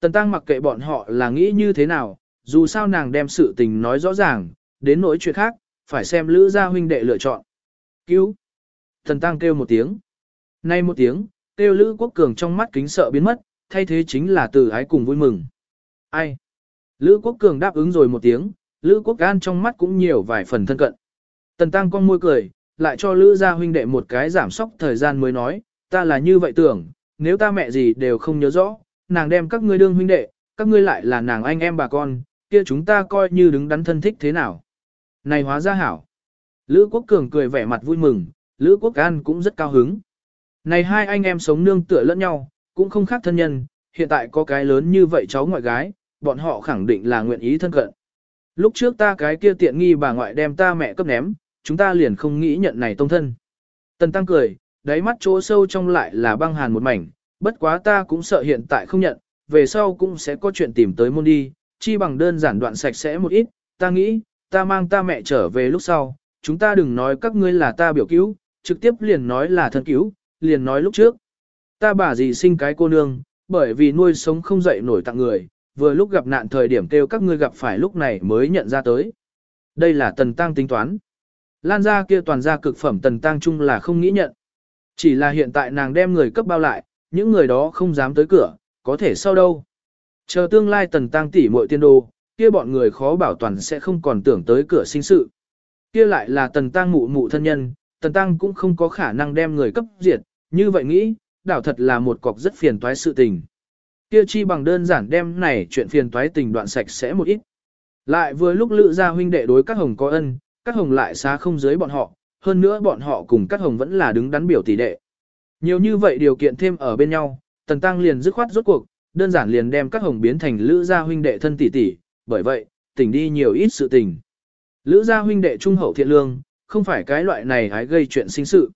Tần Tăng mặc kệ bọn họ là nghĩ như thế nào, dù sao nàng đem sự tình nói rõ ràng, đến nỗi chuyện khác, phải xem Lữ gia huynh đệ lựa chọn. Cứu! Tần Tăng kêu một tiếng. Nay một tiếng, kêu Lữ Quốc Cường trong mắt kính sợ biến mất, thay thế chính là từ ái cùng vui mừng. Ai? Lữ Quốc Cường đáp ứng rồi một tiếng, Lữ Quốc Gan trong mắt cũng nhiều vài phần thân cận. Tần Tăng con môi cười, lại cho Lữ gia huynh đệ một cái giảm sóc thời gian mới nói, ta là như vậy tưởng, nếu ta mẹ gì đều không nhớ rõ, nàng đem các ngươi đương huynh đệ, các ngươi lại là nàng anh em bà con, kia chúng ta coi như đứng đắn thân thích thế nào. Này hóa ra hảo. Lữ Quốc Cường cười vẻ mặt vui mừng, Lữ Quốc An cũng rất cao hứng. Này hai anh em sống nương tựa lẫn nhau, cũng không khác thân nhân, hiện tại có cái lớn như vậy cháu ngoại gái, bọn họ khẳng định là nguyện ý thân cận. Lúc trước ta cái kia tiện nghi bà ngoại đem ta mẹ cấp ném, chúng ta liền không nghĩ nhận này tông thân. Tần Tăng cười, đáy mắt chỗ sâu trong lại là băng hàn một mảnh, bất quá ta cũng sợ hiện tại không nhận, về sau cũng sẽ có chuyện tìm tới môn đi, chi bằng đơn giản đoạn sạch sẽ một ít, ta nghĩ, ta mang ta mẹ trở về lúc sau, chúng ta đừng nói các ngươi là ta biểu cứu, trực tiếp liền nói là thân cứu, liền nói lúc trước. Ta bà gì sinh cái cô nương, bởi vì nuôi sống không dậy nổi tặng người, vừa lúc gặp nạn thời điểm kêu các ngươi gặp phải lúc này mới nhận ra tới. Đây là tần tăng tính toán. Lan ra kia toàn ra cực phẩm tần tăng chung là không nghĩ nhận. Chỉ là hiện tại nàng đem người cấp bao lại, những người đó không dám tới cửa, có thể sau đâu. Chờ tương lai tần tăng tỷ muội tiên đồ, kia bọn người khó bảo toàn sẽ không còn tưởng tới cửa sinh sự. Kia lại là tần tăng mụ mụ thân nhân, tần tăng cũng không có khả năng đem người cấp diệt, như vậy nghĩ, đảo thật là một cọc rất phiền toái sự tình. Kia chi bằng đơn giản đem này chuyện phiền toái tình đoạn sạch sẽ một ít. Lại vừa lúc lự ra huynh đệ đối các hồng có ân, các hồng lại xá không dưới bọn họ, hơn nữa bọn họ cùng các hồng vẫn là đứng đắn biểu tỷ đệ. Nhiều như vậy điều kiện thêm ở bên nhau, tần tăng liền dứt khoát rốt cuộc, đơn giản liền đem các hồng biến thành lữ gia huynh đệ thân tỷ tỷ, bởi vậy, tỉnh đi nhiều ít sự tình. Lữ gia huynh đệ trung hậu thiện lương, không phải cái loại này hái gây chuyện sinh sự.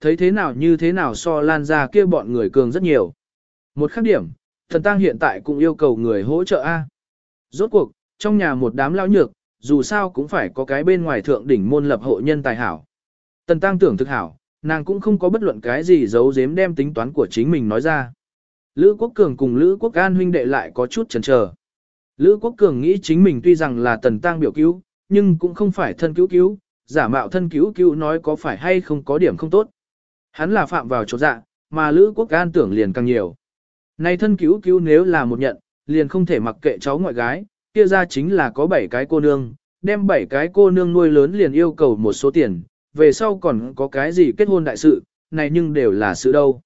Thấy thế nào như thế nào so lan ra kia bọn người cường rất nhiều. Một khác điểm, thần tăng hiện tại cũng yêu cầu người hỗ trợ A. Rốt cuộc, trong nhà một đám lão nhược, dù sao cũng phải có cái bên ngoài thượng đỉnh môn lập hộ nhân tài hảo. Tần tăng tưởng thực hảo, nàng cũng không có bất luận cái gì giấu giếm đem tính toán của chính mình nói ra. Lữ Quốc Cường cùng Lữ Quốc An huynh đệ lại có chút chần chờ. Lữ Quốc Cường nghĩ chính mình tuy rằng là tần tăng biểu cứu, nhưng cũng không phải thân cứu cứu, giả mạo thân cứu cứu nói có phải hay không có điểm không tốt. Hắn là phạm vào chỗ dạ, mà Lữ Quốc An tưởng liền càng nhiều. Này thân cứu cứu nếu là một nhận, liền không thể mặc kệ cháu ngoại gái, kia ra chính là có 7 cái cô nương, đem 7 cái cô nương nuôi lớn liền yêu cầu một số tiền, về sau còn có cái gì kết hôn đại sự, này nhưng đều là sự đâu.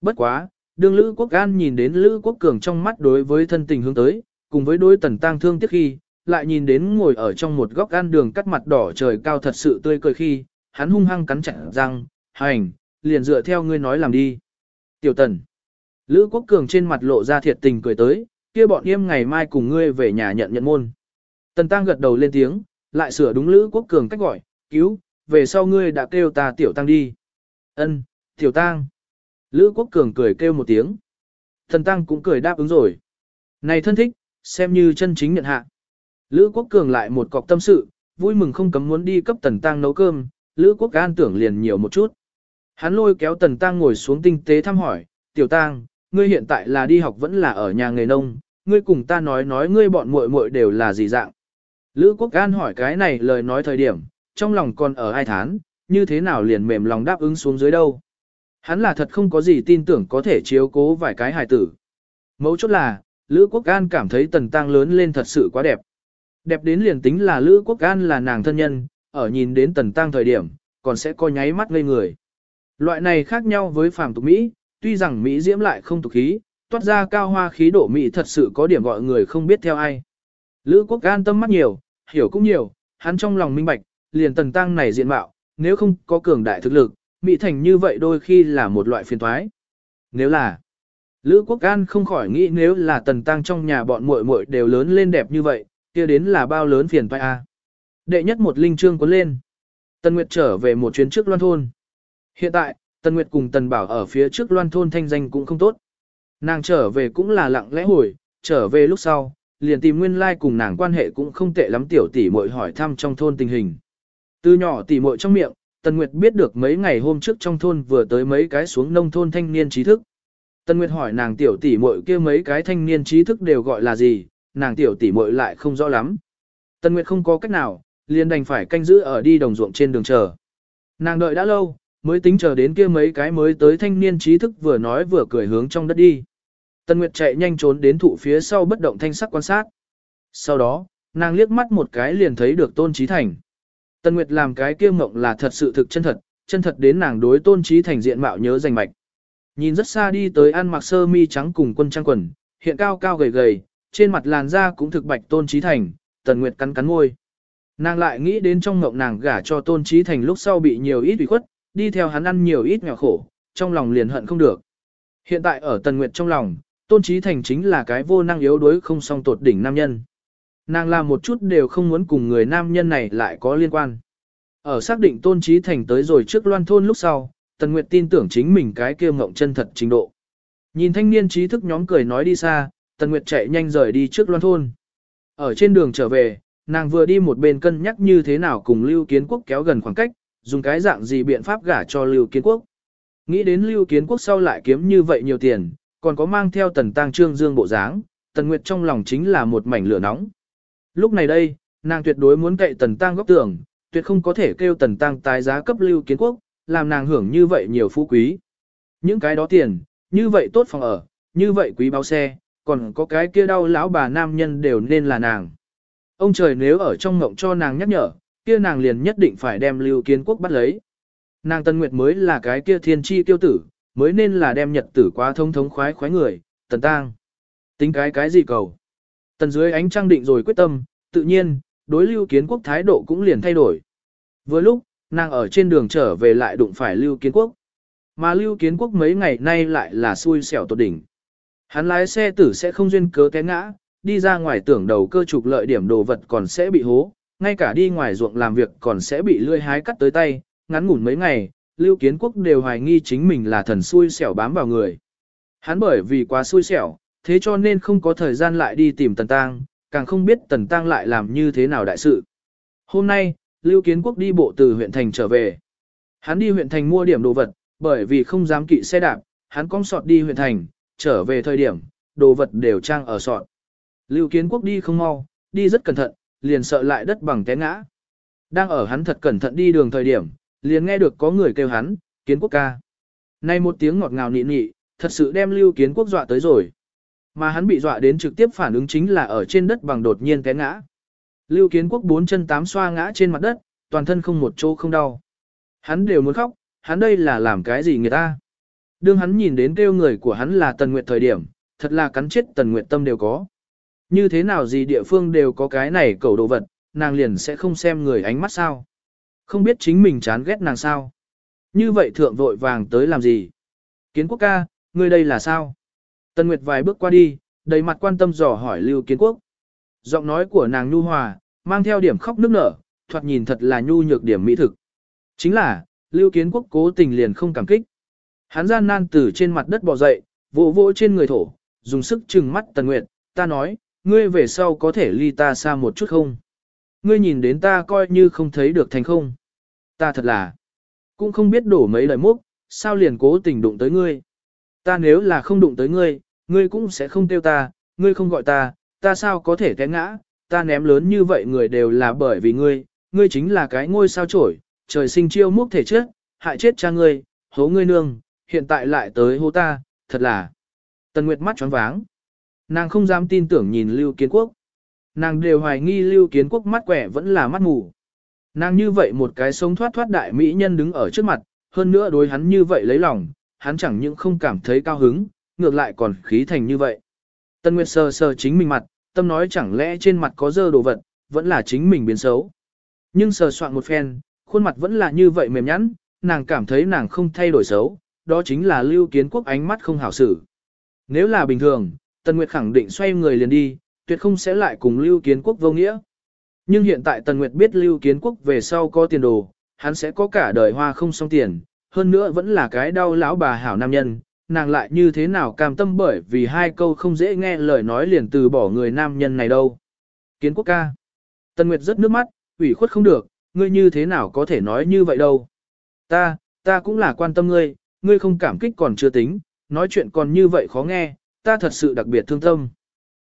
Bất quá, đương Lữ Quốc An nhìn đến Lữ Quốc Cường trong mắt đối với thân tình hướng tới, cùng với đối tần tang thương tiếc khi, lại nhìn đến ngồi ở trong một góc ăn đường cắt mặt đỏ trời cao thật sự tươi cười khi, hắn hung hăng cắn chặt răng, hành, liền dựa theo ngươi nói làm đi. Tiểu tần. Lữ Quốc Cường trên mặt lộ ra thiệt tình cười tới, kia bọn em ngày mai cùng ngươi về nhà nhận nhận môn. Tần Tăng gật đầu lên tiếng, lại sửa đúng Lữ Quốc Cường cách gọi, cứu, về sau ngươi đã kêu ta Tiểu Tăng đi. Ân, Tiểu Tăng. Lữ Quốc Cường cười kêu một tiếng. Thần Tăng cũng cười đáp ứng rồi. Này thân thích, xem như chân chính nhận hạ. Lữ Quốc Cường lại một cọc tâm sự, vui mừng không cấm muốn đi cấp Tần Tăng nấu cơm, Lữ Quốc An tưởng liền nhiều một chút. Hắn lôi kéo Tần Tăng ngồi xuống tinh tế thăm hỏi, Tiểu Tăng, ngươi hiện tại là đi học vẫn là ở nhà nghề nông, ngươi cùng ta nói nói ngươi bọn muội muội đều là gì dạng. Lữ Quốc An hỏi cái này lời nói thời điểm, trong lòng còn ở ai thán, như thế nào liền mềm lòng đáp ứng xuống dưới đâu. Hắn là thật không có gì tin tưởng có thể chiếu cố vài cái hài tử. Mấu chốt là, Lữ Quốc An cảm thấy tần tăng lớn lên thật sự quá đẹp. Đẹp đến liền tính là Lữ Quốc An là nàng thân nhân, ở nhìn đến tần tăng thời điểm, còn sẽ coi nháy mắt ngây người. Loại này khác nhau với phàm tục Mỹ, tuy rằng Mỹ diễm lại không tục khí, toát ra cao hoa khí độ Mỹ thật sự có điểm gọi người không biết theo ai. Lữ quốc an tâm mắt nhiều, hiểu cũng nhiều, hắn trong lòng minh bạch, liền tần tăng này diện mạo, nếu không có cường đại thực lực, Mỹ thành như vậy đôi khi là một loại phiền toái. Nếu là, Lữ quốc an không khỏi nghĩ nếu là tần tăng trong nhà bọn muội muội đều lớn lên đẹp như vậy, kia đến là bao lớn phiền toái a. Đệ nhất một linh chương cuốn lên. Tần Nguyệt trở về một chuyến trước loan thôn. Hiện tại, Tần Nguyệt cùng Tần Bảo ở phía trước loan thôn thanh danh cũng không tốt. Nàng trở về cũng là lặng lẽ hồi, trở về lúc sau, liền tìm nguyên lai like cùng nàng quan hệ cũng không tệ lắm tiểu tỷ muội hỏi thăm trong thôn tình hình. Từ nhỏ tỷ muội trong miệng, Tần Nguyệt biết được mấy ngày hôm trước trong thôn vừa tới mấy cái xuống nông thôn thanh niên trí thức. Tần Nguyệt hỏi nàng tiểu tỷ muội kia mấy cái thanh niên trí thức đều gọi là gì, nàng tiểu tỷ muội lại không rõ lắm. Tần Nguyệt không có cách nào, liền đành phải canh giữ ở đi đồng ruộng trên đường chờ. Nàng đợi đã lâu, mới tính chờ đến kia mấy cái mới tới thanh niên trí thức vừa nói vừa cười hướng trong đất đi. Tần Nguyệt chạy nhanh trốn đến thụ phía sau bất động thanh sắc quan sát. Sau đó, nàng liếc mắt một cái liền thấy được Tôn Trí Thành. Tân Nguyệt làm cái kia mộng là thật sự thực chân thật, chân thật đến nàng đối Tôn Trí Thành diện mạo nhớ rành mạch. Nhìn rất xa đi tới ăn mặc sơ mi trắng cùng quân trang quần, hiện cao cao gầy gầy, trên mặt làn da cũng thực bạch Tôn Trí Thành, Tần Nguyệt cắn cắn môi. Nàng lại nghĩ đến trong mộng nàng gả cho Tôn Trí Thành lúc sau bị nhiều ít ủy khuất, đi theo hắn ăn nhiều ít nghèo khổ, trong lòng liền hận không được. Hiện tại ở Tần Nguyệt trong lòng, Tôn Trí Thành chính là cái vô năng yếu đuối không song tột đỉnh nam nhân. Nàng làm một chút đều không muốn cùng người nam nhân này lại có liên quan. Ở xác định Tôn Trí Thành tới rồi trước loan thôn lúc sau, Tần Nguyệt tin tưởng chính mình cái kia mộng chân thật trình độ. Nhìn thanh niên trí thức nhóm cười nói đi xa, Tần Nguyệt chạy nhanh rời đi trước loan thôn. Ở trên đường trở về, nàng vừa đi một bên cân nhắc như thế nào cùng Lưu Kiến Quốc kéo gần khoảng cách, dùng cái dạng gì biện pháp gả cho Lưu Kiến Quốc. Nghĩ đến Lưu Kiến Quốc sau lại kiếm như vậy nhiều tiền, còn có mang theo tần tăng trương dương bộ dáng, tần nguyệt trong lòng chính là một mảnh lửa nóng. Lúc này đây, nàng tuyệt đối muốn cậy tần tăng góc tưởng, tuyệt không có thể kêu tần tăng tái giá cấp Lưu Kiến Quốc, làm nàng hưởng như vậy nhiều phú quý. Những cái đó tiền, như vậy tốt phòng ở, như vậy quý báo xe, còn có cái kia đau lão bà nam nhân đều nên là nàng. Ông trời nếu ở trong ngộng cho nàng nhắc nhở, kia nàng liền nhất định phải đem lưu kiến quốc bắt lấy. Nàng Tân Nguyệt mới là cái kia thiên chi tiêu tử, mới nên là đem nhật tử quá thông thống khoái khoái người, tần tang. Tính cái cái gì cầu. Tần dưới ánh trăng định rồi quyết tâm, tự nhiên, đối lưu kiến quốc thái độ cũng liền thay đổi. Vừa lúc, nàng ở trên đường trở về lại đụng phải lưu kiến quốc. Mà lưu kiến quốc mấy ngày nay lại là xui xẻo tột đỉnh. Hắn lái xe tử sẽ không duyên cớ té ngã, đi ra ngoài tưởng đầu cơ trục lợi điểm đồ vật còn sẽ bị hố, ngay cả đi ngoài ruộng làm việc còn sẽ bị lươi hái cắt tới tay, ngắn ngủn mấy ngày, Lưu Kiến Quốc đều hoài nghi chính mình là thần xui xẻo bám vào người. Hắn bởi vì quá xui xẻo, thế cho nên không có thời gian lại đi tìm Tần Tăng, càng không biết Tần Tăng lại làm như thế nào đại sự. Hôm nay, Lưu Kiến Quốc đi bộ từ huyện thành trở về. Hắn đi huyện thành mua điểm đồ vật, bởi vì không dám kỵ xe đạp, hắn cong sọt đi huyện thành, trở về thời điểm, đồ vật đều trang ở sọt. Lưu Kiến Quốc đi không mau, đi rất cẩn thận, liền sợ lại đất bằng té ngã. Đang ở hắn thật cẩn thận đi đường thời điểm, liền nghe được có người kêu hắn, Kiến Quốc ca. Nay một tiếng ngọt ngào nị nị, thật sự đem Lưu Kiến Quốc dọa tới rồi. Mà hắn bị dọa đến trực tiếp phản ứng chính là ở trên đất bằng đột nhiên té ngã. Lưu Kiến Quốc bốn chân tám xoa ngã trên mặt đất, toàn thân không một chỗ không đau. Hắn đều muốn khóc, hắn đây là làm cái gì người ta. Đương hắn nhìn đến kêu người của hắn là Tần Nguyệt thời điểm, thật là cắn chết Tần Nguyệt tâm đều có. Như thế nào gì địa phương đều có cái này cầu đồ vật, nàng liền sẽ không xem người ánh mắt sao. Không biết chính mình chán ghét nàng sao. Như vậy thượng vội vàng tới làm gì? Kiến quốc ca, ngươi đây là sao? Tần Nguyệt vài bước qua đi, đầy mặt quan tâm dò hỏi Lưu Kiến Quốc. Giọng nói của nàng nhu hòa, mang theo điểm khóc nức nở, thoạt nhìn thật là nhu nhược điểm mỹ thực. Chính là, Lưu Kiến Quốc cố tình liền không cảm kích. Hắn gian nan từ trên mặt đất bò dậy, vỗ vỗ trên người thổ, dùng sức trừng mắt Tần Nguyệt, ta nói, ngươi về sau có thể ly ta xa một chút không? Ngươi nhìn đến ta coi như không thấy được thành không? Ta thật là, cũng không biết đổ mấy lời múc, sao liền cố tình đụng tới ngươi? Ta nếu là không đụng tới ngươi, ngươi cũng sẽ không kêu ta, ngươi không gọi ta, ta sao có thể té ngã, ta ném lớn như vậy người đều là bởi vì ngươi, ngươi chính là cái ngôi sao trổi, trời sinh chiêu múc thể chết, hại chết cha ngươi, hố ngươi nương, hiện tại lại tới hố ta, thật là. Tần Nguyệt mắt choáng váng. Nàng không dám tin tưởng nhìn Lưu Kiến Quốc. Nàng đều hoài nghi Lưu Kiến Quốc mắt quẻ vẫn là mắt mù. Nàng như vậy một cái sống thoát thoát đại mỹ nhân đứng ở trước mặt, hơn nữa đối hắn như vậy lấy lòng, hắn chẳng những không cảm thấy cao hứng, ngược lại còn khí thành như vậy. Tân Nguyệt sờ sờ chính mình mặt, tâm nói chẳng lẽ trên mặt có dơ đồ vật, vẫn là chính mình biến xấu. Nhưng sờ soạn một phen, khuôn mặt vẫn là như vậy mềm nhẵn, nàng cảm thấy nàng không thay đổi xấu, đó chính là lưu kiến quốc ánh mắt không hảo xử. Nếu là bình thường, Tần Nguyệt khẳng định xoay người liền đi, tuyệt không sẽ lại cùng Lưu Kiến Quốc vô nghĩa. Nhưng hiện tại Tần Nguyệt biết Lưu Kiến Quốc về sau có tiền đồ, hắn sẽ có cả đời hoa không xong tiền, hơn nữa vẫn là cái đau lão bà hảo nam nhân, nàng lại như thế nào cam tâm bởi vì hai câu không dễ nghe lời nói liền từ bỏ người nam nhân này đâu. Kiến Quốc ca. Tần Nguyệt rất nước mắt, ủy khuất không được, ngươi như thế nào có thể nói như vậy đâu. Ta, ta cũng là quan tâm ngươi, ngươi không cảm kích còn chưa tính, nói chuyện còn như vậy khó nghe, ta thật sự đặc biệt thương tâm.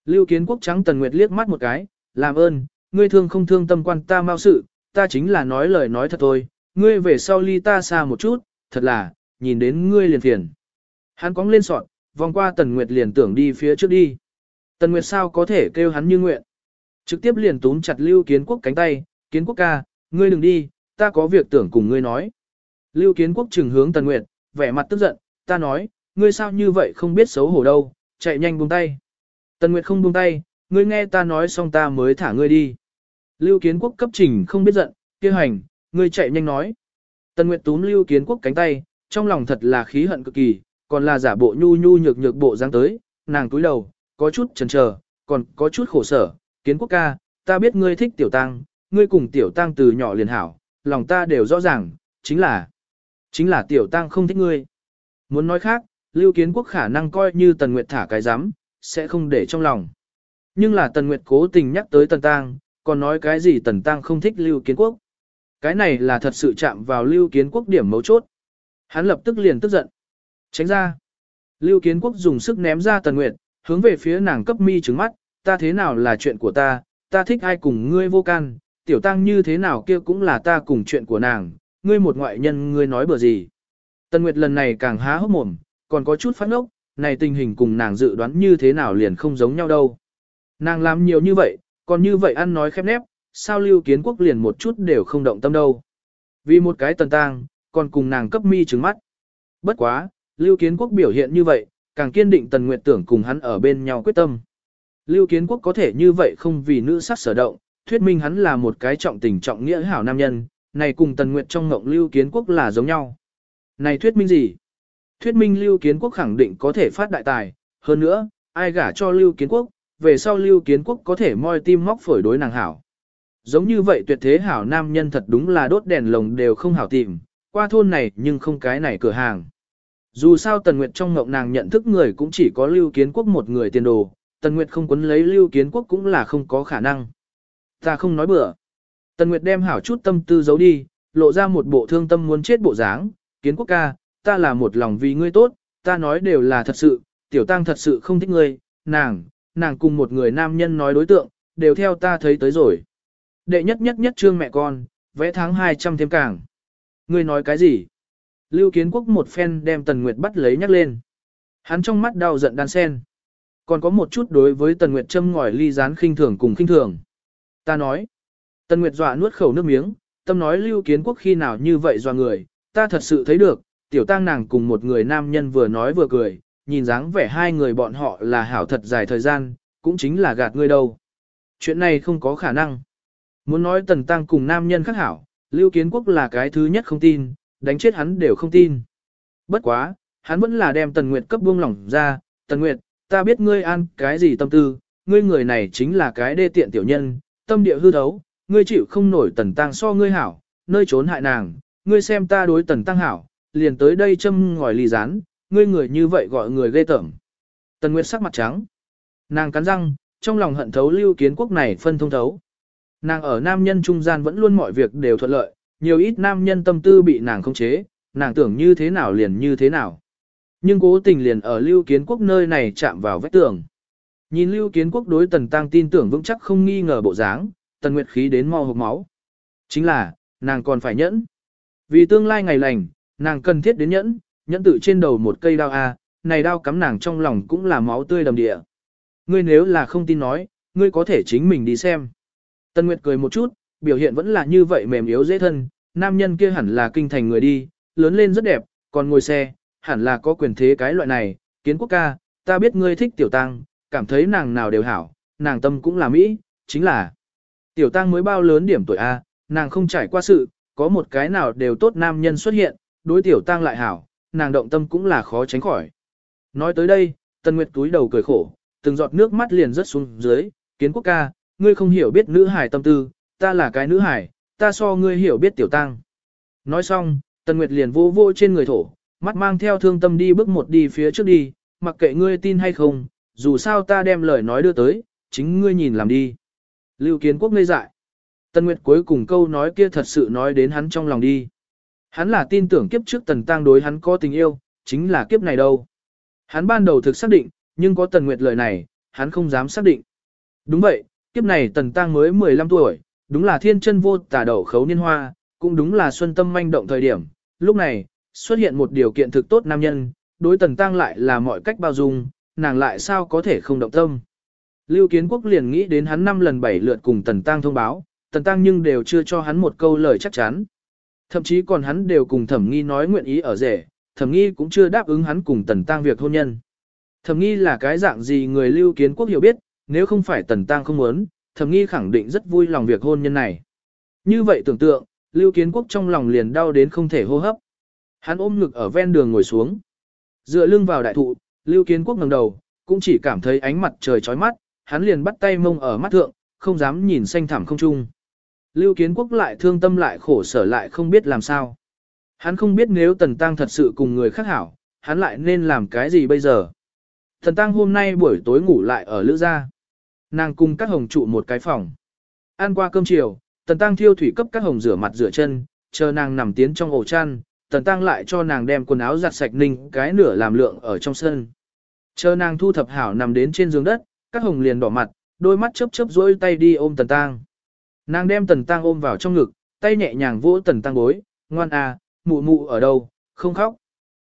Lưu Kiến Quốc trắng Tần Nguyệt liếc mắt một cái, làm ơn, ngươi thương không thương tâm quan ta mau sự, ta chính là nói lời nói thật thôi, ngươi về sau ly ta xa một chút, thật là, nhìn đến ngươi liền phiền. Hắn cóng lên sọt, vòng qua Tần Nguyệt liền tưởng đi phía trước đi. Tần Nguyệt sao có thể kêu hắn như nguyện. Trực tiếp liền túm chặt Lưu Kiến Quốc cánh tay, Kiến Quốc ca, ngươi đừng đi, ta có việc tưởng cùng ngươi nói. Lưu Kiến Quốc trừng hướng Tần Nguyệt, vẻ mặt tức giận, ta nói, ngươi sao như vậy không biết xấu hổ đâu, chạy nhanh buông tay. Tần Nguyệt không buông tay, ngươi nghe ta nói xong ta mới thả ngươi đi. Lưu Kiến Quốc cấp trình không biết giận, kia hành, ngươi chạy nhanh nói. Tần Nguyệt túm Lưu Kiến Quốc cánh tay, trong lòng thật là khí hận cực kỳ, còn là giả bộ nhu nhu nhược nhược bộ dáng tới, nàng cúi đầu, có chút chần chờ, còn có chút khổ sở, Kiến Quốc ca, ta biết ngươi thích tiểu tăng, ngươi cùng tiểu tăng từ nhỏ liền hảo, lòng ta đều rõ ràng, chính là, chính là tiểu tăng không thích ngươi. Muốn nói khác, Lưu Kiến Quốc khả năng coi như Tần Nguyệt thả cái giám, sẽ không để trong lòng. Nhưng là Tần Nguyệt cố tình nhắc tới Tần Tăng, còn nói cái gì Tần Tăng không thích Lưu Kiến Quốc. Cái này là thật sự chạm vào Lưu Kiến Quốc điểm mấu chốt. Hắn lập tức liền tức giận. Tránh ra. Lưu Kiến Quốc dùng sức ném ra Tần Nguyệt, hướng về phía nàng cấp mi trứng mắt, ta thế nào là chuyện của ta, ta thích ai cùng ngươi vô can, tiểu tăng như thế nào kia cũng là ta cùng chuyện của nàng, ngươi một ngoại nhân ngươi nói bừa gì. Tần Nguyệt lần này càng há hốc mồm, còn có chút phát ốc, này tình hình cùng nàng dự đoán như thế nào liền không giống nhau đâu. Nàng làm nhiều như vậy, còn như vậy ăn nói khép nép, sao lưu kiến quốc liền một chút đều không động tâm đâu. Vì một cái tần tang, còn cùng nàng cấp mi trứng mắt. Bất quá, lưu kiến quốc biểu hiện như vậy, càng kiên định tần nguyệt tưởng cùng hắn ở bên nhau quyết tâm. Lưu kiến quốc có thể như vậy không vì nữ sắc sở động, thuyết minh hắn là một cái trọng tình trọng nghĩa hảo nam nhân, này cùng tần nguyệt trong ngộng lưu kiến quốc là giống nhau. Này thuyết minh gì? Thuyết minh lưu kiến quốc khẳng định có thể phát đại tài, hơn nữa, ai gả cho lưu kiến quốc, về sau lưu kiến quốc có thể moi tim móc phổi đối nàng hảo. Giống như vậy tuyệt thế hảo nam nhân thật đúng là đốt đèn lồng đều không hảo tìm, qua thôn này nhưng không cái này cửa hàng. Dù sao Tần Nguyệt trong ngộng nàng nhận thức người cũng chỉ có lưu kiến quốc một người tiền đồ, Tần Nguyệt không quấn lấy lưu kiến quốc cũng là không có khả năng. Ta không nói bừa. Tần Nguyệt đem hảo chút tâm tư giấu đi, lộ ra một bộ thương tâm muốn chết bộ dáng, kiến quốc ca, ta là một lòng vì ngươi tốt, ta nói đều là thật sự, tiểu tăng thật sự không thích ngươi, nàng, nàng cùng một người nam nhân nói đối tượng, đều theo ta thấy tới rồi. Đệ nhất nhất nhất trương mẹ con, vẽ tháng 200 thêm càng. Ngươi nói cái gì? Lưu Kiến Quốc một phen đem Tần Nguyệt bắt lấy nhắc lên. Hắn trong mắt đau giận đan sen. Còn có một chút đối với Tần Nguyệt châm ngòi ly gián khinh thường cùng khinh thường. Ta nói. Tần Nguyệt dọa nuốt khẩu nước miếng, tâm nói Lưu Kiến Quốc khi nào như vậy dọa người, ta thật sự thấy được, tiểu tang nàng cùng một người nam nhân vừa nói vừa cười, nhìn dáng vẻ hai người bọn họ là hảo thật dài thời gian, cũng chính là gạt ngươi đâu. Chuyện này không có khả năng. Muốn nói tần tăng cùng nam nhân khác hảo, Lưu Kiến Quốc là cái thứ nhất không tin, đánh chết hắn đều không tin. Bất quá, hắn vẫn là đem Tần Nguyệt cấp buông lỏng ra, Tần Nguyệt, ta biết ngươi ăn cái gì tâm tư, ngươi người này chính là cái đê tiện tiểu nhân, tâm địa hư thấu, ngươi chịu không nổi Tần Tăng so ngươi hảo, nơi trốn hại nàng, ngươi xem ta đối Tần Tăng hảo, liền tới đây châm ngòi lì rán, ngươi người như vậy gọi người ghê tởm. Tần Nguyệt sắc mặt trắng. Nàng cắn răng, trong lòng hận thấu lưu kiến quốc này phân thông thấu. Nàng ở nam nhân trung gian vẫn luôn mọi việc đều thuận lợi, nhiều ít nam nhân tâm tư bị nàng khống chế, nàng tưởng như thế nào liền như thế nào. Nhưng cố tình liền ở lưu kiến quốc nơi này chạm vào vết tường. Nhìn lưu kiến quốc đối tần tăng tin tưởng vững chắc không nghi ngờ bộ dáng, tần nguyệt khí đến mau hộp máu. Chính là, nàng còn phải nhẫn. Vì tương lai ngày lành, Nàng cần thiết đến nhẫn, nhẫn tự trên đầu một cây đao A, này đao cắm nàng trong lòng cũng là máu tươi đầm địa. Ngươi nếu là không tin nói, ngươi có thể chính mình đi xem. Tân Nguyệt cười một chút, biểu hiện vẫn là như vậy mềm yếu dễ thân, nam nhân kia hẳn là kinh thành người đi, lớn lên rất đẹp, còn ngồi xe, hẳn là có quyền thế cái loại này, kiến quốc ca, ta biết ngươi thích tiểu tăng, cảm thấy nàng nào đều hảo, nàng tâm cũng là Mỹ, chính là tiểu tăng mới bao lớn điểm tuổi A, nàng không trải qua sự, có một cái nào đều tốt nam nhân xuất hiện, đối tiểu tăng lại hảo, nàng động tâm cũng là khó tránh khỏi. Nói tới đây, Tân Nguyệt túi đầu cười khổ, từng giọt nước mắt liền rớt xuống dưới, kiến quốc ca, ngươi không hiểu biết nữ hải tâm tư, ta là cái nữ hải, ta so ngươi hiểu biết tiểu tăng. Nói xong, Tần Nguyệt liền vô vô trên người thổ, mắt mang theo thương tâm đi bước một đi phía trước đi, mặc kệ ngươi tin hay không, dù sao ta đem lời nói đưa tới, chính ngươi nhìn làm đi. Lưu kiến quốc ngây dại. Tần Nguyệt cuối cùng câu nói kia thật sự nói đến hắn trong lòng đi. Hắn là tin tưởng kiếp trước tần tăng đối hắn có tình yêu, chính là kiếp này đâu. Hắn ban đầu thực xác định, nhưng có Tần Nguyệt lời này, hắn không dám xác định. Đúng vậy, kiếp này Tần Tăng mới 15 tuổi, đúng là thiên chân vô tả đậu khấu niên hoa, cũng đúng là xuân tâm manh động thời điểm. Lúc này, xuất hiện một điều kiện thực tốt nam nhân, đối Tần Tăng lại là mọi cách bao dung, nàng lại sao có thể không động tâm. Lưu Kiến Quốc liền nghĩ đến hắn năm lần bảy lượt cùng Tần Tăng thông báo, Tần Tăng nhưng đều chưa cho hắn một câu lời chắc chắn. Thậm chí còn hắn đều cùng Thẩm Nghi nói nguyện ý ở rể, Thẩm Nghi cũng chưa đáp ứng hắn cùng Tần Tăng việc hôn nhân. Thẩm Nghi là cái dạng gì người Lưu Kiến Quốc hiểu biết, nếu không phải Tần tang không muốn, Thẩm Nghi khẳng định rất vui lòng việc hôn nhân này. Như vậy tưởng tượng, Lưu Kiến Quốc trong lòng liền đau đến không thể hô hấp. Hắn ôm ngực ở ven đường ngồi xuống. Dựa lưng vào đại thụ, Lưu Kiến Quốc ngẩng đầu, cũng chỉ cảm thấy ánh mặt trời chói mắt, hắn liền bắt tay mông ở mắt thượng, không dám nhìn xanh thẳm không trung. Lưu Kiến Quốc lại thương tâm lại khổ sở lại không biết làm sao. Hắn không biết nếu Tần Tăng thật sự cùng người khác hảo, hắn lại nên làm cái gì bây giờ. Tần Tăng hôm nay buổi tối ngủ lại ở Lữ Gia. Nàng cùng các hồng trụ một cái phòng. Ăn qua cơm chiều, Tần Tăng thiêu thủy cấp các hồng rửa mặt rửa chân, chờ nàng nằm tiến trong ổ chăn, Tần Tăng lại cho nàng đem quần áo giặt sạch ninh cái nửa làm lượng ở trong sân. Chờ nàng thu thập hảo nằm đến trên giường đất, các hồng liền đỏ mặt, đôi mắt chớp chớp rỗi tay đi ôm Tần Tăng. Nàng đem Tần Tăng ôm vào trong ngực, tay nhẹ nhàng vỗ Tần Tăng bối, ngoan à, mụ mụ ở đâu, không khóc.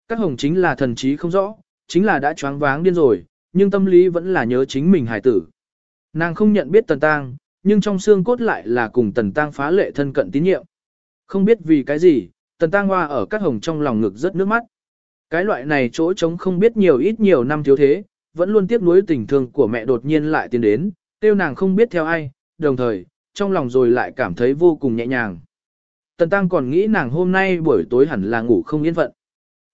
Các hồng chính là thần trí không rõ, chính là đã choáng váng điên rồi, nhưng tâm lý vẫn là nhớ chính mình hải tử. Nàng không nhận biết Tần Tăng, nhưng trong xương cốt lại là cùng Tần Tăng phá lệ thân cận tín nhiệm. Không biết vì cái gì, Tần Tăng Hoa ở các hồng trong lòng ngực rất nước mắt. Cái loại này chỗ trống không biết nhiều ít nhiều năm thiếu thế, vẫn luôn tiếp nối tình thương của mẹ đột nhiên lại tiến đến, tiêu nàng không biết theo ai, đồng thời, trong lòng rồi lại cảm thấy vô cùng nhẹ nhàng. Tần Tăng còn nghĩ nàng hôm nay buổi tối hẳn là ngủ không yên phận.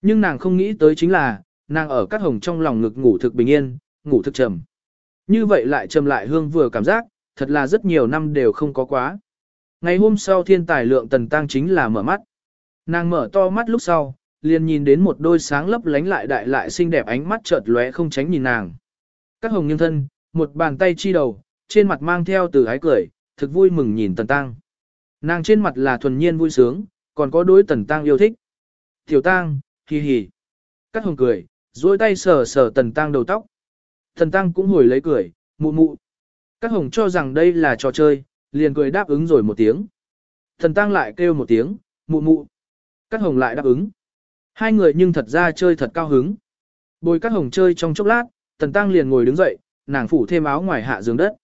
Nhưng nàng không nghĩ tới chính là, nàng ở các hồng trong lòng ngực ngủ thực bình yên, ngủ thực trầm. Như vậy lại trầm lại hương vừa cảm giác, thật là rất nhiều năm đều không có quá. Ngày hôm sau thiên tài lượng Tần Tăng chính là mở mắt. Nàng mở to mắt lúc sau, liền nhìn đến một đôi sáng lấp lánh lại đại lại xinh đẹp ánh mắt chợt lóe không tránh nhìn nàng. Các hồng nghiêng thân, một bàn tay chi đầu, trên mặt mang theo từ ái cười, thực vui mừng nhìn Tần Tăng. Nàng trên mặt là thuần nhiên vui sướng, còn có đối Tần Tăng yêu thích. Tiểu Tăng, hì hì. Các hồng cười, duỗi tay sờ sờ Tần Tăng đầu tóc. Thần Tăng cũng hồi lấy cười, mụ mụ. Các hồng cho rằng đây là trò chơi, liền cười đáp ứng rồi một tiếng. Thần Tăng lại kêu một tiếng, mụ mụ. Các hồng lại đáp ứng. Hai người nhưng thật ra chơi thật cao hứng. Bồi các hồng chơi trong chốc lát, Thần Tăng liền ngồi đứng dậy, nàng phủ thêm áo ngoài hạ giường đất.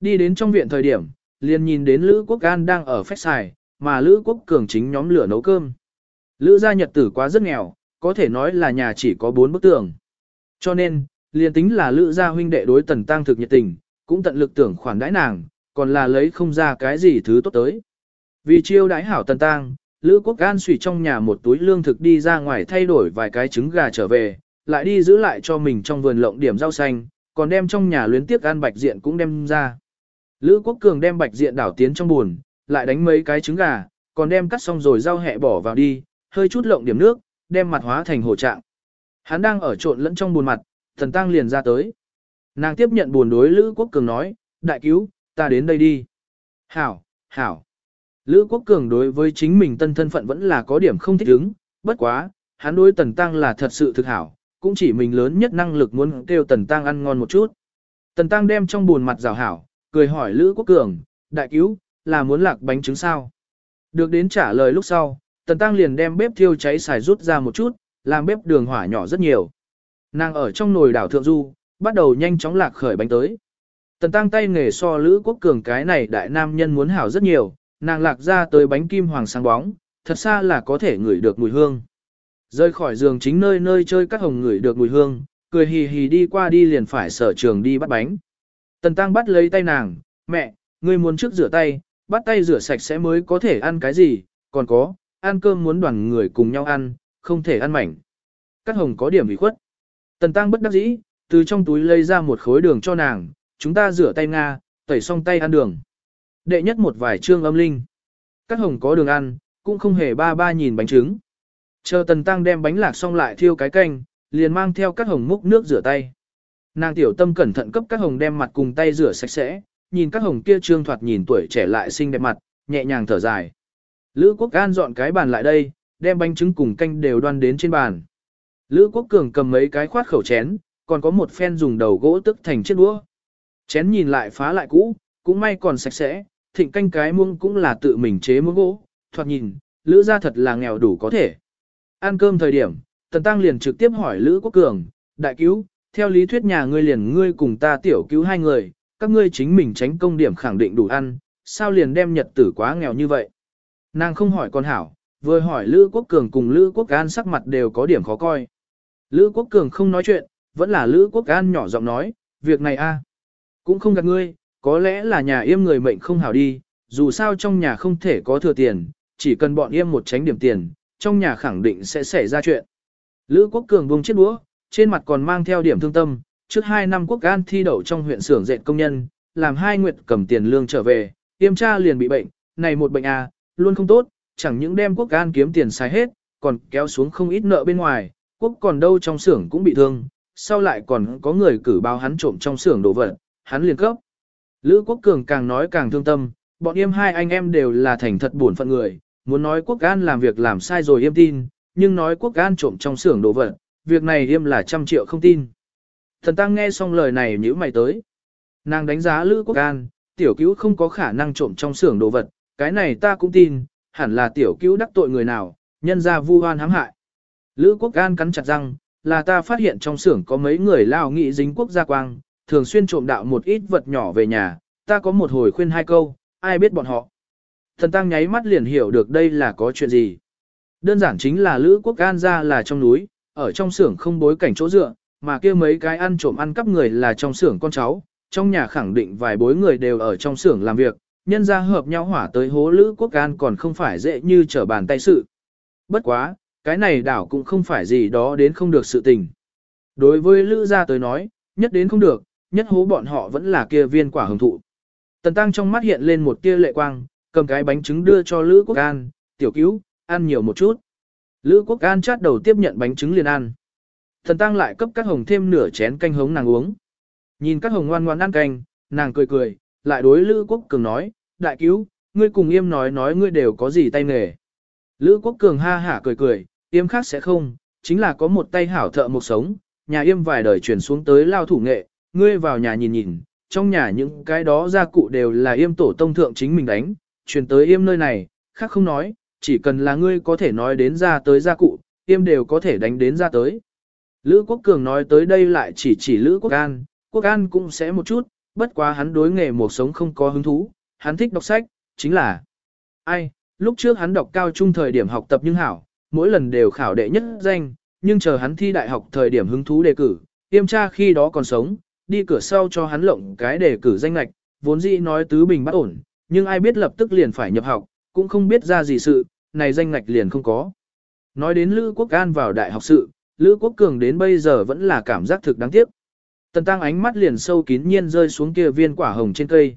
Đi đến trong viện thời điểm, liền nhìn đến Lữ Quốc An đang ở phách xài, mà Lữ Quốc Cường chính nhóm lửa nấu cơm. Lữ gia nhật tử quá rất nghèo, có thể nói là nhà chỉ có bốn bức tường. Cho nên, liền tính là Lữ gia huynh đệ đối Tần Tăng thực nhiệt tình, cũng tận lực tưởng khoản đãi nàng, còn là lấy không ra cái gì thứ tốt tới. Vì chiêu đãi hảo Tần Tăng, Lữ Quốc gan xùy trong nhà một túi lương thực đi ra ngoài thay đổi vài cái trứng gà trở về, lại đi giữ lại cho mình trong vườn lộng điểm rau xanh, còn đem trong nhà luyến tiếc ăn bạch diện cũng đem ra. Lữ Quốc Cường đem bạch diện đảo tiến trong buồn, lại đánh mấy cái trứng gà, còn đem cắt xong rồi rau hẹ bỏ vào đi, hơi chút lộng điểm nước, đem mặt hóa thành hồ trạng. Hắn đang ở trộn lẫn trong buồn mặt, thần tăng liền ra tới. Nàng tiếp nhận buồn đối Lữ Quốc Cường nói, đại cứu, ta đến đây đi. Hảo, hảo. Lữ Quốc Cường đối với chính mình tân thân phận vẫn là có điểm không thích ứng, bất quá, hắn đối Tần Tăng là thật sự thực hảo, cũng chỉ mình lớn nhất năng lực muốn kêu Tần Tăng ăn ngon một chút. Tần Tăng đem trong buồn mặt rào hảo, cười hỏi Lữ Quốc Cường, đại cứu, là muốn lạc bánh trứng sao? Được đến trả lời lúc sau, Tần Tăng liền đem bếp thiêu cháy xài rút ra một chút, làm bếp đường hỏa nhỏ rất nhiều. Nàng ở trong nồi đảo thượng du, bắt đầu nhanh chóng lạc khởi bánh tới. Tần Tăng tay nghề so Lữ Quốc Cường cái này đại nam nhân muốn hảo rất nhiều, nàng lạc ra tới bánh kim hoàng sáng bóng, thật xa là có thể ngửi được mùi hương. Rơi khỏi giường chính nơi nơi chơi các hồng ngửi được mùi hương, cười hì hì đi qua đi liền phải sở trường đi bắt bánh. Tần Tăng bắt lấy tay nàng, mẹ, ngươi muốn trước rửa tay, bắt tay rửa sạch sẽ mới có thể ăn cái gì, còn có, ăn cơm muốn đoàn người cùng nhau ăn, không thể ăn mảnh. Các hồng có điểm bị khuất. Tần Tăng bất đắc dĩ, từ trong túi lấy ra một khối đường cho nàng, chúng ta rửa tay Nga, tẩy xong tay ăn đường. Đệ nhất một vài chương âm linh. Các hồng có đường ăn, cũng không hề ba ba nhìn bánh trứng. Chờ tần tăng đem bánh lạc xong lại thiêu cái canh, liền mang theo các hồng múc nước rửa tay. Nàng tiểu tâm cẩn thận cấp các hồng đem mặt cùng tay rửa sạch sẽ, nhìn các hồng kia trương thoạt nhìn tuổi trẻ lại xinh đẹp mặt, nhẹ nhàng thở dài. Lữ quốc an dọn cái bàn lại đây, đem bánh trứng cùng canh đều đoan đến trên bàn. Lữ Quốc Cường cầm mấy cái khoát khẩu chén, còn có một phen dùng đầu gỗ tức thành chiếc đũa. Chén nhìn lại phá lại cũ, cũng may còn sạch sẽ, thịnh canh cái muông cũng là tự mình chế muông gỗ, thoạt nhìn, Lữ gia thật là nghèo đủ có thể. Ăn cơm thời điểm, Tần Tăng liền trực tiếp hỏi Lữ Quốc Cường, đại cứu, theo lý thuyết nhà ngươi liền ngươi cùng ta tiểu cứu hai người, các ngươi chính mình tránh công điểm khẳng định đủ ăn, sao liền đem nhật tử quá nghèo như vậy. Nàng không hỏi con hảo, vừa hỏi Lữ Quốc Cường cùng Lữ Quốc An sắc mặt đều có điểm khó coi. Lữ Quốc Cường không nói chuyện, vẫn là Lữ Quốc An nhỏ giọng nói, việc này a cũng không gạt ngươi, có lẽ là nhà yêm người mệnh không hảo đi, dù sao trong nhà không thể có thừa tiền, chỉ cần bọn yêm một tránh điểm tiền, trong nhà khẳng định sẽ xảy ra chuyện. Lữ Quốc Cường buông chiếc đũa, trên mặt còn mang theo điểm thương tâm, trước hai năm Quốc An thi đậu trong huyện xưởng dệt công nhân, làm hai nguyệt cầm tiền lương trở về, yêm cha liền bị bệnh, này một bệnh à, luôn không tốt, chẳng những đem Quốc An kiếm tiền xài hết, còn kéo xuống không ít nợ bên ngoài, Quốc còn đâu trong xưởng cũng bị thương, sau lại còn có người cử báo hắn trộm trong xưởng đồ vật, hắn liền cấp. Lữ Quốc Cường càng nói càng thương tâm, bọn em hai anh em đều là thành thật buồn phận người, muốn nói Quốc An làm việc làm sai rồi em tin, nhưng nói Quốc An trộm trong xưởng đồ vật, việc này em là trăm triệu không tin. Thần Tăng nghe xong lời này nhữ mày tới. Nàng đánh giá Lữ Quốc An, tiểu cứu không có khả năng trộm trong xưởng đồ vật, cái này ta cũng tin, hẳn là tiểu cứu đắc tội người nào, nhân ra vu oan hãm hại. Lữ Quốc gan cắn chặt răng, là ta phát hiện trong xưởng có mấy người lao nghị dính quốc gia quang, thường xuyên trộm đạo một ít vật nhỏ về nhà, ta có một hồi khuyên hai câu, ai biết bọn họ. Thần tăng nháy mắt liền hiểu được đây là có chuyện gì. Đơn giản chính là Lữ Quốc An ra là trong núi, ở trong xưởng không bối cảnh chỗ dựa, mà kia mấy cái ăn trộm ăn cắp người là trong xưởng con cháu, trong nhà khẳng định vài bối người đều ở trong xưởng làm việc, nhân ra hợp nhau hỏa tới hố Lữ Quốc An còn không phải dễ như trở bàn tay sự. Bất quá, cái này đảo cũng không phải gì đó đến không được sự tình. Đối với Lữ gia tới nói, nhất đến không được, nhất hố bọn họ vẫn là kia viên quả hồng thụ. Tần Tăng trong mắt hiện lên một tia lệ quang, cầm cái bánh trứng đưa cho Lữ Quốc An, tiểu cứu, ăn nhiều một chút. Lữ Quốc An chát đầu tiếp nhận bánh trứng liền ăn. thần Tăng lại cấp các hồng thêm nửa chén canh hống nàng uống. Nhìn các hồng ngoan ngoan ăn canh, nàng cười cười, lại đối Lữ Quốc Cường nói, đại cứu, ngươi cùng im nói nói ngươi đều có gì tay nghề. Lữ Quốc Cường ha hả cười cười, yêm khác sẽ không, chính là có một tay hảo thợ một sống, nhà yêm vài đời chuyển xuống tới lao thủ nghệ, ngươi vào nhà nhìn nhìn, trong nhà những cái đó gia cụ đều là yêm tổ tông thượng chính mình đánh, truyền tới yêm nơi này, khác không nói, chỉ cần là ngươi có thể nói đến ra tới gia cụ, yêm đều có thể đánh đến ra tới. Lữ Quốc Cường nói tới đây lại chỉ chỉ Lữ Quốc An, Quốc An cũng sẽ một chút, bất quá hắn đối nghề một sống không có hứng thú, hắn thích đọc sách, chính là ai, lúc trước hắn đọc cao trung thời điểm học tập nhưng hảo, mỗi lần đều khảo đệ nhất danh, nhưng chờ hắn thi đại học thời điểm hứng thú đề cử, tiêm cha khi đó còn sống, đi cửa sau cho hắn lộng cái đề cử danh lạch, vốn dĩ nói tứ bình bất ổn, nhưng ai biết lập tức liền phải nhập học, cũng không biết ra gì sự, này danh lạch liền không có. Nói đến Lữ Quốc An vào đại học sự, Lữ Quốc Cường đến bây giờ vẫn là cảm giác thực đáng tiếc. Tần Tăng ánh mắt liền sâu kín nhiên rơi xuống kia viên quả hồng trên cây.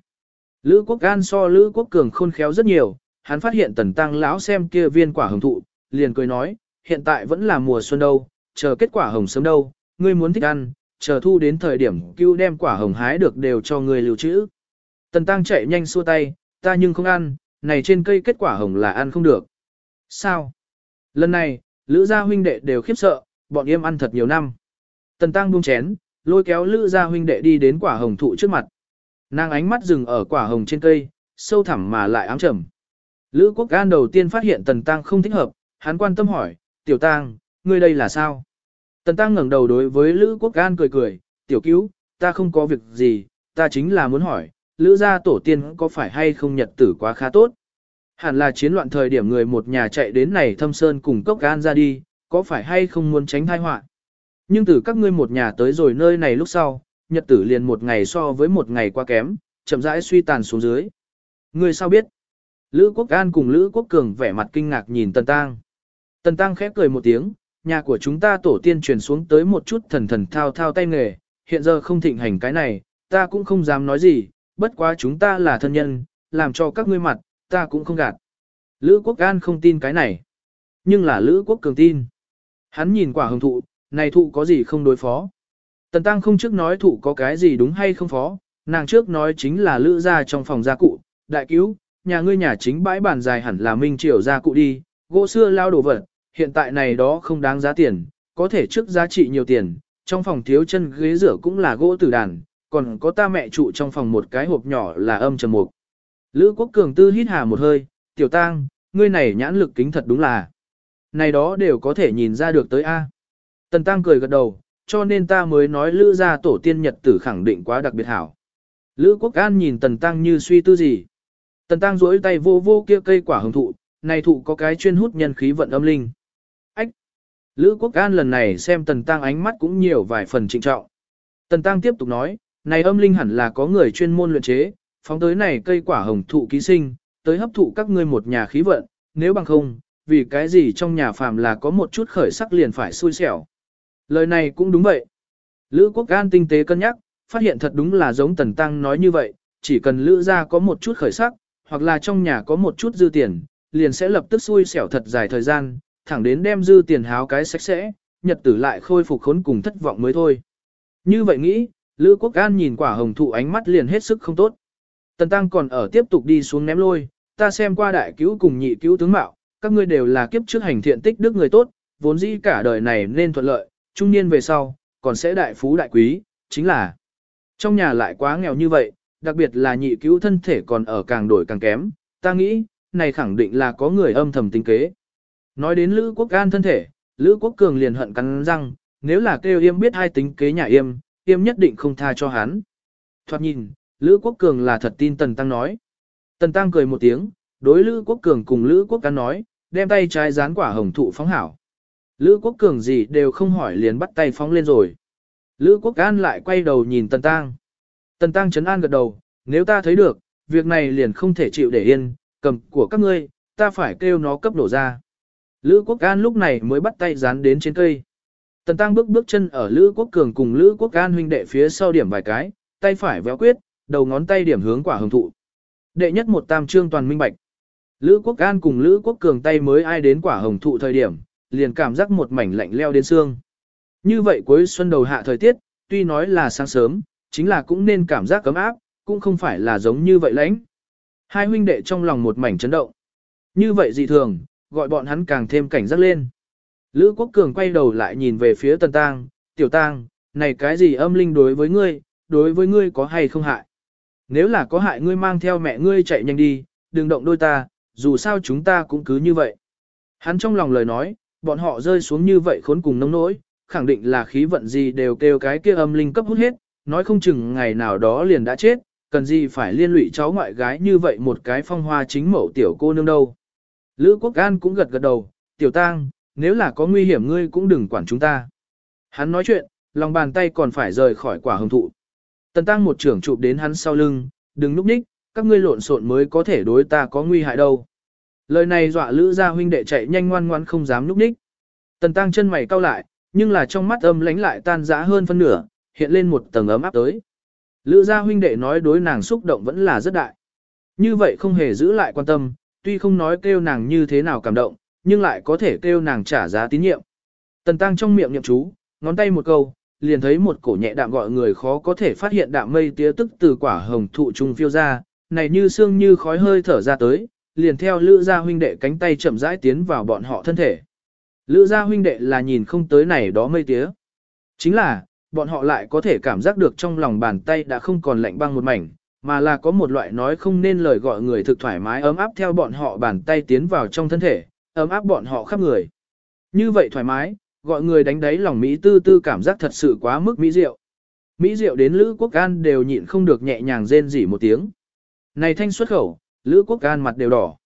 Lữ Quốc An so Lữ Quốc Cường khôn khéo rất nhiều, hắn phát hiện Tần Tăng lão xem kia viên quả hồng thụ, liền cười nói, hiện tại vẫn là mùa xuân đâu, chờ kết quả hồng sớm đâu, ngươi muốn thích ăn, chờ thu đến thời điểm cứu đem quả hồng hái được đều cho người lưu trữ. Tần Tăng chạy nhanh xua tay, ta nhưng không ăn, này trên cây kết quả hồng là ăn không được. Sao? Lần này, Lữ gia huynh đệ đều khiếp sợ, bọn em ăn thật nhiều năm. Tần Tăng buông chén, lôi kéo Lữ gia huynh đệ đi đến quả hồng thụ trước mặt. Nàng ánh mắt dừng ở quả hồng trên cây, sâu thẳm mà lại ám trầm. Lữ Quốc Gan đầu tiên phát hiện Tần Tăng không thích hợp, hắn quan tâm hỏi, "Tiểu Tăng, ngươi đây là sao?" Tần Tăng ngẩng đầu đối với Lữ Quốc Gan cười cười, tiểu cứu, ta không có việc gì, ta chính là muốn hỏi, Lữ gia tổ tiên có phải hay không nhật tử quá khá tốt? Hẳn là chiến loạn thời điểm người một nhà chạy đến này thâm sơn cùng cốc gan ra đi, có phải hay không muốn tránh thai họa? Nhưng từ các ngươi một nhà tới rồi nơi này lúc sau, nhật tử liền một ngày so với một ngày quá kém, chậm rãi suy tàn xuống dưới. Ngươi sao biết? Lữ Quốc An cùng Lữ Quốc Cường vẻ mặt kinh ngạc nhìn Tần Tăng. Tần Tăng khép cười một tiếng, nhà của chúng ta tổ tiên truyền xuống tới một chút thần thần thao thao tay nghề, hiện giờ không thịnh hành cái này, ta cũng không dám nói gì, bất quá chúng ta là thân nhân, làm cho các ngươi mặt, ta cũng không gạt. Lữ Quốc An không tin cái này, nhưng là Lữ Quốc Cường tin. Hắn nhìn quả hồng thụ, này thụ có gì không đối phó. Tần Tăng không trước nói thụ có cái gì đúng hay không phó, nàng trước nói chính là Lữ gia trong phòng gia cụ, đại cứu, nhà ngươi nhà chính bãi bàn dài hẳn là minh triều gia cụ đi, gỗ xưa lao đồ vật, hiện tại này đó không đáng giá tiền, có thể trước giá trị nhiều tiền, trong phòng thiếu chân ghế rửa cũng là gỗ tử đàn, còn có ta mẹ trụ trong phòng một cái hộp nhỏ là âm trầm mục. Lữ Quốc Cường tư hít hà một hơi, tiểu tang, ngươi này nhãn lực kính thật đúng là. Này đó đều có thể nhìn ra được tới A. Tần Tăng cười gật đầu, cho nên ta mới nói Lữ gia tổ tiên nhật tử khẳng định quá đặc biệt hảo. Lữ Quốc An nhìn Tần Tăng như suy tư gì. Tần Tăng duỗi tay vô vô kia cây quả hồng thụ, này thụ có cái chuyên hút nhân khí vận âm linh. Ách! Lữ Quốc An lần này xem Tần Tăng ánh mắt cũng nhiều vài phần trịnh trọng. Tần Tăng tiếp tục nói, này âm linh hẳn là có người chuyên môn luyện chế, phóng tới này cây quả hồng thụ ký sinh, tới hấp thụ các ngươi một nhà khí vận, nếu bằng không, vì cái gì trong nhà phàm là có một chút khởi sắc liền phải xui xẻo. Lời này cũng đúng vậy. Lữ Quốc An tinh tế cân nhắc, phát hiện thật đúng là giống Tần Tăng nói như vậy, chỉ cần Lữ gia có một chút khởi sắc, hoặc là trong nhà có một chút dư tiền, liền sẽ lập tức xui xẻo thật dài thời gian, thẳng đến đem dư tiền háo cái sạch sẽ, nhật tử lại khôi phục khốn cùng thất vọng mới thôi. Như vậy nghĩ, Lữ Quốc An nhìn quả hồng thụ ánh mắt liền hết sức không tốt. Tần Tăng còn ở tiếp tục đi xuống ném lôi, ta xem qua đại cứu cùng nhị cứu tướng mạo, các ngươi đều là kiếp trước hành thiện tích đức người tốt, vốn dĩ cả đời này nên thuận lợi, trung niên về sau, còn sẽ đại phú đại quý, chính là trong nhà lại quá nghèo như vậy, đặc biệt là nhị cứu thân thể còn ở càng đổi càng kém, ta nghĩ, này khẳng định là có người âm thầm tính kế. Nói đến Lữ Quốc An thân thể, Lữ Quốc Cường liền hận cắn răng, nếu là kêu yêm biết hai tính kế nhà yêm, yêm nhất định không tha cho hắn. Thoạt nhìn, Lữ Quốc Cường là thật tin Tần Tăng nói. Tần Tăng cười một tiếng, đối Lữ Quốc Cường cùng Lữ Quốc An nói, đem tay trái dán quả hồng thụ phóng hảo. Lữ Quốc Cường gì đều không hỏi liền bắt tay phóng lên rồi. Lữ Quốc An lại quay đầu nhìn Tần Tăng. Tần Tăng chấn an gật đầu, nếu ta thấy được, việc này liền không thể chịu để yên, cầm của các ngươi, ta phải kêu nó cấp nổ ra. Lữ Quốc An lúc này mới bắt tay dán đến trên cây. Tần Tăng bước bước chân ở Lữ Quốc Cường cùng Lữ Quốc An huynh đệ phía sau điểm vài cái, tay phải véo quyết, đầu ngón tay điểm hướng quả hồng thụ. Đệ nhất một tam trương toàn minh bạch. Lữ Quốc An cùng Lữ Quốc Cường tay mới ai đến quả hồng thụ thời điểm, liền cảm giác một mảnh lạnh leo đến xương. Như vậy cuối xuân đầu hạ thời tiết, tuy nói là sáng sớm, chính là cũng nên cảm giác cấm áp, cũng không phải là giống như vậy lãnh. Hai huynh đệ trong lòng một mảnh chấn động. Như vậy dị thường, gọi bọn hắn càng thêm cảnh giác lên. Lữ Quốc Cường quay đầu lại nhìn về phía Tần Tang, Tiểu Tang, này cái gì âm linh đối với ngươi, đối với ngươi có hay không hại? Nếu là có hại ngươi mang theo mẹ ngươi chạy nhanh đi, đừng động đôi ta, dù sao chúng ta cũng cứ như vậy. Hắn trong lòng lời nói, bọn họ rơi xuống như vậy khốn cùng nông nỗi, khẳng định là khí vận gì đều kêu cái kia âm linh cấp hút hết, nói không chừng ngày nào đó liền đã chết, cần gì phải liên lụy cháu ngoại gái như vậy một cái phong hoa chính mẫu tiểu cô nương đâu. Lữ Quốc An cũng gật gật đầu, tiểu tang, nếu là có nguy hiểm ngươi cũng đừng quản chúng ta. Hắn nói chuyện, lòng bàn tay còn phải rời khỏi quả hồng thụ. Tần tăng một trưởng chụp đến hắn sau lưng, đừng núp ních, các ngươi lộn xộn mới có thể đối ta có nguy hại đâu. Lời này dọa lữ gia huynh đệ chạy nhanh ngoan ngoan không dám núp ních. Tần tăng chân mày cau lại, nhưng là trong mắt âm lánh lại tan rã hơn phân nửa, hiện lên một tầng ấm áp tới. Lữ gia huynh đệ nói đối nàng xúc động vẫn là rất đại. Như vậy không hề giữ lại quan tâm, tuy không nói kêu nàng như thế nào cảm động, nhưng lại có thể kêu nàng trả giá tín nhiệm. Tần tăng trong miệng nhậm chú, ngón tay một câu, liền thấy một cổ nhẹ đạm gọi người khó có thể phát hiện đạm mây tía tức từ quả hồng thụ trung phiêu ra, này như xương như khói hơi thở ra tới, liền theo lữ gia huynh đệ cánh tay chậm rãi tiến vào bọn họ thân thể. Lữ gia huynh đệ là nhìn không tới này đó mây tía. Chính là, bọn họ lại có thể cảm giác được trong lòng bàn tay đã không còn lạnh băng một mảnh, mà là có một loại nói không nên lời gọi người thực thoải mái ấm áp theo bọn họ bàn tay tiến vào trong thân thể, ấm áp bọn họ khắp người. Như vậy thoải mái, gọi người đánh đáy lòng Mỹ tư tư cảm giác thật sự quá mức Mỹ diệu. Mỹ diệu đến Lữ Quốc An đều nhịn không được nhẹ nhàng rên rỉ một tiếng. Này thanh xuất khẩu, Lữ Quốc An mặt đều đỏ.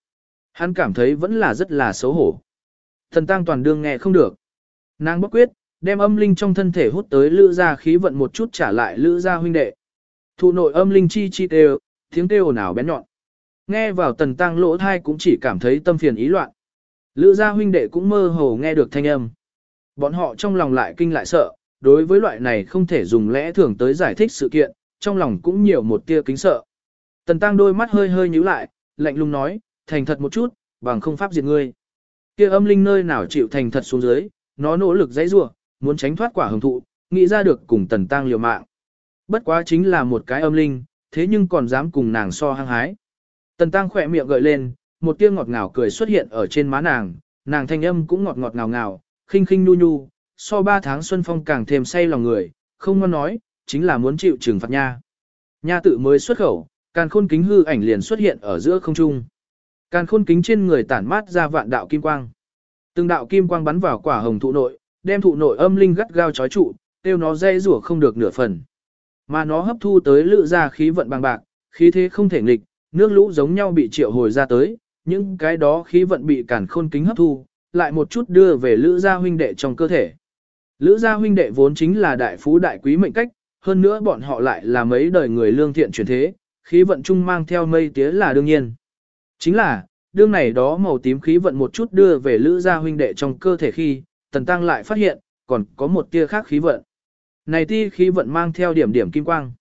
Hắn cảm thấy vẫn là rất là xấu hổ. Thần tăng toàn đương nghe không được. Nàng bất quyết, đem âm linh trong thân thể hút tới lữ gia khí vận một chút trả lại lữ gia huynh đệ. Thụ nội âm linh chi chi đều, tiếng kêu ồn bén nhọn. Nghe vào tần tăng lỗ thai cũng chỉ cảm thấy tâm phiền ý loạn. Lữ gia huynh đệ cũng mơ hồ nghe được thanh âm. Bọn họ trong lòng lại kinh lại sợ, đối với loại này không thể dùng lẽ thường tới giải thích sự kiện, trong lòng cũng nhiều một tia kính sợ. Tần tăng đôi mắt hơi hơi nhíu lại, lạnh lùng nói, thành thật một chút, bằng không pháp diệt ngươi. Kia âm linh nơi nào chịu thành thật xuống dưới, nó nỗ lực dãy rủa, muốn tránh thoát quả hồng thụ, nghĩ ra được cùng tần tăng liều mạng. Bất quá chính là một cái âm linh, thế nhưng còn dám cùng nàng so hăng hái. Tần tăng khỏe miệng gợi lên, một tia ngọt ngào cười xuất hiện ở trên má nàng, nàng thanh âm cũng ngọt ngọt ngào ngào, khinh khinh nu nu so ba tháng xuân phong càng thêm say lòng người, không ngon nói, chính là muốn chịu trừng phạt nha. Nha tự mới xuất khẩu, càn khôn kính hư ảnh liền xuất hiện ở giữa không trung. Càn khôn kính trên người tản mát ra vạn đạo kim quang. Từng đạo kim quang bắn vào quả hồng thụ nội, đem thụ nội âm linh gắt gao chói trụ, tiêu nó dây rủa không được nửa phần. Mà nó hấp thu tới lự ra khí vận bằng bạc, khí thế không thể nghịch, nước lũ giống nhau bị triệu hồi ra tới, những cái đó khí vận bị cản khôn kính hấp thu, lại một chút đưa về lữ gia huynh đệ trong cơ thể. Lữ gia huynh đệ vốn chính là đại phú đại quý mệnh cách, hơn nữa bọn họ lại là mấy đời người lương thiện truyền thế, khí vận chung mang theo mây tía là đương nhiên. Chính là, đương này đó màu tím khí vận một chút đưa về lữ gia huynh đệ trong cơ thể khi, tần tăng lại phát hiện, còn có một tia khác khí vận. Này ti khí vận mang theo điểm điểm kim quang.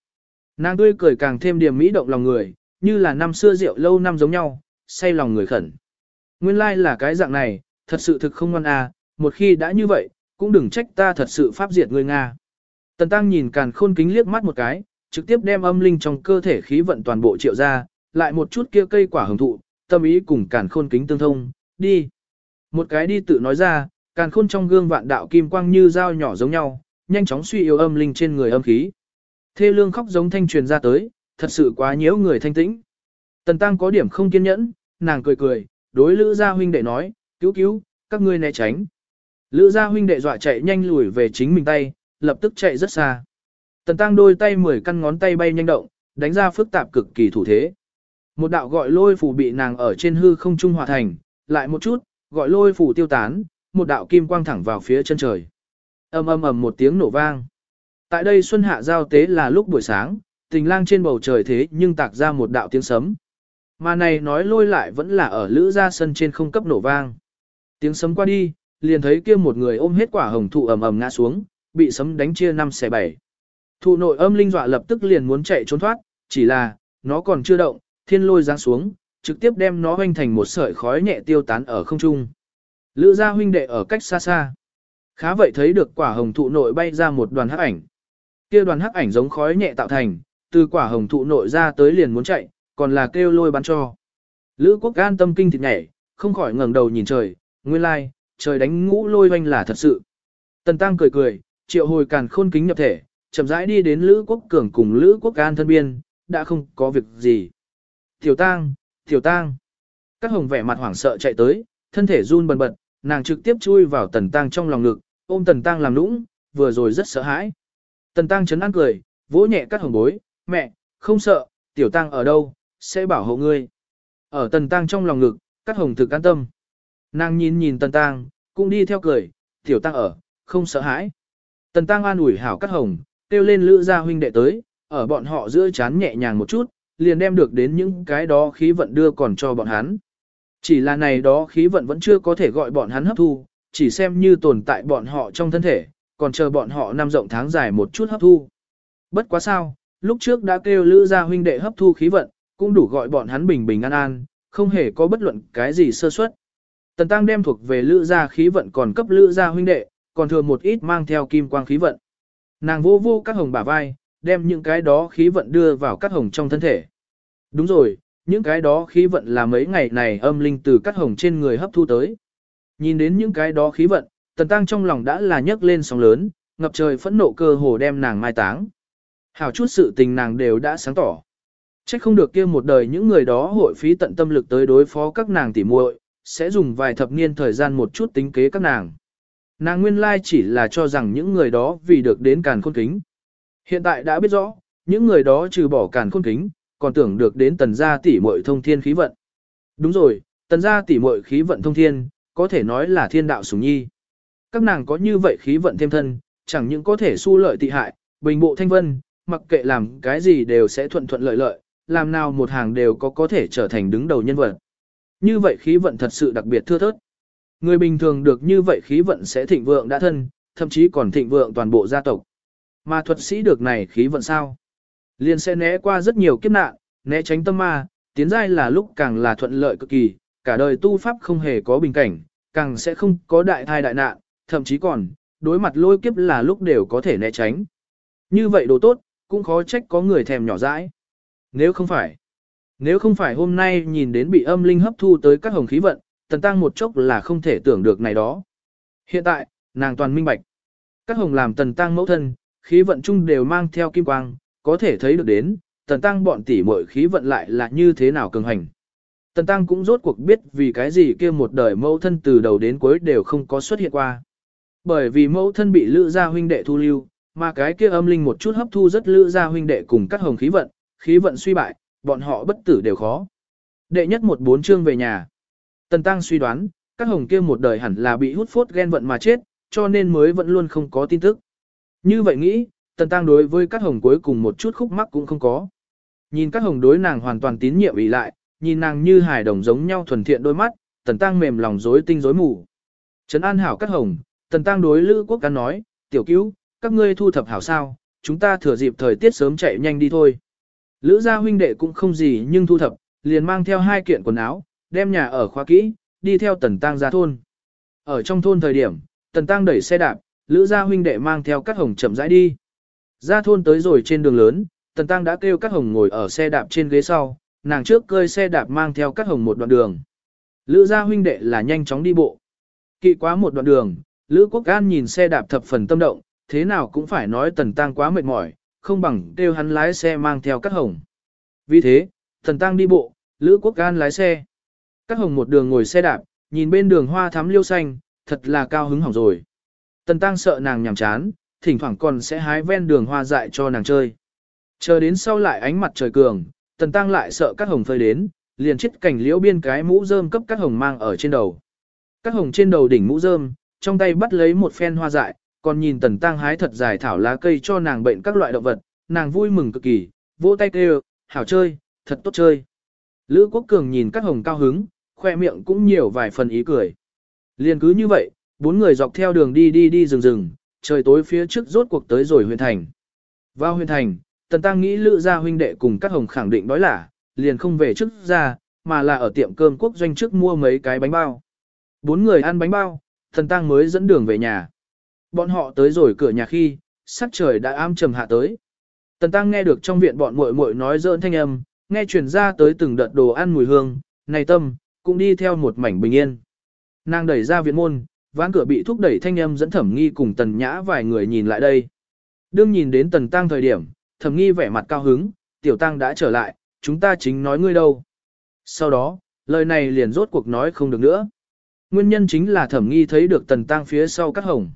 Nàng tươi cười càng thêm điểm mỹ động lòng người, như là năm xưa rượu lâu năm giống nhau, say lòng người khẩn. Nguyên lai like là cái dạng này, thật sự thực không ngoan à, một khi đã như vậy, cũng đừng trách ta thật sự pháp diệt người Nga. Tần Tăng nhìn càn khôn kính liếc mắt một cái, trực tiếp đem âm linh trong cơ thể khí vận toàn bộ triệu ra, lại một chút kia cây quả hồng thụ, tâm ý cùng càn khôn kính tương thông, đi. Một cái đi tự nói ra, càn khôn trong gương vạn đạo kim quang như dao nhỏ giống nhau, nhanh chóng suy yếu âm linh trên người âm khí. Thê lương khóc giống thanh truyền ra tới, thật sự quá nhiễu người thanh tĩnh. Tần Tăng có điểm không kiên nhẫn, nàng cười cười, đối Lữ Gia huynh đệ nói, cứu cứu, các ngươi né tránh. Lữ Gia huynh đệ dọa chạy nhanh lùi về chính mình tay, lập tức chạy rất xa. Tần Tăng đôi tay mười căn ngón tay bay nhanh động, đánh ra phức tạp cực kỳ thủ thế. Một đạo gọi lôi phủ bị nàng ở trên hư không trung hòa thành, lại một chút, gọi lôi phủ tiêu tán, một đạo kim quang thẳng vào phía chân trời. Ầm ầm ầm một tiếng nổ vang. Tại đây xuân hạ giao tế là lúc buổi sáng, tình lang trên bầu trời thế nhưng tạc ra một đạo tiếng sấm. Mà này nói lôi lại vẫn là ở lữ ra sân trên không cấp nổ vang. Tiếng sấm qua đi, liền thấy kia một người ôm hết quả hồng thụ ầm ầm ngã xuống, bị sấm đánh chia năm xẻ bảy. Thụ nội âm linh dọa lập tức liền muốn chạy trốn thoát, chỉ là, nó còn chưa động, thiên lôi giáng xuống, trực tiếp đem nó hoanh thành một sợi khói nhẹ tiêu tán ở không trung. Lữ gia huynh đệ ở cách xa xa. Khá vậy thấy được quả hồng thụ nội bay ra một đoàn hắc ảnh. Kia đoàn hắc ảnh giống khói nhẹ tạo thành, từ quả hồng thụ nội ra tới liền muốn chạy, còn là kêu lôi bắn cho. Lữ quốc gan tâm kinh thịt nhảy, không khỏi ngẩng đầu nhìn trời, nguyên lai, trời đánh ngũ lôi oanh là thật sự. Tần Tăng cười cười, triệu hồi càn khôn kính nhập thể, chậm rãi đi đến Lữ quốc cường cùng Lữ quốc gan thân biên, đã không có việc gì. Tiểu Tăng, Tiểu Tăng. Các hồng vẻ mặt hoảng sợ chạy tới, thân thể run bần bật, nàng trực tiếp chui vào Tần Tăng trong lòng ngực, ôm Tần Tăng làm nũng, vừa rồi rất sợ hãi. Tần Tăng chấn an cười, vỗ nhẹ các hồng bối, mẹ, không sợ, Tiểu Tăng ở đâu, sẽ bảo hộ ngươi. Ở Tần Tăng trong lòng ngực, các hồng thực an tâm. Nàng nhìn nhìn Tần Tăng, cũng đi theo cười, Tiểu Tăng ở, không sợ hãi. Tần Tăng an ủi hảo các hồng, kêu lên lữ gia huynh đệ tới, ở bọn họ giữa chán nhẹ nhàng một chút, liền đem được đến những cái đó khí vận đưa còn cho bọn hắn. Chỉ là này đó khí vận vẫn chưa có thể gọi bọn hắn hấp thu, chỉ xem như tồn tại bọn họ trong thân thể, còn chờ bọn họ năm rộng tháng dài một chút hấp thu. Bất quá sao, lúc trước đã kêu lữ gia huynh đệ hấp thu khí vận, cũng đủ gọi bọn hắn bình bình an an, không hề có bất luận cái gì sơ suất. Tần Tăng đem thuộc về lữ gia khí vận còn cấp lữ gia huynh đệ, còn thừa một ít mang theo kim quang khí vận. Nàng vô vô các hồng bả vai, đem những cái đó khí vận đưa vào các hồng trong thân thể. Đúng rồi, những cái đó khí vận là mấy ngày này âm linh từ các hồng trên người hấp thu tới. Nhìn đến những cái đó khí vận, tần tăng trong lòng đã là nhấc lên sóng lớn, ngập trời phẫn nộ cơ hồ đem nàng mai táng. Hảo chút sự tình nàng đều đã sáng tỏ. Chắc không được kia một đời những người đó hội phí tận tâm lực tới đối phó các nàng tỉ muội, sẽ dùng vài thập niên thời gian một chút tính kế các nàng. Nàng nguyên lai chỉ là cho rằng những người đó vì được đến càn khôn kính. Hiện tại đã biết rõ, những người đó trừ bỏ càn khôn kính, còn tưởng được đến tần gia tỷ muội thông thiên khí vận. Đúng rồi, tần gia tỷ muội khí vận thông thiên, có thể nói là thiên đạo sủng nhi. Các nàng có như vậy khí vận thêm thân, chẳng những có thể su lợi tị hại, bình bộ thanh vân, mặc kệ làm cái gì đều sẽ thuận thuận lợi lợi, làm nào một hàng đều có có thể trở thành đứng đầu nhân vật. Như vậy khí vận thật sự đặc biệt thưa thớt. Người bình thường được như vậy khí vận sẽ thịnh vượng đã thân, thậm chí còn thịnh vượng toàn bộ gia tộc. Mà thuật sĩ được này khí vận sao? Liền sẽ né qua rất nhiều kiếp nạn, né tránh tâm ma, tiến giai là lúc càng là thuận lợi cực kỳ, cả đời tu pháp không hề có bình cảnh, càng sẽ không có đại thai đại nạn, thậm chí còn, đối mặt lôi kiếp là lúc đều có thể né tránh. Như vậy đồ tốt, cũng khó trách có người thèm nhỏ dãi. Nếu không phải, nếu không phải hôm nay nhìn đến bị âm linh hấp thu tới các hồng khí vận, tần tăng một chốc là không thể tưởng được này đó. Hiện tại, nàng toàn minh bạch. Các hồng làm tần tăng mẫu thân, khí vận chung đều mang theo kim quang, có thể thấy được đến, tần tăng bọn tỷ muội khí vận lại là như thế nào cường hành. Tần tăng cũng rốt cuộc biết vì cái gì kia một đời mẫu thân từ đầu đến cuối đều không có xuất hiện qua. Bởi vì mẫu thân bị lữ gia huynh đệ thu lưu, mà cái kia âm linh một chút hấp thu rất lữ gia huynh đệ cùng các hồng khí vận, khí vận suy bại, bọn họ bất tử đều khó. Đệ nhất một bốn chương về nhà. Tần Tăng suy đoán, các hồng kia một đời hẳn là bị hút phốt ghen vận mà chết, cho nên mới vẫn luôn không có tin tức. Như vậy nghĩ, Tần Tăng đối với các hồng cuối cùng một chút khúc mắc cũng không có. Nhìn các hồng đối nàng hoàn toàn tín nhiệm ý lại, nhìn nàng như hài đồng giống nhau thuần thiện đôi mắt, Tần Tăng mềm lòng rối tinh rối mù. Trấn an hảo các hồng, Tần Tăng đối Lữ Quốc Cán nói, tiểu cứu, các ngươi thu thập hảo sao, chúng ta thừa dịp thời tiết sớm chạy nhanh đi thôi. Lữ gia huynh đệ cũng không gì nhưng thu thập, liền mang theo hai kiện quần áo, đem nhà ở khóa kỹ, đi theo Tần Tăng ra thôn. Ở trong thôn thời điểm, Tần Tăng đẩy xe đạp, Lữ gia huynh đệ mang theo các hồng chậm rãi đi. Ra thôn tới rồi trên đường lớn, Tần Tăng đã kêu các hồng ngồi ở xe đạp trên ghế sau, nàng trước cơi xe đạp mang theo các hồng một đoạn đường. Lữ gia huynh đệ là nhanh chóng đi bộ. Kỵ quá một đoạn đường, Lữ Quốc An nhìn xe đạp thập phần tâm động, thế nào cũng phải nói Tần Tăng quá mệt mỏi, không bằng kêu hắn lái xe mang theo các hồng. Vì thế, Tần Tăng đi bộ, Lữ Quốc An lái xe. Các hồng một đường ngồi xe đạp, nhìn bên đường hoa thắm liêu xanh, thật là cao hứng hỏng rồi. Tần Tăng sợ nàng nhàm chán, thỉnh thoảng còn sẽ hái ven đường hoa dại cho nàng chơi. Chờ đến sau lại ánh mặt trời cường, Tần Tăng lại sợ các hồng phơi đến, liền chết cảnh liễu biên cái mũ rơm cấp các hồng mang ở trên đầu. Các hồng trên đầu đỉnh mũ rơm, trong tay bắt lấy một phen hoa dại, còn nhìn Tần Tăng hái thật dài thảo lá cây cho nàng bệnh các loại động vật, nàng vui mừng cực kỳ, vỗ tay kêu, hảo chơi, thật tốt chơi. Lữ Quốc Cường nhìn các hồng cao hứng, khoe miệng cũng nhiều vài phần ý cười. liền cứ như vậy, bốn người dọc theo đường đi đi đi rừng rừng, trời tối phía trước rốt cuộc tới rồi huyện thành. Vào huyện thành, Tần Tăng nghĩ lữ gia huynh đệ cùng các hồng khẳng định đói là, liền không về trước ra, mà là ở tiệm cơm quốc doanh trước mua mấy cái bánh bao. Bốn người ăn bánh bao, Tần Tăng mới dẫn đường về nhà. Bọn họ tới rồi cửa nhà khi, sắc trời đã am trầm hạ tới. Tần Tăng nghe được trong viện bọn muội muội nói dỡn thanh âm, nghe truyền ra tới từng đợt đồ ăn mùi hương, này tâm, cũng đi theo một mảnh bình yên. Nàng đẩy ra viện môn, ván cửa bị thúc đẩy thanh âm dẫn thẩm nghi cùng tần nhã vài người nhìn lại đây. Đương nhìn đến tần tăng thời điểm, thẩm nghi vẻ mặt cao hứng, tiểu tăng đã trở lại, chúng ta chính nói ngươi đâu. Sau đó, lời này liền rốt cuộc nói không được nữa. Nguyên nhân chính là thẩm nghi thấy được tần tăng phía sau các hồng.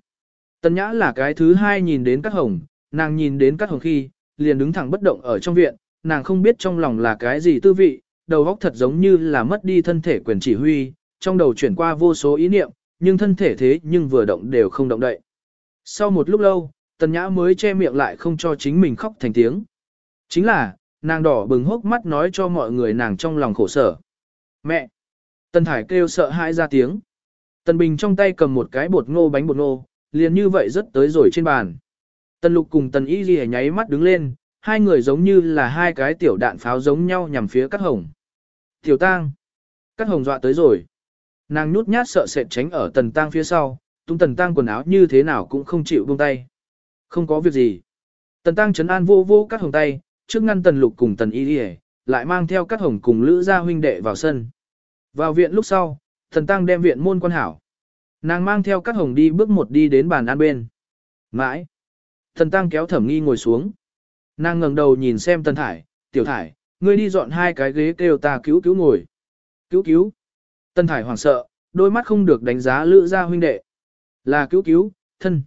Tần nhã là cái thứ hai nhìn đến các hồng, nàng nhìn đến các hồng khi, liền đứng thẳng bất động ở trong viện, nàng không biết trong lòng là cái gì tư vị, đầu óc thật giống như là mất đi thân thể quyền chỉ huy, trong đầu chuyển qua vô số ý niệm, nhưng thân thể thế nhưng vừa động đều không động đậy. Sau một lúc lâu, tần nhã mới che miệng lại không cho chính mình khóc thành tiếng. Chính là, nàng đỏ bừng hốc mắt nói cho mọi người nàng trong lòng khổ sở. Mẹ! Tần Thải kêu sợ hãi ra tiếng. Tần Bình trong tay cầm một cái bột ngô bánh bột ngô, liền như vậy rất tới rồi trên bàn. Tần Lục cùng Tần Y Ghi nháy mắt đứng lên, hai người giống như là hai cái tiểu đạn pháo giống nhau nhằm phía Cát Hồng. Tiểu Tang! Cát Hồng dọa tới rồi. Nàng nhút nhát sợ sệt tránh ở Tần Tang phía sau, tung Tần Tang quần áo như thế nào cũng không chịu buông tay. Không có việc gì. Tần tang chấn an vô vô các Hồng tay, trước ngăn Tần Lục cùng Tần Y Ghi, lại mang theo các Hồng cùng Lữ gia huynh đệ vào sân. Vào viện lúc sau, Tần Tăng đem viện môn quan hảo. Nàng mang theo các Hồng đi bước một đi đến bàn ăn bên. Mãi! Thần Tăng kéo thẩm nghi ngồi xuống. Nàng ngẩng đầu nhìn xem Tần Thải, tiểu Thải, ngươi đi dọn hai cái ghế kêu ta cứu cứu ngồi. Cứu cứu. Tân Thải hoảng sợ, đôi mắt không được đánh giá lữ gia huynh đệ. Là cứu cứu, thân.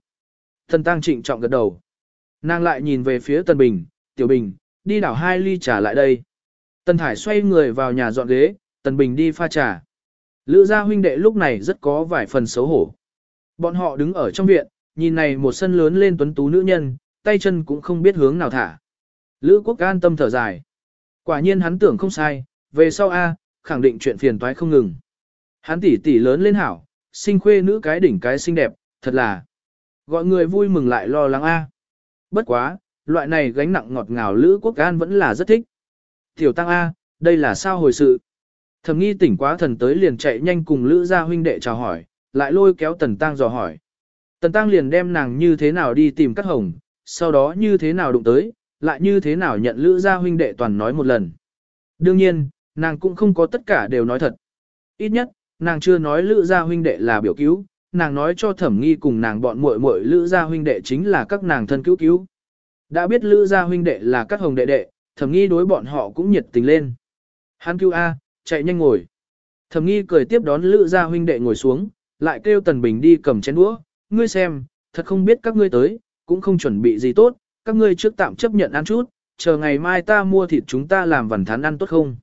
Thần Tăng trịnh trọng gật đầu. Nàng lại nhìn về phía Tân Bình, tiểu Bình, đi đảo hai ly trà lại đây. Tân Thải xoay người vào nhà dọn ghế, Tân Bình đi pha trà. Lữ gia huynh đệ lúc này rất có vài phần xấu hổ. Bọn họ đứng ở trong viện, nhìn này một sân lớn lên tuấn tú nữ nhân, tay chân cũng không biết hướng nào thả. Lữ quốc an tâm thở dài. Quả nhiên hắn tưởng không sai, về sau A, khẳng định chuyện phiền toái không ngừng. Hắn tỷ tỷ lớn lên hảo, sinh khuê nữ cái đỉnh cái xinh đẹp, thật là gọi người vui mừng lại lo lắng A. Bất quá, loại này gánh nặng ngọt ngào Lữ quốc an vẫn là rất thích. Tiểu tăng A, đây là sao hồi sự? Thầm nghi tỉnh quá thần tới liền chạy nhanh cùng Lữ gia huynh đệ chào hỏi, lại lôi kéo tần tăng dò hỏi. Tần Tăng liền đem nàng như thế nào đi tìm cắt Hồng, sau đó như thế nào đụng tới, lại như thế nào nhận Lữ gia huynh đệ toàn nói một lần. Đương nhiên, nàng cũng không có tất cả đều nói thật. Ít nhất, nàng chưa nói Lữ gia huynh đệ là biểu cứu, nàng nói cho thẩm nghi cùng nàng bọn muội muội lữ gia huynh đệ chính là các nàng thân cứu cứu. Đã biết lữ gia huynh đệ là các hồng đệ đệ, thẩm nghi đối bọn họ cũng nhiệt tình lên. Hắn cứu A, chạy nhanh ngồi. Thẩm nghi cười tiếp đón lữ gia huynh đệ ngồi xuống, lại kêu tần bình đi cầm chén đũa, ngươi xem, thật không biết các ngươi tới, cũng không chuẩn bị gì tốt, các ngươi trước tạm chấp nhận ăn chút, chờ ngày mai ta mua thịt chúng ta làm vằn thán ăn tốt không.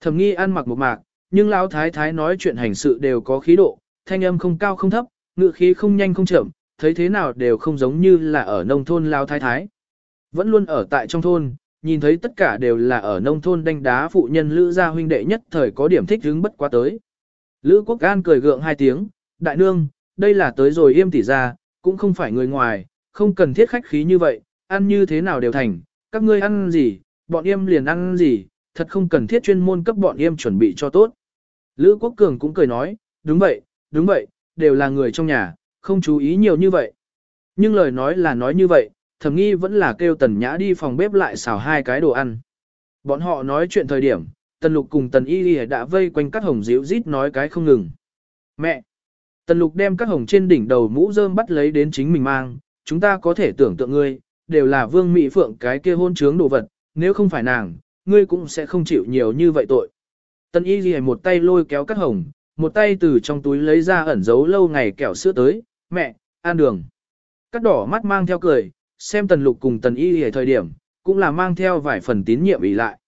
Thẩm nghi ăn mặc một mạc, nhưng lão thái thái nói chuyện hành sự đều có khí độ, thanh âm không cao không thấp, ngựa khí không nhanh không chậm, thấy thế nào đều không giống như là ở nông thôn lão thái thái. Vẫn luôn ở tại trong thôn, nhìn thấy tất cả đều là ở nông thôn đánh đá phụ nhân lữ gia huynh đệ nhất thời có điểm thích hứng bất quá tới. Lữ Quốc An cười gượng hai tiếng, đại nương, đây là tới rồi yêm tỉ ra, cũng không phải người ngoài, không cần thiết khách khí như vậy, ăn như thế nào đều thành, các ngươi ăn gì, bọn yêm liền ăn gì, thật không cần thiết chuyên môn cấp bọn em chuẩn bị cho tốt. Lữ Quốc Cường cũng cười nói, đúng vậy, đúng vậy, đều là người trong nhà, không chú ý nhiều như vậy. Nhưng lời nói là nói như vậy, thầm nghi vẫn là kêu tần nhã đi phòng bếp lại xào hai cái đồ ăn. Bọn họ nói chuyện thời điểm, tần lục cùng tần y đã vây quanh các hồng díu rít nói cái không ngừng. Mẹ! Tần lục đem các hồng trên đỉnh đầu mũ rơm bắt lấy đến chính mình mang, chúng ta có thể tưởng tượng ngươi, đều là vương mỹ phượng cái kia hôn trướng đồ vật, nếu không phải nàng, ngươi cũng sẽ không chịu nhiều như vậy tội. Tần y ghi một tay lôi kéo cắt hồng, một tay từ trong túi lấy ra ẩn giấu lâu ngày kẹo sữa tới, mẹ, an đường. Cắt đỏ mắt mang theo cười, xem tần lục cùng tần y ghi thời điểm, cũng là mang theo vài phần tín nhiệm ý lại.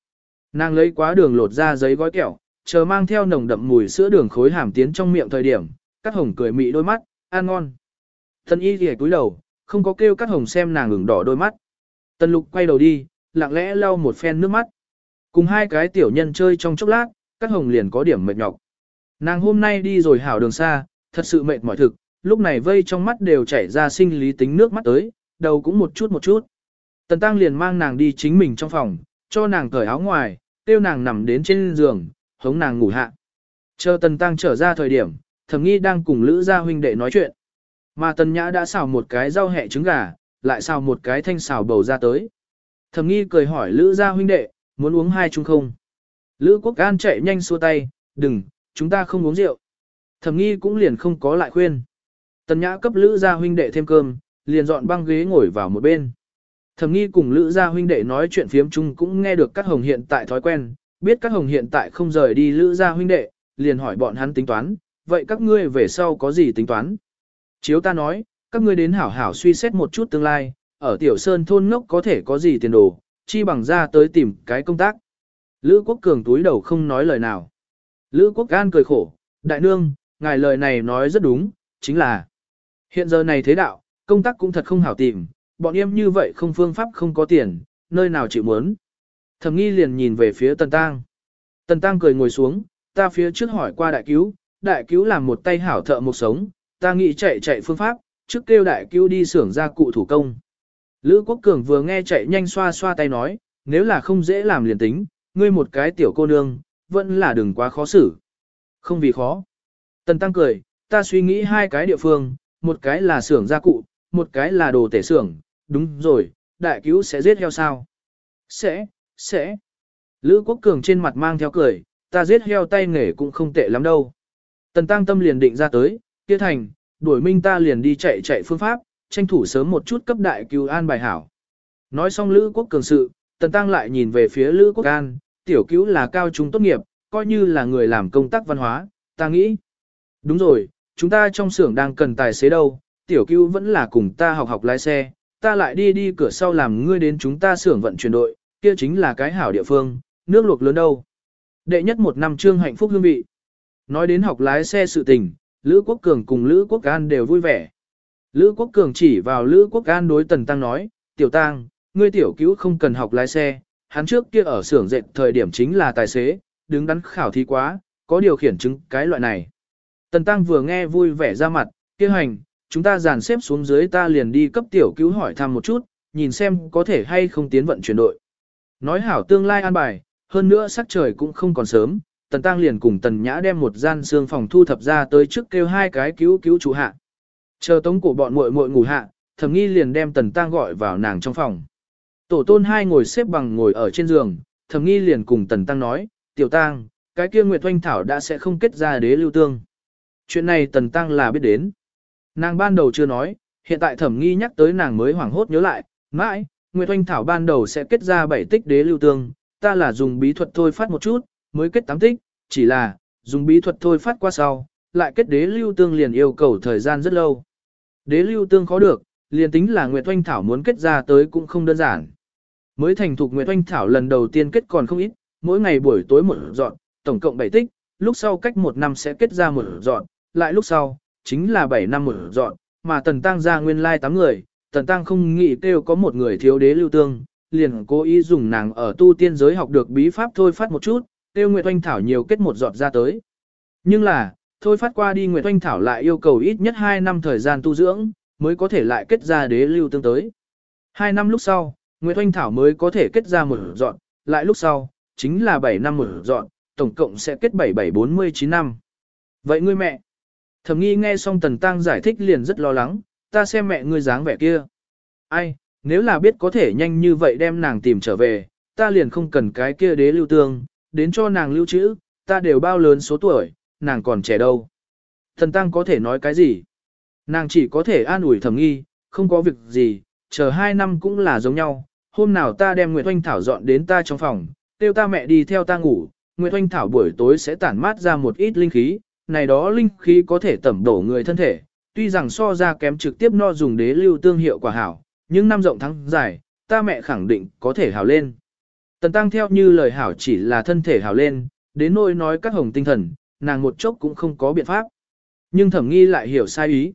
Nàng lấy quá đường lột ra giấy gói kẹo, chờ mang theo nồng đậm mùi sữa đường khối hàm tiến trong miệng thời điểm, cắt hồng cười mị đôi mắt, ăn ngon. Tần y ghi cúi đầu, không có kêu cắt hồng xem nàng ửng đỏ đôi mắt. Tần lục quay đầu đi, lặng lẽ lau một phen nước mắt. Cùng hai cái tiểu nhân chơi trong chốc lát, các hồng liền có điểm mệt nhọc. Nàng hôm nay đi rồi hảo đường xa, thật sự mệt mỏi thực, lúc này vây trong mắt đều chảy ra sinh lý tính nước mắt tới, đầu cũng một chút một chút. Tần Tăng liền mang nàng đi chính mình trong phòng, cho nàng cởi áo ngoài, tiêu nàng nằm đến trên giường, hống nàng ngủ hạ. Chờ Tần Tăng trở ra thời điểm, thẩm nghi đang cùng Lữ Gia huynh đệ nói chuyện. Mà Tần Nhã đã xào một cái rau hẹ trứng gà, lại xào một cái thanh xào bầu ra tới. Thẩm nghi cười hỏi Lữ Gia huynh đệ, muốn uống hai chung không? Lữ Quốc An chạy nhanh xua tay, đừng, chúng ta không uống rượu. Thẩm nghi cũng liền không có lại khuyên. Tần Nhã cấp Lữ Gia huynh đệ thêm cơm, liền dọn băng ghế ngồi vào một bên. Thẩm nghi cùng Lữ Gia huynh đệ nói chuyện phiếm chung cũng nghe được các hồng hiện tại thói quen, biết các hồng hiện tại không rời đi Lữ Gia huynh đệ, liền hỏi bọn hắn tính toán, vậy các ngươi về sau có gì tính toán? Chiếu ta nói, các ngươi đến hảo hảo suy xét một chút tương lai, ở Tiểu Sơn thôn ngốc có thể có gì tiền đồ, chi bằng ra tới tìm cái công tác. Lữ Quốc Cường túi đầu không nói lời nào. Lữ Quốc Gan cười khổ, đại nương, ngài lời này nói rất đúng, chính là hiện giờ này thế đạo, công tác cũng thật không hảo tìm, bọn em như vậy không phương pháp không có tiền, nơi nào chịu muốn. Thẩm nghi liền nhìn về phía Tần Tăng. Tần Tăng cười ngồi xuống, ta phía trước hỏi qua đại cứu, đại cứu làm một tay hảo thợ một sống, ta nghĩ chạy chạy phương pháp, trước kêu đại cứu đi xưởng ra cụ thủ công. Lữ Quốc Cường vừa nghe chạy nhanh xoa xoa tay nói, nếu là không dễ làm liền tính, ngươi một cái tiểu cô nương, vẫn là đừng quá khó xử. Không vì khó. Tần Tăng cười, ta suy nghĩ hai cái địa phương, một cái là xưởng gia cụ, một cái là đồ tể xưởng, đúng rồi, đại cứu sẽ giết heo sao? Sẽ, sẽ. Lữ Quốc Cường trên mặt mang theo cười, ta giết heo tay nghề cũng không tệ lắm đâu. Tần Tăng tâm liền định ra tới, kia thành, đuổi minh ta liền đi chạy chạy phương pháp, tranh thủ sớm một chút cấp đại cứu an bài hảo. Nói xong Lữ Quốc Cường sự, Tần Tăng lại nhìn về phía Lữ Quốc An, tiểu cứu là cao trung tốt nghiệp, coi như là người làm công tác văn hóa, ta nghĩ. Đúng rồi, chúng ta trong xưởng đang cần tài xế đâu, tiểu cứu vẫn là cùng ta học học lái xe, ta lại đi đi cửa sau làm ngươi đến chúng ta xưởng vận chuyển đội, kia chính là cái hảo địa phương, nước luộc lớn đâu. Đệ nhất một năm trương hạnh phúc hương vị. Nói đến học lái xe sự tình, Lữ Quốc Cường cùng Lữ Quốc An đều vui vẻ. Lữ Quốc Cường chỉ vào Lữ Quốc An đối Tần Tăng nói, tiểu Tăng, ngươi tiểu cứu không cần học lái xe, hắn trước kia ở xưởng dệt thời điểm chính là tài xế, đứng đắn khảo thí quá, có điều khiển chứng cái loại này. Tần Tăng vừa nghe vui vẻ ra mặt, kia hành, chúng ta dàn xếp xuống dưới ta liền đi cấp tiểu cứu hỏi thăm một chút, nhìn xem có thể hay không tiến vận chuyển đội. Nói hảo tương lai an bài, hơn nữa sắc trời cũng không còn sớm, Tần Tăng liền cùng Tần Nhã đem một gian xương phòng thu thập ra tới trước kêu hai cái cứu cứu chủ hạ. Chờ tống cổ bọn muội muội ngủ hạ, thẩm nghi liền đem Tần Tăng gọi vào nàng trong phòng. Tổ tôn hai ngồi xếp bằng ngồi ở trên giường, thẩm nghi liền cùng Tần Tăng nói, tiểu Tăng, cái kia Nguyệt Oanh Thảo đã sẽ không kết ra đế lưu tương. Chuyện này Tần Tăng là biết đến. Nàng ban đầu chưa nói, hiện tại thẩm nghi nhắc tới nàng mới hoảng hốt nhớ lại, mãi, Nguyệt Oanh Thảo ban đầu sẽ kết ra bảy tích đế lưu tương, ta là dùng bí thuật thôi phát một chút, mới kết tám tích, chỉ là, dùng bí thuật thôi phát qua sau, lại kết đế lưu tương liền yêu cầu thời gian rất lâu. Đế lưu tương khó được, liền tính là Nguyệt Oanh Thảo muốn kết ra tới cũng không đơn giản. Mới thành thục Nguyệt Oanh Thảo lần đầu tiên kết còn không ít, mỗi ngày buổi tối một dọn, tổng cộng 7 tích, lúc sau cách một năm sẽ kết ra một dọn, lại lúc sau, chính là 7 năm một dọn, mà Tần Tăng ra nguyên lai 8 người, Tần Tăng không nghĩ kêu có một người thiếu đế lưu tương, liền cố ý dùng nàng ở tu tiên giới học được bí pháp thôi phát một chút, kêu Nguyệt Oanh Thảo nhiều kết một giọt ra tới. Nhưng là, thôi phát qua đi Nguyệt Oanh Thảo lại yêu cầu ít nhất 2 năm thời gian tu dưỡng, mới có thể lại kết ra đế lưu tương tới. 2 năm lúc sau, Nguyệt Oanh Thảo mới có thể kết ra một dọn, lại lúc sau, chính là 7 năm một dọn, tổng cộng sẽ kết 7749 năm. Vậy ngươi mẹ? Thẩm nghi nghe xong Tần Tăng giải thích liền rất lo lắng, ta xem mẹ ngươi dáng vẻ kia. Ai, nếu là biết có thể nhanh như vậy đem nàng tìm trở về, ta liền không cần cái kia đế lưu tương, đến cho nàng lưu trữ, ta đều bao lớn số tuổi, nàng còn trẻ đâu. Thần Tăng có thể nói cái gì? Nàng chỉ có thể an ủi thẩm nghi, không có việc gì, chờ hai năm cũng là giống nhau. Hôm nào ta đem Nguyệt Oanh Thảo dọn đến ta trong phòng, tiêu ta mẹ đi theo ta ngủ, Nguyệt Oanh Thảo buổi tối sẽ tản mát ra một ít linh khí, này đó linh khí có thể tẩm đổ người thân thể, tuy rằng so ra kém trực tiếp no dùng đế lưu tương hiệu quả hảo, nhưng năm rộng thắng dài, ta mẹ khẳng định có thể hảo lên. Tần tăng theo như lời hảo chỉ là thân thể hảo lên, đến nỗi nói các hồng tinh thần, nàng một chốc cũng không có biện pháp. Nhưng thẩm nghi lại hiểu sai ý.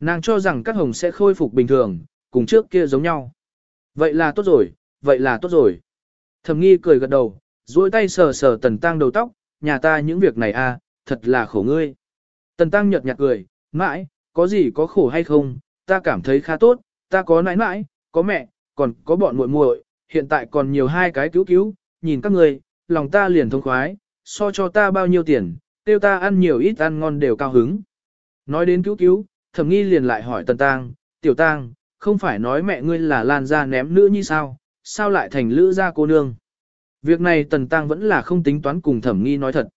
Nàng cho rằng các hồng sẽ khôi phục bình thường, cùng trước kia giống nhau. Vậy là tốt rồi, vậy là tốt rồi. Thẩm nghi cười gật đầu, duỗi tay sờ sờ tần tăng đầu tóc, nhà ta những việc này a, à, thật là khổ ngươi. Tần tăng nhợt nhạt cười, mãi, có gì có khổ hay không, ta cảm thấy khá tốt, ta có nãi nãi, có mẹ, còn có bọn muội muội, hiện tại còn nhiều hai cái cứu cứu, nhìn các ngươi, lòng ta liền thông khoái, so cho ta bao nhiêu tiền, tiêu ta ăn nhiều ít ăn ngon đều cao hứng. Nói đến cứu cứu, thẩm nghi liền lại hỏi tần tang, tiểu tang, không phải nói mẹ ngươi là lan ra ném nữ như sao, sao lại thành lữ gia cô nương. Việc này tần tang vẫn là không tính toán cùng thẩm nghi nói thật.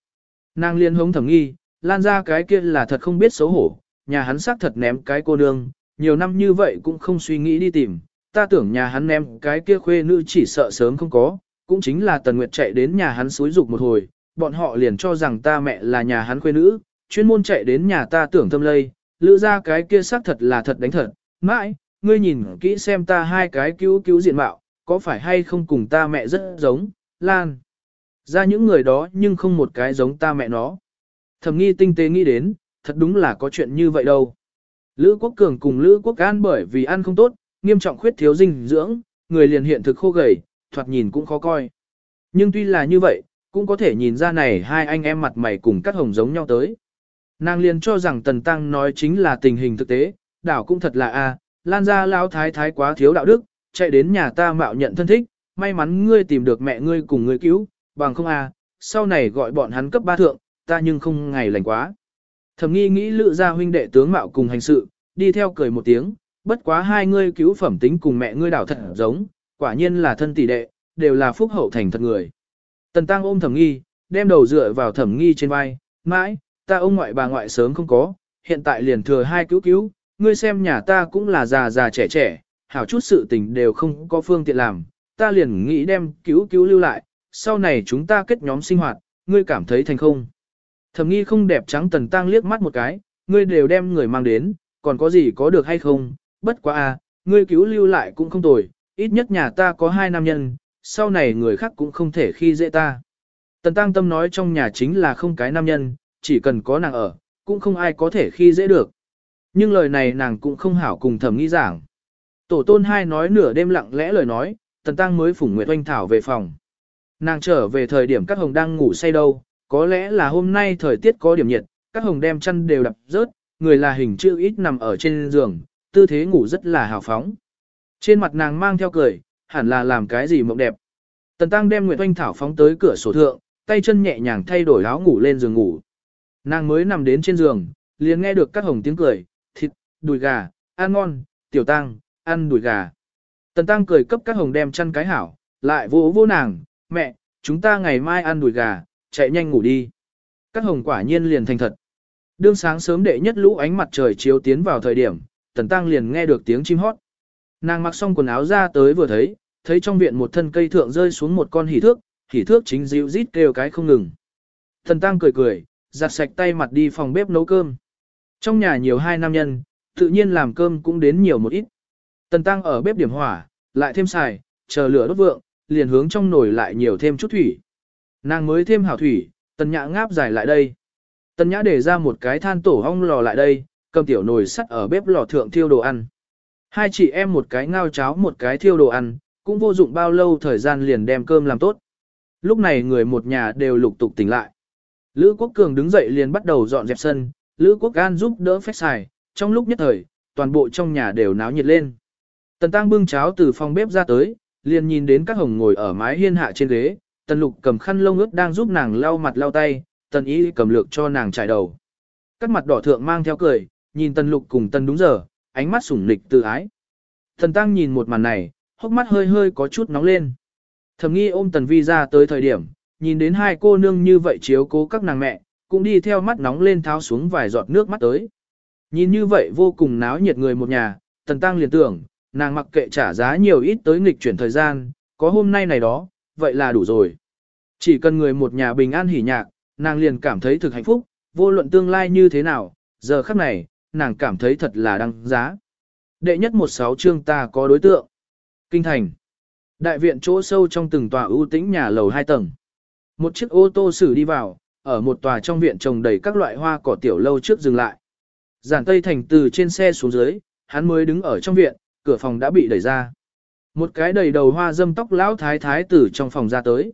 Nàng liên hống thẩm nghi, lan ra cái kia là thật không biết xấu hổ, nhà hắn xác thật ném cái cô nương, nhiều năm như vậy cũng không suy nghĩ đi tìm, ta tưởng nhà hắn ném cái kia khuê nữ chỉ sợ sớm không có, cũng chính là Tần Nguyệt chạy đến nhà hắn xúi dục một hồi, bọn họ liền cho rằng ta mẹ là nhà hắn khuê nữ, chuyên môn chạy đến nhà ta tưởng thâm lây, lữ ra cái kia xác thật là thật đánh thật, mãi, ngươi nhìn kỹ xem ta hai cái cứu cứu diện mạo, có phải hay không cùng ta mẹ rất giống, Lan. Ra những người đó nhưng không một cái giống ta mẹ nó. Thầm nghi tinh tế nghĩ đến, thật đúng là có chuyện như vậy đâu. Lữ Quốc Cường cùng Lữ Quốc An bởi vì ăn không tốt, nghiêm trọng khuyết thiếu dinh dưỡng, người liền hiện thực khô gầy, thoạt nhìn cũng khó coi. Nhưng tuy là như vậy, cũng có thể nhìn ra này hai anh em mặt mày cùng cắt hồng giống nhau tới. Nàng liền cho rằng Tần Tăng nói chính là tình hình thực tế, đảo cũng thật là a, lan ra lão thái thái quá thiếu đạo đức, chạy đến nhà ta mạo nhận thân thích, may mắn ngươi tìm được mẹ ngươi cùng ngươi cứu, bằng không a, sau này gọi bọn hắn cấp ba thượng, ta nhưng không ngày lành quá. Thẩm nghi nghĩ lựa ra huynh đệ tướng mạo cùng hành sự, đi theo cười một tiếng, bất quá hai ngươi cứu phẩm tính cùng mẹ ngươi đảo thật giống, quả nhiên là thân tỷ đệ, đều là phúc hậu thành thật người. Tần Tăng ôm thẩm nghi, đem đầu dựa vào thẩm nghi trên vai, mãi, ta ông ngoại bà ngoại sớm không có, hiện tại liền thừa hai cứu cứu, ngươi xem nhà ta cũng là già già trẻ trẻ, hảo chút sự tình đều không có phương tiện làm, ta liền nghĩ đem cứu cứu lưu lại, sau này chúng ta kết nhóm sinh hoạt, ngươi cảm thấy thành không. Thẩm nghi không đẹp trắng tần tăng liếc mắt một cái, ngươi đều đem người mang đến, còn có gì có được hay không, bất quá à, ngươi cứu lưu lại cũng không tồi, ít nhất nhà ta có hai nam nhân, sau này người khác cũng không thể khi dễ ta. Tần tăng tâm nói trong nhà chính là không cái nam nhân, chỉ cần có nàng ở, cũng không ai có thể khi dễ được. Nhưng lời này nàng cũng không hảo cùng thẩm nghi giảng. Tổ tôn hai nói nửa đêm lặng lẽ lời nói, tần tăng mới phủng Nguyệt Oanh Thảo về phòng. Nàng trở về thời điểm các hồng đang ngủ say đâu, có lẽ là hôm nay thời tiết có điểm nhiệt, các hồng đem chăn đều đập rớt, người là hình chữ ít nằm ở trên giường, tư thế ngủ rất là hào phóng. Trên mặt nàng mang theo cười, hẳn là làm cái gì mộng đẹp. Tần Tăng đem Nguyệt Oanh Thảo phóng tới cửa sổ thượng, tay chân nhẹ nhàng thay đổi áo ngủ lên giường ngủ. Nàng mới nằm đến trên giường, liền nghe được các hồng tiếng cười, thịt, đùi gà, ăn ngon, tiểu tăng, ăn đùi gà. Tần Tăng cười cấp các hồng đem chăn cái hảo, lại vỗ vỗ nàng, mẹ, chúng ta ngày mai ăn đùi gà, chạy nhanh ngủ đi. Các hồng quả nhiên liền thành thật. Đương sáng sớm đệ nhất lũ ánh mặt trời chiếu tiến vào thời điểm, Tần Tăng liền nghe được tiếng chim hót. Nàng mặc xong quần áo ra tới vừa thấy, thấy trong viện một thân cây thượng rơi xuống một con hỉ thước, hỉ thước chính dịu rít kêu cái không ngừng. thần Tăng cười cười, giặt sạch tay mặt đi phòng bếp nấu cơm. Trong nhà nhiều hai nam nhân, tự nhiên làm cơm cũng đến nhiều một ít. Tần Tăng ở bếp điểm hỏa, lại thêm xài, chờ lửa đốt vượng, liền hướng trong nồi lại nhiều thêm chút thủy. Nàng mới thêm hảo thủy, Tần Nhã ngáp dài lại đây. Tần Nhã để ra một cái than tổ hong lò lại đây, cầm tiểu nồi sắt ở bếp lò thượng thiêu đồ ăn. Hai chị em một cái ngao cháo một cái thiêu đồ ăn, cũng vô dụng bao lâu thời gian liền đem cơm làm tốt. Lúc này người một nhà đều lục tục tỉnh lại. Lữ Quốc Cường đứng dậy liền bắt đầu dọn dẹp sân, Lữ Quốc Gan giúp đỡ phép xài, trong lúc nhất thời, toàn bộ trong nhà đều náo nhiệt lên. Tần Tăng bưng cháo từ phòng bếp ra tới, liền nhìn đến các hồng ngồi ở mái hiên hạ trên ghế, Tần Lục cầm khăn lông ướt đang giúp nàng lau mặt lau tay, Tần Ý cầm lược cho nàng trải đầu. Các mặt đỏ thượng mang theo cười, nhìn Tần Lục cùng Tần đúng giờ, ánh mắt sủng nịch từ ái. Tần Tăng nhìn một màn này, hốc mắt hơi hơi có chút nóng lên. thẩm nghi ôm Tần Vi ra tới thời điểm, nhìn đến hai cô nương như vậy chiếu cố các nàng mẹ, cũng đi theo mắt nóng lên tháo xuống vài giọt nước mắt tới. Nhìn như vậy vô cùng náo nhiệt người một nhà, Tần Tăng liền tưởng, nàng mặc kệ trả giá nhiều ít tới nghịch chuyển thời gian, có hôm nay này đó, vậy là đủ rồi. Chỉ cần người một nhà bình an hỉ nhạc, nàng liền cảm thấy thực hạnh phúc, vô luận tương lai như thế nào, giờ khắc này, nàng cảm thấy thật là đăng giá. Đệ nhất một sáu chương ta có đối tượng. Kinh thành. Đại viện chỗ sâu trong từng tòa ưu tĩnh nhà lầu hai tầng. Một chiếc ô tô xử đi vào, ở một tòa trong viện trồng đầy các loại hoa cỏ tiểu lâu trước dừng lại. Giản Tây Thành từ trên xe xuống dưới, hắn mới đứng ở trong viện, cửa phòng đã bị đẩy ra. Một cái đầy đầu hoa dâm tóc lão thái thái Tử trong phòng ra tới.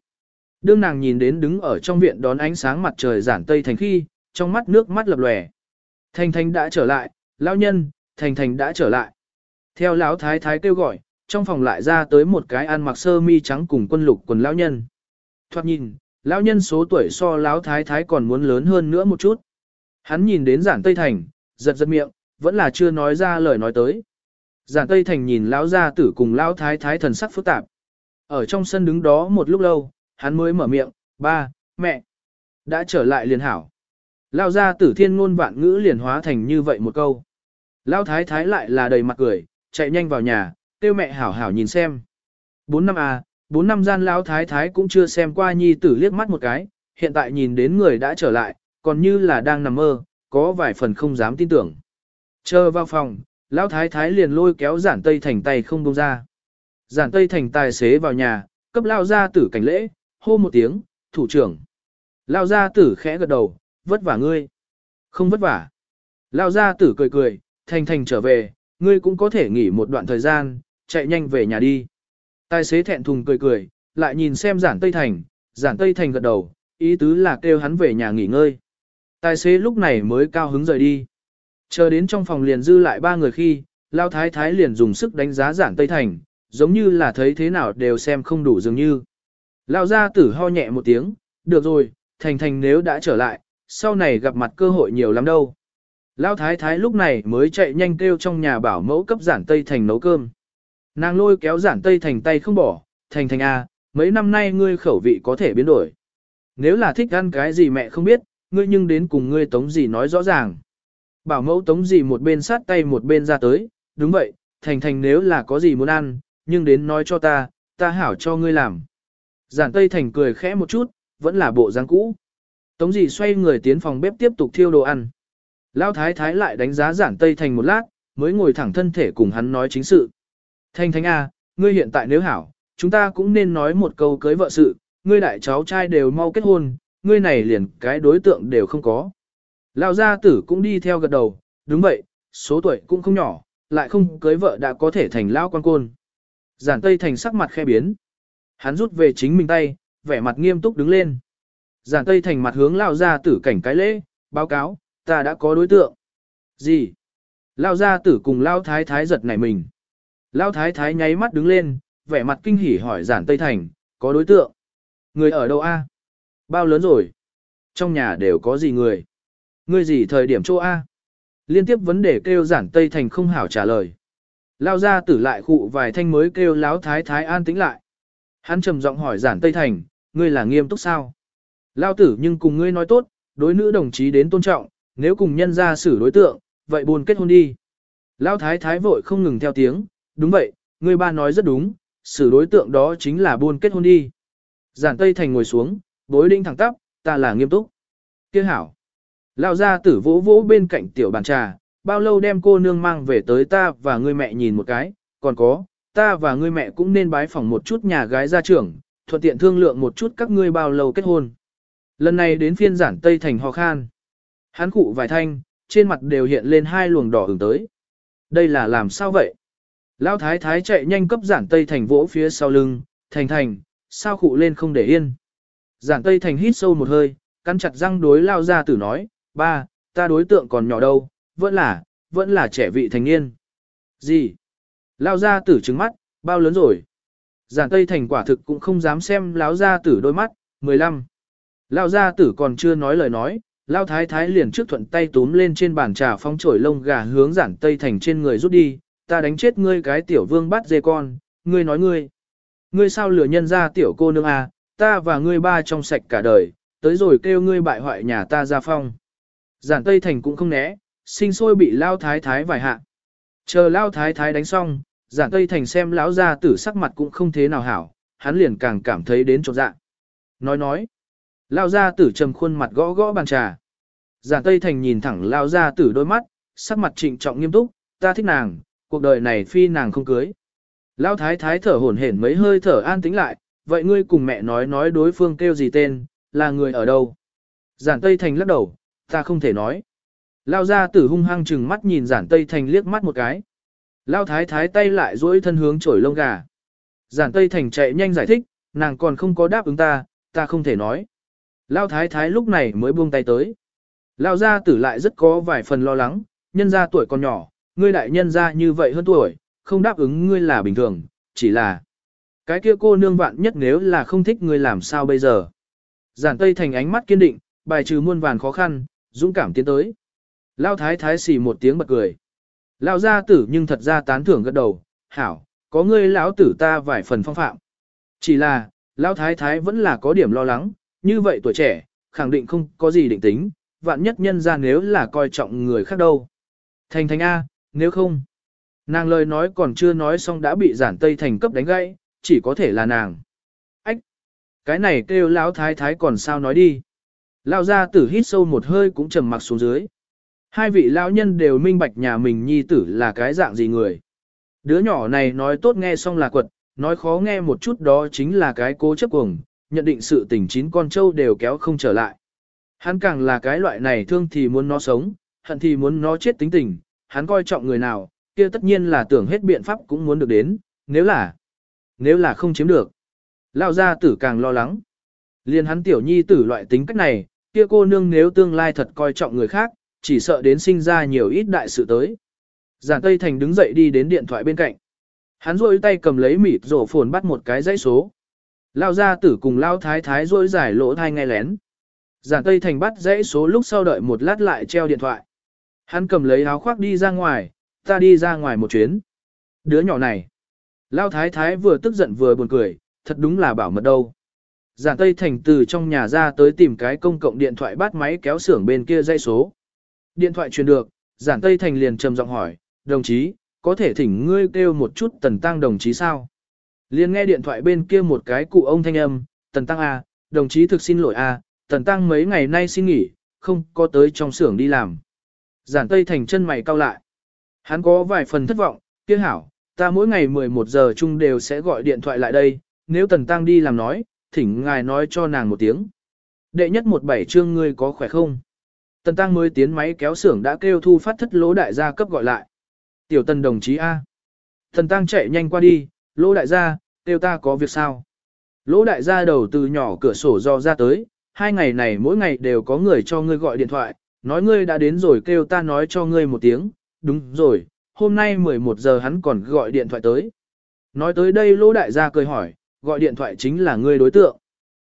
Đương nàng nhìn đến đứng ở trong viện đón ánh sáng mặt trời giản tây thành khi, trong mắt nước mắt lập lòe. Thành thành đã trở lại, lão nhân, thành thành đã trở lại. Theo lão thái thái kêu gọi, trong phòng lại ra tới một cái ăn mặc sơ mi trắng cùng quân lục quần lão nhân. Thoạt nhìn, lão nhân số tuổi so lão thái thái còn muốn lớn hơn nữa một chút. Hắn nhìn đến giản tây thành, giật giật miệng, vẫn là chưa nói ra lời nói tới. Giản Tây Thành nhìn lão gia tử cùng lão thái thái thần sắc phức tạp. Ở trong sân đứng đó một lúc lâu, hắn mới mở miệng, ba, mẹ, đã trở lại liền hảo. Lão gia tử thiên ngôn vạn ngữ liền hóa thành như vậy một câu. Lão thái thái lại là đầy mặt cười, chạy nhanh vào nhà, kêu mẹ hảo hảo nhìn xem. Bốn năm à, bốn năm gian lão thái thái cũng chưa xem qua nhi tử liếc mắt một cái, hiện tại nhìn đến người đã trở lại, còn như là đang nằm mơ, có vài phần không dám tin tưởng. Chờ vào phòng, Lão thái thái liền lôi kéo giản tây thành tay không buông ra. Giản tây thành tài xế vào nhà, cấp lao gia tử cảnh lễ, hô một tiếng, thủ trưởng. Lao gia tử khẽ gật đầu, vất vả ngươi. Không vất vả. Lao gia tử cười cười, thành thành trở về, ngươi cũng có thể nghỉ một đoạn thời gian, chạy nhanh về nhà đi. Tài xế thẹn thùng cười cười, lại nhìn xem giản tây thành, giản tây thành gật đầu, ý tứ là kêu hắn về nhà nghỉ ngơi. Tài xế lúc này mới cao hứng rời đi. Chờ đến trong phòng liền dư lại ba người khi, Lao Thái Thái liền dùng sức đánh giá giản Tây Thành, giống như là thấy thế nào đều xem không đủ dường như. Lao gia tử ho nhẹ một tiếng, được rồi, Thành Thành nếu đã trở lại, sau này gặp mặt cơ hội nhiều lắm đâu. Lao Thái Thái lúc này mới chạy nhanh kêu trong nhà bảo mẫu cấp giản Tây Thành nấu cơm. Nàng lôi kéo giản Tây Thành tay không bỏ, Thành Thành A, à, mấy năm nay ngươi khẩu vị có thể biến đổi. Nếu là thích ăn cái gì mẹ không biết, ngươi nhưng đến cùng ngươi tống gì nói rõ ràng. Bảo mẫu tống gì một bên sát tay một bên ra tới, đúng vậy, thành thành nếu là có gì muốn ăn, nhưng đến nói cho ta, ta hảo cho ngươi làm. Giản Tây Thành cười khẽ một chút, vẫn là bộ dáng cũ. Tống gì xoay người tiến phòng bếp tiếp tục thiêu đồ ăn. Lão thái thái lại đánh giá giản Tây Thành một lát, mới ngồi thẳng thân thể cùng hắn nói chính sự. Thanh Thanh A, ngươi hiện tại nếu hảo, chúng ta cũng nên nói một câu cưới vợ sự, ngươi đại cháu trai đều mau kết hôn, ngươi này liền cái đối tượng đều không có. Lão gia tử cũng đi theo gật đầu, đúng vậy, số tuổi cũng không nhỏ, lại không cưới vợ đã có thể thành lão quan côn. Giản Tây Thành sắc mặt khe biến. Hắn rút về chính mình tay, vẻ mặt nghiêm túc đứng lên. Giản Tây Thành mặt hướng lão gia tử cảnh cái lễ, báo cáo, ta đã có đối tượng. Gì? Lão gia tử cùng lão thái thái giật nảy mình. Lão thái thái nháy mắt đứng lên, vẻ mặt kinh hỉ hỏi Giản Tây Thành, có đối tượng. Người ở đâu a? Bao lớn rồi? Trong nhà đều có gì người? Ngươi gì thời điểm chỗ A? Liên tiếp vấn đề kêu giản Tây Thành không hảo trả lời. Lao ra tử lại khụ vài thanh mới kêu láo thái thái an tĩnh lại. Hắn trầm giọng hỏi giản Tây Thành, ngươi là nghiêm túc sao? Lao tử nhưng cùng ngươi nói tốt, đối nữ đồng chí đến tôn trọng, nếu cùng nhân ra xử đối tượng, vậy buồn kết hôn đi. Lão thái thái vội không ngừng theo tiếng, đúng vậy, ngươi ba nói rất đúng, xử đối tượng đó chính là buôn kết hôn đi. Giản Tây Thành ngồi xuống, bối đinh thẳng tắp, ta là nghiêm túc. Kiếc hảo. lao ra tử vỗ vỗ bên cạnh tiểu bàn trà, bao lâu đem cô nương mang về tới ta và ngươi mẹ nhìn một cái, còn có, ta và ngươi mẹ cũng nên bái phỏng một chút nhà gái gia trưởng, thuận tiện thương lượng một chút các ngươi bao lâu kết hôn. Lần này đến phiên giản Tây Thành ho khan. Hắn cụ vài thanh, trên mặt đều hiện lên hai luồng đỏ ửng tới. Đây là làm sao vậy? Lão thái thái chạy nhanh cấp giản Tây Thành vỗ phía sau lưng, thành thành, sao cụ lên không để yên. Giản Tây Thành hít sâu một hơi, cắn chặt răng đối lao ra tử nói, ba, ta đối tượng còn nhỏ đâu, vẫn là, vẫn là trẻ vị thành niên. Gì? Lao ra tử trứng mắt, bao lớn rồi? Giản Tây Thành quả thực cũng không dám xem lão ra tử đôi mắt, 15. Lao ra tử còn chưa nói lời nói, Lao thái thái liền trước thuận tay túm lên trên bàn trà phong trổi lông gà hướng giản Tây Thành trên người rút đi, ta đánh chết ngươi cái tiểu vương bắt dê con, ngươi nói ngươi. Ngươi sao lừa nhân ra tiểu cô nương à, ta và ngươi ba trong sạch cả đời, tới rồi kêu ngươi bại hoại nhà ta ra phong. Giản Tây Thành cũng không né, sinh sôi bị Lao Thái Thái vài hạ. Chờ Lao Thái Thái đánh xong, Giản Tây Thành xem lão gia tử sắc mặt cũng không thế nào hảo, hắn liền càng cảm thấy đến trột dạ. Nói nói, Lao gia tử trầm khuôn mặt gõ gõ bàn trà. Giản Tây Thành nhìn thẳng Lao gia tử đôi mắt, sắc mặt trịnh trọng nghiêm túc, ta thích nàng, cuộc đời này phi nàng không cưới. Lão thái thái thở hổn hển mấy hơi thở an tĩnh lại, vậy ngươi cùng mẹ nói nói đối phương kêu gì tên, là người ở đâu. Giản Tây Thành lắc đầu, ta không thể nói. Lao ra tử hung hăng chừng mắt nhìn giản Tây Thành liếc mắt một cái. Lao thái thái tay lại duỗi thân hướng chổi lông gà. Giản Tây Thành chạy nhanh giải thích, nàng còn không có đáp ứng ta, ta không thể nói. Lao thái thái lúc này mới buông tay tới. Lao gia tử lại rất có vài phần lo lắng, nhân gia tuổi còn nhỏ, ngươi đại nhân gia như vậy hơn tuổi, không đáp ứng ngươi là bình thường, chỉ là cái kia cô nương vạn nhất nếu là không thích ngươi làm sao bây giờ. Giản Tây Thành ánh mắt kiên định, bài trừ muôn vàn khó khăn, dũng cảm tiến tới. Lao thái thái xì một tiếng bật cười. Lao gia tử nhưng thật ra tán thưởng gật đầu, hảo, có ngươi lão tử ta vài phần phong phạm. Chỉ là, Lao thái thái vẫn là có điểm lo lắng, như vậy tuổi trẻ, khẳng định không có gì định tính, vạn nhất nhân ra nếu là coi trọng người khác đâu. Thành thành A, nếu không. Nàng lời nói còn chưa nói xong đã bị giản tây thành cấp đánh gãy, chỉ có thể là nàng. Ách! Cái này kêu lão thái thái còn sao nói đi. Lão gia tử hít sâu một hơi cũng trầm mặc xuống dưới. Hai vị lão nhân đều minh bạch nhà mình nhi tử là cái dạng gì người. Đứa nhỏ này nói tốt nghe xong là quật, nói khó nghe một chút đó chính là cái cố chấp cuồng, nhận định sự tình chín con trâu đều kéo không trở lại. Hắn càng là cái loại này thương thì muốn nó sống, hận thì muốn nó chết tính tình, hắn coi trọng người nào, kia tất nhiên là tưởng hết biện pháp cũng muốn được đến, nếu là, nếu là không chiếm được. Lao gia tử càng lo lắng. Liên hắn tiểu nhi tử loại tính cách này, kia cô nương nếu tương lai thật coi trọng người khác, chỉ sợ đến sinh ra nhiều ít đại sự tới. Giản Tây Thành đứng dậy đi đến điện thoại bên cạnh. Hắn rôi tay cầm lấy mịt rổ phồn bắt một cái dãy số. Lao gia tử cùng Lao thái thái rôi giải lỗ thai ngay lén. Giản Tây Thành bắt dãy số lúc sau đợi một lát lại treo điện thoại. Hắn cầm lấy áo khoác đi ra ngoài, ta đi ra ngoài một chuyến. Đứa nhỏ này. Lao thái thái vừa tức giận vừa buồn cười, thật đúng là bảo mật đâu. Giản Tây Thành từ trong nhà ra tới tìm cái công cộng điện thoại bắt máy kéo xưởng bên kia dây số. Điện thoại truyền được, Giản Tây Thành liền trầm giọng hỏi, đồng chí, có thể thỉnh ngươi kêu một chút tần tăng đồng chí sao? Liền nghe điện thoại bên kia một cái cụ ông thanh âm, tần tăng A, đồng chí thực xin lỗi A, tần tăng mấy ngày nay xin nghỉ, không có tới trong xưởng đi làm. Giản Tây Thành chân mày cau lại. Hắn có vài phần thất vọng, kia hảo, ta mỗi ngày 11 giờ chung đều sẽ gọi điện thoại lại đây, nếu Tần Tăng đi làm nói, thỉnh ngài nói cho nàng một tiếng. Đệ nhất một bảy chương ngươi có khỏe không? Tần Tăng mới tiến máy kéo xưởng đã kêu thu phát thất lỗ đại gia cấp gọi lại. Tiểu Tần đồng chí A. Tần Tăng chạy nhanh qua đi, lỗ đại gia, kêu ta có việc sao? Lỗ đại gia đầu từ nhỏ cửa sổ do ra tới, hai ngày này mỗi ngày đều có người cho ngươi gọi điện thoại, nói ngươi đã đến rồi kêu ta nói cho ngươi một tiếng, đúng rồi, hôm nay 11 giờ hắn còn gọi điện thoại tới. Nói tới đây lỗ đại gia cười hỏi, gọi điện thoại chính là ngươi đối tượng.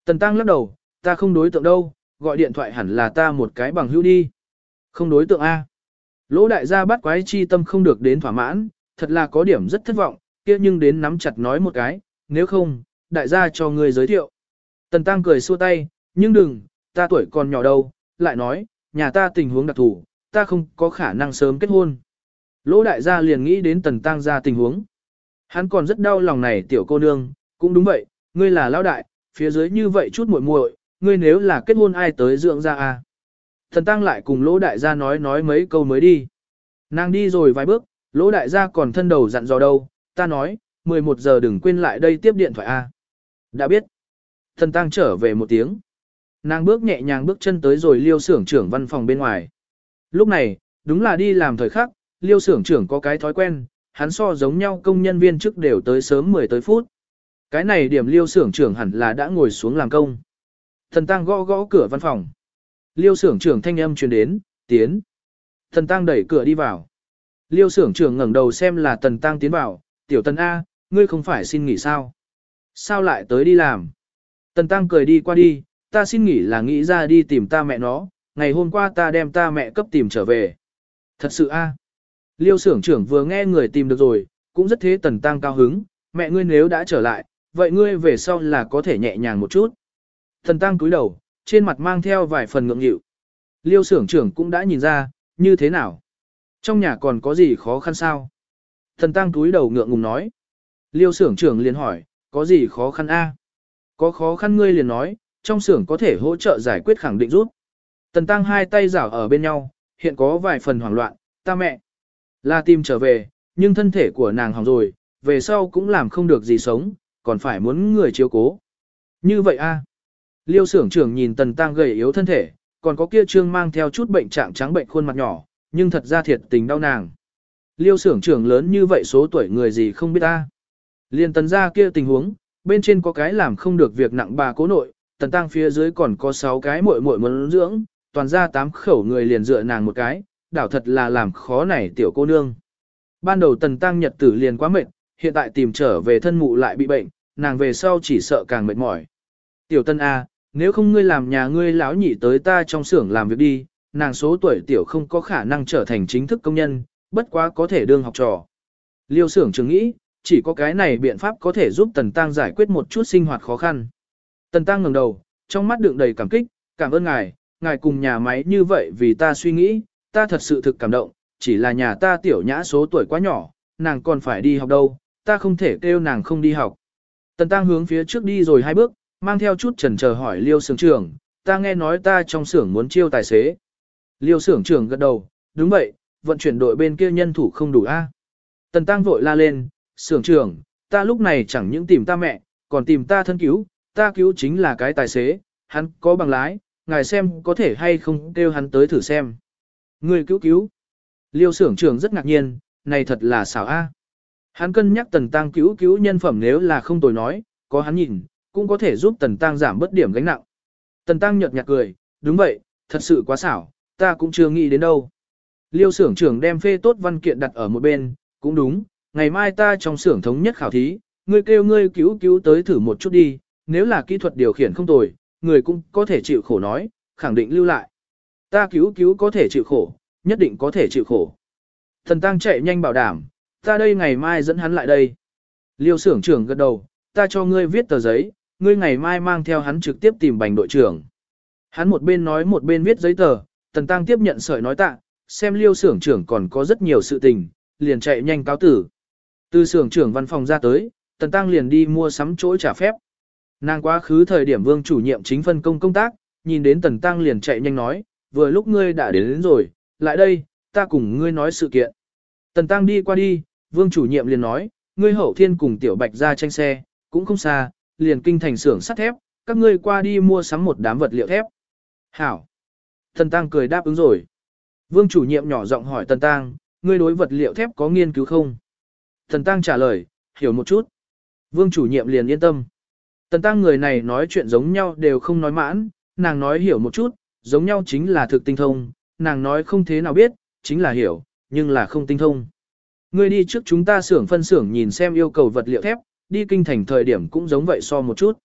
Tần Tăng lắc đầu, ta không đối tượng đâu, gọi điện thoại hẳn là ta một cái bằng hữu đi. Không đối tượng A. Lỗ đại gia bắt quái chi tâm không được đến thỏa mãn, thật là có điểm rất thất vọng, kia nhưng đến nắm chặt nói một cái, nếu không, đại gia cho ngươi giới thiệu. Tần Tăng cười xua tay, nhưng đừng, ta tuổi còn nhỏ đâu, lại nói, nhà ta tình huống đặc thù, ta không có khả năng sớm kết hôn. Lỗ đại gia liền nghĩ đến tần tăng gia tình huống. Hắn còn rất đau lòng này tiểu cô nương, cũng đúng vậy, ngươi là lão đại, phía dưới như vậy chút muội muội, ngươi nếu là kết hôn ai tới dưỡng ra à. Thần tăng lại cùng lỗ đại gia nói nói mấy câu mới đi. Nàng đi rồi vài bước, lỗ đại gia còn thân đầu dặn dò đâu, ta nói, 11 giờ đừng quên lại đây tiếp điện thoại a. Đã biết. Thần tăng trở về một tiếng. Nàng bước nhẹ nhàng bước chân tới rồi liêu xưởng trưởng văn phòng bên ngoài. Lúc này, đúng là đi làm thời khắc, liêu xưởng trưởng có cái thói quen, hắn so giống nhau công nhân viên trước đều tới sớm 10 tới phút. Cái này điểm liêu xưởng trưởng hẳn là đã ngồi xuống làm công. Thần tăng gõ gõ cửa văn phòng. Liêu xưởng trưởng thanh âm truyền đến, tiến. Thần tăng đẩy cửa đi vào. Liêu xưởng trưởng ngẩng đầu xem là tần tăng tiến vào, tiểu tần A, ngươi không phải xin nghỉ sao? Sao lại tới đi làm? Tần tăng cười đi qua đi, ta xin nghỉ là nghĩ ra đi tìm ta mẹ nó, ngày hôm qua ta đem ta mẹ cấp tìm trở về. Thật sự A. Liêu xưởng trưởng vừa nghe người tìm được rồi, cũng rất thế tần tăng cao hứng, mẹ ngươi nếu đã trở lại, vậy ngươi về sau là có thể nhẹ nhàng một chút. Tần tăng cúi đầu, trên mặt mang theo vài phần ngượng nghịu. Liêu xưởng trưởng cũng đã nhìn ra, như thế nào? Trong nhà còn có gì khó khăn sao? Thần tăng cúi đầu ngượng ngùng nói. Liêu xưởng trưởng liền hỏi, có gì khó khăn a? Có khó khăn ngươi liền nói, trong xưởng có thể hỗ trợ giải quyết khẳng định rút. Tần tăng hai tay giảo ở bên nhau, hiện có vài phần hoảng loạn, ta mẹ. Là tìm trở về, nhưng thân thể của nàng hỏng rồi, về sau cũng làm không được gì sống, còn phải muốn người chiếu cố. Như vậy a? Liêu xưởng trưởng nhìn tần tăng gầy yếu thân thể, còn có kia trương mang theo chút bệnh trạng trắng bệnh khuôn mặt nhỏ, nhưng thật ra thiệt tình đau nàng. Liêu xưởng trưởng lớn như vậy số tuổi người gì không biết ta. Liên tần ra kia tình huống, bên trên có cái làm không được việc nặng bà cố nội, tần tăng phía dưới còn có 6 cái muội muội muốn dưỡng, toàn ra 8 khẩu người liền dựa nàng một cái, đảo thật là làm khó này tiểu cô nương. Ban đầu tần tăng nhật tử liền quá mệt, hiện tại tìm trở về thân mụ lại bị bệnh, nàng về sau chỉ sợ càng mệt mỏi. Tiểu tân A, nếu không ngươi làm nhà ngươi lão nhị tới ta trong xưởng làm việc đi, nàng số tuổi tiểu không có khả năng trở thành chính thức công nhân, bất quá có thể đương học trò. Liêu xưởng chứng nghĩ, chỉ có cái này biện pháp có thể giúp Tần Tăng giải quyết một chút sinh hoạt khó khăn. Tần Tăng ngẩng đầu, trong mắt đựng đầy cảm kích, cảm ơn ngài, ngài cùng nhà máy như vậy vì ta suy nghĩ, ta thật sự thực cảm động, chỉ là nhà ta tiểu nhã số tuổi quá nhỏ, nàng còn phải đi học đâu, ta không thể kêu nàng không đi học. Tần Tăng hướng phía trước đi rồi hai bước, mang theo chút chần chờ hỏi Liêu Sưởng trưởng, ta nghe nói ta trong xưởng muốn chiêu tài xế. Liêu Sưởng trưởng gật đầu, đúng vậy, vận chuyển đội bên kia nhân thủ không đủ a. Tần Tăng vội la lên, Sưởng trưởng, ta lúc này chẳng những tìm ta mẹ, còn tìm ta thân cứu, ta cứu chính là cái tài xế, hắn có bằng lái, ngài xem có thể hay không kêu hắn tới thử xem. Người cứu cứu. Liêu xưởng trưởng rất ngạc nhiên, này thật là xảo a. Hắn cân nhắc tần tăng cứu cứu nhân phẩm nếu là không tồi nói, có hắn nhìn, cũng có thể giúp tần tăng giảm bớt điểm gánh nặng. Tần tăng nhợt nhạt cười, đúng vậy, thật sự quá xảo, ta cũng chưa nghĩ đến đâu. Liêu xưởng trưởng đem phê tốt văn kiện đặt ở một bên, cũng đúng, ngày mai ta trong xưởng thống nhất khảo thí, ngươi kêu ngươi cứu cứu tới thử một chút đi, nếu là kỹ thuật điều khiển không tồi, người cũng có thể chịu khổ nói, khẳng định lưu lại. Ta cứu cứu có thể chịu khổ, nhất định có thể chịu khổ. Thần tăng chạy nhanh bảo đảm, ta đây ngày mai dẫn hắn lại đây. Liêu xưởng trưởng gật đầu, ta cho ngươi viết tờ giấy, ngươi ngày mai mang theo hắn trực tiếp tìm bành đội trưởng. Hắn một bên nói một bên viết giấy tờ, tần tăng tiếp nhận sợi nói tạ, xem liêu xưởng trưởng còn có rất nhiều sự tình, liền chạy nhanh cáo tử. Từ xưởng trưởng văn phòng ra tới, tần tăng liền đi mua sắm chỗ trả phép. Nàng quá khứ thời điểm vương chủ nhiệm chính phân công công tác, nhìn đến tần tăng liền chạy nhanh nói, vừa lúc ngươi đã đến, đến rồi, lại đây, ta cùng ngươi nói sự kiện. Tần tăng đi qua đi, vương chủ nhiệm liền nói, ngươi hậu thiên cùng tiểu bạch ra tranh xe, cũng không xa, liền kinh thành xưởng sắt thép, các ngươi qua đi mua sắm một đám vật liệu thép. Hảo. Tần tăng cười đáp ứng rồi. Vương chủ nhiệm nhỏ giọng hỏi Tần tăng, ngươi đối vật liệu thép có nghiên cứu không? Tần tăng trả lời, hiểu một chút. Vương chủ nhiệm liền yên tâm. Tần tăng người này nói chuyện giống nhau đều không nói mãn, nàng nói hiểu một chút, giống nhau chính là thực tinh thông, nàng nói không thế nào biết, chính là hiểu, nhưng là không tinh thông. Ngươi đi trước chúng ta xưởng phân xưởng nhìn xem yêu cầu vật liệu thép, đi kinh thành thời điểm cũng giống vậy so một chút.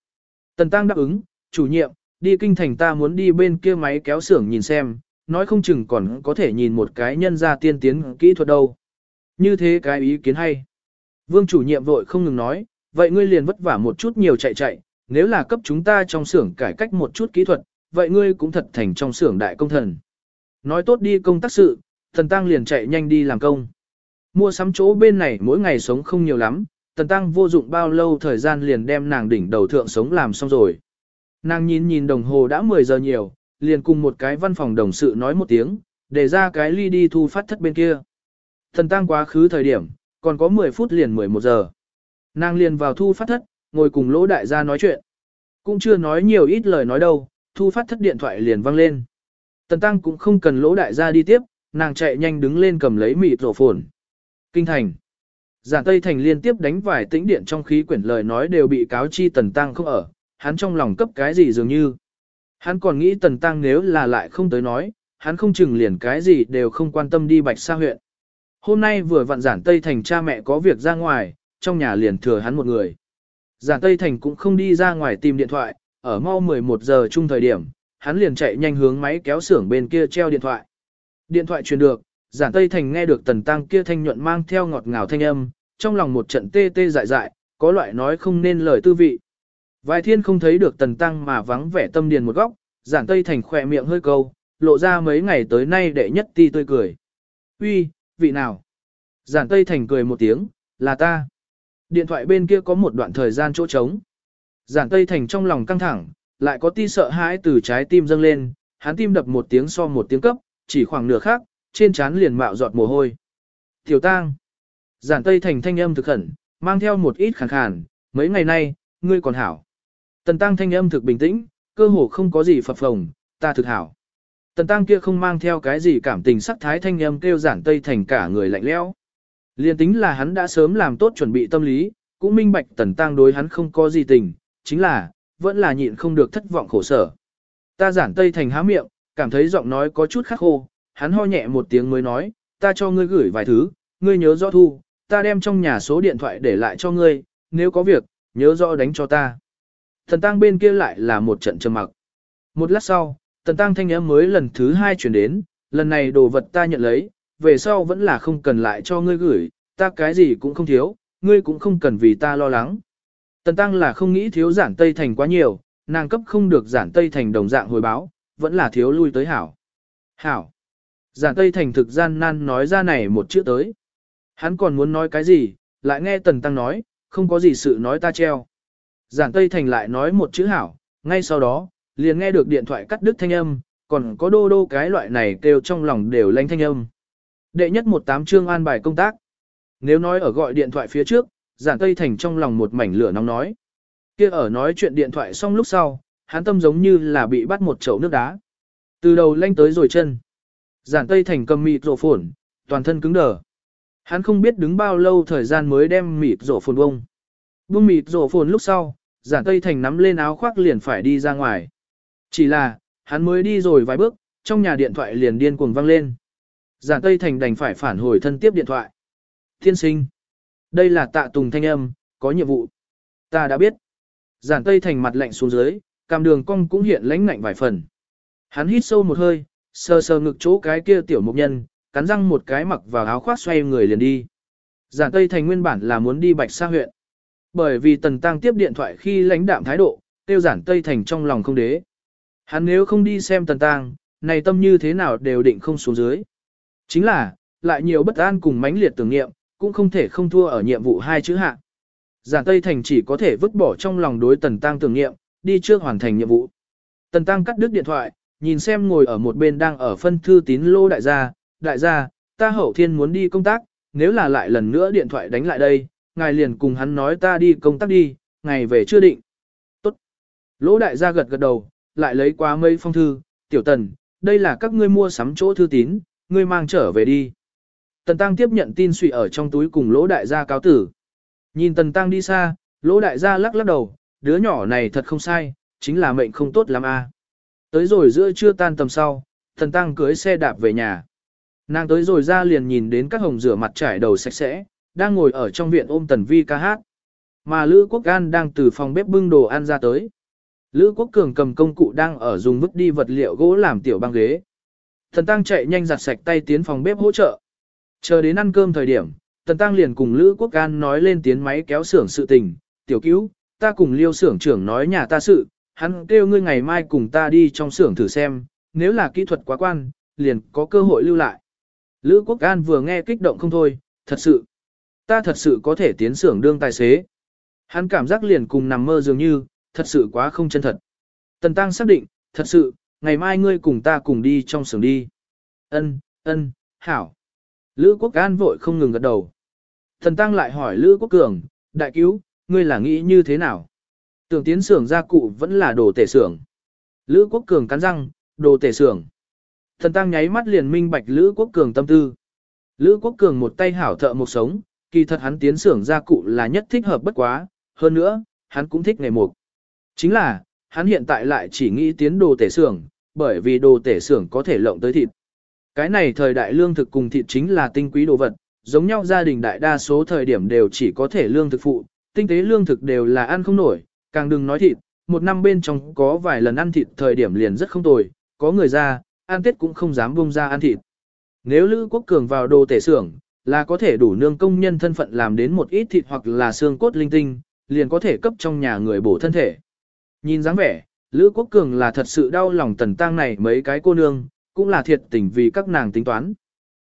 Tần Tăng đáp ứng, chủ nhiệm, đi kinh thành ta muốn đi bên kia máy kéo xưởng nhìn xem, nói không chừng còn có thể nhìn một cái nhân gia tiên tiến kỹ thuật đâu. Như thế cái ý kiến hay. Vương chủ nhiệm vội không ngừng nói, vậy ngươi liền vất vả một chút nhiều chạy chạy, nếu là cấp chúng ta trong xưởng cải cách một chút kỹ thuật, vậy ngươi cũng thật thành trong xưởng đại công thần. nói tốt đi công tác sự, Tần Tăng liền chạy nhanh đi làm công. Mua sắm chỗ bên này mỗi ngày sống không nhiều lắm, Tần Tăng vô dụng bao lâu thời gian liền đem nàng đỉnh đầu thượng sống làm xong rồi. Nàng nhìn nhìn đồng hồ đã 10 giờ nhiều, liền cùng một cái văn phòng đồng sự nói một tiếng, để ra cái ly đi thu phát thất bên kia. Tần Tăng quá khứ thời điểm, còn có 10 phút liền 11 giờ. Nàng liền vào thu phát thất, ngồi cùng lỗ đại gia nói chuyện. Cũng chưa nói nhiều ít lời nói đâu, thu phát thất điện thoại liền vang lên. Tần Tăng cũng không cần lỗ đại gia đi tiếp, nàng chạy nhanh đứng lên cầm lấy mịt rổ phồn. Kinh thành. Giản Tây Thành liên tiếp đánh vài tĩnh điện trong khí quyển lời nói đều bị cáo chi Tần Tăng không ở, hắn trong lòng cấp cái gì dường như. Hắn còn nghĩ Tần Tăng nếu là lại không tới nói, hắn không chừng liền cái gì đều không quan tâm đi bạch xa huyện. Hôm nay vừa vặn Giản Tây Thành cha mẹ có việc ra ngoài, trong nhà liền thừa hắn một người. Giản Tây Thành cũng không đi ra ngoài tìm điện thoại, ở mau 11 giờ chung thời điểm, hắn liền chạy nhanh hướng máy kéo xưởng bên kia treo điện thoại. Điện thoại truyền được, Giản Tây Thành nghe được tần tăng kia thanh nhuận mang theo ngọt ngào thanh âm, trong lòng một trận tê tê dại dại, có loại nói không nên lời tư vị. Vài thiên không thấy được tần tăng mà vắng vẻ tâm điền một góc, Giản Tây Thành khỏe miệng hơi câu, lộ ra mấy ngày tới nay đệ nhất ti tươi cười. Uy, vị nào? Giản Tây Thành cười một tiếng, là ta. Điện thoại bên kia có một đoạn thời gian chỗ trống. Giản Tây Thành trong lòng căng thẳng, lại có ti sợ hãi từ trái tim dâng lên, hắn tim đập một tiếng so một tiếng cấp, chỉ khoảng nửa khác, trên trán liền mạo giọt mồ hôi. Tiểu tang. Giản Tây Thành thanh âm thực khẩn, mang theo một ít khàn khàn, mấy ngày nay, ngươi còn hảo. Tần tăng thanh âm thực bình tĩnh, cơ hồ không có gì phập phồng, ta thực hảo. Tần tăng kia không mang theo cái gì cảm tình sắc thái thanh âm kêu giản Tây Thành cả người lạnh lẽo. Liên tính là hắn đã sớm làm tốt chuẩn bị tâm lý, cũng minh bạch tần tăng đối hắn không có gì tình, chính là, vẫn là nhịn không được thất vọng khổ sở. Ta giản Tây Thành há miệng, cảm thấy giọng nói có chút khắc khô, hắn ho nhẹ một tiếng mới nói, ta cho ngươi gửi vài thứ, ngươi nhớ rõ thu, ta đem trong nhà số điện thoại để lại cho ngươi, nếu có việc, nhớ rõ đánh cho ta. Thần tăng bên kia lại là một trận trầm mặc. Một lát sau, thần tăng thanh âm mới lần thứ hai chuyển đến, lần này đồ vật ta nhận lấy, về sau vẫn là không cần lại cho ngươi gửi, ta cái gì cũng không thiếu, ngươi cũng không cần vì ta lo lắng. Tần tăng là không nghĩ thiếu giản Tây Thành quá nhiều, nàng cấp không được giản Tây Thành đồng dạng hồi báo, vẫn là thiếu lui tới hảo. Hảo. Giản Tây Thành thực gian nan nói ra này một chữ tới. Hắn còn muốn nói cái gì, lại nghe Tần Tăng nói, không có gì sự nói ta treo. Giản Tây Thành lại nói một chữ hảo, ngay sau đó, liền nghe được điện thoại cắt đứt thanh âm, còn có đô đô cái loại này kêu trong lòng đều lanh thanh âm. Đệ nhất một tám chương an bài công tác. Nếu nói ở gọi điện thoại phía trước, Giản Tây Thành trong lòng một mảnh lửa nóng nói. kia ở nói chuyện điện thoại xong lúc sau, hắn tâm giống như là bị bắt một chậu nước đá. Từ đầu lanh tới rồi chân. Giản Tây Thành cầm mịt rổ phổn, toàn thân cứng đờ. Hắn không biết đứng bao lâu thời gian mới đem mịt rổ phồn bông. Bông mịt rổ phồn lúc sau, Giản Tây Thành nắm lên áo khoác liền phải đi ra ngoài. Chỉ là, hắn mới đi rồi vài bước, trong nhà điện thoại liền điên cuồng vang lên. Giản Tây Thành đành phải phản hồi thân tiếp điện thoại. Thiên sinh. Đây là tạ tùng thanh âm, có nhiệm vụ. Ta đã biết. Giản Tây Thành mặt lạnh xuống dưới, cam đường cong cũng hiện lãnh ngạnh vài phần. Hắn hít sâu một hơi, sờ sờ ngực chỗ cái kia tiểu mục nhân, cắn răng một cái mặc vào áo khoác xoay người liền đi. Giản Tây Thành nguyên bản là muốn đi Bạch Sa huyện. Bởi vì Tần Tăng tiếp điện thoại khi lãnh đạm thái độ, tiêu Giản Tây Thành trong lòng không đế. Hắn nếu không đi xem Tần Tăng, này tâm như thế nào đều định không xuống dưới. Chính là, lại nhiều bất an cùng mãnh liệt tưởng niệm, cũng không thể không thua ở nhiệm vụ hai chữ hạ. Giản Tây Thành chỉ có thể vứt bỏ trong lòng đối Tần Tăng tưởng niệm, đi trước hoàn thành nhiệm vụ. Tần Tăng cắt đứt điện thoại, nhìn xem ngồi ở một bên đang ở phân thư tín lô đại gia, đại gia, ta hậu thiên muốn đi công tác, nếu là lại lần nữa điện thoại đánh lại đây, ngài liền cùng hắn nói ta đi công tác đi, ngày về chưa định. Tốt. Lỗ đại gia gật gật đầu, lại lấy qua mấy phong thư, tiểu tần, đây là các ngươi mua sắm chỗ thư tín, ngươi mang trở về đi. Tần Tăng tiếp nhận tin suy ở trong túi cùng lỗ đại gia cáo tử. Nhìn Tần Tăng đi xa, lỗ đại gia lắc lắc đầu, đứa nhỏ này thật không sai, chính là mệnh không tốt lắm a. Tới rồi giữa trưa tan tầm sau, Tần tăng cưới xe đạp về nhà. Nàng tới rồi ra liền nhìn đến các hồng rửa mặt trải đầu sạch sẽ, đang ngồi ở trong viện ôm tần vi ca hát. Mà Lữ Quốc Gan đang từ phòng bếp bưng đồ ăn ra tới. Lữ Quốc Cường cầm công cụ đang ở dùng vứt đi vật liệu gỗ làm tiểu băng ghế. Thần Tăng chạy nhanh giặt sạch tay tiến phòng bếp hỗ trợ. Chờ đến ăn cơm thời điểm, Thần Tăng liền cùng Lữ Quốc Gan nói lên tiến máy kéo xưởng sự tình. Tiểu cứu, ta cùng liêu xưởng trưởng nói nhà ta sự, hắn kêu ngươi ngày mai cùng ta đi trong xưởng thử xem, nếu là kỹ thuật quá quan, liền có cơ hội lưu lại. Lữ Quốc An vừa nghe kích động không thôi, thật sự, ta thật sự có thể tiến xưởng đương tài xế. Hắn cảm giác liền cùng nằm mơ dường như, thật sự quá không chân thật. Tần Tăng xác định, thật sự, ngày mai ngươi cùng ta cùng đi trong xưởng đi. Ân, ân, hảo. Lữ Quốc An vội không ngừng gật đầu. Thần Tăng lại hỏi Lữ Quốc Cường, đại cứu, ngươi là nghĩ như thế nào? Tưởng tiến xưởng gia cụ vẫn là đồ tể xưởng. Lữ Quốc Cường cắn răng, đồ tể xưởng. Thần Tăng nháy mắt liền minh bạch Lữ Quốc Cường tâm tư. Lữ Quốc Cường một tay hảo thợ một sống, kỳ thật hắn tiến xưởng gia cụ là nhất thích hợp bất quá, hơn nữa, hắn cũng thích nghề mục. Chính là, hắn hiện tại lại chỉ nghĩ tiến đồ tể xưởng, bởi vì đồ tể xưởng có thể lộng tới thịt. Cái này thời đại lương thực cùng thịt chính là tinh quý đồ vật, giống nhau gia đình đại đa số thời điểm đều chỉ có thể lương thực phụ, tinh tế lương thực đều là ăn không nổi, càng đừng nói thịt, một năm bên trong có vài lần ăn thịt thời điểm liền rất không tồi, có người ra, ăn tết cũng không dám bông ra ăn thịt. Nếu Lữ Quốc Cường vào đồ tể xưởng, là có thể đủ nương công nhân thân phận làm đến một ít thịt hoặc là xương cốt linh tinh, liền có thể cấp trong nhà người bổ thân thể. Nhìn dáng vẻ, Lữ Quốc Cường là thật sự đau lòng Tần Tăng này mấy cái cô nương, cũng là thiệt tình vì các nàng tính toán.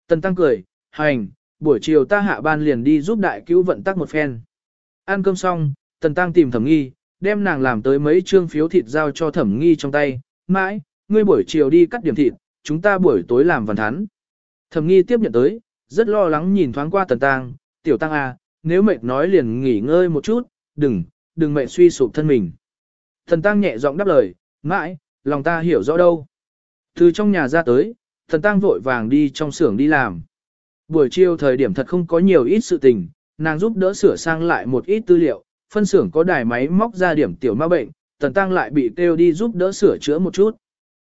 Tần Tăng cười, hành, buổi chiều ta hạ ban liền đi giúp đại cứu vận tắc một phen. Ăn cơm xong, Tần Tăng tìm thẩm nghi, đem nàng làm tới mấy trương phiếu thịt giao cho thẩm nghi trong tay, mãi, ngươi buổi chiều đi cắt điểm thịt, chúng ta buổi tối làm văn thắn. Thẩm nghi tiếp nhận tới, rất lo lắng nhìn thoáng qua Tần Tăng, tiểu Tăng à, nếu mệt nói liền nghỉ ngơi một chút, đừng, đừng mệt suy sụp thân mình. Thần Tăng nhẹ giọng đáp lời, mãi, lòng ta hiểu rõ đâu. Từ trong nhà ra tới, thần Tăng vội vàng đi trong xưởng đi làm. Buổi chiều thời điểm thật không có nhiều ít sự tình, nàng giúp đỡ sửa sang lại một ít tư liệu, phân xưởng có đài máy móc ra điểm tiểu ma bệnh, Thần tăng lại bị kêu đi giúp đỡ sửa chữa một chút.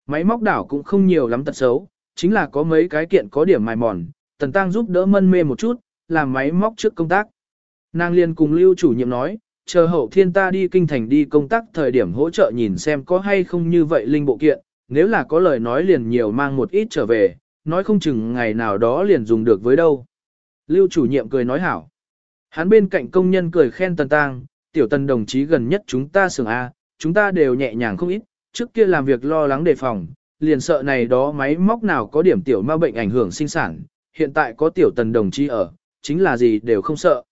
Máy móc đảo cũng không nhiều lắm tật xấu, chính là có mấy cái kiện có điểm mài mòn, tần tăng giúp đỡ mân mê một chút, làm máy móc trước công tác. Nàng liền cùng lưu chủ nhiệm nói, chờ hậu thiên ta đi kinh thành đi công tác thời điểm hỗ trợ nhìn xem có hay không như vậy linh bộ kiện, nếu là có lời nói liền nhiều mang một ít trở về, nói không chừng ngày nào đó liền dùng được với đâu. Lưu chủ nhiệm cười nói hảo. Hắn bên cạnh công nhân cười khen tần tang, tiểu tần đồng chí gần nhất chúng ta sưởng A, chúng ta đều nhẹ nhàng không ít, trước kia làm việc lo lắng đề phòng, liền sợ này đó máy móc nào có điểm tiểu ma bệnh ảnh hưởng sinh sản, hiện tại có tiểu tần đồng chí ở, chính là gì đều không sợ.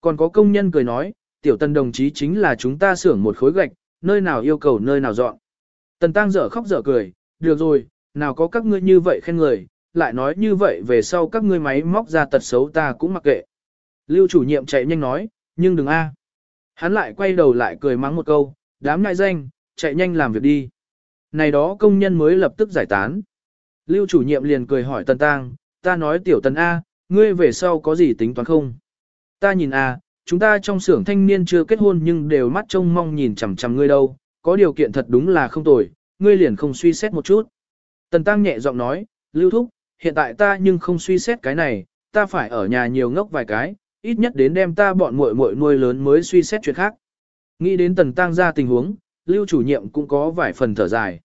Còn có công nhân cười nói, tiểu tần đồng chí chính là chúng ta xưởng một khối gạch, nơi nào yêu cầu nơi nào dọn. Tần tăng dở khóc dở cười, được rồi, nào có các ngươi như vậy khen người, lại nói như vậy về sau các ngươi máy móc ra tật xấu ta cũng mặc kệ. Lưu chủ nhiệm chạy nhanh nói, nhưng đừng a. Hắn lại quay đầu lại cười mắng một câu, đám ngại danh, chạy nhanh làm việc đi. Này đó công nhân mới lập tức giải tán. Lưu chủ nhiệm liền cười hỏi Tần Tăng, ta nói tiểu Tần A, ngươi về sau có gì tính toán không? Ta nhìn A, chúng ta trong xưởng thanh niên chưa kết hôn nhưng đều mắt trông mong nhìn chằm chằm ngươi đâu, có điều kiện thật đúng là không tồi, ngươi liền không suy xét một chút. Tần Tăng nhẹ giọng nói, Lưu Thúc, hiện tại ta nhưng không suy xét cái này, ta phải ở nhà nhiều ngốc vài cái, ít nhất đến đem ta bọn muội muội nuôi lớn mới suy xét chuyện khác. Nghĩ đến tần tăng ra tình huống, lưu chủ nhiệm cũng có vài phần thở dài.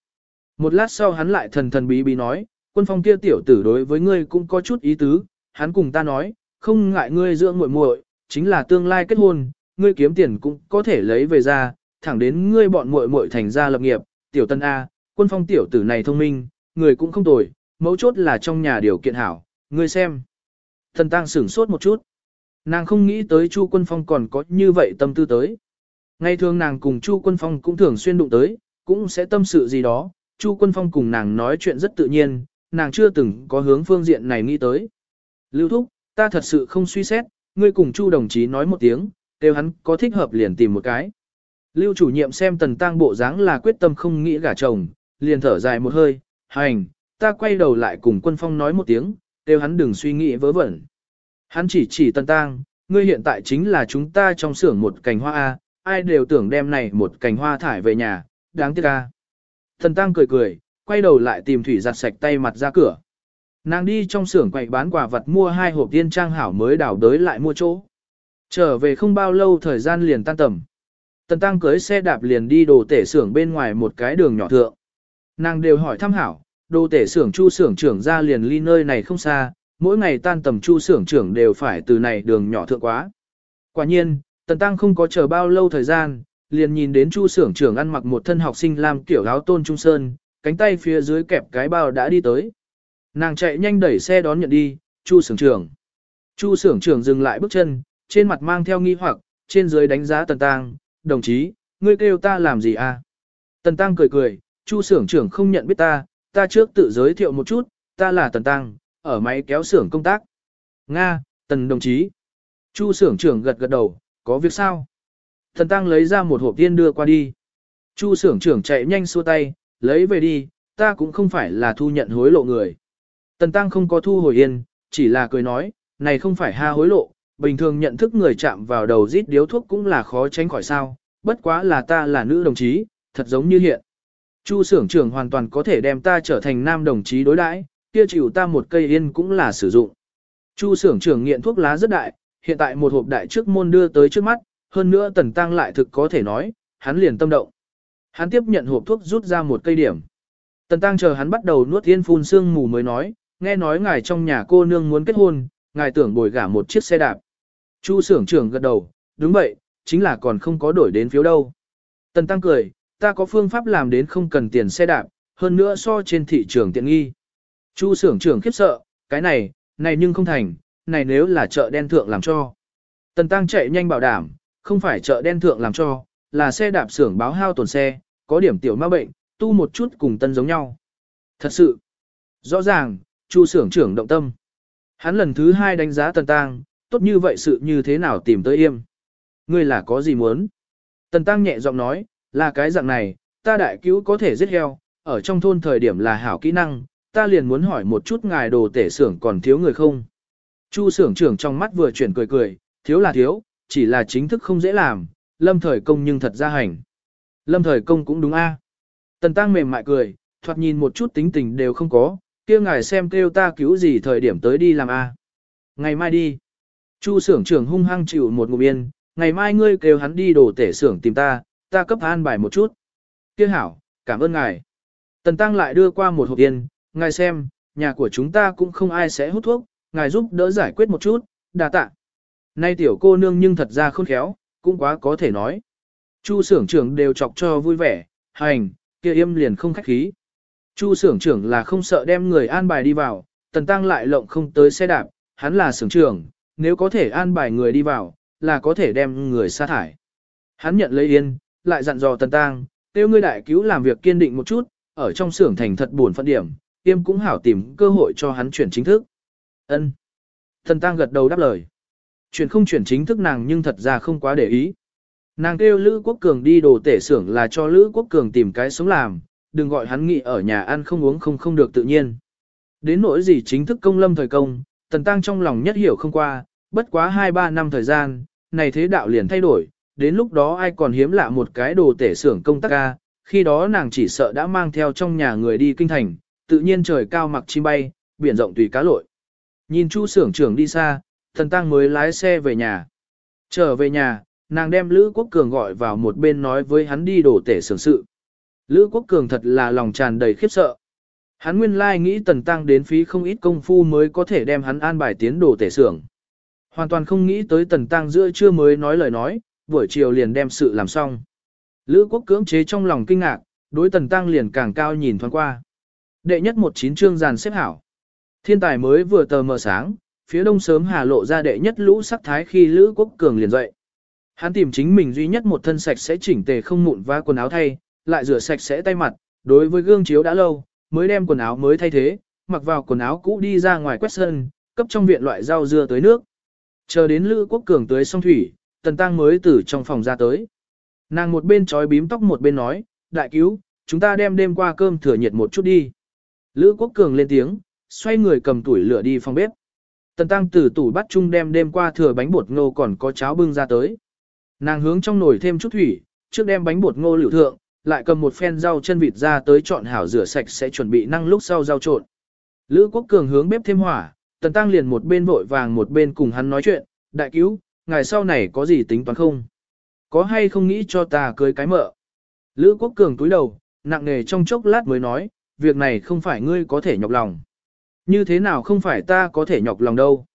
Một lát sau hắn lại thần thần bí bí nói, quân phong kia tiểu tử đối với ngươi cũng có chút ý tứ, hắn cùng ta nói, không ngại ngươi dưỡng muội muội, chính là tương lai kết hôn, ngươi kiếm tiền cũng có thể lấy về ra, thẳng đến ngươi bọn muội muội thành ra lập nghiệp, tiểu tân A, quân phong tiểu tử này thông minh, người cũng không tồi, mấu chốt là trong nhà điều kiện hảo, ngươi xem. Thần tăng sửng sốt một chút. Nàng không nghĩ tới Chu Quân Phong còn có như vậy tâm tư tới. Ngày thường nàng cùng Chu Quân Phong cũng thường xuyên đụng tới, cũng sẽ tâm sự gì đó. Chu Quân Phong cùng nàng nói chuyện rất tự nhiên, nàng chưa từng có hướng phương diện này nghĩ tới. Lưu Thúc, ta thật sự không suy xét, ngươi cùng Chu đồng chí nói một tiếng, kêu hắn có thích hợp liền tìm một cái. Lưu chủ nhiệm xem tần tăng bộ dáng là quyết tâm không nghĩ gả chồng, liền thở dài một hơi, hành, ta quay đầu lại cùng quân phong nói một tiếng, kêu hắn đừng suy nghĩ vớ vẩn. Hắn chỉ chỉ Tần Tăng, ngươi hiện tại chính là chúng ta trong xưởng một cành hoa A, ai đều tưởng đem này một cành hoa thải về nhà, đáng tiếc A. Tần Tăng cười cười, quay đầu lại tìm thủy giặt sạch tay mặt ra cửa. Nàng đi trong xưởng quậy bán quả vật mua hai hộp tiên trang hảo mới đảo đới lại mua chỗ. Trở về không bao lâu thời gian liền tan tầm. Tần Tăng cưới xe đạp liền đi đồ tể xưởng bên ngoài một cái đường nhỏ thượng. Nàng đều hỏi thăm hảo, đồ tể xưởng chu xưởng trưởng ra liền ly nơi này không xa, mỗi ngày tan tầm chu xưởng trưởng đều phải từ này đường nhỏ thượng quá. Quả nhiên, Tần Tăng không có chờ bao lâu thời gian, liền nhìn đến chu xưởng trưởng ăn mặc một thân học sinh làm kiểu áo tôn trung sơn, cánh tay phía dưới kẹp cái bao đã đi tới. Nàng chạy nhanh đẩy xe đón nhận đi, Chu sưởng trưởng. Chu sưởng trưởng dừng lại bước chân, trên mặt mang theo nghi hoặc, trên dưới đánh giá Tần Tăng, đồng chí, ngươi kêu ta làm gì à? Tần Tăng cười cười, Chu sưởng trưởng không nhận biết ta, ta trước tự giới thiệu một chút, ta là Tần Tăng, ở máy kéo xưởng công tác. Nga, Tần đồng chí. Chu sưởng trưởng gật gật đầu, có việc sao? Tần Tăng lấy ra một hộp tiên đưa qua đi. Chu sưởng trưởng chạy nhanh xua tay, lấy về đi, ta cũng không phải là thu nhận hối lộ người. Tần Tăng không có thu hồi yên, chỉ là cười nói, này không phải ha hối lộ, bình thường nhận thức người chạm vào đầu rít điếu thuốc cũng là khó tránh khỏi sao, bất quá là ta là nữ đồng chí, thật giống như hiện. Chu sưởng trưởng hoàn toàn có thể đem ta trở thành nam đồng chí đối đãi, kia chịu ta một cây yên cũng là sử dụng. Chu sưởng trưởng nghiện thuốc lá rất đại, hiện tại một hộp đại trước môn đưa tới trước mắt, hơn nữa tần tăng lại thực có thể nói, hắn liền tâm động. Hắn tiếp nhận hộp thuốc rút ra một cây điểm. Tần tăng chờ hắn bắt đầu nuốt yên phun sương mù mới nói, nghe nói ngài trong nhà cô nương muốn kết hôn, ngài tưởng bồi gả một chiếc xe đạp. Chu sưởng trưởng gật đầu, đúng vậy, chính là còn không có đổi đến phiếu đâu. Tần tăng cười, ta có phương pháp làm đến không cần tiền xe đạp, hơn nữa so trên thị trường tiện nghi. Chu sưởng trưởng khiếp sợ, cái này, này nhưng không thành, này nếu là chợ đen thượng làm cho. Tần tăng chạy nhanh bảo đảm, không phải chợ đen thượng làm cho, là xe đạp xưởng báo hao tổn xe, có điểm tiểu ma bệnh, tu một chút cùng tân giống nhau. Thật sự, rõ ràng, Chu sưởng trưởng động tâm. Hắn lần thứ hai đánh giá Tần Tăng, tốt như vậy sự như thế nào tìm tới yêm. Ngươi là có gì muốn? Tần Tăng nhẹ giọng nói, là cái dạng này, ta đại cứu có thể giết heo, ở trong thôn thời điểm là hảo kỹ năng, ta liền muốn hỏi một chút ngài đồ tể xưởng còn thiếu người không? Chu sưởng trưởng trong mắt vừa chuyển cười cười, thiếu là thiếu, chỉ là chính thức không dễ làm, lâm thời công nhưng thật ra hành. Lâm thời công cũng đúng a. Tần Tăng mềm mại cười, thoạt nhìn một chút tính tình đều không có, kia ngài xem kêu ta cứu gì thời điểm tới đi làm a. Ngày mai đi. Chu sưởng trưởng hung hăng chịu một ngụm yên, ngày mai ngươi kêu hắn đi đổ tể xưởng tìm ta, ta cấp an bài một chút. Kia hảo, cảm ơn ngài. Tần Tăng lại đưa qua một hộp yên, ngài xem, nhà của chúng ta cũng không ai sẽ hút thuốc, ngài giúp đỡ giải quyết một chút, đà tạ. Nay tiểu cô nương nhưng thật ra khôn khéo, cũng quá có thể nói. Chu sưởng trưởng đều chọc cho vui vẻ, hành, kia im liền không khách khí. Chu sưởng trưởng là không sợ đem người an bài đi vào, tần tăng lại lộng không tới xe đạp, hắn là sưởng trưởng, nếu có thể an bài người đi vào, là có thể đem người sa thải. Hắn nhận lấy yên, lại dặn dò tần tăng, tiêu ngươi đại cứu làm việc kiên định một chút, ở trong xưởng thành thật buồn phận điểm, tiêm cũng hảo tìm cơ hội cho hắn chuyển chính thức. Ân. Tần tăng gật đầu đáp lời. Chuyển không chuyển chính thức nàng nhưng thật ra không quá để ý. Nàng kêu Lữ Quốc Cường đi đồ tể xưởng là cho Lữ Quốc Cường tìm cái sống làm, đừng gọi hắn nghị ở nhà ăn không uống không không được tự nhiên. Đến nỗi gì chính thức công lâm thời công, Tần Tăng trong lòng nhất hiểu không qua, bất quá 2-3 năm thời gian, này thế đạo liền thay đổi, đến lúc đó ai còn hiếm lạ một cái đồ tể xưởng công tác ca, khi đó nàng chỉ sợ đã mang theo trong nhà người đi kinh thành, tự nhiên trời cao mặc chim bay, biển rộng tùy cá lội. Nhìn chu xưởng trưởng đi xa, Tần Tăng mới lái xe về nhà. Trở về nhà, nàng đem Lữ Quốc Cường gọi vào một bên nói với hắn đi đổ tể xưởng sự. Lữ Quốc Cường thật là lòng tràn đầy khiếp sợ. Hắn nguyên lai nghĩ tần tăng đến phí không ít công phu mới có thể đem hắn an bài tiến đồ tể xưởng. Hoàn toàn không nghĩ tới tần tăng giữa trưa mới nói lời nói, buổi chiều liền đem sự làm xong. Lữ quốc cưỡng chế trong lòng kinh ngạc, đối tần tăng liền càng cao nhìn thoáng qua. Đệ nhất một chín chương giàn xếp hảo. Thiên tài mới vừa tờ mờ sáng, phía đông sớm hà lộ ra đệ nhất lũ sắc thái khi Lữ quốc cường liền dậy. Hắn tìm chính mình duy nhất một thân sạch sẽ chỉnh tề không mụn và quần áo thay, lại rửa sạch sẽ tay mặt, đối với gương chiếu đã lâu, mới đem quần áo mới thay thế, mặc vào quần áo cũ đi ra ngoài quét sân, cấp trong viện loại rau dưa tới nước. Chờ đến Lữ Quốc Cường tới sông thủy, Tần Tăng mới từ trong phòng ra tới. Nàng một bên trói bím tóc một bên nói, đại cứu, chúng ta đem đêm qua cơm thừa nhiệt một chút đi. Lữ Quốc Cường lên tiếng, xoay người cầm tuổi lửa đi phòng bếp. Tần Tăng từ tủ bắt chung đem đêm qua thừa bánh bột ngô còn có cháo bưng ra tới. Nàng hướng trong nồi thêm chút thủy, trước đem bánh bột ngô liệu thượng, lại cầm một phen rau chân vịt ra tới chọn hảo rửa sạch sẽ chuẩn bị năng lúc sau rau trộn. Lữ Quốc Cường hướng bếp thêm hỏa, Tần Tăng liền một bên vội vàng một bên cùng hắn nói chuyện, đại cứu, ngày sau này có gì tính toán không? Có hay không nghĩ cho ta cưới cái mợ? Lữ Quốc Cường túi đầu, nặng nề trong chốc lát mới nói, việc này không phải ngươi có thể nhọc lòng. Như thế nào không phải ta có thể nhọc lòng đâu?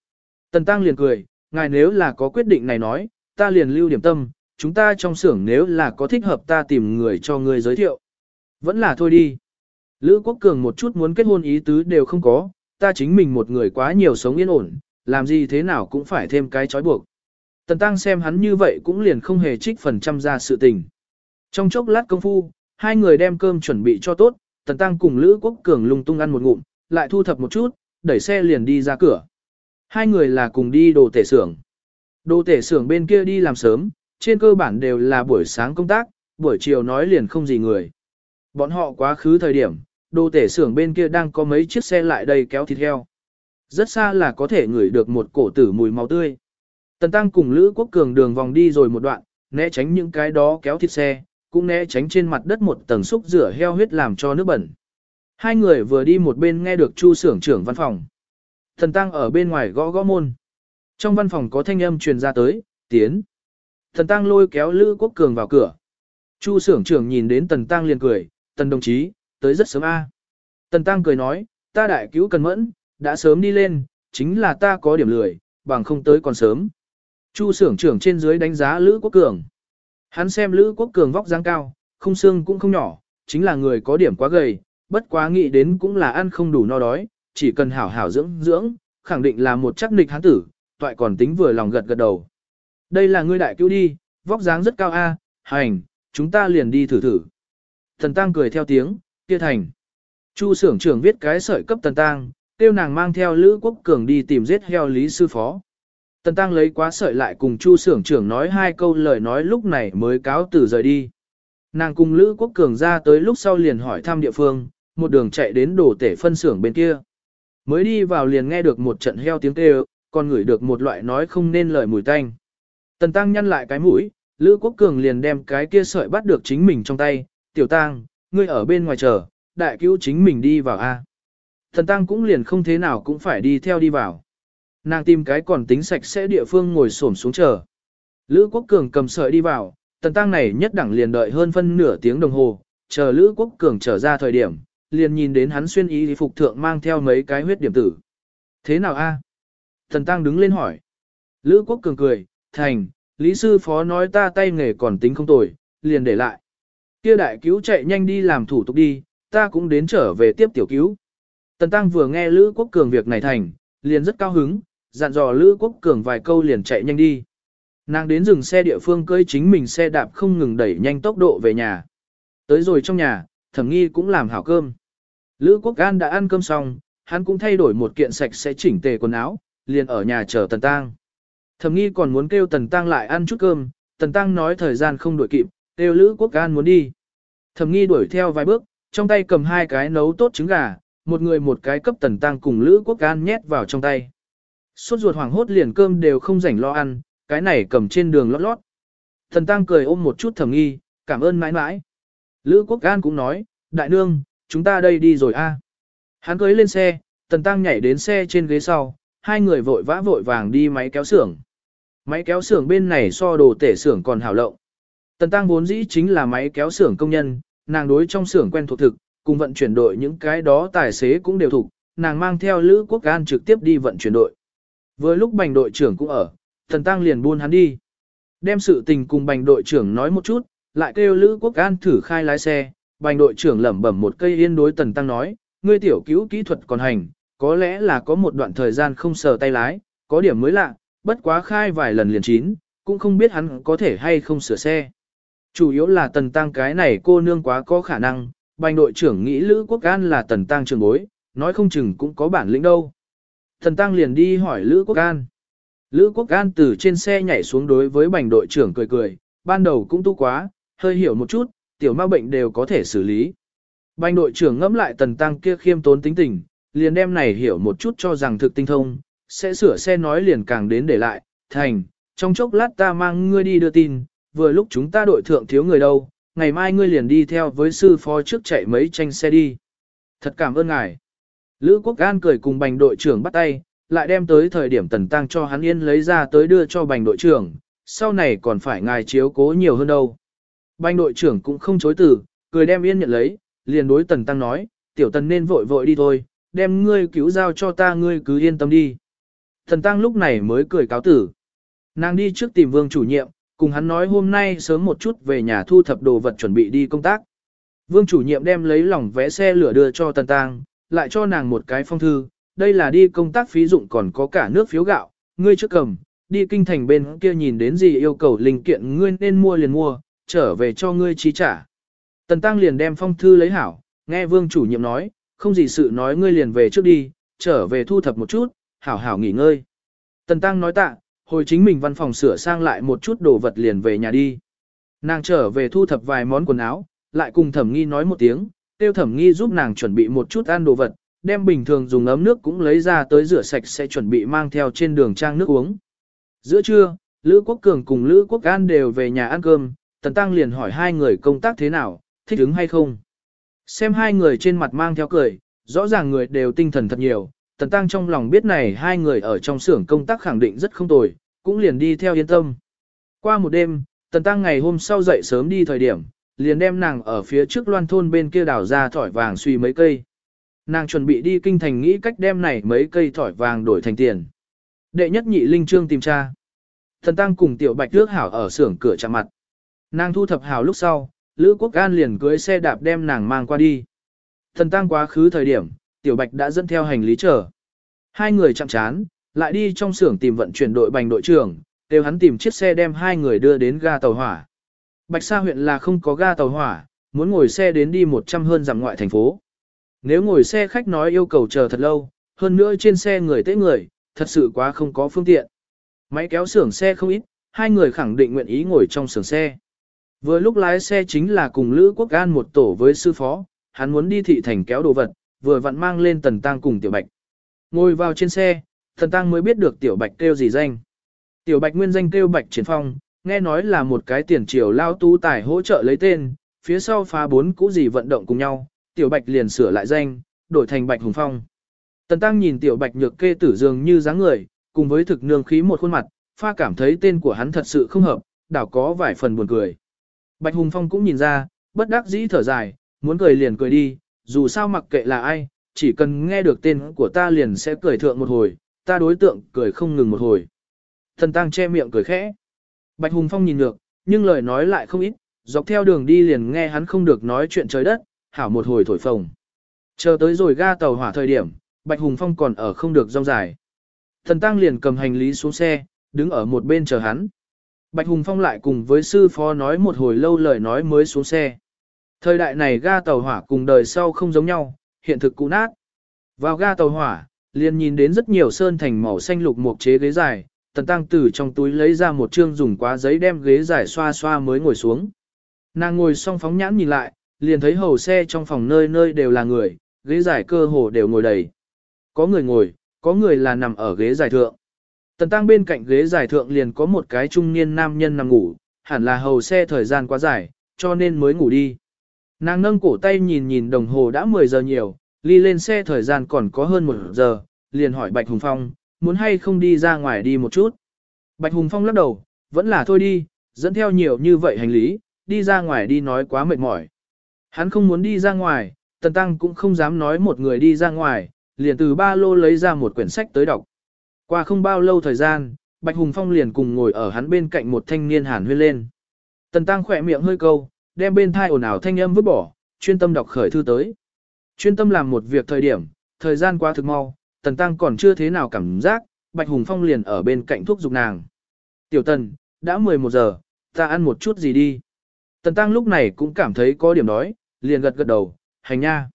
Tần Tăng liền cười, ngài nếu là có quyết định này nói, ta liền lưu điểm tâm, chúng ta trong xưởng nếu là có thích hợp ta tìm người cho ngươi giới thiệu. Vẫn là thôi đi. Lữ Quốc Cường một chút muốn kết hôn ý tứ đều không có, ta chính mình một người quá nhiều sống yên ổn, làm gì thế nào cũng phải thêm cái trói buộc. Tần Tăng xem hắn như vậy cũng liền không hề trích phần trăm ra sự tình. Trong chốc lát công phu, hai người đem cơm chuẩn bị cho tốt, Tần Tăng cùng Lữ Quốc Cường lung tung ăn một ngụm, lại thu thập một chút, đẩy xe liền đi ra cửa. Hai người là cùng đi đồ tể xưởng. Đồ tể xưởng bên kia đi làm sớm, trên cơ bản đều là buổi sáng công tác, buổi chiều nói liền không gì người. Bọn họ quá khứ thời điểm, đồ tể xưởng bên kia đang có mấy chiếc xe lại đây kéo thịt heo. Rất xa là có thể ngửi được một cổ tử mùi máu tươi. Tần Tăng cùng Lữ Quốc Cường đường vòng đi rồi một đoạn, né tránh những cái đó kéo thịt xe, cũng né tránh trên mặt đất một tầng xúc rửa heo huyết làm cho nước bẩn. Hai người vừa đi một bên nghe được Chu xưởng trưởng văn phòng. Thần Tăng ở bên ngoài gõ gõ môn. Trong văn phòng có thanh âm truyền ra tới, tiến. Tần Tăng lôi kéo Lữ Quốc Cường vào cửa. Chu xưởng trưởng nhìn đến Tần Tăng liền cười, Tần đồng chí, tới rất sớm a. Tần Tăng cười nói, ta đại cứu cần mẫn, đã sớm đi lên, chính là ta có điểm lười, bằng không tới còn sớm. Chu xưởng trưởng trên dưới đánh giá Lữ Quốc Cường. Hắn xem Lữ Quốc Cường vóc dáng cao, không xương cũng không nhỏ, chính là người có điểm quá gầy, bất quá nghĩ đến cũng là ăn không đủ no đói, chỉ cần hảo hảo dưỡng dưỡng, khẳng định là một chắc nịch hắn tử, toại còn tính vừa lòng gật gật đầu. Đây là ngươi đại cứu đi, vóc dáng rất cao a, hành, chúng ta liền đi thử thử. Thần Tăng cười theo tiếng, kia thành. Chu xưởng trưởng viết cái sợi cấp Tần Tăng, tiêu nàng mang theo Lữ Quốc Cường đi tìm giết heo lý sư phó. Tần Tăng lấy quá sợi lại cùng Chu xưởng trưởng nói hai câu lời nói lúc này mới cáo từ rời đi. Nàng cùng Lữ Quốc Cường ra tới lúc sau liền hỏi thăm địa phương, một đường chạy đến đổ tể phân xưởng bên kia. Mới đi vào liền nghe được một trận heo tiếng kêu, còn ngửi được một loại nói không nên lời mùi tanh. Tần Tăng nhăn lại cái mũi, Lữ Quốc Cường liền đem cái kia sợi bắt được chính mình trong tay, tiểu Tăng, ngươi ở bên ngoài chờ, đại cứu chính mình đi vào a. Thần Tăng cũng liền không thế nào cũng phải đi theo đi vào. Nàng tìm cái còn tính sạch sẽ địa phương ngồi xổm xuống chờ. Lữ Quốc Cường cầm sợi đi vào, Tần Tăng này nhất đẳng liền đợi hơn phân nửa tiếng đồng hồ, chờ Lữ Quốc Cường trở ra thời điểm, liền nhìn đến hắn xuyên y phục thượng mang theo mấy cái huyết điểm tử. Thế nào a? Tần Tăng đứng lên hỏi. Lữ Quốc Cường cười, thành, Lý Sư Phó nói ta tay nghề còn tính không tồi, liền để lại. Kia đại cứu chạy nhanh đi làm thủ tục đi, ta cũng đến trở về tiếp tiểu cứu. Tần Tăng vừa nghe Lữ Quốc Cường việc này thành, liền rất cao hứng, dặn dò Lữ Quốc Cường vài câu liền chạy nhanh đi. Nàng đến dừng xe địa phương cơi chính mình xe đạp không ngừng đẩy nhanh tốc độ về nhà. Tới rồi trong nhà, thẩm nghi cũng làm hảo cơm. Lữ Quốc An đã ăn cơm xong, hắn cũng thay đổi một kiện sạch sẽ chỉnh tề quần áo, liền ở nhà chờ Tần Tăng. Thẩm nghi còn muốn kêu Tần Tăng lại ăn chút cơm, Tần Tăng nói thời gian không đuổi kịp, kêu Lữ Quốc An muốn đi. Thẩm nghi đuổi theo vài bước, trong tay cầm hai cái nấu tốt trứng gà, một người một cái cấp Tần Tăng cùng Lữ Quốc An nhét vào trong tay. Suốt ruột hoảng hốt liền cơm đều không rảnh lo ăn, cái này cầm trên đường lót lót. Tần Tăng cười ôm một chút thẩm nghi, cảm ơn mãi mãi. Lữ Quốc An cũng nói, đại nương, chúng ta đây đi rồi a. Hắn cưới lên xe, Tần Tăng nhảy đến xe trên ghế sau, hai người vội vã vội vàng đi máy kéo xưởng. Máy kéo xưởng bên này so đồ tể xưởng còn hảo lộng. Tần Tăng vốn dĩ chính là máy kéo xưởng công nhân, nàng đối trong xưởng quen thuộc thực, cùng vận chuyển đội những cái đó tài xế cũng đều thuộc, nàng mang theo Lữ Quốc Gan trực tiếp đi vận chuyển đội. Vừa lúc bành đội trưởng cũng ở, Tần Tăng liền buôn hắn đi. Đem sự tình cùng bành đội trưởng nói một chút, lại kêu Lữ Quốc Gan thử khai lái xe, bành đội trưởng lẩm bẩm một cây yên đối Tần Tăng nói, ngươi tiểu cứu kỹ thuật còn hành, có lẽ là có một đoạn thời gian không sờ tay lái, có điểm mới lạ, bất quá khai vài lần liền chín, cũng không biết hắn có thể hay không sửa xe. Chủ yếu là Tần Tăng cái này cô nương quá có khả năng, bành đội trưởng nghĩ Lữ Quốc An là Tần Tăng trường bối, nói không chừng cũng có bản lĩnh đâu. Tần Tăng liền đi hỏi Lữ Quốc An. Lữ Quốc An từ trên xe nhảy xuống đối với bành đội trưởng cười cười, ban đầu cũng tu quá, hơi hiểu một chút, tiểu ma bệnh đều có thể xử lý. Bành đội trưởng ngẫm lại Tần Tăng kia khiêm tốn tính tình, liền đem này hiểu một chút cho rằng thực tinh thông, sẽ sửa xe nói liền càng đến để lại, thành, trong chốc lát ta mang ngươi đi đưa tin, vừa lúc chúng ta đội thượng thiếu người đâu, ngày mai ngươi liền đi theo với sư phó trước chạy mấy tranh xe đi. Thật cảm ơn ngài. Lữ Quốc An cười cùng bành đội trưởng bắt tay, lại đem tới thời điểm tần tăng cho hắn yên lấy ra tới đưa cho bành đội trưởng, sau này còn phải ngài chiếu cố nhiều hơn đâu. Bành đội trưởng cũng không chối từ, cười đem yên nhận lấy, liền đối tần tăng nói, tiểu tần nên vội vội đi thôi, đem ngươi cứu giao cho ta ngươi cứ yên tâm đi. thần tăng lúc này mới cười cáo tử. Nàng đi trước tìm vương chủ nhiệm, cùng hắn nói hôm nay sớm một chút về nhà thu thập đồ vật chuẩn bị đi công tác. Vương chủ nhiệm đem lấy lòng vé xe lửa đưa cho tần tăng, lại cho nàng một cái phong thư, đây là đi công tác phí dụng còn có cả nước phiếu gạo, ngươi trước cầm, đi kinh thành bên kia nhìn đến gì yêu cầu linh kiện ngươi nên mua liền mua, trở về cho ngươi trí trả. Tần Tăng liền đem phong thư lấy hảo, nghe vương chủ nhiệm nói, không gì sự nói ngươi liền về trước đi, trở về thu thập một chút, hảo hảo nghỉ ngơi. Tần Tăng nói tạ, hồi chính mình văn phòng sửa sang lại một chút đồ vật liền về nhà đi. Nàng trở về thu thập vài món quần áo, lại cùng thẩm nghi nói một tiếng, tiêu thẩm nghi giúp nàng chuẩn bị một chút ăn đồ vật, đem bình thường dùng ấm nước cũng lấy ra tới rửa sạch sẽ chuẩn bị mang theo trên đường trang nước uống. Giữa trưa, Lữ Quốc Cường cùng Lữ Quốc An đều về nhà ăn cơm, Tần Tăng liền hỏi hai người công tác thế nào, thích ứng hay không. Xem hai người trên mặt mang theo cười, rõ ràng người đều tinh thần thật nhiều, Tần Tăng trong lòng biết này hai người ở trong xưởng công tác khẳng định rất không tồi, cũng liền đi theo yên tâm. Qua một đêm, Tần Tăng ngày hôm sau dậy sớm đi thời điểm, liền đem nàng ở phía trước loan thôn bên kia đào ra thỏi vàng suy mấy cây. Nàng chuẩn bị đi kinh thành nghĩ cách đem này mấy cây thỏi vàng đổi thành tiền. Đệ nhất nhị linh trương tìm tra. Thần Tăng cùng tiểu bạch tước hảo ở xưởng cửa chạm mặt. Nàng thu thập hảo lúc sau, Lữ Quốc An liền cưới xe đạp đem nàng mang qua đi. Thần tang quá khứ thời điểm, tiểu bạch đã dẫn theo hành lý chờ. Hai người chạm chán, lại đi trong xưởng tìm vận chuyển đội bành đội trưởng, đều hắn tìm chiếc xe đem hai người đưa đến ga tàu hỏa. Bạch Sa huyện là không có ga tàu hỏa, muốn ngồi xe đến đi 100 hơn dặm ngoại thành phố. Nếu ngồi xe khách nói yêu cầu chờ thật lâu, hơn nữa trên xe người tế người, thật sự quá không có phương tiện. Máy kéo xưởng xe không ít, hai người khẳng định nguyện ý ngồi trong xưởng xe. Vừa lúc lái xe chính là cùng Lữ Quốc An một tổ với sư phó, hắn muốn đi thị thành kéo đồ vật, vừa vặn mang lên Tần Tăng cùng Tiểu Bạch. Ngồi vào trên xe, Tần Tăng mới biết được Tiểu Bạch kêu gì danh. Tiểu Bạch nguyên danh kêu Bạch Triển Phong, nghe nói là một cái tiền triều lao tú tài hỗ trợ lấy tên, phía sau phá bốn cũ gì vận động cùng nhau, Tiểu Bạch liền sửa lại danh, đổi thành Bạch Hùng Phong. Tần Tăng nhìn Tiểu Bạch nhược kê tử dường như dáng người, cùng với thực nương khí một khuôn mặt, pha cảm thấy tên của hắn thật sự không hợp, đảo có vài phần buồn cười. Bạch Hùng Phong cũng nhìn ra, bất đắc dĩ thở dài, muốn cười liền cười đi, dù sao mặc kệ là ai, chỉ cần nghe được tên của ta liền sẽ cười thượng một hồi, ta đối tượng cười không ngừng một hồi. Thần Tăng che miệng cười khẽ. Bạch Hùng Phong nhìn được, nhưng lời nói lại không ít, dọc theo đường đi liền nghe hắn không được nói chuyện trời đất, hảo một hồi thổi phồng. Chờ tới rồi ga tàu hỏa thời điểm, Bạch Hùng Phong còn ở không được rong dài. Thần Tăng liền cầm hành lý xuống xe, đứng ở một bên chờ hắn. Bạch Hùng Phong lại cùng với sư phó nói một hồi lâu lời nói mới xuống xe. Thời đại này ga tàu hỏa cùng đời sau không giống nhau, hiện thực cũ nát. Vào ga tàu hỏa, liền nhìn đến rất nhiều sơn thành màu xanh lục mộc chế ghế dài, tần tăng từ trong túi lấy ra một chương dùng quá giấy đem ghế dài xoa xoa mới ngồi xuống. Nàng ngồi xong phóng nhãn nhìn lại, liền thấy hầu xe trong phòng nơi nơi đều là người, ghế dài cơ hồ đều ngồi đầy. Có người ngồi, có người là nằm ở ghế dài thượng. Tần tăng bên cạnh ghế dài thượng liền có một cái trung niên nam nhân nằm ngủ, hẳn là hầu xe thời gian quá dài, cho nên mới ngủ đi. Nàng nâng cổ tay nhìn nhìn đồng hồ đã 10 giờ nhiều, ly lên xe thời gian còn có hơn một giờ, liền hỏi Bạch Hùng Phong, muốn hay không đi ra ngoài đi một chút. Bạch Hùng Phong lắc đầu, vẫn là thôi đi, dẫn theo nhiều như vậy hành lý, đi ra ngoài đi nói quá mệt mỏi. Hắn không muốn đi ra ngoài, Tần Tăng cũng không dám nói một người đi ra ngoài, liền từ ba lô lấy ra một quyển sách tới đọc. Qua không bao lâu thời gian, Bạch Hùng Phong liền cùng ngồi ở hắn bên cạnh một thanh niên hàn huyên lên. Tần Tăng khỏe miệng hơi câu, đem bên thai ồn ào thanh âm vứt bỏ, chuyên tâm đọc khởi thư tới. Chuyên tâm làm một việc thời điểm, thời gian qua thực mau, Tần Tăng còn chưa thế nào cảm giác, Bạch Hùng Phong liền ở bên cạnh thuốc dục nàng. Tiểu Tần, đã 11 giờ, ta ăn một chút gì đi. Tần Tăng lúc này cũng cảm thấy có điểm đói, liền gật gật đầu, hành nha.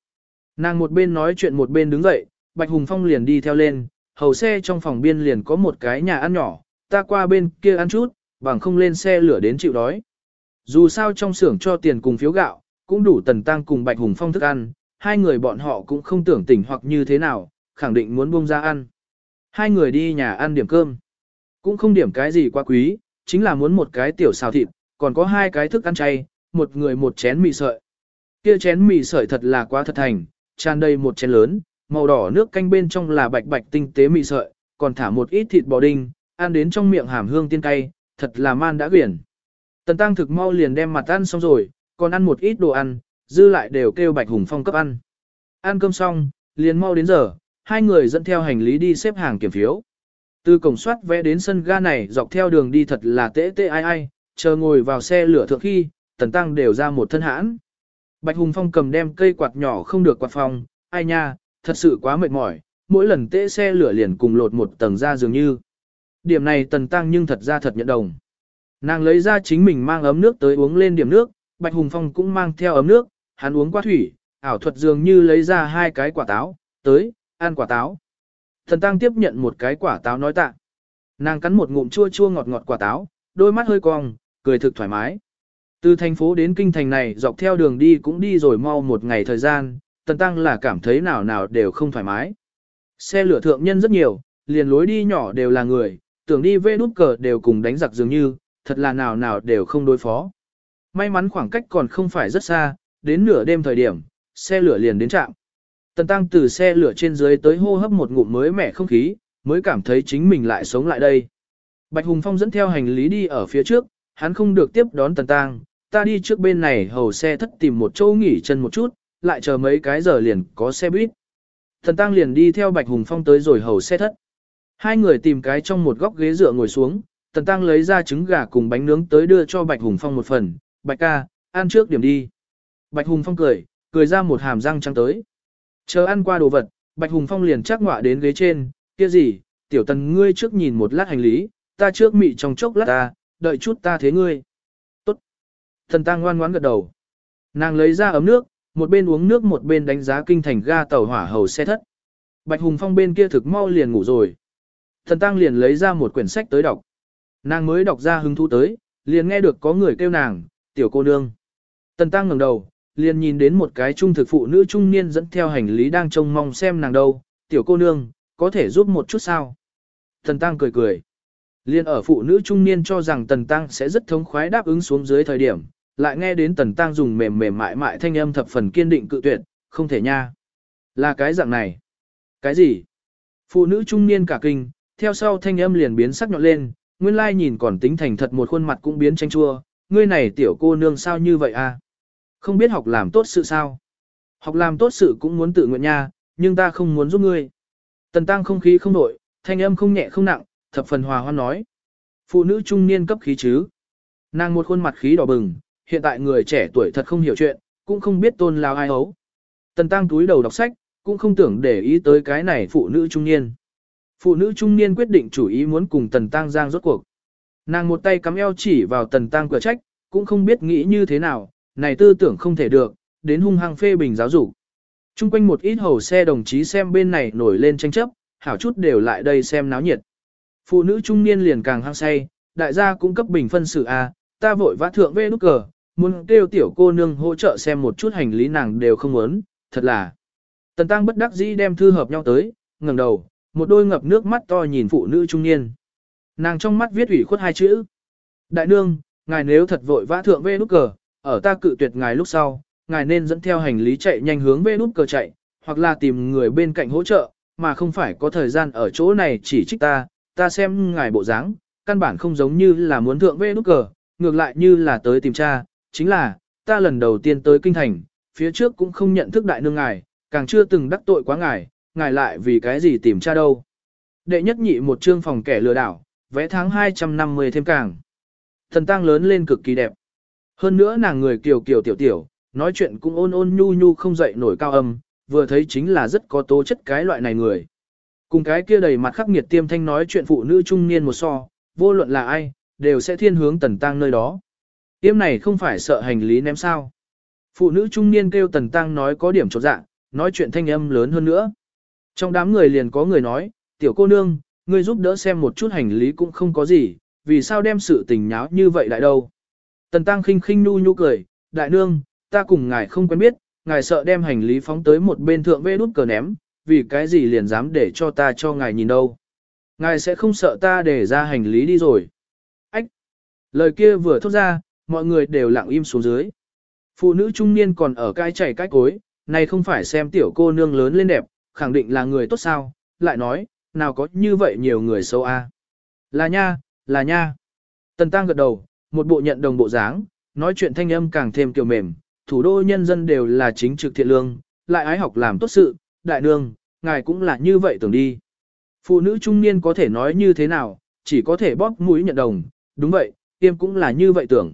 Nàng một bên nói chuyện một bên đứng dậy, Bạch Hùng Phong liền đi theo lên, hầu xe trong phòng biên liền có một cái nhà ăn nhỏ, ta qua bên kia ăn chút, bằng không lên xe lửa đến chịu đói. Dù sao trong xưởng cho tiền cùng phiếu gạo, cũng đủ Tần Tăng cùng Bạch Hùng Phong thức ăn, hai người bọn họ cũng không tưởng tỉnh hoặc như thế nào, khẳng định muốn buông ra ăn. Hai người đi nhà ăn điểm cơm. Cũng không điểm cái gì quá quý, chính là muốn một cái tiểu xào thịt, còn có hai cái thức ăn chay, một người một chén mì sợi. Kia chén mì sợi thật là quá thật thành, tràn đầy một chén lớn, màu đỏ nước canh bên trong là bạch bạch tinh tế mị sợi, còn thả một ít thịt bò đinh, ăn đến trong miệng hàm hương tiên cay, thật là man đã quyển. Tần tăng thực mau liền đem mặt ăn xong rồi, còn ăn một ít đồ ăn, dư lại đều kêu bạch hùng phong cấp ăn. Ăn cơm xong, liền mau đến giờ, hai người dẫn theo hành lý đi xếp hàng kiểm phiếu. Từ cổng soát vẽ đến sân ga này dọc theo đường đi thật là tễ tê ai ai, chờ ngồi vào xe lửa thượng khi, tần tăng đều ra một thân hãn. Bạch Hùng Phong cầm đem cây quạt nhỏ không được quạt phòng, ai nha, thật sự quá mệt mỏi, mỗi lần tễ xe lửa liền cùng lột một tầng ra dường như. Điểm này tần tăng nhưng thật ra thật nhận đồng. Nàng lấy ra chính mình mang ấm nước tới uống lên điểm nước, Bạch Hùng Phong cũng mang theo ấm nước, hắn uống qua thủy, ảo thuật dường như lấy ra hai cái quả táo, tới, ăn quả táo. Thần tăng tiếp nhận một cái quả táo nói tạ. Nàng cắn một ngụm chua chua ngọt ngọt quả táo, đôi mắt hơi cong, cười thực thoải mái. Từ thành phố đến kinh thành này dọc theo đường đi cũng đi rồi mau một ngày thời gian, tần tăng là cảm thấy nào nào đều không thoải mái. Xe lửa thượng nhân rất nhiều, liền lối đi nhỏ đều là người, tưởng đi vê đút cờ đều cùng đánh giặc dường như, thật là nào nào đều không đối phó. May mắn khoảng cách còn không phải rất xa, đến nửa đêm thời điểm, xe lửa liền đến trạm. Tần tăng từ xe lửa trên dưới tới hô hấp một ngụm mới mẻ không khí, mới cảm thấy chính mình lại sống lại đây. Bạch Hùng Phong dẫn theo hành lý đi ở phía trước, hắn không được tiếp đón Tần Tăng, ta đi trước bên này hầu xe thất tìm một chỗ nghỉ chân một chút, lại chờ mấy cái giờ liền có xe buýt. thần Tăng liền đi theo Bạch Hùng Phong tới rồi hầu xe thất. Hai người tìm cái trong một góc ghế dựa ngồi xuống, Tần Tăng lấy ra trứng gà cùng bánh nướng tới đưa cho Bạch Hùng Phong một phần, Bạch ca, ăn trước điểm đi. Bạch Hùng Phong cười, cười ra một hàm răng trắng tới. Chờ ăn qua đồ vật, Bạch Hùng Phong liền chắc ngọa đến ghế trên, kia gì, tiểu tần ngươi trước nhìn một lát hành lý, ta trước mị trong chốc lát ta, đợi chút ta thế ngươi. Tốt. Thần tăng ngoan ngoãn gật đầu. Nàng lấy ra ấm nước, một bên uống nước một bên đánh giá kinh thành ga tàu hỏa hầu xe thất. Bạch Hùng Phong bên kia thực mau liền ngủ rồi. Thần tăng liền lấy ra một quyển sách tới đọc. Nàng mới đọc ra hứng thú tới, liền nghe được có người kêu nàng, tiểu cô nương. Tần tăng ngẩng đầu, liền nhìn đến một cái trung thực phụ nữ trung niên dẫn theo hành lý đang trông mong xem nàng đâu, tiểu cô nương, có thể giúp một chút sao? Tần tăng cười cười. Liên ở phụ nữ trung niên cho rằng Tần Tăng sẽ rất thống khoái đáp ứng xuống dưới thời điểm, lại nghe đến Tần Tăng dùng mềm mềm mại mại thanh âm thập phần kiên định cự tuyệt, không thể nha. Là cái dạng này. Cái gì? Phụ nữ trung niên cả kinh, theo sau thanh âm liền biến sắc nhọn lên, nguyên lai nhìn còn tính thành thật một khuôn mặt cũng biến tranh chua, ngươi này tiểu cô nương sao như vậy a? Không biết học làm tốt sự sao? Học làm tốt sự cũng muốn tự nguyện nha, nhưng ta không muốn giúp ngươi. Tần tăng không khí không nổi, thanh âm không nhẹ không nặng, thập phần hòa hoan nói. Phụ nữ trung niên cấp khí chứ. Nàng một khuôn mặt khí đỏ bừng, hiện tại người trẻ tuổi thật không hiểu chuyện, cũng không biết tôn lao ai ấu. Tần tăng túi đầu đọc sách, cũng không tưởng để ý tới cái này phụ nữ trung niên. Phụ nữ trung niên quyết định chủ ý muốn cùng tần tăng giang rốt cuộc. Nàng một tay cắm eo chỉ vào tần tăng cửa trách, cũng không biết nghĩ như thế nào, này tư tưởng không thể được, đến hung hăng phê bình giáo dục. Trung quanh một ít hầu xe đồng chí xem bên này nổi lên tranh chấp, hảo chút đều lại đây xem náo nhiệt. Phụ nữ trung niên liền càng hăng say, đại gia cũng cấp bình phân xử A, à, ta vội vã thượng về nút cờ, muốn kêu tiểu cô nương hỗ trợ xem một chút hành lý nàng đều không muốn, thật là. Tần tăng bất đắc dĩ đem thư hợp nhau tới, ngẩng đầu, một đôi ngập nước mắt to nhìn phụ nữ trung niên. Nàng trong mắt viết ủy khuất hai chữ. Đại nương, ngài nếu thật vội vã thượng về nút cờ, ở ta cự tuyệt ngài lúc sau, ngài nên dẫn theo hành lý chạy nhanh hướng về nút cờ chạy, hoặc là tìm người bên cạnh hỗ trợ, mà không phải có thời gian ở chỗ này chỉ trích ta, ta xem ngài bộ dáng, căn bản không giống như là muốn thượng về nút cờ, ngược lại như là tới tìm cha, chính là, ta lần đầu tiên tới kinh thành, phía trước cũng không nhận thức đại nương ngài, càng chưa từng đắc tội quá ngài, ngài lại vì cái gì tìm cha đâu. Đệ nhất nhị một chương phòng kẻ lừa đảo, vẽ tháng 250 thêm càng. Thần tang lớn lên cực kỳ đẹp. Hơn nữa nàng người kiều kiều tiểu tiểu, nói chuyện cũng ôn ôn nhu nhu không dậy nổi cao âm, vừa thấy chính là rất có tố chất cái loại này người. Cùng cái kia đầy mặt khắc nghiệt tiêm thanh nói chuyện phụ nữ trung niên một so, vô luận là ai, đều sẽ thiên hướng tần tăng nơi đó. Tiêm này không phải sợ hành lý ném sao. Phụ nữ trung niên kêu tần tăng nói có điểm trọt dạng, nói chuyện thanh âm lớn hơn nữa. Trong đám người liền có người nói, tiểu cô nương, ngươi giúp đỡ xem một chút hành lý cũng không có gì, vì sao đem sự tình nháo như vậy lại đâu. Tần tăng khinh khinh nu nhu cười, đại nương, ta cùng ngài không quen biết, ngài sợ đem hành lý phóng tới một bên thượng vê đút cờ ném, vì cái gì liền dám để cho ta cho ngài nhìn đâu. Ngài sẽ không sợ ta để ra hành lý đi rồi. Ách! Lời kia vừa thốt ra, mọi người đều lặng im xuống dưới. Phụ nữ trung niên còn ở cai chảy cái cối, này không phải xem tiểu cô nương lớn lên đẹp, khẳng định là người tốt sao, lại nói, nào có như vậy nhiều người xấu a Là nha, là nha. Tần tăng gật đầu, một bộ nhận đồng bộ dáng, nói chuyện thanh âm càng thêm kiều mềm, thủ đô nhân dân đều là chính trực thiện lương, lại ái học làm tốt sự, đại nương, ngài cũng là như vậy tưởng đi. Phụ nữ trung niên có thể nói như thế nào, chỉ có thể bóp mũi nhận đồng, đúng vậy, tiêm cũng là như vậy tưởng.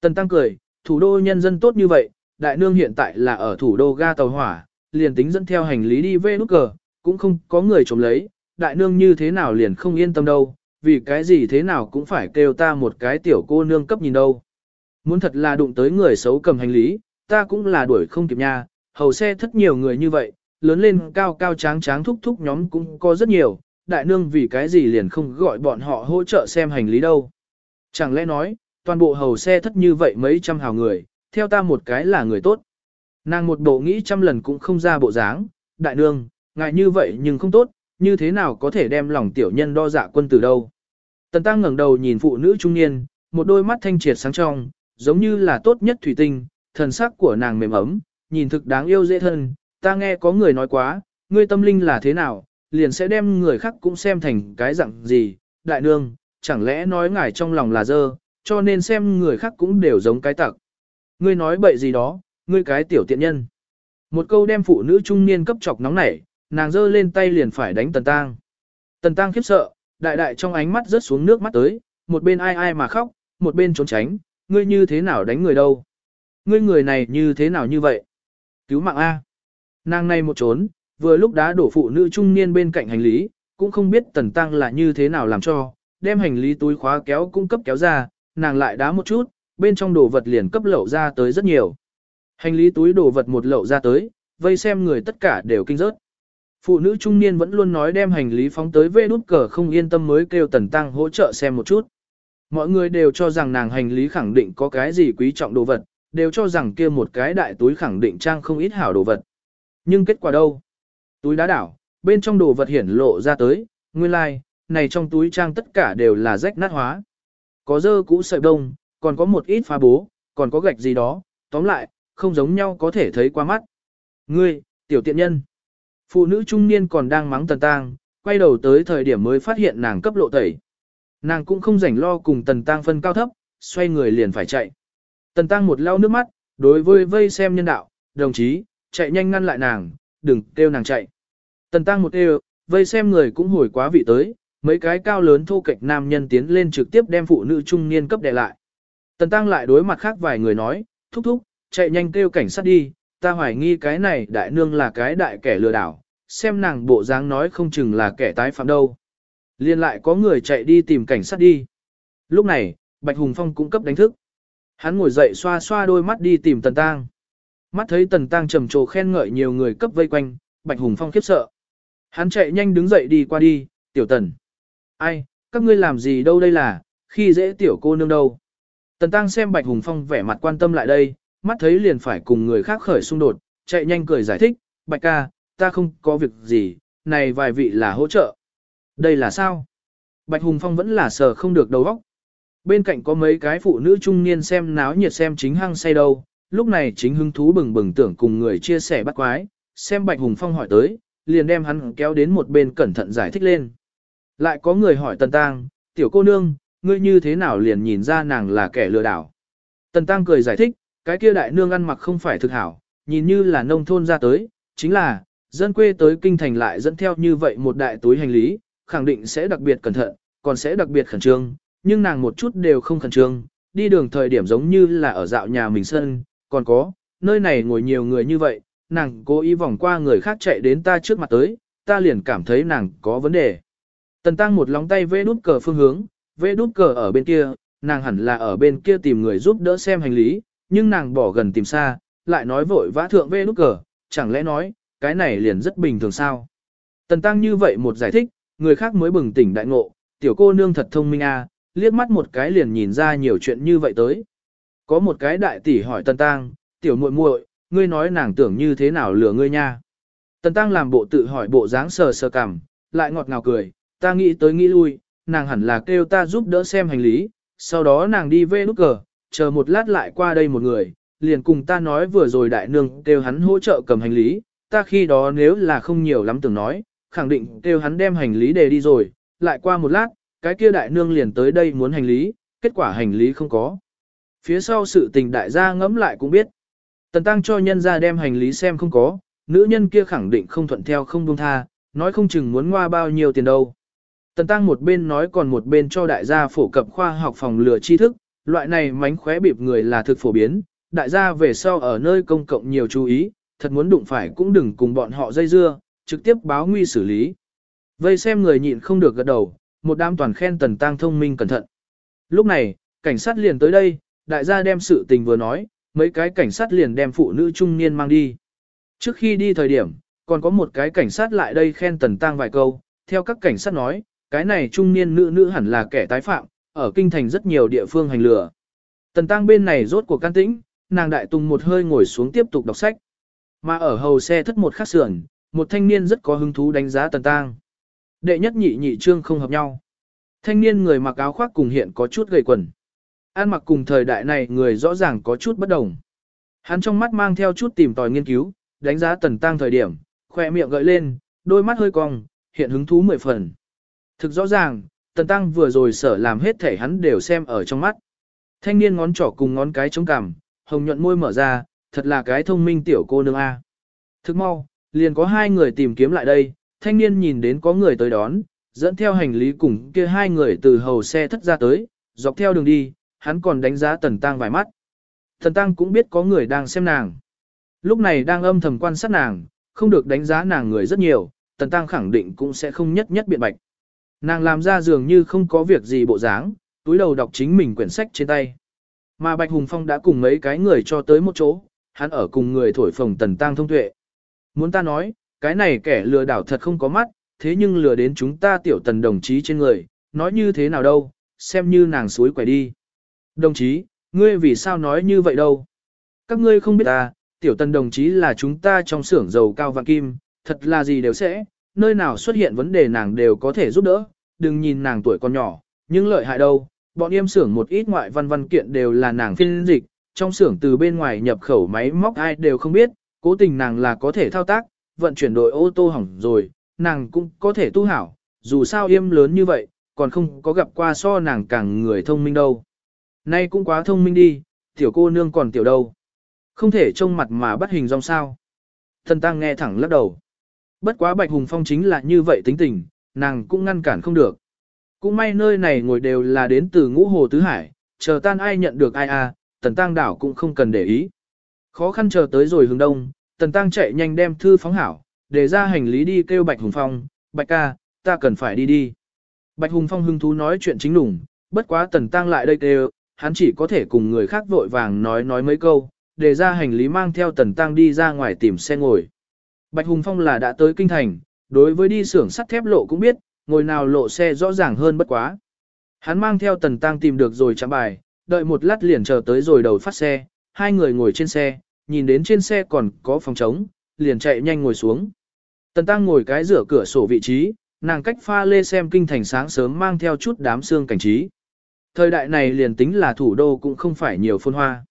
Tần Tăng cười, thủ đô nhân dân tốt như vậy, đại nương hiện tại là ở thủ đô ga tàu hỏa, liền tính dẫn theo hành lý đi về nút cờ, cũng không có người chống lấy, đại nương như thế nào liền không yên tâm đâu, vì cái gì thế nào cũng phải kêu ta một cái tiểu cô nương cấp nhìn đâu. Muốn thật là đụng tới người xấu cầm hành lý, ta cũng là đuổi không kịp nha, hầu xe thất nhiều người như vậy, lớn lên cao cao tráng tráng thúc thúc nhóm cũng có rất nhiều, đại nương vì cái gì liền không gọi bọn họ hỗ trợ xem hành lý đâu. Chẳng lẽ nói, toàn bộ hầu xe thất như vậy mấy trăm hào người, theo ta một cái là người tốt. Nàng một bộ nghĩ trăm lần cũng không ra bộ dáng, đại nương, ngại như vậy nhưng không tốt, như thế nào có thể đem lòng tiểu nhân đo dạ quân từ đâu. Tần tăng ngẩng đầu nhìn phụ nữ trung niên, một đôi mắt thanh triệt sáng trong, giống như là tốt nhất thủy tinh, thần sắc của nàng mềm ấm, nhìn thực đáng yêu dễ thân, ta nghe có người nói quá, ngươi tâm linh là thế nào, liền sẽ đem người khác cũng xem thành cái dạng gì, đại nương, chẳng lẽ nói ngài trong lòng là dơ, cho nên xem người khác cũng đều giống cái tặc. Ngươi nói bậy gì đó, ngươi cái tiểu tiện nhân. Một câu đem phụ nữ trung niên cấp chọc nóng nảy, nàng giơ lên tay liền phải đánh tần tang. Tần tang khiếp sợ, đại đại trong ánh mắt rớt xuống nước mắt tới, một bên ai ai mà khóc, một bên trốn tránh, ngươi như thế nào đánh người đâu. Ngươi người này như thế nào như vậy? Cứu mạng A. Nàng này một trốn, vừa lúc đã đổ phụ nữ trung niên bên cạnh hành lý, cũng không biết tần tăng là như thế nào làm cho, đem hành lý túi khóa kéo cung cấp kéo ra, nàng lại đá một chút, bên trong đồ vật liền cấp lậu ra tới rất nhiều. Hành lý túi đồ vật một lậu ra tới, vây xem người tất cả đều kinh rớt. Phụ nữ trung niên vẫn luôn nói đem hành lý phóng tới vê nút cờ không yên tâm mới kêu tần tăng hỗ trợ xem một chút. Mọi người đều cho rằng nàng hành lý khẳng định có cái gì quý trọng đồ vật, đều cho rằng kia một cái đại túi khẳng định trang không ít hảo đồ vật. Nhưng kết quả đâu? Túi đá đảo, bên trong đồ vật hiển lộ ra tới, nguyên lai, like, này trong túi trang tất cả đều là rách nát hóa. Có dơ cũ sợi đông, còn có một ít phá bố, còn có gạch gì đó, tóm lại, không giống nhau có thể thấy qua mắt. Ngươi, tiểu tiện nhân. Phụ nữ trung niên còn đang mắng tần tang, quay đầu tới thời điểm mới phát hiện nàng cấp lộ tẩy. Nàng cũng không rảnh lo cùng tần tang phân cao thấp, xoay người liền phải chạy. Tần tang một lau nước mắt, đối với vây xem nhân đạo, đồng chí, chạy nhanh ngăn lại nàng, đừng kêu nàng chạy. Tần tang một kêu, vây xem người cũng hồi quá vị tới, mấy cái cao lớn thô kệch nam nhân tiến lên trực tiếp đem phụ nữ trung niên cấp đè lại. Tần tăng lại đối mặt khác vài người nói, thúc thúc, chạy nhanh kêu cảnh sát đi, ta hoài nghi cái này đại nương là cái đại kẻ lừa đảo, xem nàng bộ dáng nói không chừng là kẻ tái phạm đâu. Liên lại có người chạy đi tìm cảnh sát đi. Lúc này, Bạch Hùng Phong cũng cấp đánh thức. Hắn ngồi dậy xoa xoa đôi mắt đi tìm Tần Tăng. Mắt thấy Tần Tăng trầm trồ khen ngợi nhiều người cấp vây quanh, Bạch Hùng Phong khiếp sợ. Hắn chạy nhanh đứng dậy đi qua đi, tiểu tần. Ai, các ngươi làm gì đâu đây là, khi dễ tiểu cô nương đâu. Tần Tăng xem Bạch Hùng Phong vẻ mặt quan tâm lại đây, mắt thấy liền phải cùng người khác khởi xung đột, chạy nhanh cười giải thích, Bạch ca, ta không có việc gì, này vài vị là hỗ trợ. Đây là sao? Bạch Hùng Phong vẫn là sờ không được đầu óc, Bên cạnh có mấy cái phụ nữ trung niên xem náo nhiệt xem chính hăng say đâu, lúc này chính hứng thú bừng bừng tưởng cùng người chia sẻ bắt quái, xem Bạch Hùng Phong hỏi tới, liền đem hắn kéo đến một bên cẩn thận giải thích lên. Lại có người hỏi Tần Tăng, tiểu cô nương, ngươi như thế nào liền nhìn ra nàng là kẻ lừa đảo. Tần Tăng cười giải thích, cái kia đại nương ăn mặc không phải thực hảo, nhìn như là nông thôn ra tới, chính là, dân quê tới kinh thành lại dẫn theo như vậy một đại túi hành lý, khẳng định sẽ đặc biệt cẩn thận, còn sẽ đặc biệt khẩn trương, nhưng nàng một chút đều không khẩn trương, đi đường thời điểm giống như là ở dạo nhà mình sân, còn có, nơi này ngồi nhiều người như vậy, nàng cố ý vòng qua người khác chạy đến ta trước mặt tới, ta liền cảm thấy nàng có vấn đề. Tần tăng một lóng tay vê nút cờ phương hướng, vê nút cờ ở bên kia, nàng hẳn là ở bên kia tìm người giúp đỡ xem hành lý, nhưng nàng bỏ gần tìm xa, lại nói vội vã thượng vê nút cờ, chẳng lẽ nói, cái này liền rất bình thường sao. Tần tăng như vậy một giải thích, người khác mới bừng tỉnh đại ngộ, tiểu cô nương thật thông minh a, à, liếc mắt một cái liền nhìn ra nhiều chuyện như vậy tới. Có một cái đại tỷ hỏi Tần Tăng, tiểu muội muội, ngươi nói nàng tưởng như thế nào lừa ngươi nha. Tần Tăng làm bộ tự hỏi bộ dáng sờ sờ cằm, lại ngọt ngào cười, ta nghĩ tới nghĩ lui, nàng hẳn là kêu ta giúp đỡ xem hành lý, sau đó nàng đi về nút cờ, chờ một lát lại qua đây một người, liền cùng ta nói vừa rồi đại nương kêu hắn hỗ trợ cầm hành lý, ta khi đó nếu là không nhiều lắm tưởng nói, khẳng định kêu hắn đem hành lý đề đi rồi, lại qua một lát, cái kia đại nương liền tới đây muốn hành lý, kết quả hành lý không có. Phía sau sự tình đại gia ngẫm lại cũng biết. Tần tăng cho nhân ra đem hành lý xem không có, nữ nhân kia khẳng định không thuận theo không buông tha, nói không chừng muốn ngoa bao nhiêu tiền đâu. Tần tăng một bên nói còn một bên cho đại gia phổ cập khoa học phòng lừa tri thức, loại này mánh khóe bịp người là thực phổ biến, đại gia về sau ở nơi công cộng nhiều chú ý, thật muốn đụng phải cũng đừng cùng bọn họ dây dưa, trực tiếp báo nguy xử lý. Vây xem người nhịn không được gật đầu, một đám toàn khen Tần Tăng thông minh cẩn thận. Lúc này, cảnh sát liền tới đây, đại gia đem sự tình vừa nói, mấy cái cảnh sát liền đem phụ nữ trung niên mang đi. Trước khi đi thời điểm, còn có một cái cảnh sát lại đây khen Tần Tăng vài câu, theo các cảnh sát nói, cái này trung niên nữ nữ hẳn là kẻ tái phạm, ở kinh thành rất nhiều địa phương hành lừa. Tần Tăng bên này rốt cuộc can tĩnh, nàng đại tùng một hơi ngồi xuống tiếp tục đọc sách. Mà ở hầu xe thất một khắc sườn, một thanh niên rất có hứng thú đánh giá Tần Tăng. Đệ nhất nhị nhị trương không hợp nhau. Thanh niên người mặc áo khoác cùng hiện có chút gầy quần. An mặc cùng thời đại này người rõ ràng có chút bất đồng. Hắn trong mắt mang theo chút tìm tòi nghiên cứu, đánh giá Tần Tăng thời điểm, khoe miệng gợi lên, đôi mắt hơi cong, hiện hứng thú mười phần. Thực rõ ràng, Tần Tăng vừa rồi sở làm hết thể hắn đều xem ở trong mắt. Thanh niên ngón trỏ cùng ngón cái chống cằm, hồng nhuận môi mở ra, thật là cái thông minh tiểu cô nương A. Thức mau, liền có hai người tìm kiếm lại đây, thanh niên nhìn đến có người tới đón, dẫn theo hành lý cùng kia hai người từ hầu xe thất ra tới, dọc theo đường đi, hắn còn đánh giá Tần Tăng vài mắt. Tần Tăng cũng biết có người đang xem nàng. Lúc này đang âm thầm quan sát nàng, không được đánh giá nàng người rất nhiều, Tần Tăng khẳng định cũng sẽ không nhất nhất biện bạch. Nàng làm ra dường như không có việc gì bộ dáng, túi đầu đọc chính mình quyển sách trên tay. Mà Bạch Hùng Phong đã cùng mấy cái người cho tới một chỗ, hắn ở cùng người thổi phồng Tần Tăng thông tuệ. Muốn ta nói, cái này kẻ lừa đảo thật không có mắt, thế nhưng lừa đến chúng ta tiểu tần đồng chí trên người, nói như thế nào đâu, xem như nàng suối quẻ đi. Đồng chí, ngươi vì sao nói như vậy đâu? Các ngươi không biết ta, tiểu tần đồng chí là chúng ta trong xưởng dầu cao vạn kim, thật là gì đều sẽ, nơi nào xuất hiện vấn đề nàng đều có thể giúp đỡ, đừng nhìn nàng tuổi còn nhỏ, nhưng lợi hại đâu, bọn em xưởng một ít ngoại văn văn kiện đều là nàng phiên dịch, trong xưởng từ bên ngoài nhập khẩu máy móc ai đều không biết, cố tình nàng là có thể thao tác, vận chuyển đội ô tô hỏng rồi, nàng cũng có thể tu hảo, dù sao yêm lớn như vậy, còn không có gặp qua so nàng càng người thông minh đâu. Nay cũng quá thông minh đi, tiểu cô nương còn tiểu đâu. Không thể trông mặt mà bắt hình dong sao. Thần tăng nghe thẳng lắc đầu. Bất quá Bạch Hùng Phong chính là như vậy tính tình, nàng cũng ngăn cản không được. Cũng may nơi này ngồi đều là đến từ ngũ hồ tứ hải, chờ tan ai nhận được ai à, tần tăng đảo cũng không cần để ý. Khó khăn chờ tới rồi hướng đông, tần tăng chạy nhanh đem thư phóng hảo, để ra hành lý đi kêu Bạch Hùng Phong, Bạch ca, ta cần phải đi đi. Bạch Hùng Phong hưng thú nói chuyện chính đủng, bất quá tần tăng lại đây kêu, hắn chỉ có thể cùng người khác vội vàng nói nói mấy câu, để ra hành lý mang theo tần tăng đi ra ngoài tìm xe ngồi. Bạch Hùng Phong là đã tới kinh thành, đối với đi xưởng sắt thép lộ cũng biết, ngồi nào lộ xe rõ ràng hơn bất quá. Hắn mang theo tần tăng tìm được rồi chạm bài, đợi một lát liền chờ tới rồi đầu phát xe, hai người ngồi trên xe, nhìn đến trên xe còn có phòng trống, liền chạy nhanh ngồi xuống. Tần tăng ngồi cái rửa cửa sổ vị trí, nàng cách pha lê xem kinh thành sáng sớm mang theo chút đám xương cảnh trí. Thời đại này liền tính là thủ đô cũng không phải nhiều phôn hoa.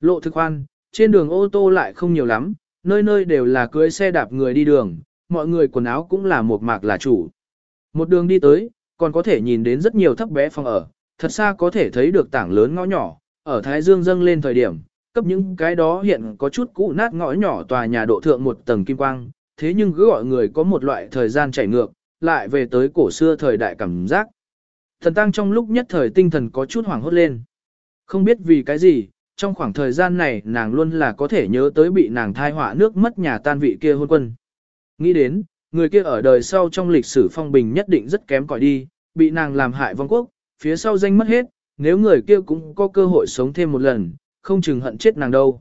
Lộ thực khoan, trên đường ô tô lại không nhiều lắm, nơi nơi đều là cưới xe đạp người đi đường, mọi người quần áo cũng là một mạc là chủ. Một đường đi tới, còn có thể nhìn đến rất nhiều thấp bé phòng ở, thật xa có thể thấy được tảng lớn ngõ nhỏ, ở Thái Dương dâng lên thời điểm, cấp những cái đó hiện có chút cũ nát ngõ nhỏ tòa nhà độ thượng một tầng kim quang, thế nhưng cứ gọi người có một loại thời gian chảy ngược, lại về tới cổ xưa thời đại cảm giác. Thần tăng trong lúc nhất thời tinh thần có chút hoảng hốt lên. Không biết vì cái gì, trong khoảng thời gian này nàng luôn là có thể nhớ tới bị nàng thai họa nước mất nhà tan vị kia hôn quân. Nghĩ đến, người kia ở đời sau trong lịch sử phong bình nhất định rất kém cỏi đi, bị nàng làm hại vong quốc, phía sau danh mất hết, nếu người kia cũng có cơ hội sống thêm một lần, không chừng hận chết nàng đâu.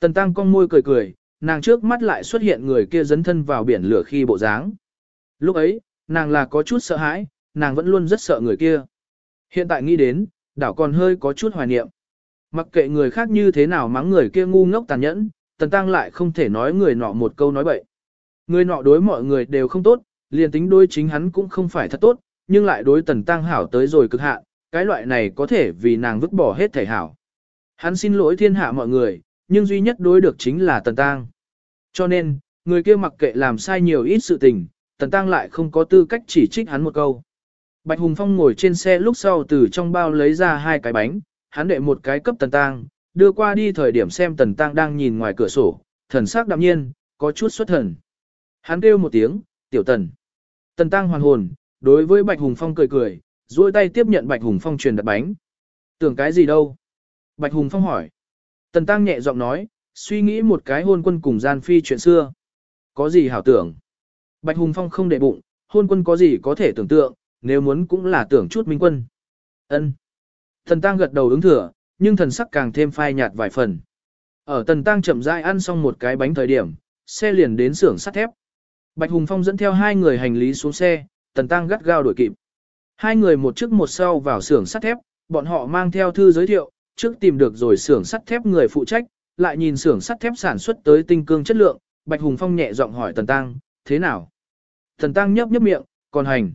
Tần tăng con môi cười cười, nàng trước mắt lại xuất hiện người kia dấn thân vào biển lửa khi bộ dáng. Lúc ấy, nàng là có chút sợ hãi, nàng vẫn luôn rất sợ người kia. Hiện tại nghĩ đến, đảo còn hơi có chút hoài niệm. Mặc kệ người khác như thế nào mắng người kia ngu ngốc tàn nhẫn, tần tăng lại không thể nói người nọ một câu nói bậy. Người nọ đối mọi người đều không tốt, liền tính đối chính hắn cũng không phải thật tốt, nhưng lại đối tần tăng hảo tới rồi cực hạn, cái loại này có thể vì nàng vứt bỏ hết thể hảo. Hắn xin lỗi thiên hạ mọi người, nhưng duy nhất đối được chính là tần tăng. Cho nên, người kia mặc kệ làm sai nhiều ít sự tình, tần tăng lại không có tư cách chỉ trích hắn một câu. Bạch Hùng Phong ngồi trên xe lúc sau từ trong bao lấy ra hai cái bánh, hắn đệ một cái cấp tần tang đưa qua đi thời điểm xem tần tang đang nhìn ngoài cửa sổ, thần sắc đạm nhiên, có chút xuất thần. Hắn kêu một tiếng, tiểu tần. Tần tang hoàn hồn, đối với Bạch Hùng Phong cười cười, duỗi tay tiếp nhận Bạch Hùng Phong truyền đặt bánh. Tưởng cái gì đâu? Bạch Hùng Phong hỏi. Tần tăng nhẹ giọng nói, suy nghĩ một cái hôn quân cùng gian phi chuyện xưa. Có gì hảo tưởng? Bạch Hùng Phong không để bụng, hôn quân có gì có thể tưởng tượng, nếu muốn cũng là tưởng chút minh quân. Ân. Thần Tăng gật đầu ứng thừa, nhưng thần sắc càng thêm phai nhạt vài phần. Ở Tần Tăng chậm rãi ăn xong một cái bánh thời điểm, xe liền đến xưởng sắt thép. Bạch Hùng Phong dẫn theo hai người hành lý xuống xe, Tần Tăng gắt gao đuổi kịp. Hai người một trước một sau vào xưởng sắt thép, bọn họ mang theo thư giới thiệu, trước tìm được rồi xưởng sắt thép người phụ trách, lại nhìn xưởng sắt thép sản xuất tới tinh cương chất lượng, Bạch Hùng Phong nhẹ giọng hỏi Tần Tăng, thế nào? Tần Tăng nhấp nhấp miệng, còn hành.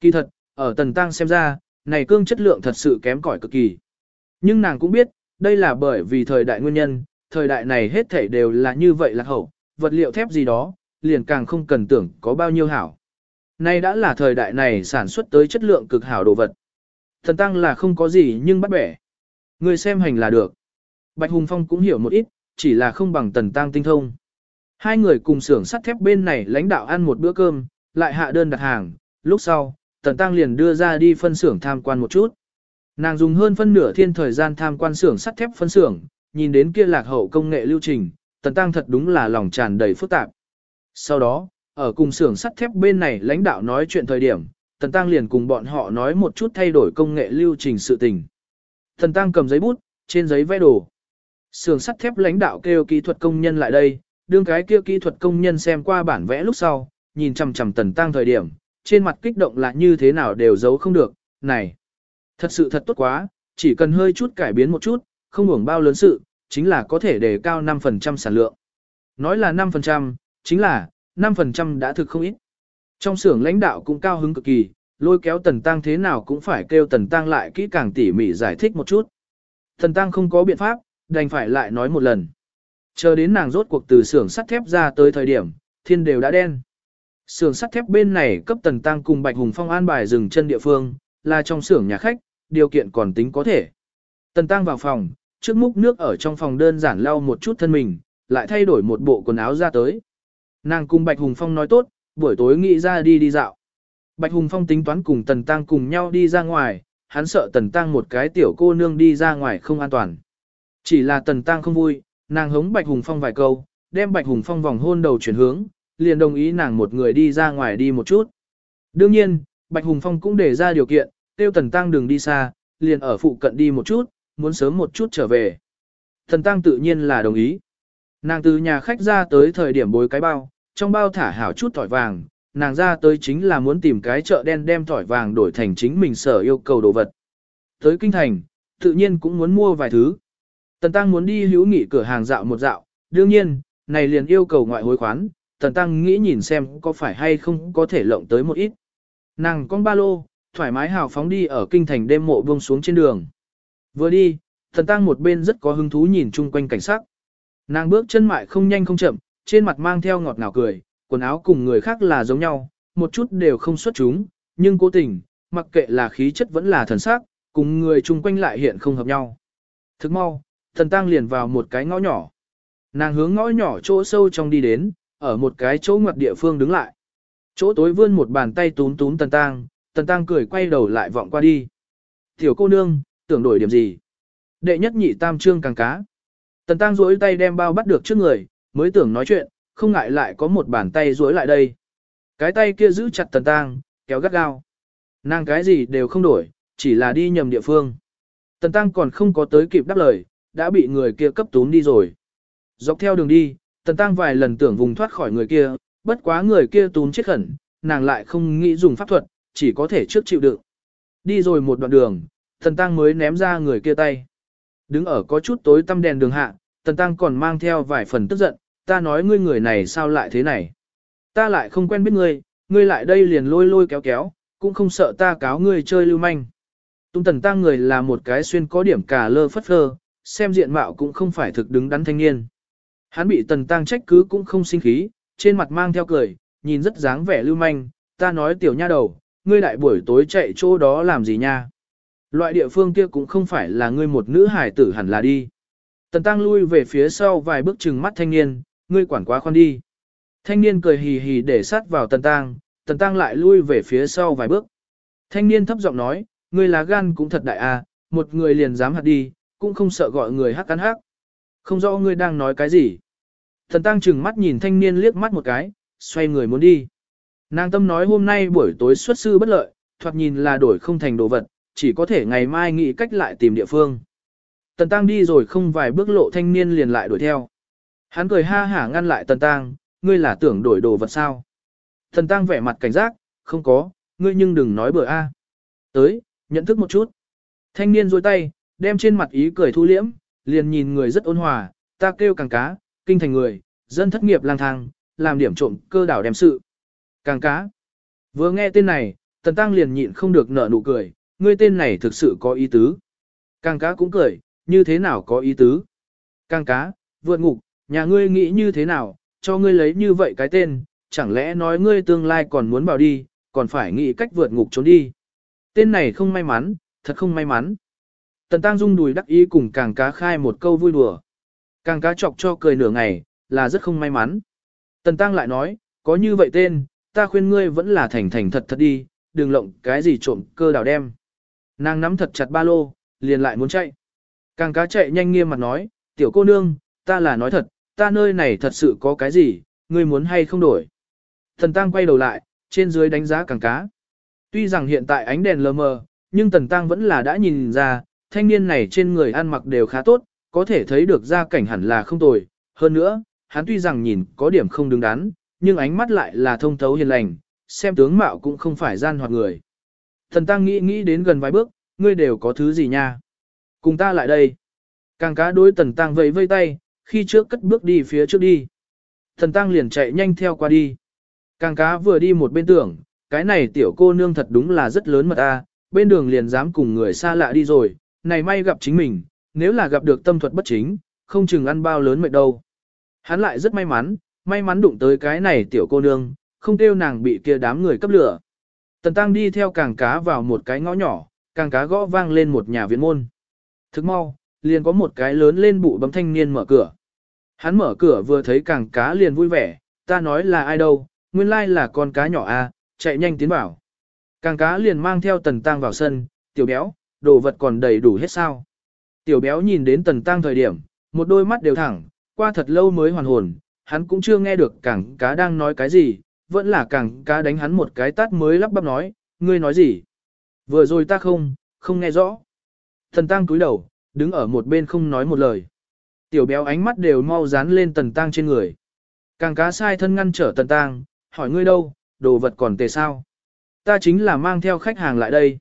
Kỳ thật, ở Tần Tăng xem ra, này cương chất lượng thật sự kém cỏi cực kỳ. Nhưng nàng cũng biết, đây là bởi vì thời đại nguyên nhân, thời đại này hết thảy đều là như vậy lạc hậu, vật liệu thép gì đó, liền càng không cần tưởng có bao nhiêu hảo. Nay đã là thời đại này sản xuất tới chất lượng cực hảo đồ vật. Thần tăng là không có gì nhưng bắt bẻ. Người xem hành là được. Bạch Hùng Phong cũng hiểu một ít, chỉ là không bằng tần tăng tinh thông. Hai người cùng xưởng sắt thép bên này lãnh đạo ăn một bữa cơm, lại hạ đơn đặt hàng, lúc sau, tần tăng liền đưa ra đi phân xưởng tham quan một chút. Nàng dùng hơn phân nửa thiên thời gian tham quan xưởng sắt thép phân xưởng, nhìn đến kia lạc hậu công nghệ lưu trình, tần tăng thật đúng là lòng tràn đầy phức tạp. Sau đó, ở cùng xưởng sắt thép bên này lãnh đạo nói chuyện thời điểm, tần tăng liền cùng bọn họ nói một chút thay đổi công nghệ lưu trình sự tình. Tần tăng cầm giấy bút, trên giấy vẽ đồ. Xưởng sắt thép lãnh đạo kêu kỹ thuật công nhân lại đây, đương cái kia kỹ thuật công nhân xem qua bản vẽ lúc sau, nhìn chằm chằm tần tăng thời điểm, trên mặt kích động là như thế nào đều giấu không được, này. Thật sự thật tốt quá, chỉ cần hơi chút cải biến một chút, không hưởng bao lớn sự, chính là có thể đề cao 5% sản lượng. Nói là 5%, chính là, 5% đã thực không ít. Trong xưởng lãnh đạo cũng cao hứng cực kỳ, lôi kéo Tần Tăng thế nào cũng phải kêu Tần Tăng lại kỹ càng tỉ mỉ giải thích một chút. Tần Tăng không có biện pháp, đành phải lại nói một lần. Chờ đến nàng rốt cuộc từ xưởng sắt thép ra tới thời điểm, thiên đều đã đen. Xưởng sắt thép bên này cấp Tần Tăng cùng Bạch Hùng Phong an bài dừng chân địa phương, là trong xưởng nhà khách, điều kiện còn tính có thể. Tần Tăng vào phòng, trước múc nước ở trong phòng đơn giản lau một chút thân mình, lại thay đổi một bộ quần áo ra tới. Nàng cùng Bạch Hùng Phong nói tốt, buổi tối nghĩ ra đi đi dạo. Bạch Hùng Phong tính toán cùng Tần Tăng cùng nhau đi ra ngoài, hắn sợ Tần Tăng một cái tiểu cô nương đi ra ngoài không an toàn. Chỉ là Tần Tăng không vui, nàng hống Bạch Hùng Phong vài câu, đem Bạch Hùng Phong vòng hôn đầu chuyển hướng, liền đồng ý nàng một người đi ra ngoài đi một chút. Đương nhiên, Bạch Hùng Phong cũng để ra điều kiện, tiêu Tần Tăng đừng đi xa, liền ở phụ cận đi một chút, muốn sớm một chút trở về. Tần Tăng tự nhiên là đồng ý. Nàng từ nhà khách ra tới thời điểm bối cái bao, trong bao thả hảo chút tỏi vàng, nàng ra tới chính là muốn tìm cái chợ đen đem tỏi vàng đổi thành chính mình sở yêu cầu đồ vật. Tới kinh thành, tự nhiên cũng muốn mua vài thứ. Tần Tăng muốn đi hữu nghị cửa hàng dạo một dạo, đương nhiên, này liền yêu cầu ngoại hối khoán, Tần Tăng nghĩ nhìn xem có phải hay không có thể lộng tới một ít. Nàng con ba lô, thoải mái hào phóng đi ở kinh thành đêm mộ buông xuống trên đường. Vừa đi, Tần Tăng một bên rất có hứng thú nhìn chung quanh cảnh sắc. Nàng bước chân mại không nhanh không chậm, trên mặt mang theo ngọt ngào cười, quần áo cùng người khác là giống nhau, một chút đều không xuất chúng, nhưng cố tình, mặc kệ là khí chất vẫn là thần sắc, cùng người chung quanh lại hiện không hợp nhau. Thức mau, thần tăng liền vào một cái ngõ nhỏ. Nàng hướng ngõ nhỏ chỗ sâu trong đi đến, ở một cái chỗ ngoặt địa phương đứng lại. Chỗ tối vươn một bàn tay túm túm tần tăng, tần tăng cười quay đầu lại vọng qua đi. Tiểu cô nương, tưởng đổi điểm gì? Đệ nhất nhị tam trương càng cá. Tần tăng duỗi tay đem bao bắt được trước người, mới tưởng nói chuyện, không ngại lại có một bàn tay duỗi lại đây. Cái tay kia giữ chặt tần tăng, kéo gắt gao. Nàng cái gì đều không đổi, chỉ là đi nhầm địa phương. Tần tăng còn không có tới kịp đáp lời, đã bị người kia cấp tún đi rồi. Dọc theo đường đi, tần tăng vài lần tưởng vùng thoát khỏi người kia, bất quá người kia tún chết khẩn, nàng lại không nghĩ dùng pháp thuật, chỉ có thể trước chịu đựng. Đi rồi một đoạn đường, tần tăng mới ném ra người kia tay. Đứng ở có chút tối tăm đèn đường hạ, tần tăng còn mang theo vài phần tức giận, ta nói ngươi người này sao lại thế này. Ta lại không quen biết ngươi, ngươi lại đây liền lôi lôi kéo kéo, cũng không sợ ta cáo ngươi chơi lưu manh. Tung tần tăng người là một cái xuyên có điểm cả lơ phất phơ, xem diện mạo cũng không phải thực đứng đắn thanh niên. Hắn bị tần tăng trách cứ cũng không sinh khí, trên mặt mang theo cười, nhìn rất dáng vẻ lưu manh, ta nói tiểu nha đầu, ngươi đại buổi tối chạy chỗ đó làm gì nha. Loại địa phương kia cũng không phải là ngươi một nữ hải tử hẳn là đi. Tần tăng lui về phía sau vài bước chừng mắt thanh niên, ngươi quản quá khoan đi. Thanh niên cười hì hì để sát vào tần tăng, tần tăng lại lui về phía sau vài bước. Thanh niên thấp giọng nói, ngươi lá gan cũng thật đại à, một người liền dám hạt đi, cũng không sợ gọi người hắc cắn hắc. Không rõ ngươi đang nói cái gì. Thần tăng chừng mắt nhìn thanh niên liếc mắt một cái, xoay người muốn đi. Nàng tâm nói hôm nay buổi tối xuất sư bất lợi, thoạt nhìn là đổi không thành đồ vật, chỉ có thể ngày mai nghĩ cách lại tìm địa phương. Tần Tăng đi rồi không vài bước lộ thanh niên liền lại đuổi theo. Hắn cười ha hả ngăn lại Tần Tăng, ngươi là tưởng đổi đồ vật sao? Tần Tăng vẻ mặt cảnh giác, không có, ngươi nhưng đừng nói bừa a. Tới, nhận thức một chút. Thanh niên duỗi tay, đem trên mặt ý cười thu liễm, liền nhìn người rất ôn hòa, ta kêu càng cá, kinh thành người, dân thất nghiệp lang thang, làm điểm trộm cơ đảo đem sự. Càng cá. Vừa nghe tên này, Tần Tăng liền nhịn không được nở nụ cười, ngươi tên này thực sự có ý tứ. Càng cá cũng cười, như thế nào có ý tứ. Càng cá, vượt ngục, nhà ngươi nghĩ như thế nào, cho ngươi lấy như vậy cái tên, chẳng lẽ nói ngươi tương lai còn muốn bảo đi, còn phải nghĩ cách vượt ngục trốn đi. Tên này không may mắn, thật không may mắn. Tần Tăng Dung đùi đắc ý cùng càng cá khai một câu vui đùa. Càng cá chọc cho cười nửa ngày, là rất không may mắn. Tần Tăng lại nói, có như vậy tên, ta khuyên ngươi vẫn là thành thành thật thật đi, đừng lộng cái gì trộm cơ đào đem. Nàng nắm thật chặt ba lô, liền lại muốn chạy. Càng cá chạy nhanh nghiêm mặt nói, tiểu cô nương, ta là nói thật, ta nơi này thật sự có cái gì, ngươi muốn hay không đổi. Tần Tăng quay đầu lại, trên dưới đánh giá càng cá. Tuy rằng hiện tại ánh đèn lờ mờ, nhưng Tần Tăng vẫn là đã nhìn ra, thanh niên này trên người ăn mặc đều khá tốt, có thể thấy được ra cảnh hẳn là không tồi. Hơn nữa, hắn tuy rằng nhìn có điểm không đứng đắn, nhưng ánh mắt lại là thông thấu hiền lành, xem tướng mạo cũng không phải gian hoạt người. Thần Tăng nghĩ nghĩ đến gần vài bước, ngươi đều có thứ gì nha? Cùng ta lại đây. Càng cá đối Tần Tăng vẫy vây tay, khi trước cất bước đi phía trước đi. Thần Tăng liền chạy nhanh theo qua đi. Càng cá vừa đi một bên tưởng, cái này tiểu cô nương thật đúng là rất lớn mật a, bên đường liền dám cùng người xa lạ đi rồi, này may gặp chính mình, nếu là gặp được tâm thuật bất chính, không chừng ăn bao lớn mệt đâu. Hắn lại rất may mắn, may mắn đụng tới cái này tiểu cô nương, không kêu nàng bị kia đám người cấp lửa. Tần Tăng đi theo càng cá vào một cái ngõ nhỏ, càng cá gõ vang lên một nhà viện môn. Thức mau, liền có một cái lớn lên bụ bấm thanh niên mở cửa. Hắn mở cửa vừa thấy càng cá liền vui vẻ, ta nói là ai đâu, nguyên lai là con cá nhỏ a, chạy nhanh tiến vào. Càng cá liền mang theo tần tăng vào sân, tiểu béo, đồ vật còn đầy đủ hết sao. Tiểu béo nhìn đến tần tăng thời điểm, một đôi mắt đều thẳng, qua thật lâu mới hoàn hồn, hắn cũng chưa nghe được cảng cá đang nói cái gì, vẫn là cảng cá đánh hắn một cái tát mới lắp bắp nói, ngươi nói gì? Vừa rồi ta không, không nghe rõ. Tần tăng cúi đầu, đứng ở một bên không nói một lời. Tiểu béo ánh mắt đều mau dán lên tần tăng trên người. Càng cá sai thân ngăn trở tần tăng, hỏi ngươi đâu, đồ vật còn tề sao? Ta chính là mang theo khách hàng lại đây.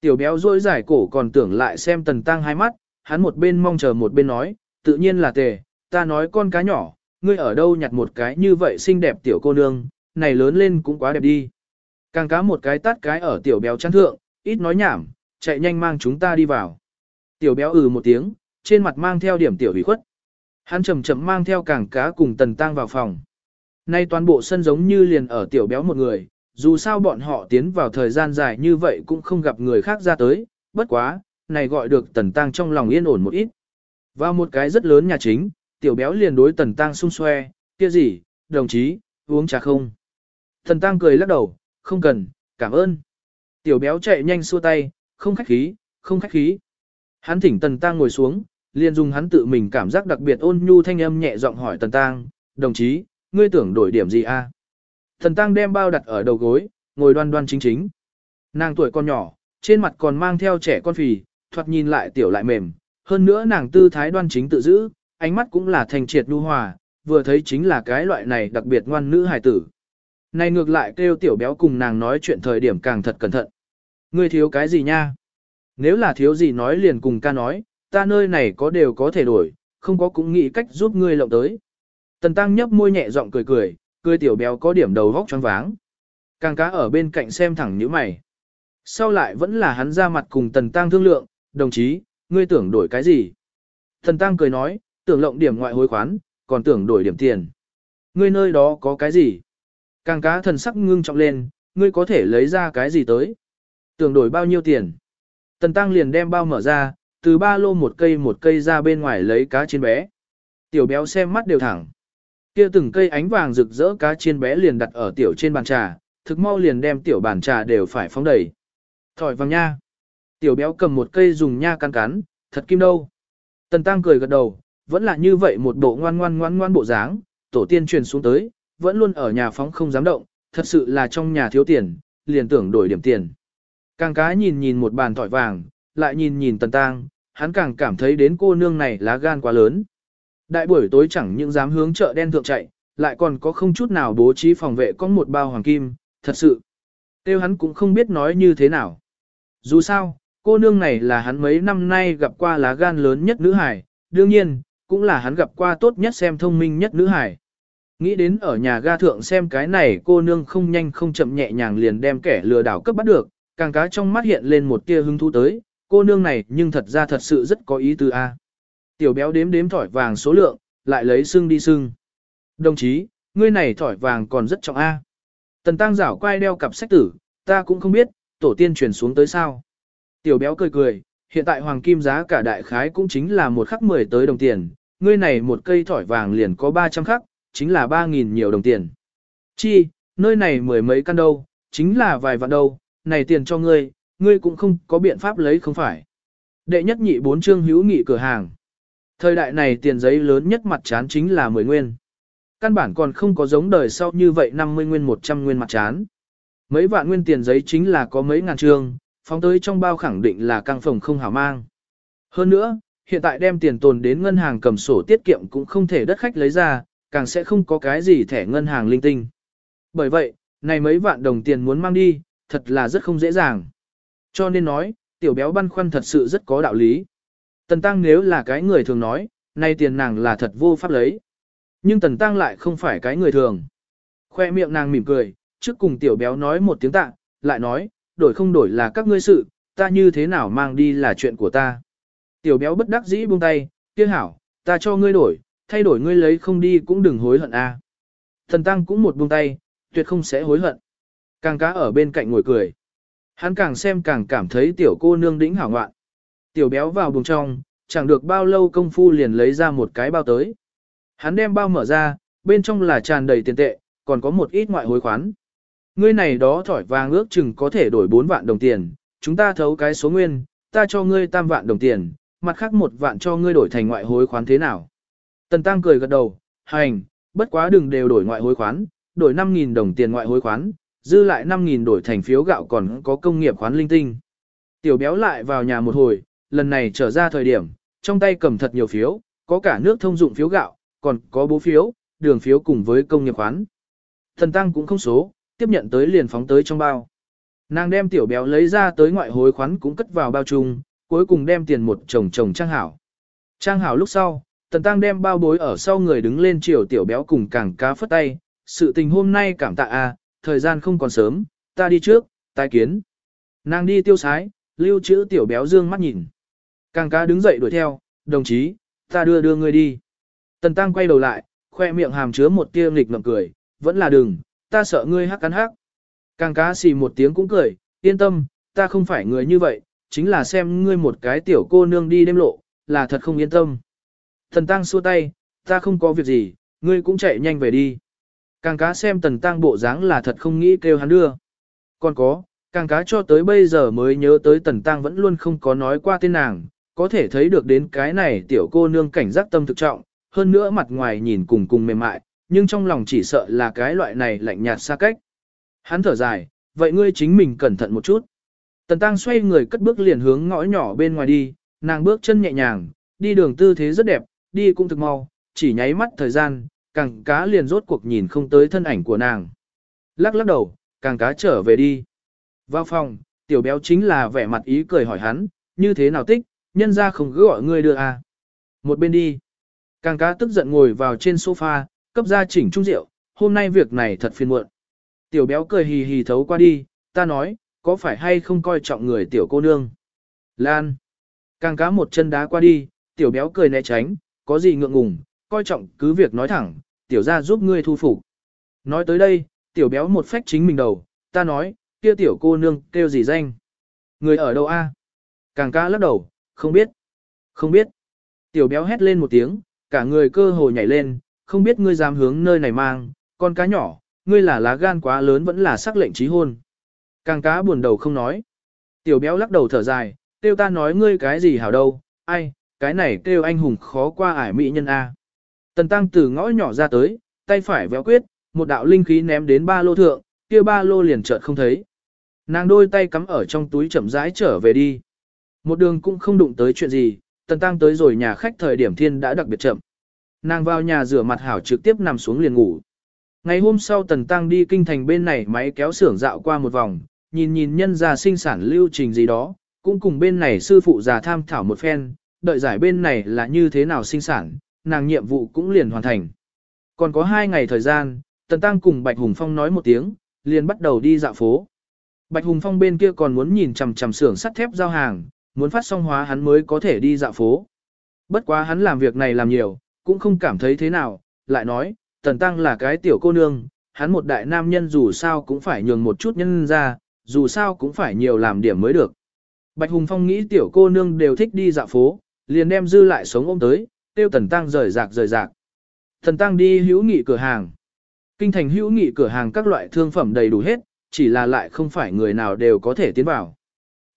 Tiểu béo rôi giải cổ còn tưởng lại xem tần tăng hai mắt, hắn một bên mong chờ một bên nói, tự nhiên là tề, ta nói con cá nhỏ, ngươi ở đâu nhặt một cái như vậy xinh đẹp tiểu cô nương, này lớn lên cũng quá đẹp đi. Càng cá một cái tắt cái ở tiểu béo chăn thượng, ít nói nhảm, chạy nhanh mang chúng ta đi vào. Tiểu béo ừ một tiếng, trên mặt mang theo điểm tiểu hủy khuất. Hắn chậm chậm mang theo càng cá cùng tần tăng vào phòng. Nay toàn bộ sân giống như liền ở tiểu béo một người, dù sao bọn họ tiến vào thời gian dài như vậy cũng không gặp người khác ra tới, bất quá, này gọi được tần tăng trong lòng yên ổn một ít. Vào một cái rất lớn nhà chính, tiểu béo liền đối tần tăng xung xoe, kia gì, đồng chí, uống trà không? Tần tăng cười lắc đầu, không cần, cảm ơn. Tiểu béo chạy nhanh xua tay, không khách khí, không khách khí. Hắn thỉnh tần tăng ngồi xuống, liền dùng hắn tự mình cảm giác đặc biệt ôn nhu thanh âm nhẹ giọng hỏi tần tăng, đồng chí, ngươi tưởng đổi điểm gì a? Thần Tăng đem bao đặt ở đầu gối, ngồi đoan đoan chính chính. Nàng tuổi còn nhỏ, trên mặt còn mang theo trẻ con phì, thoạt nhìn lại tiểu lại mềm. Hơn nữa nàng tư thái đoan chính tự giữ, ánh mắt cũng là thành triệt nhu hòa, vừa thấy chính là cái loại này đặc biệt ngoan nữ hài tử. Này ngược lại kêu tiểu béo cùng nàng nói chuyện thời điểm càng thật cẩn thận. Ngươi thiếu cái gì nha? Nếu là thiếu gì nói liền cùng ca nói, ta nơi này có đều có thể đổi, không có cũng nghĩ cách giúp ngươi lộng tới. Tần Tăng nhấp môi nhẹ giọng cười cười, cười tiểu béo có điểm đầu vóc choáng váng. Càng cá ở bên cạnh xem thẳng nhíu mày. Sau lại vẫn là hắn ra mặt cùng Tần Tăng thương lượng, đồng chí, ngươi tưởng đổi cái gì? Tần Tăng cười nói, tưởng lộng điểm ngoại hối khoán, còn tưởng đổi điểm tiền. Ngươi nơi đó có cái gì? Càng cá thần sắc ngưng trọng lên, ngươi có thể lấy ra cái gì tới? Tưởng đổi bao nhiêu tiền? Tần Tăng liền đem bao mở ra, từ ba lô một cây một cây ra bên ngoài lấy cá chiên bé. Tiểu béo xem mắt đều thẳng. Kia từng cây ánh vàng rực rỡ cá chiên bé liền đặt ở tiểu trên bàn trà, thực mau liền đem tiểu bàn trà đều phải phóng đầy. Thỏi vàng nha. Tiểu béo cầm một cây dùng nha cắn cắn, thật kim đâu. Tần tăng cười gật đầu, vẫn là như vậy một bộ ngoan ngoan ngoan ngoan bộ dáng, tổ tiên truyền xuống tới, vẫn luôn ở nhà phóng không dám động, thật sự là trong nhà thiếu tiền, liền tưởng đổi điểm tiền. Càng cá nhìn nhìn một bàn thỏi vàng, lại nhìn nhìn tần tang, hắn càng cảm thấy đến cô nương này lá gan quá lớn. Đại buổi tối chẳng những dám hướng chợ đen thượng chạy, lại còn có không chút nào bố trí phòng vệ có một bao hoàng kim, thật sự. Tiêu hắn cũng không biết nói như thế nào. Dù sao, cô nương này là hắn mấy năm nay gặp qua lá gan lớn nhất nữ hải, đương nhiên, cũng là hắn gặp qua tốt nhất xem thông minh nhất nữ hải. Nghĩ đến ở nhà ga thượng xem cái này cô nương không nhanh không chậm nhẹ nhàng liền đem kẻ lừa đảo cấp bắt được, càng cá trong mắt hiện lên một tia hứng thú tới, cô nương này nhưng thật ra thật sự rất có ý tư a. Tiểu béo đếm đếm thỏi vàng số lượng, lại lấy xương đi xương. Đồng chí, ngươi này thỏi vàng còn rất trọng a. Tần tăng rảo quay đeo cặp sách tử, ta cũng không biết, tổ tiên truyền xuống tới sao. Tiểu béo cười cười, hiện tại hoàng kim giá cả đại khái cũng chính là một khắc mười tới đồng tiền, ngươi này một cây thỏi vàng liền có 300 khắc, chính là 3.000 nhiều đồng tiền. Chi, nơi này mười mấy căn đâu, chính là vài vạn đâu, này tiền cho ngươi, ngươi cũng không có biện pháp lấy không phải. Đệ nhất nhị bốn chương hữu nghị cửa hàng. Thời đại này tiền giấy lớn nhất mặt chán chính là 10 nguyên. Căn bản còn không có giống đời sau như vậy 50 nguyên 100 nguyên mặt chán. Mấy vạn nguyên tiền giấy chính là có mấy ngàn trường phóng tới trong bao khẳng định là căng phòng không hảo mang. Hơn nữa, hiện tại đem tiền tồn đến ngân hàng cầm sổ tiết kiệm cũng không thể đất khách lấy ra, càng sẽ không có cái gì thẻ ngân hàng linh tinh. Bởi vậy, này mấy vạn đồng tiền muốn mang đi, thật là rất không dễ dàng. Cho nên nói, tiểu béo băn khoăn thật sự rất có đạo lý. Tần Tăng nếu là cái người thường nói, nay tiền nàng là thật vô pháp lấy. Nhưng Tần Tăng lại không phải cái người thường. Khoe miệng nàng mỉm cười, trước cùng tiểu béo nói một tiếng tạ, lại nói, đổi không đổi là các ngươi sự, ta như thế nào mang đi là chuyện của ta. Tiểu béo bất đắc dĩ buông tay, kia hảo, ta cho ngươi đổi, thay đổi ngươi lấy không đi cũng đừng hối hận a. Thần Tăng cũng một buông tay, tuyệt không sẽ hối hận. Càng cá ở bên cạnh ngồi cười. Hắn càng xem càng cảm thấy tiểu cô nương đĩnh hảo ngoạn. Tiểu béo vào buồng trong, chẳng được bao lâu công phu liền lấy ra một cái bao tới. Hắn đem bao mở ra, bên trong là tràn đầy tiền tệ, còn có một ít ngoại hối khoán. Ngươi này đó thỏi vàng ước chừng có thể đổi 4 vạn đồng tiền, chúng ta thấu cái số nguyên, ta cho ngươi tam vạn đồng tiền, mặt khác một vạn cho ngươi đổi thành ngoại hối khoán thế nào. Tần Tăng cười gật đầu, hành, bất quá đừng đều đổi ngoại hối khoán, đổi 5.000 đồng tiền ngoại hối khoán, dư lại 5.000 đổi thành phiếu gạo còn có công nghiệp khoán linh tinh. Tiểu béo lại vào nhà một hồi, lần này trở ra thời điểm, trong tay cầm thật nhiều phiếu, có cả nước thông dụng phiếu gạo, còn có bố phiếu, đường phiếu cùng với công nghiệp khoán. Thần Tăng cũng không số, tiếp nhận tới liền phóng tới trong bao. Nàng đem tiểu béo lấy ra tới ngoại hối khoán cũng cất vào bao chung, cuối cùng đem tiền một chồng chồng trang hảo. Trang hảo lúc sau, Tần Tăng đem bao bối ở sau người đứng lên chiều tiểu béo cùng càng cá phất tay, sự tình hôm nay cảm tạ a, thời gian không còn sớm, ta đi trước, tai kiến. Nàng đi tiêu sái, lưu trữ tiểu béo dương mắt nhìn. Càng cá đứng dậy đuổi theo, đồng chí, ta đưa đưa ngươi đi. Tần Tăng quay đầu lại, khoe miệng hàm chứa một tia nghịch ngậm cười, vẫn là đừng, ta sợ ngươi hắc cắn hắc. Càng cá xì một tiếng cũng cười, yên tâm, ta không phải người như vậy, chính là xem ngươi một cái tiểu cô nương đi đêm lộ, là thật không yên tâm. Tần Tăng xua tay, ta không có việc gì, ngươi cũng chạy nhanh về đi. Càng cá xem tần tăng bộ dáng là thật không nghĩ kêu hắn đưa. Còn có, càng cá cho tới bây giờ mới nhớ tới tần tăng vẫn luôn không có nói qua tên nàng, có thể thấy được đến cái này tiểu cô nương cảnh giác tâm thực trọng, hơn nữa mặt ngoài nhìn cùng cùng mềm mại, nhưng trong lòng chỉ sợ là cái loại này lạnh nhạt xa cách. Hắn thở dài, vậy ngươi chính mình cẩn thận một chút. Tần tăng xoay người cất bước liền hướng ngõ nhỏ bên ngoài đi, nàng bước chân nhẹ nhàng, đi đường tư thế rất đẹp, đi cũng thực mau, chỉ nháy mắt thời gian, càng cá liền rốt cuộc nhìn không tới thân ảnh của nàng. Lắc lắc đầu, càng cá trở về đi. Vào phòng, tiểu béo chính là vẻ mặt ý cười hỏi hắn, như thế nào tích, nhân ra không cứ gọi ngươi đưa à. Một bên đi. Càng cá tức giận ngồi vào trên sofa, cấp ra chỉnh trung rượu, hôm nay việc này thật phiền muộn. Tiểu béo cười hì hì thấu qua đi, ta nói, có phải hay không coi trọng người tiểu cô nương. Lan. Càng cá một chân đá qua đi, tiểu béo cười né tránh, có gì ngượng ngùng, coi trọng cứ việc nói thẳng, tiểu ra giúp ngươi thu phục. Nói tới đây, tiểu béo một phách chính mình đầu, ta nói, kia tiểu cô nương kêu gì danh? Người ở đâu a? Càng ca lắc đầu, không biết. Không biết. Tiểu béo hét lên một tiếng, cả người cơ hồ nhảy lên, không biết ngươi dám hướng nơi này mang, con cá nhỏ, ngươi là lá gan quá lớn vẫn là sắc lệnh trí hôn. Càng cá buồn đầu không nói. Tiểu béo lắc đầu thở dài, tiêu ta nói ngươi cái gì hảo đâu, ai, cái này kêu anh hùng khó qua ải mỹ nhân A. Tần tăng từ ngõ nhỏ ra tới, tay phải véo quyết, một đạo linh khí ném đến ba lô thượng, kia ba lô liền chợt không thấy. Nàng đôi tay cắm ở trong túi chậm rãi trở về đi. Một đường cũng không đụng tới chuyện gì, tần tăng tới rồi nhà khách thời điểm thiên đã đặc biệt chậm. Nàng vào nhà rửa mặt hảo trực tiếp nằm xuống liền ngủ. Ngày hôm sau tần tăng đi kinh thành bên này máy kéo xưởng dạo qua một vòng, nhìn nhìn nhân gia sinh sản lưu trình gì đó, cũng cùng bên này sư phụ già tham thảo một phen, đợi giải bên này là như thế nào sinh sản, nàng nhiệm vụ cũng liền hoàn thành. Còn có hai ngày thời gian, Tần Tăng cùng Bạch Hùng Phong nói một tiếng, liền bắt đầu đi dạo phố. Bạch Hùng Phong bên kia còn muốn nhìn chằm chằm xưởng sắt thép giao hàng, muốn phát xong hóa hắn mới có thể đi dạo phố. Bất quá hắn làm việc này làm nhiều, cũng không cảm thấy thế nào, lại nói, Tần Tăng là cái tiểu cô nương, hắn một đại nam nhân dù sao cũng phải nhường một chút nhân ra, dù sao cũng phải nhiều làm điểm mới được. Bạch Hùng Phong nghĩ tiểu cô nương đều thích đi dạo phố, liền đem dư lại sống ôm tới, tiêu Tần Tăng rời rạc rời rạc. Tần Tăng đi hữu nghị cửa hàng. Kinh thành hữu nghị cửa hàng các loại thương phẩm đầy đủ hết, chỉ là lại không phải người nào đều có thể tiến vào.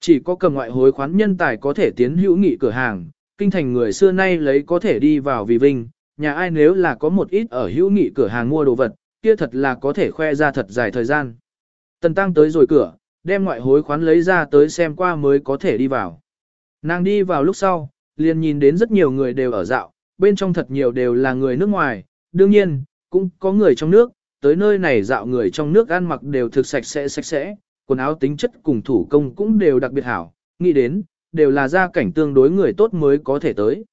Chỉ có cầm ngoại hối khoán nhân tài có thể tiến hữu nghị cửa hàng, kinh thành người xưa nay lấy có thể đi vào vì vinh, nhà ai nếu là có một ít ở hữu nghị cửa hàng mua đồ vật, kia thật là có thể khoe ra thật dài thời gian. Tần Tăng tới rồi cửa, đem ngoại hối khoán lấy ra tới xem qua mới có thể đi vào. Nàng đi vào lúc sau, liền nhìn đến rất nhiều người đều ở dạo, bên trong thật nhiều đều là người nước ngoài, đương nhiên, cũng có người trong nước, tới nơi này dạo người trong nước ăn mặc đều thực sạch sẽ sạch sẽ, quần áo tính chất cùng thủ công cũng đều đặc biệt hảo, nghĩ đến, đều là gia cảnh tương đối người tốt mới có thể tới.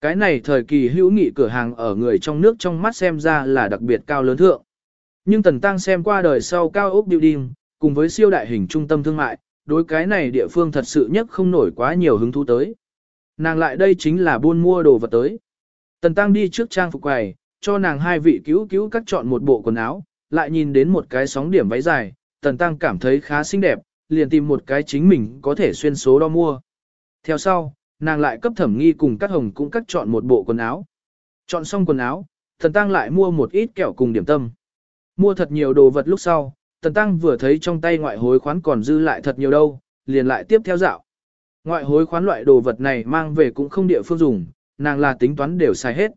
Cái này thời kỳ hữu nghị cửa hàng ở người trong nước trong mắt xem ra là đặc biệt cao lớn thượng. Nhưng Tần Tăng xem qua đời sau cao ốc building, cùng với siêu đại hình trung tâm thương mại, đối cái này địa phương thật sự nhất không nổi quá nhiều hứng thú tới. Nàng lại đây chính là buôn mua đồ vật tới. Tần Tăng đi trước trang phục quầy, cho nàng hai vị cứu cứu cắt chọn một bộ quần áo, lại nhìn đến một cái sóng điểm váy dài, Tần Tăng cảm thấy khá xinh đẹp, liền tìm một cái chính mình có thể xuyên số đo mua. Theo sau, nàng lại cấp thẩm nghi cùng các hồng cũng cắt chọn một bộ quần áo. Chọn xong quần áo, Tần Tăng lại mua một ít kẹo cùng điểm tâm. Mua thật nhiều đồ vật lúc sau, Tần Tăng vừa thấy trong tay ngoại hối khoán còn dư lại thật nhiều đâu, liền lại tiếp theo dạo. Ngoại hối khoán loại đồ vật này mang về cũng không địa phương dùng, nàng là tính toán đều xài hết.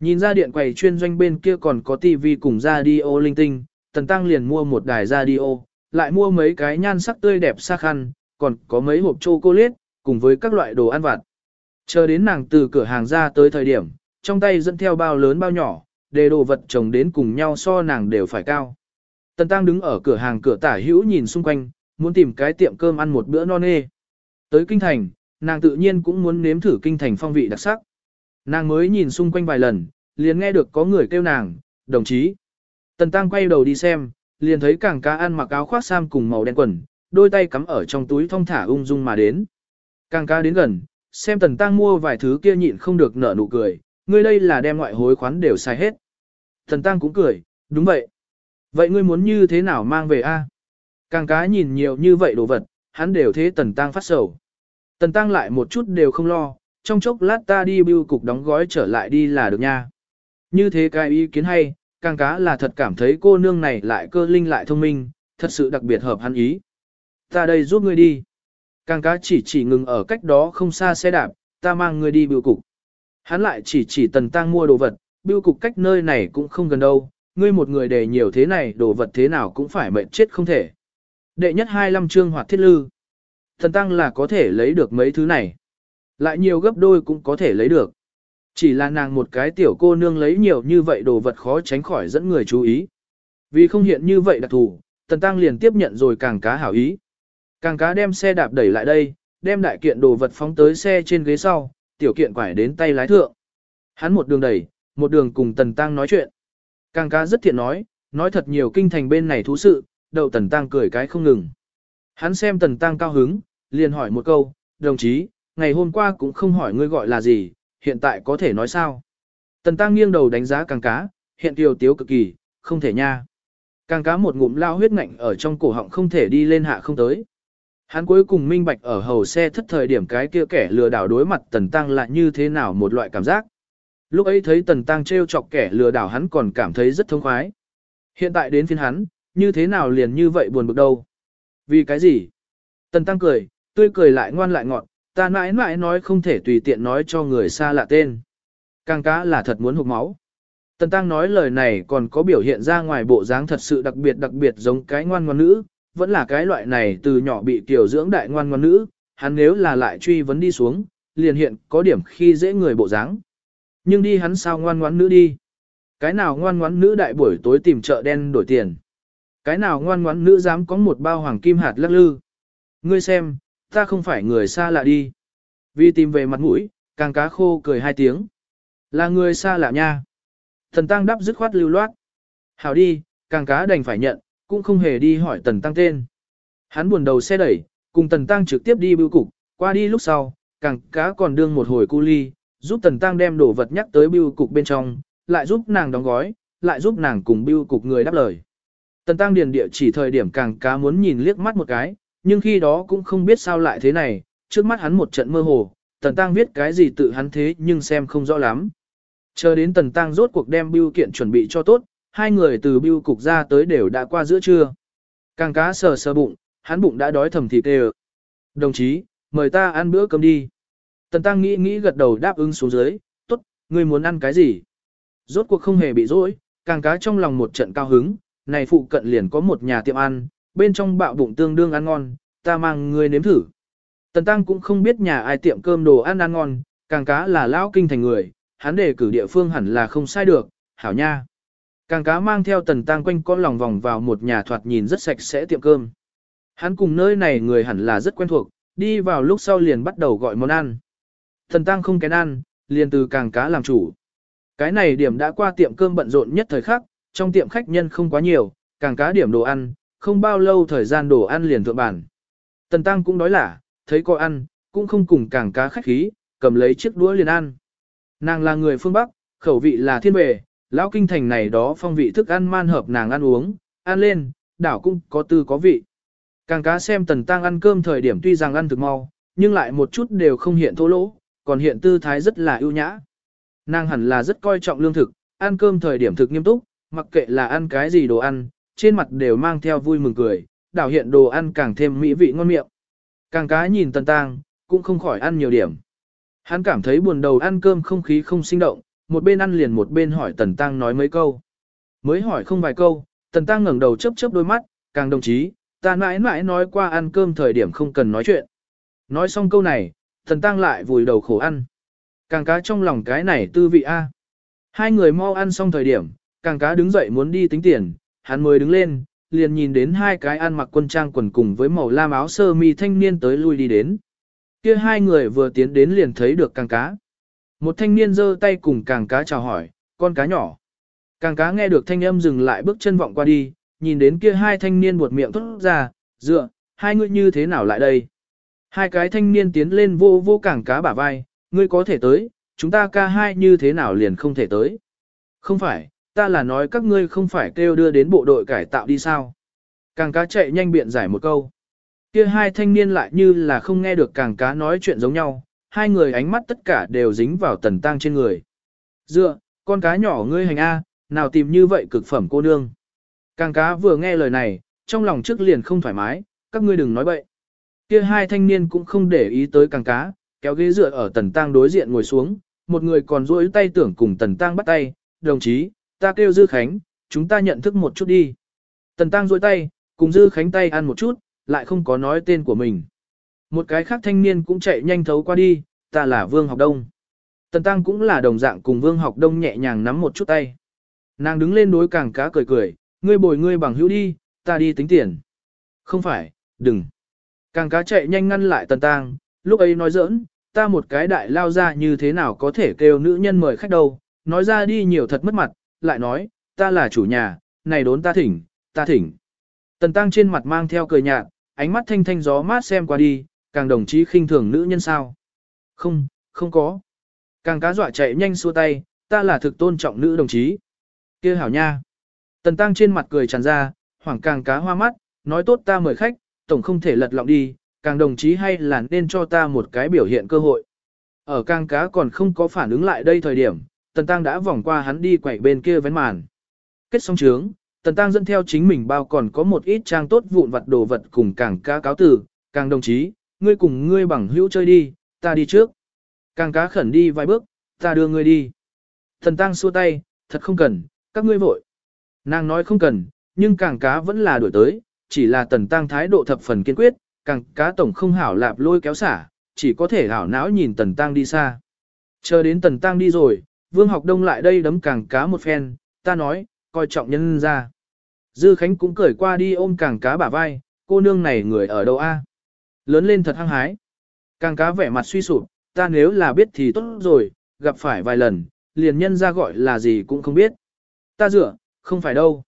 Nhìn ra điện quầy chuyên doanh bên kia còn có tivi cùng gia đi ô linh tinh, Tần Tăng liền mua một đài radio, lại mua mấy cái nhan sắc tươi đẹp xa khăn, còn có mấy hộp chocolate, cùng với các loại đồ ăn vặt. Chờ đến nàng từ cửa hàng ra tới thời điểm, trong tay dẫn theo bao lớn bao nhỏ, để đồ vật chồng đến cùng nhau so nàng đều phải cao. Tần Tăng đứng ở cửa hàng cửa tả hữu nhìn xung quanh, muốn tìm cái tiệm cơm ăn một bữa non nê. Tới kinh thành, nàng tự nhiên cũng muốn nếm thử kinh thành phong vị đặc sắc. Nàng mới nhìn xung quanh vài lần, liền nghe được có người kêu nàng, đồng chí. Tần Tăng quay đầu đi xem, liền thấy càng cá ăn mặc áo khoác sam cùng màu đen quần, đôi tay cắm ở trong túi thong thả ung dung mà đến. Càng cá đến gần, xem Tần Tăng mua vài thứ kia nhịn không được nở nụ cười, ngươi đây là đem ngoại hối khoán đều sai hết. Tần Tăng cũng cười, đúng vậy. Vậy ngươi muốn như thế nào mang về a? Càng cá nhìn nhiều như vậy đồ vật, hắn đều thế Tần Tăng phát sầu. Tần Tăng lại một chút đều không lo, trong chốc lát ta đi bưu cục đóng gói trở lại đi là được nha. Như thế cái ý kiến hay, càng cá là thật cảm thấy cô nương này lại cơ linh lại thông minh, thật sự đặc biệt hợp hắn ý. Ta đây giúp ngươi đi. Càng cá chỉ chỉ ngừng ở cách đó không xa xe đạp, ta mang ngươi đi bưu cục. Hắn lại chỉ chỉ tần tăng mua đồ vật, bưu cục cách nơi này cũng không gần đâu, ngươi một người để nhiều thế này đồ vật thế nào cũng phải mệnh chết không thể. Đệ nhất 25 chương hoạt thiết lư. Thần tăng là có thể lấy được mấy thứ này. Lại nhiều gấp đôi cũng có thể lấy được. Chỉ là nàng một cái tiểu cô nương lấy nhiều như vậy đồ vật khó tránh khỏi dẫn người chú ý. Vì không hiện như vậy đặc thù, tần tăng liền tiếp nhận rồi càng cá hảo ý. Càng cá đem xe đạp đẩy lại đây, đem đại kiện đồ vật phóng tới xe trên ghế sau, tiểu kiện quải đến tay lái thượng. Hắn một đường đẩy, một đường cùng tần tăng nói chuyện. Càng cá rất thiện nói, nói thật nhiều kinh thành bên này thú sự, đậu tần tăng cười cái không ngừng. Hắn xem tần tăng cao hứng, liền hỏi một câu, đồng chí, ngày hôm qua cũng không hỏi ngươi gọi là gì, hiện tại có thể nói sao? Tần tăng nghiêng đầu đánh giá càng cá, hiện tiểu tiếu cực kỳ, không thể nha. Càng cá một ngụm lao huyết ngạnh ở trong cổ họng không thể đi lên hạ không tới. Hắn cuối cùng minh bạch ở hầu xe thất thời điểm cái kia kẻ lừa đảo đối mặt tần tăng lại như thế nào một loại cảm giác. Lúc ấy thấy tần tăng trêu chọc kẻ lừa đảo hắn còn cảm thấy rất thông khoái. Hiện tại đến phiên hắn, như thế nào liền như vậy buồn bực đâu. Vì cái gì? Tần tăng cười, tươi cười lại ngoan lại ngọt, ta mãi mãi nói không thể tùy tiện nói cho người xa lạ tên. Càng cá là thật muốn hụt máu. Tần Tăng nói lời này còn có biểu hiện ra ngoài bộ dáng thật sự đặc biệt đặc biệt giống cái ngoan ngoan nữ, vẫn là cái loại này từ nhỏ bị tiểu dưỡng đại ngoan ngoan nữ, hắn nếu là lại truy vấn đi xuống, liền hiện có điểm khi dễ người bộ dáng. Nhưng đi hắn sao ngoan ngoãn nữ đi. Cái nào ngoan ngoãn nữ đại buổi tối tìm chợ đen đổi tiền. Cái nào ngoan ngoãn nữ dám có một bao hoàng kim hạt lắc lư. Ngươi xem, ta không phải người xa lạ đi. Vì tìm về mặt mũi, càng cá khô cười hai tiếng. Là người xa lạ nha. Thần tăng đáp dứt khoát lưu loát. Hảo đi, càng cá đành phải nhận, cũng không hề đi hỏi tần tăng tên. Hắn buồn đầu xe đẩy, cùng tần tăng trực tiếp đi bưu cục, qua đi lúc sau, càng cá còn đương một hồi cu ly, giúp tần tăng đem đồ vật nhắc tới bưu cục bên trong, lại giúp nàng đóng gói, lại giúp nàng cùng bưu cục người đáp lời. Tần tăng điền địa chỉ thời điểm càng cá muốn nhìn liếc mắt một cái, nhưng khi đó cũng không biết sao lại thế này, trước mắt hắn một trận mơ hồ, tần tăng viết cái gì tự hắn thế nhưng xem không rõ lắm. Chờ đến tần tăng rốt cuộc đem bưu kiện chuẩn bị cho tốt, hai người từ bưu cục ra tới đều đã qua giữa trưa. Càng cá sờ sờ bụng, hắn bụng đã đói thầm thịt đều. Đồng chí, mời ta ăn bữa cơm đi. Tần tăng nghĩ nghĩ gật đầu đáp ứng xuống dưới, tốt, ngươi muốn ăn cái gì? Rốt cuộc không hề bị rỗi, càng cá trong lòng một trận cao hứng, này phụ cận liền có một nhà tiệm ăn, bên trong bạo bụng tương đương ăn ngon, ta mang ngươi nếm thử. Tần tăng cũng không biết nhà ai tiệm cơm đồ ăn ăn ngon, càng cá là lão kinh thành người, hắn đề cử địa phương hẳn là không sai được, hảo nha. Càng cá mang theo tần tăng quanh con lòng vòng vào một nhà thoạt nhìn rất sạch sẽ tiệm cơm. Hắn cùng nơi này người hẳn là rất quen thuộc, đi vào lúc sau liền bắt đầu gọi món ăn. Tần tăng không kén ăn, liền từ càng cá làm chủ. Cái này điểm đã qua tiệm cơm bận rộn nhất thời khắc, trong tiệm khách nhân không quá nhiều, càng cá điểm đồ ăn, không bao lâu thời gian đồ ăn liền thượng bàn, Tần tăng cũng đói lả, thấy có ăn, cũng không cùng càng cá khách khí, cầm lấy chiếc đũa liền ăn. Nàng là người phương Bắc, khẩu vị là thiên bề, lão kinh thành này đó phong vị thức ăn man hợp nàng ăn uống, ăn lên, đảo cũng có tư có vị. Càng cá xem tần tăng ăn cơm thời điểm tuy rằng ăn thực mau, nhưng lại một chút đều không hiện thô lỗ, còn hiện tư thái rất là ưu nhã. Nàng hẳn là rất coi trọng lương thực, ăn cơm thời điểm thực nghiêm túc, mặc kệ là ăn cái gì đồ ăn, trên mặt đều mang theo vui mừng cười, đảo hiện đồ ăn càng thêm mỹ vị ngon miệng. Càng cá nhìn tần tăng, cũng không khỏi ăn nhiều điểm. Hắn cảm thấy buồn đầu ăn cơm không khí không sinh động, một bên ăn liền một bên hỏi Tần Tăng nói mấy câu. Mới hỏi không vài câu, Tần Tăng ngẩng đầu chớp chớp đôi mắt, càng đồng chí, ta mãi mãi nói qua ăn cơm thời điểm không cần nói chuyện. Nói xong câu này, Tần Tăng lại vùi đầu khổ ăn. Càng cá trong lòng cái này tư vị A. Hai người mau ăn xong thời điểm, càng cá đứng dậy muốn đi tính tiền, hắn mới đứng lên, liền nhìn đến hai cái ăn mặc quân trang quần cùng với màu lam áo sơ mi thanh niên tới lui đi đến. Kia hai người vừa tiến đến liền thấy được càng cá. Một thanh niên giơ tay cùng càng cá chào hỏi, con cá nhỏ. Càng cá nghe được thanh âm dừng lại bước chân vọng qua đi, nhìn đến kia hai thanh niên buột miệng thốt ra, dựa, hai người như thế nào lại đây? Hai cái thanh niên tiến lên vô vô càng cá bả vai, ngươi có thể tới, chúng ta ca hai như thế nào liền không thể tới. Không phải, ta là nói các ngươi không phải kêu đưa đến bộ đội cải tạo đi sao. Càng cá chạy nhanh biện giải một câu. Kia hai thanh niên lại như là không nghe được càng cá nói chuyện giống nhau, hai người ánh mắt tất cả đều dính vào tần tăng trên người. Dựa, con cá nhỏ ngươi hành A, nào tìm như vậy cực phẩm cô nương. Càng cá vừa nghe lời này, trong lòng trước liền không thoải mái, các ngươi đừng nói bậy. Kia hai thanh niên cũng không để ý tới càng cá, kéo ghế dựa ở tần tăng đối diện ngồi xuống, một người còn duỗi tay tưởng cùng tần tăng bắt tay, đồng chí, ta kêu Dư Khánh, chúng ta nhận thức một chút đi. Tần tăng duỗi tay, cùng Dư Khánh tay ăn một chút, lại không có nói tên của mình. Một cái khác thanh niên cũng chạy nhanh thấu qua đi, ta là Vương Học Đông. Tần Tăng cũng là đồng dạng cùng Vương Học Đông nhẹ nhàng nắm một chút tay. Nàng đứng lên đối càng cá cười cười, ngươi bồi ngươi bằng hữu đi, ta đi tính tiền. Không phải, đừng. Càng cá chạy nhanh ngăn lại Tần Tăng, lúc ấy nói giỡn, ta một cái đại lao ra như thế nào có thể kêu nữ nhân mời khách đâu, nói ra đi nhiều thật mất mặt, lại nói, ta là chủ nhà, này đốn ta thỉnh, ta thỉnh. Tần Tăng trên mặt mang theo cười nhạt, ánh mắt thanh thanh gió mát xem qua đi, càng đồng chí khinh thường nữ nhân sao. Không, không có. Càng cá dọa chạy nhanh xua tay, ta là thực tôn trọng nữ đồng chí. kia hảo nha. Tần tăng trên mặt cười tràn ra, hoảng càng cá hoa mắt, nói tốt ta mời khách, tổng không thể lật lọng đi, càng đồng chí hay là nên cho ta một cái biểu hiện cơ hội. Ở càng cá còn không có phản ứng lại đây thời điểm, tần tăng đã vòng qua hắn đi quậy bên kia vén màn. Kết xong trướng, Tần Tăng dẫn theo chính mình bao còn có một ít trang tốt vụn vặt đồ vật cùng càng cá cáo tử, càng đồng chí, ngươi cùng ngươi bằng hữu chơi đi, ta đi trước. Càng cá khẩn đi vài bước, ta đưa ngươi đi. Tần Tăng xua tay, thật không cần, các ngươi vội. Nàng nói không cần, nhưng càng cá vẫn là đuổi tới, chỉ là tần tăng thái độ thập phần kiên quyết, càng cá tổng không hảo lạp lôi kéo xả, chỉ có thể hảo não nhìn tần tăng đi xa. Chờ đến tần tăng đi rồi, vương học đông lại đây đấm càng cá một phen, ta nói, coi trọng nhân ra. Dư Khánh cũng cởi qua đi ôm càng cá bả vai, cô nương này người ở đâu a? Lớn lên thật hăng hái. Càng cá vẻ mặt suy sụp, ta nếu là biết thì tốt rồi, gặp phải vài lần, liền nhân ra gọi là gì cũng không biết. Ta dựa, không phải đâu.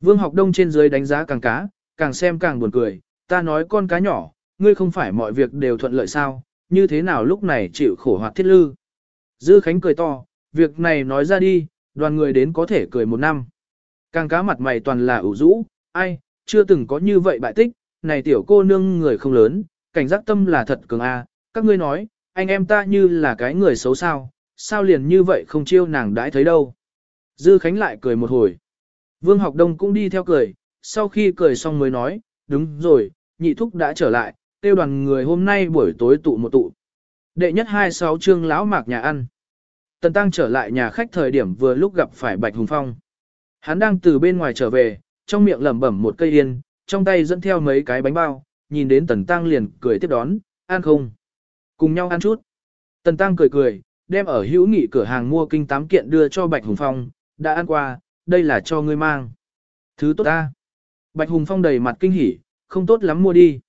Vương học đông trên dưới đánh giá càng cá, càng xem càng buồn cười, ta nói con cá nhỏ, ngươi không phải mọi việc đều thuận lợi sao, như thế nào lúc này chịu khổ hoạt thiết lư. Dư Khánh cười to, việc này nói ra đi, đoàn người đến có thể cười một năm. Càng cá mặt mày toàn là ủ rũ, ai, chưa từng có như vậy bại tích, này tiểu cô nương người không lớn, cảnh giác tâm là thật cường a. các ngươi nói, anh em ta như là cái người xấu sao, sao liền như vậy không chiêu nàng đãi thấy đâu. Dư Khánh lại cười một hồi. Vương học đông cũng đi theo cười, sau khi cười xong mới nói, đúng rồi, nhị thúc đã trở lại, tiêu đoàn người hôm nay buổi tối tụ một tụ. Đệ nhất hai sáu chương lão mạc nhà ăn. Tần Tăng trở lại nhà khách thời điểm vừa lúc gặp phải Bạch Hùng Phong. Hắn đang từ bên ngoài trở về, trong miệng lẩm bẩm một cây yên, trong tay dẫn theo mấy cái bánh bao, nhìn đến Tần Tăng liền cười tiếp đón, ăn không? Cùng nhau ăn chút. Tần Tăng cười cười, đem ở hữu nghị cửa hàng mua kinh tám kiện đưa cho Bạch Hùng Phong, đã ăn qua, đây là cho ngươi mang. Thứ tốt ta. Bạch Hùng Phong đầy mặt kinh hỉ, không tốt lắm mua đi.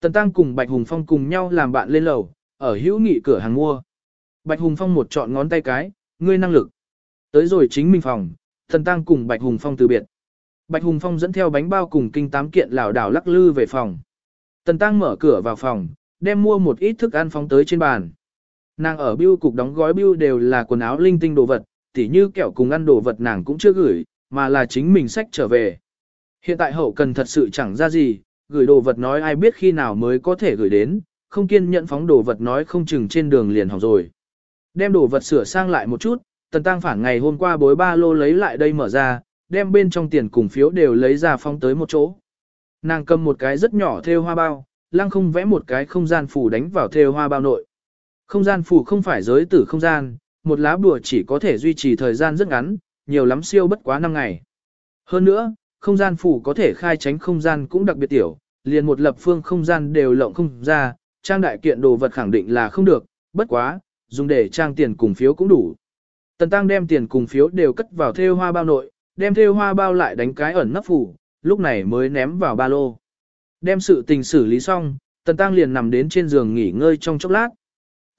Tần Tăng cùng Bạch Hùng Phong cùng nhau làm bạn lên lầu, ở hữu nghị cửa hàng mua. Bạch Hùng Phong một chọn ngón tay cái, ngươi năng lực. Tới rồi chính mình phòng, Thần Tăng cùng Bạch Hùng Phong từ biệt. Bạch Hùng Phong dẫn theo bánh bao cùng kinh tám kiện lảo đảo lắc lư về phòng. Tần Tăng mở cửa vào phòng, đem mua một ít thức ăn phóng tới trên bàn. Nàng ở bưu cục đóng gói bưu đều là quần áo linh tinh đồ vật, tỉ như kẹo cùng ăn đồ vật nàng cũng chưa gửi, mà là chính mình sách trở về. Hiện tại hậu cần thật sự chẳng ra gì, gửi đồ vật nói ai biết khi nào mới có thể gửi đến, không kiên nhẫn phóng đồ vật nói không chừng trên đường liền hỏng rồi. Đem đồ vật sửa sang lại một chút, tần tăng phản ngày hôm qua bối ba lô lấy lại đây mở ra, đem bên trong tiền cùng phiếu đều lấy ra phong tới một chỗ. Nàng cầm một cái rất nhỏ theo hoa bao, lăng không vẽ một cái không gian phủ đánh vào theo hoa bao nội. Không gian phủ không phải giới tử không gian, một lá bùa chỉ có thể duy trì thời gian rất ngắn, nhiều lắm siêu bất quá 5 ngày. Hơn nữa, không gian phủ có thể khai tránh không gian cũng đặc biệt tiểu, liền một lập phương không gian đều lộng không ra, trang đại kiện đồ vật khẳng định là không được, bất quá, dùng để trang tiền cùng phiếu cũng đủ. Tần Tăng đem tiền cùng phiếu đều cất vào theo hoa bao nội, đem theo hoa bao lại đánh cái ẩn nắp phủ, lúc này mới ném vào ba lô. Đem sự tình xử lý xong, Tần Tăng liền nằm đến trên giường nghỉ ngơi trong chốc lát.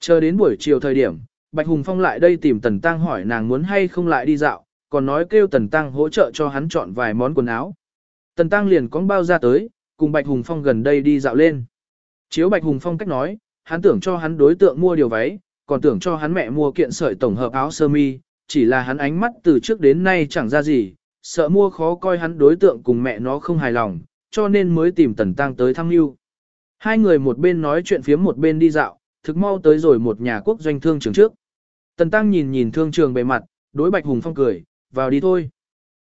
Chờ đến buổi chiều thời điểm, Bạch Hùng Phong lại đây tìm Tần Tăng hỏi nàng muốn hay không lại đi dạo, còn nói kêu Tần Tăng hỗ trợ cho hắn chọn vài món quần áo. Tần Tăng liền có bao ra tới, cùng Bạch Hùng Phong gần đây đi dạo lên. Chiếu Bạch Hùng Phong cách nói, hắn tưởng cho hắn đối tượng mua điều váy, còn tưởng cho hắn mẹ mua kiện sợi tổng hợp áo sơ mi, chỉ là hắn ánh mắt từ trước đến nay chẳng ra gì, sợ mua khó coi hắn đối tượng cùng mẹ nó không hài lòng, cho nên mới tìm Tần Tăng tới thăm lưu. Hai người một bên nói chuyện phía một bên đi dạo, thực mau tới rồi một nhà quốc doanh thương trường trước. Tần Tăng nhìn nhìn thương trường bề mặt, đối Bạch Hùng Phong cười, vào đi thôi.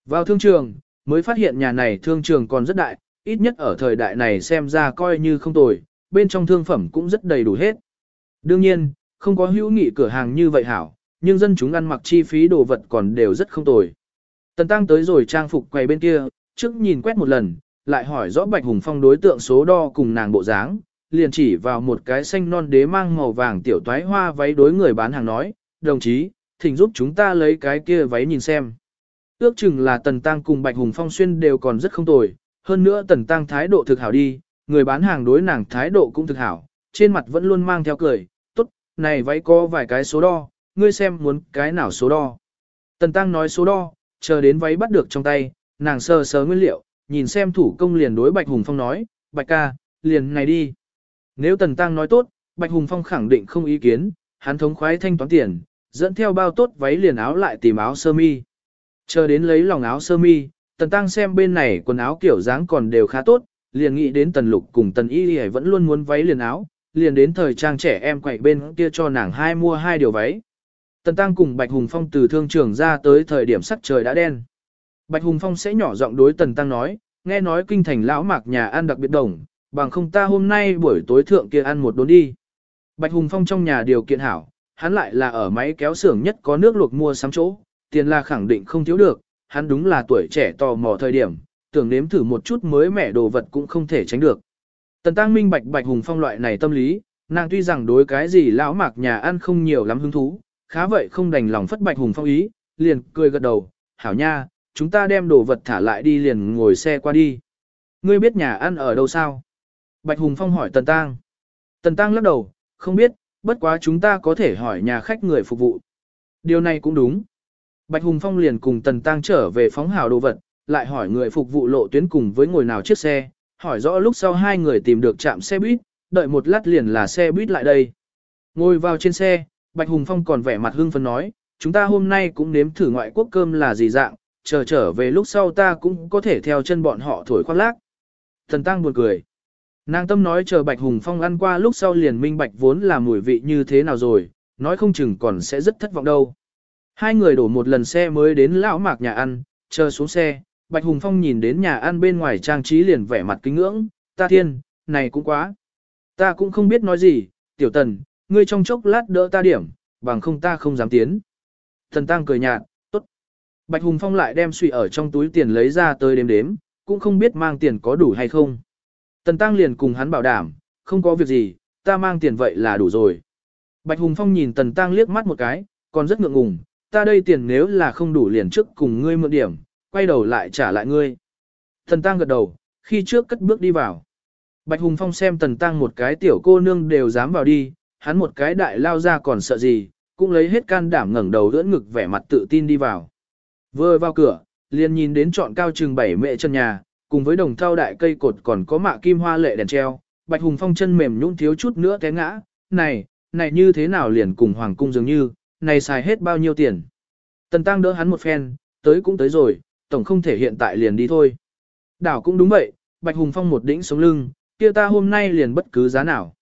Vào thương trường, mới phát hiện nhà này thương trường còn rất đại, ít nhất ở thời đại này xem ra coi như không tồi, bên trong thương phẩm cũng rất đầy đủ hết. Đương nhiên, không có hữu nghị cửa hàng như vậy hảo, nhưng dân chúng ăn mặc chi phí đồ vật còn đều rất không tồi. Tần Tăng tới rồi trang phục quầy bên kia, trước nhìn quét một lần, lại hỏi rõ Bạch Hùng Phong đối tượng số đo cùng nàng bộ dáng, liền chỉ vào một cái xanh non đế mang màu vàng tiểu toái hoa váy đối người bán hàng nói, đồng chí, thỉnh giúp chúng ta lấy cái kia váy nhìn xem. Ước chừng là Tần Tăng cùng Bạch Hùng Phong xuyên đều còn rất không tồi, hơn nữa Tần Tăng thái độ thực hảo đi, người bán hàng đối nàng thái độ cũng thực hảo, trên mặt vẫn luôn mang theo cười, này váy có vài cái số đo, ngươi xem muốn cái nào số đo. Tần Tăng nói số đo, chờ đến váy bắt được trong tay, nàng sờ sờ nguyên liệu, nhìn xem thủ công liền đối Bạch Hùng Phong nói, Bạch ca, liền này đi. Nếu Tần Tăng nói tốt, Bạch Hùng Phong khẳng định không ý kiến, hắn thống khoái thanh toán tiền, dẫn theo bao tốt váy liền áo lại tìm áo sơ mi. Chờ đến lấy lòng áo sơ mi, Tần Tăng xem bên này quần áo kiểu dáng còn đều khá tốt, liền nghĩ đến Tần Lục cùng Tần Y Y vẫn luôn muốn váy liền áo, liền đến thời trang trẻ em quậy bên kia cho nàng hai mua hai điều váy. Tần Tăng cùng Bạch Hùng Phong từ thương trường ra tới thời điểm sắc trời đã đen. Bạch Hùng Phong sẽ nhỏ giọng đối Tần Tăng nói, nghe nói kinh thành lão mạc nhà ăn đặc biệt đồng, bằng không ta hôm nay buổi tối thượng kia ăn một đốn đi. Bạch Hùng Phong trong nhà điều kiện hảo, hắn lại là ở máy kéo xưởng nhất có nước luộc mua sắm chỗ, tiền là khẳng định không thiếu được, hắn đúng là tuổi trẻ tò mò thời điểm, tưởng nếm thử một chút mới mẻ đồ vật cũng không thể tránh được. Tần Tăng minh bạch bạch hùng phong loại này tâm lý, nàng tuy rằng đối cái gì lão mạc nhà ăn không nhiều lắm hứng thú, khá vậy không đành lòng phất bạch hùng phong ý, liền cười gật đầu, hảo nha, chúng ta đem đồ vật thả lại đi liền ngồi xe qua đi. Ngươi biết nhà ăn ở đâu sao? Bạch Hùng Phong hỏi Tần Tăng. Tần Tăng lắc đầu, không biết, bất quá chúng ta có thể hỏi nhà khách người phục vụ. Điều này cũng đúng. Bạch Hùng Phong liền cùng Tần Tăng trở về phóng hào đồ vật, lại hỏi người phục vụ lộ tuyến cùng với ngồi nào chiếc xe, hỏi rõ lúc sau hai người tìm được trạm xe buýt, đợi một lát liền là xe buýt lại đây. Ngồi vào trên xe, Bạch Hùng Phong còn vẻ mặt hưng phấn nói, chúng ta hôm nay cũng nếm thử ngoại quốc cơm là gì dạng, chờ trở về lúc sau ta cũng có thể theo chân bọn họ thổi khoác lác. Thần Tăng buồn cười. Nàng tâm nói chờ Bạch Hùng Phong ăn qua lúc sau liền minh bạch vốn là mùi vị như thế nào rồi, nói không chừng còn sẽ rất thất vọng đâu. Hai người đổ một lần xe mới đến lão mạc nhà ăn, chờ xuống xe, Bạch Hùng Phong nhìn đến nhà ăn bên ngoài trang trí liền vẻ mặt kính ngưỡng, ta thiên, này cũng quá. Ta cũng không biết nói gì, tiểu tần, ngươi trong chốc lát đỡ ta điểm, bằng không ta không dám tiến. Thần Tăng cười nhạt, tốt. Bạch Hùng Phong lại đem suy ở trong túi tiền lấy ra tới đếm đếm, cũng không biết mang tiền có đủ hay không. Tần Tăng liền cùng hắn bảo đảm, không có việc gì, ta mang tiền vậy là đủ rồi. Bạch Hùng Phong nhìn Tần Tăng liếc mắt một cái, còn rất ngượng ngùng, ta đây tiền nếu là không đủ liền trước cùng ngươi mượn điểm, quay đầu lại trả lại ngươi. Thần Tăng gật đầu, khi trước cất bước đi vào. Bạch Hùng Phong xem Tần Tăng một cái tiểu cô nương đều dám vào đi, hắn một cái đại lao ra còn sợ gì, cũng lấy hết can đảm ngẩng đầu ưỡn ngực vẻ mặt tự tin đi vào. Vừa vào cửa, liền nhìn đến trọn cao chừng bảy mẹ chân nhà, cùng với đồng thau đại cây cột còn có mạ kim hoa lệ đèn treo, Bạch Hùng Phong chân mềm nhũn thiếu chút nữa té ngã, này, này như thế nào liền cùng hoàng cung dường như, này xài hết bao nhiêu tiền. Tần Tăng đỡ hắn một phen, tới cũng tới rồi, tổng không thể hiện tại liền đi thôi. Đảo cũng đúng vậy, Bạch Hùng Phong một đỉnh sống lưng, kia ta hôm nay liền bất cứ giá nào.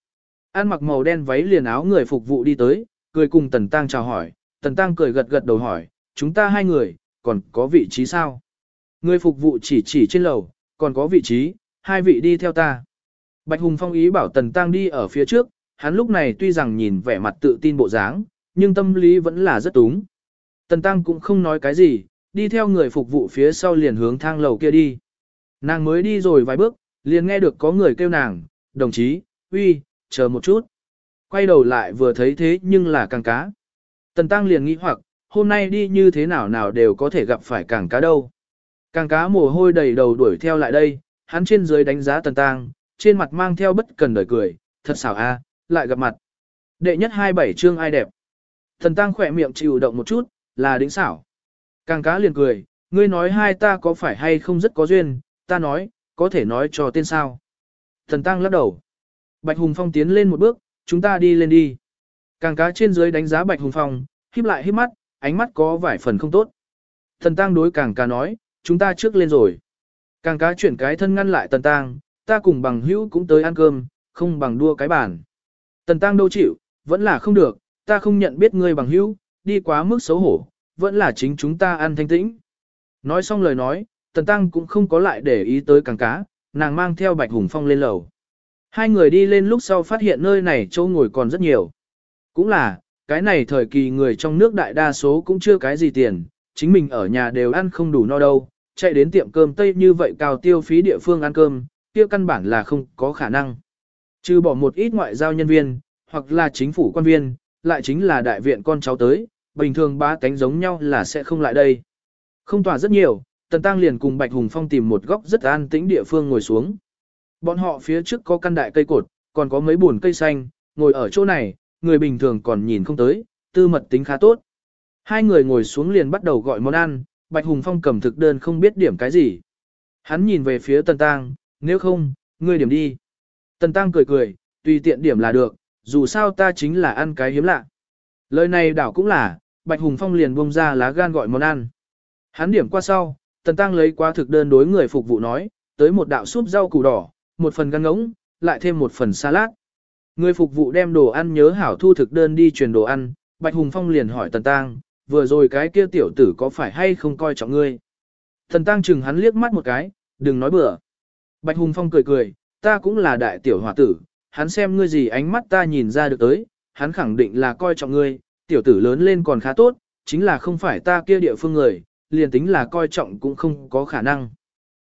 An mặc màu đen váy liền áo người phục vụ đi tới, cười cùng Tần Tăng chào hỏi, Tần Tăng cười gật gật đầu hỏi, chúng ta hai người, còn có vị trí sao? Người phục vụ chỉ chỉ trên lầu, còn có vị trí, hai vị đi theo ta. Bạch Hùng Phong ý bảo Tần Tăng đi ở phía trước, hắn lúc này tuy rằng nhìn vẻ mặt tự tin bộ dáng, nhưng tâm lý vẫn là rất túng. Tần Tăng cũng không nói cái gì, đi theo người phục vụ phía sau liền hướng thang lầu kia đi. Nàng mới đi rồi vài bước, liền nghe được có người kêu nàng, đồng chí, uy, chờ một chút. Quay đầu lại vừa thấy thế nhưng là càng cá. Tần Tăng liền nghĩ hoặc, hôm nay đi như thế nào nào đều có thể gặp phải càng cá đâu. Càng cá mồ hôi đầy đầu đuổi theo lại đây, hắn trên dưới đánh giá Tần Tăng, trên mặt mang theo bất cần đời cười, thật xảo a, lại gặp mặt. Đệ nhất hai bảy chương ai đẹp. Tần Tăng khỏe miệng chịu động một chút, là đỉnh xảo. Càng cá liền cười, ngươi nói hai ta có phải hay không rất có duyên, ta nói, có thể nói cho tên sao. Thần Tăng lắc đầu. Bạch Hùng Phong tiến lên một bước, chúng ta đi lên đi. Càng cá trên dưới đánh giá Bạch Hùng Phong, híp lại híp mắt, ánh mắt có vài phần không tốt. Thần Tăng đối càng cá nói, chúng ta trước lên rồi. Càng cá chuyển cái thân ngăn lại Tần Tăng, ta cùng bằng hữu cũng tới ăn cơm, không bằng đua cái bàn. Tần Tăng đâu chịu, vẫn là không được, ta không nhận biết ngươi bằng hữu, đi quá mức xấu hổ, vẫn là chính chúng ta ăn thanh tĩnh. Nói xong lời nói, Tần Tăng cũng không có lại để ý tới càng cá, nàng mang theo Bạch Hùng Phong lên lầu. Hai người đi lên lúc sau phát hiện nơi này chỗ ngồi còn rất nhiều. Cũng là, cái này thời kỳ người trong nước đại đa số cũng chưa cái gì tiền, chính mình ở nhà đều ăn không đủ no đâu, chạy đến tiệm cơm Tây như vậy cao tiêu phí địa phương ăn cơm, kia căn bản là không có khả năng. Trừ bỏ một ít ngoại giao nhân viên, hoặc là chính phủ quan viên, lại chính là đại viện con cháu tới, bình thường ba cánh giống nhau là sẽ không lại đây. Không tỏa rất nhiều, Tần Tăng liền cùng Bạch Hùng Phong tìm một góc rất an tĩnh địa phương ngồi xuống. Bọn họ phía trước có căn đại cây cột, còn có mấy buồn cây xanh, ngồi ở chỗ này, người bình thường còn nhìn không tới, tư mật tính khá tốt. Hai người ngồi xuống liền bắt đầu gọi món ăn, Bạch Hùng Phong cầm thực đơn không biết điểm cái gì. Hắn nhìn về phía Tần Tăng, nếu không, ngươi điểm đi. Tần Tăng cười cười, tùy tiện điểm là được, dù sao ta chính là ăn cái hiếm lạ. Lời này đảo cũng là, Bạch Hùng Phong liền buông ra lá gan gọi món ăn. Hắn điểm qua sau, Tần Tăng lấy qua thực đơn đối người phục vụ nói, tới một đạo súp rau củ đỏ, một phần gan ngỗng, lại thêm một phần salad. Người phục vụ đem đồ ăn nhớ hảo thu thực đơn đi truyền đồ ăn, Bạch Hùng Phong liền hỏi Tần Tăng, vừa rồi cái kia tiểu tử có phải hay không coi trọng ngươi. Thần Tăng chừng hắn liếc mắt một cái, đừng nói bừa. Bạch Hùng Phong cười cười, ta cũng là đại tiểu hòa tử, hắn xem ngươi gì ánh mắt ta nhìn ra được tới, hắn khẳng định là coi trọng ngươi, tiểu tử lớn lên còn khá tốt, chính là không phải ta kia địa phương người, liền tính là coi trọng cũng không có khả năng.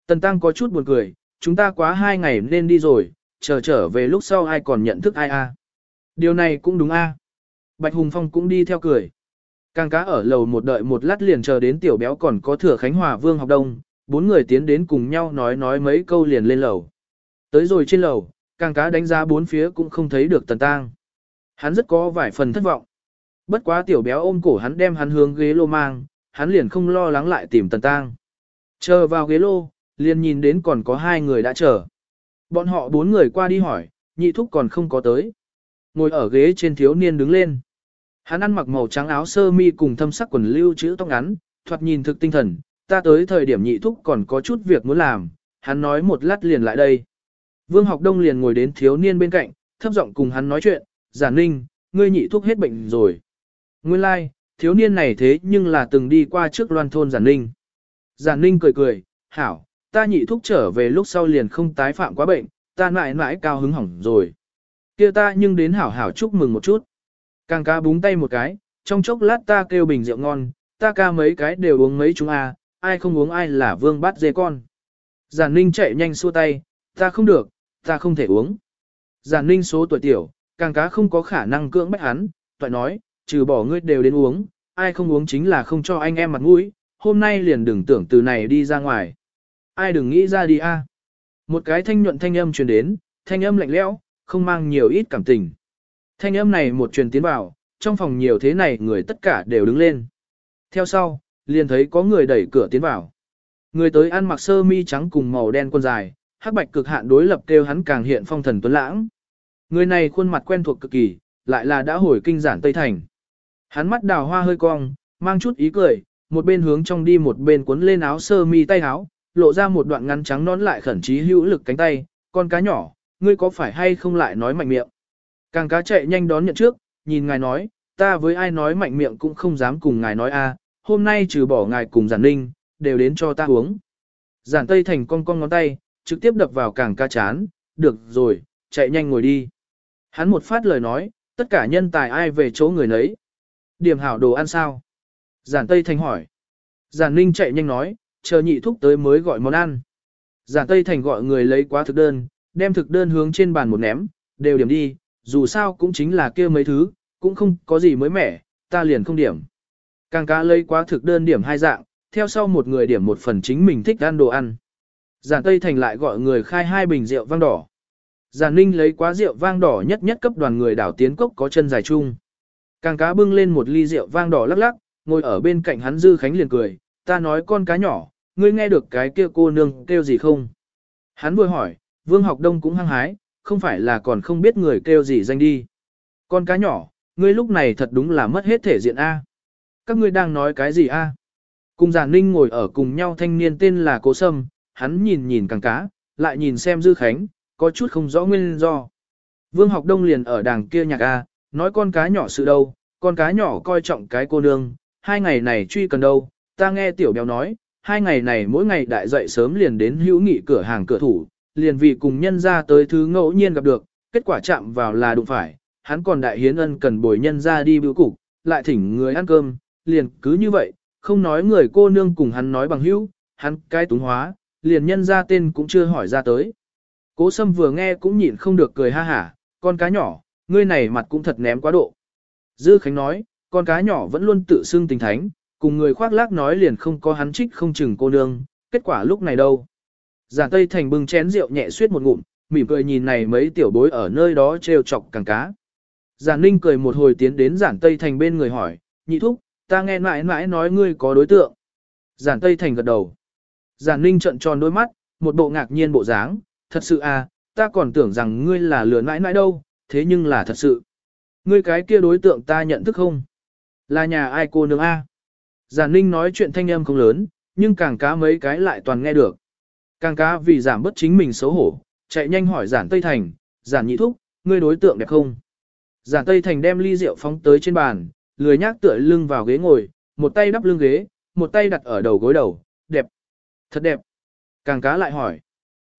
Tần Tăng có chút buồn cười, chúng ta quá hai ngày nên đi rồi, chờ trở về lúc sau ai còn nhận thức ai a? Điều này cũng đúng a. Bạch Hùng Phong cũng đi theo cười. Càng cá ở lầu một đợi một lát liền chờ đến tiểu béo còn có thừa Khánh Hòa Vương học đông, bốn người tiến đến cùng nhau nói nói mấy câu liền lên lầu. Tới rồi trên lầu, càng cá đánh giá bốn phía cũng không thấy được tần tang. Hắn rất có vài phần thất vọng. Bất quá tiểu béo ôm cổ hắn đem hắn hướng ghế lô mang, hắn liền không lo lắng lại tìm tần tang. Chờ vào ghế lô, liền nhìn đến còn có hai người đã chờ. Bọn họ bốn người qua đi hỏi, nhị thúc còn không có tới. Ngồi ở ghế trên thiếu niên đứng lên. Hắn ăn mặc màu trắng áo sơ mi cùng thâm sắc quần lưu chữ tóc ngắn, thoạt nhìn thực tinh thần, ta tới thời điểm nhị thúc còn có chút việc muốn làm, hắn nói một lát liền lại đây. Vương học đông liền ngồi đến thiếu niên bên cạnh, thấp giọng cùng hắn nói chuyện, giả ninh, ngươi nhị thúc hết bệnh rồi. Nguyên lai, like, thiếu niên này thế nhưng là từng đi qua trước loan thôn Giản ninh. Giản ninh cười cười, hảo, ta nhị thúc trở về lúc sau liền không tái phạm quá bệnh, ta mãi mãi cao hứng hỏng rồi. kia ta nhưng đến hảo hảo chúc mừng một chút. Càng ca búng tay một cái, trong chốc lát ta kêu bình rượu ngon, ta ca mấy cái đều uống mấy chúng a, ai không uống ai là vương bát dê con. Giản ninh chạy nhanh xua tay, ta không được, ta không thể uống. Giản ninh số tuổi tiểu, càng cá không có khả năng cưỡng bách hắn, toại nói, trừ bỏ ngươi đều đến uống, ai không uống chính là không cho anh em mặt mũi, hôm nay liền đừng tưởng từ này đi ra ngoài. Ai đừng nghĩ ra đi a. Một cái thanh nhuận thanh âm truyền đến, thanh âm lạnh lẽo, không mang nhiều ít cảm tình. Thanh âm này một truyền tiến vào, trong phòng nhiều thế này người tất cả đều đứng lên. Theo sau, liền thấy có người đẩy cửa tiến vào. Người tới ăn mặc sơ mi trắng cùng màu đen quần dài, hắc bạch cực hạn đối lập kêu hắn càng hiện phong thần tuấn lãng. Người này khuôn mặt quen thuộc cực kỳ, lại là đã hồi kinh giản Tây Thành. Hắn mắt đào hoa hơi cong, mang chút ý cười, một bên hướng trong đi một bên cuốn lên áo sơ mi tay áo, lộ ra một đoạn ngắn trắng nón lại khẩn trí hữu lực cánh tay, con cá nhỏ, ngươi có phải hay không lại nói mạnh miệng. Càng cá chạy nhanh đón nhận trước, nhìn ngài nói, ta với ai nói mạnh miệng cũng không dám cùng ngài nói a. hôm nay trừ bỏ ngài cùng giản ninh, đều đến cho ta uống. Giản tây thành con con ngón tay, trực tiếp đập vào càng ca chán, được rồi, chạy nhanh ngồi đi. Hắn một phát lời nói, tất cả nhân tài ai về chỗ người nấy. Điểm hảo đồ ăn sao? Giản tây thành hỏi. Giản ninh chạy nhanh nói, chờ nhị thúc tới mới gọi món ăn. Giản tây thành gọi người lấy quá thực đơn, đem thực đơn hướng trên bàn một ném, đều điểm đi, dù sao cũng chính là kia mấy thứ, cũng không có gì mới mẻ, ta liền không điểm. Càng cá lấy quá thực đơn điểm hai dạng, theo sau một người điểm một phần chính mình thích ăn đồ ăn. Giản Tây Thành lại gọi người khai hai bình rượu vang đỏ. Giản Ninh lấy quá rượu vang đỏ nhất nhất cấp đoàn người đảo tiến cốc có chân dài chung. Càng cá bưng lên một ly rượu vang đỏ lắc lắc, ngồi ở bên cạnh hắn Dư Khánh liền cười, ta nói con cá nhỏ, ngươi nghe được cái kia cô nương kêu gì không? Hắn vừa hỏi, Vương Học Đông cũng hăng hái, không phải là còn không biết người kêu gì danh đi. Con cá nhỏ, ngươi lúc này thật đúng là mất hết thể diện A. Các ngươi đang nói cái gì A? Cùng giản ninh ngồi ở cùng nhau thanh niên tên là Cố Sâm, hắn nhìn nhìn càng cá, lại nhìn xem Dư Khánh, có chút không rõ nguyên do. Vương học đông liền ở đàng kia nhạc A, nói con cá nhỏ sự đâu, con cá nhỏ coi trọng cái cô nương, hai ngày này truy cần đâu, ta nghe tiểu béo nói, hai ngày này mỗi ngày đại dậy sớm liền đến hữu nghị cửa hàng cửa thủ, liền vì cùng nhân ra tới thứ ngẫu nhiên gặp được, kết quả chạm vào là đụng phải, hắn còn đại hiến ân cần bồi nhân ra đi bưu cục, lại thỉnh người ăn cơm, liền cứ như vậy, không nói người cô nương cùng hắn nói bằng hữu, hắn cái túng hóa, liền nhân ra tên cũng chưa hỏi ra tới. Cố sâm vừa nghe cũng nhịn không được cười ha hả, con cá nhỏ, ngươi này mặt cũng thật ném quá độ. Dư Khánh nói, con cá nhỏ vẫn luôn tự xưng tình thánh, cùng người khoác lác nói liền không có hắn trích không chừng cô nương, kết quả lúc này đâu. Giản Tây Thành bưng chén rượu nhẹ suyết một ngụm, mỉm cười nhìn này mấy tiểu bối ở nơi đó trêu chọc càng cá. Giản Ninh cười một hồi tiến đến Giản Tây Thành bên người hỏi, nhị thúc, ta nghe mãi mãi nói ngươi có đối tượng. Giản Tây Thành gật đầu. Giản Ninh trợn tròn đôi mắt, một bộ ngạc nhiên bộ dáng, thật sự à, ta còn tưởng rằng ngươi là lừa mãi mãi đâu, thế nhưng là thật sự. Ngươi cái kia đối tượng ta nhận thức không? Là nhà ai cô nương a? Giản Ninh nói chuyện thanh âm không lớn, nhưng càng cá mấy cái lại toàn nghe được. Càng cá vì giảm bất chính mình xấu hổ, chạy nhanh hỏi giản Tây Thành, giản nhị thúc, ngươi đối tượng đẹp không? Giản Tây Thành đem ly rượu phóng tới trên bàn, lười nhác tựa lưng vào ghế ngồi, một tay đắp lưng ghế, một tay đặt ở đầu gối đầu, đẹp, thật đẹp. Càng cá lại hỏi.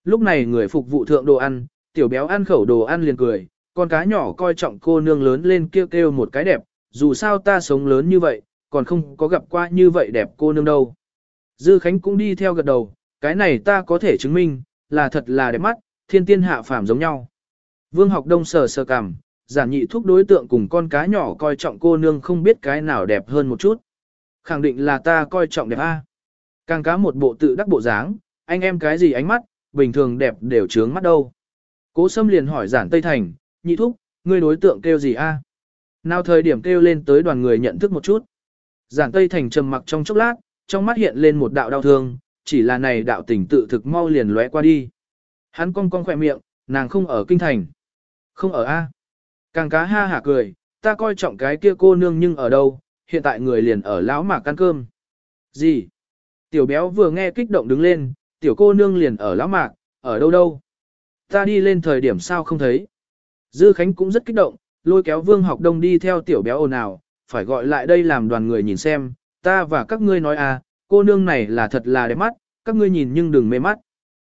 Lúc này người phục vụ thượng đồ ăn, tiểu béo ăn khẩu đồ ăn liền cười, con cá nhỏ coi trọng cô nương lớn lên kêu kêu một cái đẹp, dù sao ta sống lớn như vậy, còn không có gặp qua như vậy đẹp cô nương đâu. Dư Khánh cũng đi theo gật đầu, cái này ta có thể chứng minh, là thật là đẹp mắt, thiên tiên hạ phàm giống nhau. Vương học đông sờ sờ cằm, giản nhị thúc đối tượng cùng con cá nhỏ coi trọng cô nương không biết cái nào đẹp hơn một chút. Khẳng định là ta coi trọng đẹp A. Càng cá một bộ tự đắc bộ dáng, anh em cái gì ánh mắt, bình thường đẹp đều trướng mắt đâu. Cố Sâm liền hỏi giản Tây Thành, nhị thúc, ngươi đối tượng kêu gì A? Nào thời điểm kêu lên tới đoàn người nhận thức một chút. Giản Tây Thành trầm mặc trong chốc lát, trong mắt hiện lên một đạo đau thương, chỉ là này đạo tình tự thực mau liền lóe qua đi. Hắn cong cong khỏe miệng, nàng không ở kinh thành. Không ở A. Càng cá ha hả cười, ta coi trọng cái kia cô nương nhưng ở đâu, hiện tại người liền ở lão mạc ăn cơm. Gì? Tiểu béo vừa nghe kích động đứng lên, tiểu cô nương liền ở lão mạc, ở đâu đâu? Ta đi lên thời điểm sao không thấy? Dư Khánh cũng rất kích động, lôi kéo vương học đông đi theo tiểu béo ồn ào, phải gọi lại đây làm đoàn người nhìn xem, ta và các ngươi nói à, cô nương này là thật là đẹp mắt, các ngươi nhìn nhưng đừng mê mắt.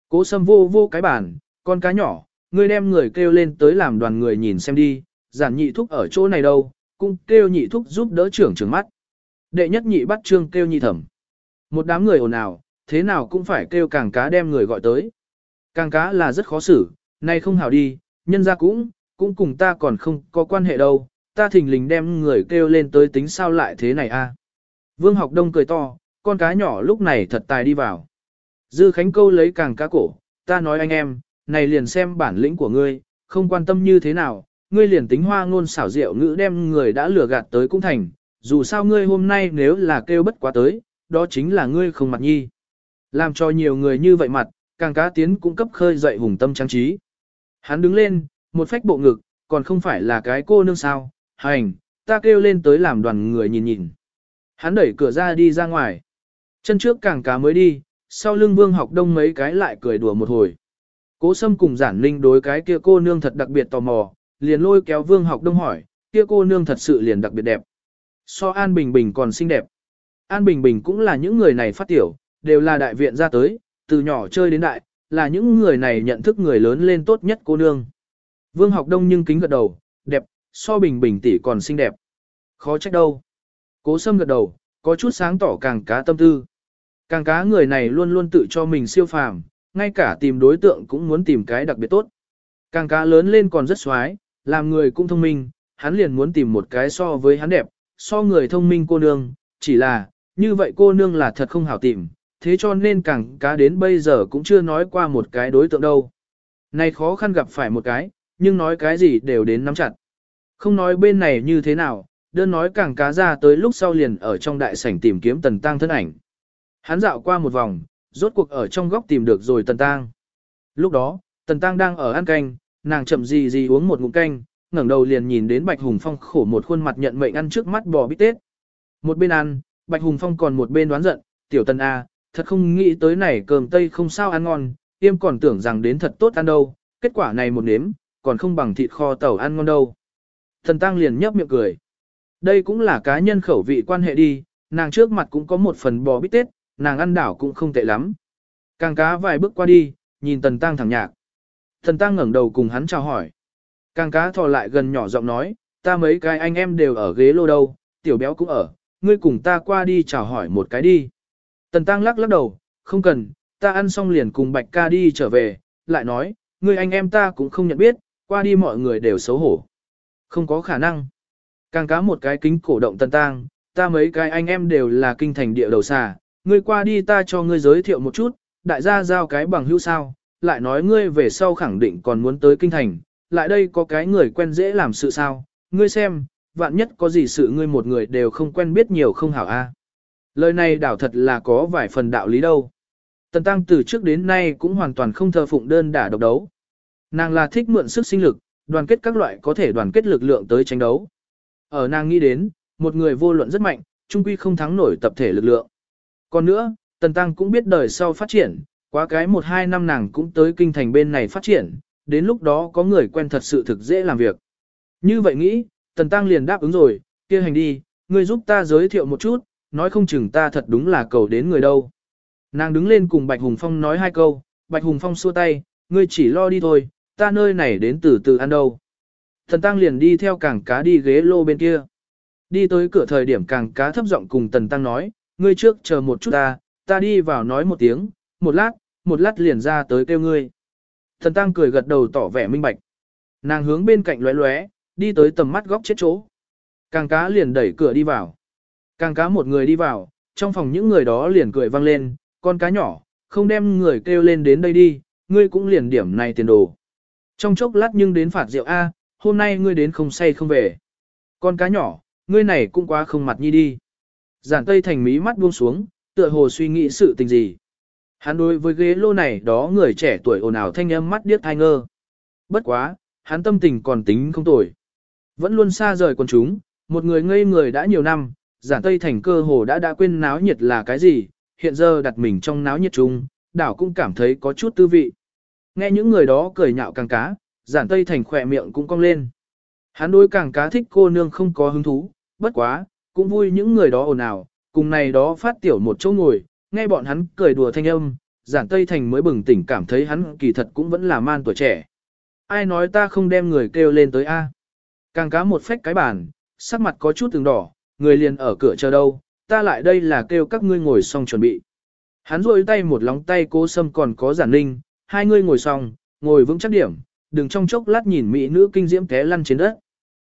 Cố sâm vô vô cái bản, con cá nhỏ, ngươi đem người kêu lên tới làm đoàn người nhìn xem đi, giản nhị thúc ở chỗ này đâu, cũng kêu nhị thúc giúp đỡ trưởng trưởng mắt. Đệ nhất nhị bắt trương kêu nhị thẩm. Một đám người ồn ào, thế nào cũng phải kêu càng cá đem người gọi tới. Càng cá là rất khó xử, nay không hảo đi, nhân ra cũng, cũng cùng ta còn không có quan hệ đâu, ta thình lình đem người kêu lên tới tính sao lại thế này a? À? Vương học đông cười to, con cá nhỏ lúc này thật tài đi vào. Dư Khánh câu lấy càng cá cổ, ta nói anh em, này liền xem bản lĩnh của ngươi, không quan tâm như thế nào, ngươi liền tính hoa ngôn xảo diệu ngữ đem người đã lừa gạt tới cũng thành, dù sao ngươi hôm nay nếu là kêu bất quá tới, đó chính là ngươi không mặt nhi. Làm cho nhiều người như vậy mặt, càng cá tiến cũng cấp khơi dậy hùng tâm trang trí. Hắn đứng lên, một phách bộ ngực, còn không phải là cái cô nương sao, hành, ta kêu lên tới làm đoàn người nhìn nhìn. Hắn đẩy cửa ra đi ra ngoài. Chân trước càng cá mới đi, sau lưng vương học đông mấy cái lại cười đùa một hồi. Cố sâm cùng giản linh đối cái kia cô nương thật đặc biệt tò mò, liền lôi kéo vương học đông hỏi, kia cô nương thật sự liền đặc biệt đẹp. So An Bình Bình còn xinh đẹp. An Bình Bình cũng là những người này phát tiểu, đều là đại viện ra tới, từ nhỏ chơi đến đại, là những người này nhận thức người lớn lên tốt nhất cô nương. Vương học đông nhưng kính gật đầu, đẹp, so Bình Bình tỷ còn xinh đẹp. Khó trách đâu. Cố sâm gật đầu, có chút sáng tỏ càng cá tâm tư. Càng cá người này luôn luôn tự cho mình siêu phàm, ngay cả tìm đối tượng cũng muốn tìm cái đặc biệt tốt. Càng cá lớn lên còn rất xoái, làm người cũng thông minh, hắn liền muốn tìm một cái so với hắn đẹp, so người thông minh cô nương, chỉ là, như vậy cô nương là thật không hảo tìm, thế cho nên càng cá đến bây giờ cũng chưa nói qua một cái đối tượng đâu. Này khó khăn gặp phải một cái, nhưng nói cái gì đều đến nắm chặt. Không nói bên này như thế nào, đơn nói càng cá ra tới lúc sau liền ở trong đại sảnh tìm kiếm tần tăng thân ảnh. Hắn dạo qua một vòng, rốt cuộc ở trong góc tìm được rồi tần tăng. Lúc đó, tần tăng đang ở ăn canh, nàng chậm gì gì uống một ngụm canh, ngẩng đầu liền nhìn đến Bạch Hùng Phong khổ một khuôn mặt nhận mệnh ăn trước mắt bò bít tết. Một bên ăn, Bạch Hùng Phong còn một bên đoán giận, tiểu tần A, thật không nghĩ tới này cơm tây không sao ăn ngon, tiêm còn tưởng rằng đến thật tốt ăn đâu, kết quả này một nếm, còn không bằng thịt kho tàu ăn ngon đâu. Thần Tăng liền nhấp miệng cười. Đây cũng là cá nhân khẩu vị quan hệ đi, nàng trước mặt cũng có một phần bò bít tết, nàng ăn đảo cũng không tệ lắm. Càng cá vài bước qua đi, nhìn Tần Tăng thẳng nhạc. Thần Tăng ngẩng đầu cùng hắn chào hỏi. Càng cá thò lại gần nhỏ giọng nói, ta mấy cái anh em đều ở ghế lô đâu, tiểu béo cũng ở, ngươi cùng ta qua đi chào hỏi một cái đi. Tần Tăng lắc lắc đầu, không cần, ta ăn xong liền cùng Bạch ca đi trở về, lại nói, ngươi anh em ta cũng không nhận biết, qua đi mọi người đều xấu hổ. Không có khả năng. Càng cá một cái kính cổ động Tần Tăng, ta mấy cái anh em đều là kinh thành địa đầu xà, ngươi qua đi ta cho ngươi giới thiệu một chút, đại gia giao cái bằng hữu sao, lại nói ngươi về sau khẳng định còn muốn tới kinh thành, lại đây có cái người quen dễ làm sự sao, ngươi xem, vạn nhất có gì sự ngươi một người đều không quen biết nhiều không hảo a. Lời này đảo thật là có vài phần đạo lý đâu. Tần Tăng từ trước đến nay cũng hoàn toàn không thờ phụng đơn đả độc đấu. Nàng là thích mượn sức sinh lực, đoàn kết các loại có thể đoàn kết lực lượng tới tranh đấu. Ở nàng nghĩ đến, một người vô luận rất mạnh, trung quy không thắng nổi tập thể lực lượng. Còn nữa, Tần Tăng cũng biết đời sau phát triển, quá cái một hai năm nàng cũng tới kinh thành bên này phát triển, đến lúc đó có người quen thật sự thực dễ làm việc. Như vậy nghĩ, Tần Tăng liền đáp ứng rồi, kia hành đi, ngươi giúp ta giới thiệu một chút, nói không chừng ta thật đúng là cầu đến người đâu. Nàng đứng lên cùng Bạch Hùng Phong nói hai câu, Bạch Hùng Phong xua tay, ngươi chỉ lo đi thôi, ta nơi này đến từ từ ăn đâu. Thần Tăng liền đi theo cảng cá đi ghế lô bên kia. Đi tới cửa thời điểm càng cá thấp giọng cùng Tần Tăng nói, ngươi trước chờ một chút ta, ta đi vào nói một tiếng, một lát, một lát liền ra tới kêu ngươi. thần Tăng cười gật đầu tỏ vẻ minh bạch. Nàng hướng bên cạnh lóe lóe, đi tới tầm mắt góc chết chỗ. Càng cá liền đẩy cửa đi vào. Càng cá một người đi vào, trong phòng những người đó liền cười vang lên, con cá nhỏ, không đem người kêu lên đến đây đi, ngươi cũng liền điểm này tiền đồ. Trong chốc lát nhưng đến phạt rượu A, hôm nay ngươi đến không say không về. Con cá nhỏ, ngươi này cũng quá không mặt nhi đi. Giản Tây Thành mí mắt buông xuống, tựa hồ suy nghĩ sự tình gì. Hắn đối với ghế lô này đó người trẻ tuổi ồn ào thanh âm mắt điếc thai ngơ. Bất quá, hắn tâm tình còn tính không tồi. Vẫn luôn xa rời con chúng, một người ngây người đã nhiều năm, giản Tây Thành cơ hồ đã đã quên náo nhiệt là cái gì, hiện giờ đặt mình trong náo nhiệt chung, đảo cũng cảm thấy có chút tư vị. Nghe những người đó cười nhạo càng cá, giản Tây Thành khỏe miệng cũng cong lên. Hắn đối càng cá thích cô nương không có hứng thú, bất quá, cũng vui những người đó ồn ào, cùng này đó phát tiểu một chỗ ngồi, nghe bọn hắn cười đùa thanh âm, giản Tây Thành mới bừng tỉnh cảm thấy hắn kỳ thật cũng vẫn là man tuổi trẻ. Ai nói ta không đem người kêu lên tới A. Càng cá một phách cái bàn, sắc mặt có chút từng đỏ, người liền ở cửa chờ đâu, ta lại đây là kêu các ngươi ngồi xong chuẩn bị. Hắn rôi tay một lóng tay cố sâm còn có giản ninh, hai ngươi ngồi xong, ngồi vững chắc điểm, đừng trong chốc lát nhìn mỹ nữ kinh diễm té lăn trên đất.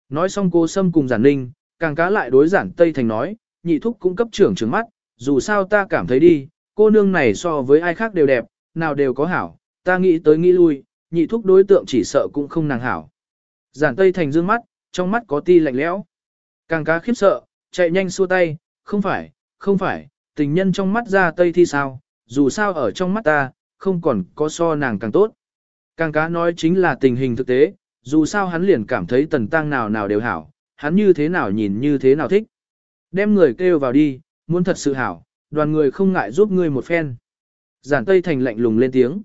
Nói xong cô sâm cùng giản ninh, càng cá lại đối giản Tây Thành nói, nhị thúc cũng cấp trưởng trứng mắt, dù sao ta cảm thấy đi, cô nương này so với ai khác đều đẹp, nào đều có hảo, ta nghĩ tới nghĩ lui, nhị thúc đối tượng chỉ sợ cũng không nàng hảo. Giản Tây Thành dương mắt, trong mắt có ti lạnh lẽo. Càng cá khiếp sợ, chạy nhanh xua tay, không phải, không phải, tình nhân trong mắt ra Tây thi sao, dù sao ở trong mắt ta, không còn có so nàng càng tốt. Càng cá nói chính là tình hình thực tế, dù sao hắn liền cảm thấy tần tăng nào nào đều hảo, hắn như thế nào nhìn như thế nào thích. Đem người kêu vào đi, muốn thật sự hảo, đoàn người không ngại giúp ngươi một phen. Giản Tây Thành lạnh lùng lên tiếng.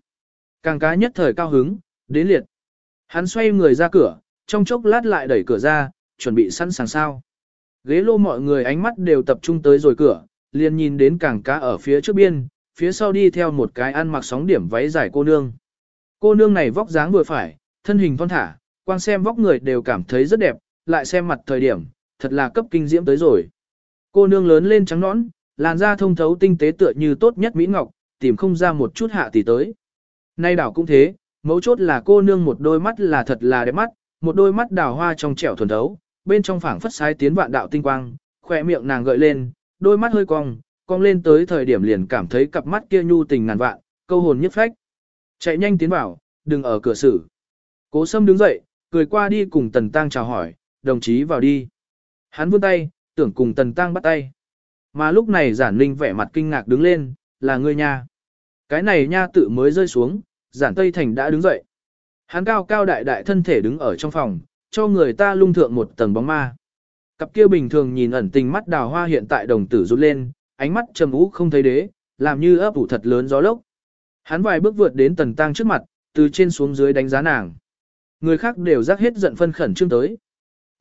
Càng cá nhất thời cao hứng, đến liệt. Hắn xoay người ra cửa, trong chốc lát lại đẩy cửa ra, chuẩn bị sẵn sàng sao. Ghế lô mọi người ánh mắt đều tập trung tới rồi cửa, liền nhìn đến càng cá ở phía trước biên, phía sau đi theo một cái ăn mặc sóng điểm váy dài cô nương. Cô nương này vóc dáng vừa phải, thân hình thon thả, quang xem vóc người đều cảm thấy rất đẹp, lại xem mặt thời điểm, thật là cấp kinh diễm tới rồi. Cô nương lớn lên trắng nõn, làn da thông thấu tinh tế tựa như tốt nhất mỹ ngọc, tìm không ra một chút hạ tỷ tới. Nay đảo cũng thế, mấu chốt là cô nương một đôi mắt là thật là đẹp mắt, một đôi mắt đào hoa trong trẻo thuần thấu, bên trong phảng phất sai tiến vạn đạo tinh quang, khỏe miệng nàng gợi lên, đôi mắt hơi cong, cong lên tới thời điểm liền cảm thấy cặp mắt kia nhu tình ngàn vạn, câu hồn nhất phách. Chạy nhanh tiến vào, đừng ở cửa xử. Cố Sâm đứng dậy, cười qua đi cùng Tần Tăng chào hỏi, đồng chí vào đi. Hắn vươn tay, tưởng cùng Tần Tăng bắt tay. Mà lúc này giản linh vẻ mặt kinh ngạc đứng lên, là ngươi nha. Cái này nha tự mới rơi xuống, giản Tây Thành đã đứng dậy. Hắn cao cao đại đại thân thể đứng ở trong phòng, cho người ta lung thượng một tầng bóng ma. Cặp kia bình thường nhìn ẩn tình mắt đào hoa hiện tại đồng tử rút lên, ánh mắt trầm ú không thấy đế, làm như ấp ủ thật lớn gió lốc. Hắn vài bước vượt đến tần tăng trước mặt, từ trên xuống dưới đánh giá nàng. Người khác đều rắc hết giận phân khẩn trương tới.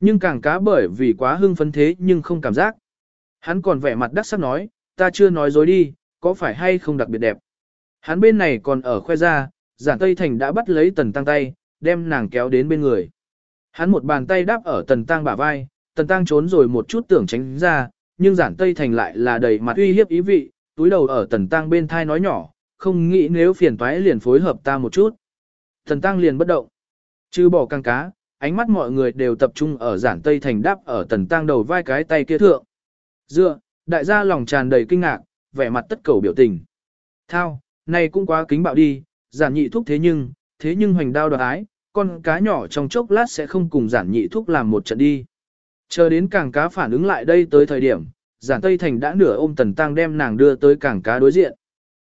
Nhưng càng cá bởi vì quá hưng phấn thế nhưng không cảm giác. Hắn còn vẻ mặt đắc sắc nói, ta chưa nói dối đi, có phải hay không đặc biệt đẹp. Hắn bên này còn ở khoe ra, giản Tây Thành đã bắt lấy tần tăng tay, đem nàng kéo đến bên người. Hắn một bàn tay đáp ở tần tăng bả vai, tần tăng trốn rồi một chút tưởng tránh ra, nhưng giản Tây Thành lại là đầy mặt uy hiếp ý vị, túi đầu ở tần tăng bên thai nói nhỏ, không nghĩ nếu phiền toái liền phối hợp ta một chút. Tần tăng liền bất động. Chứ bỏ căng cá, ánh mắt mọi người đều tập trung ở giản Tây Thành đáp ở tần tăng đầu vai cái tay kia thượng. Dựa, đại gia lòng tràn đầy kinh ngạc, vẻ mặt tất cầu biểu tình. Thao, này cũng quá kính bạo đi, giản nhị thúc thế nhưng, thế nhưng hoành đao đoạt ái, con cá nhỏ trong chốc lát sẽ không cùng giản nhị thúc làm một trận đi. Chờ đến càng cá phản ứng lại đây tới thời điểm, giản Tây Thành đã nửa ôm tần tăng đem nàng đưa tới càng cá đối diện.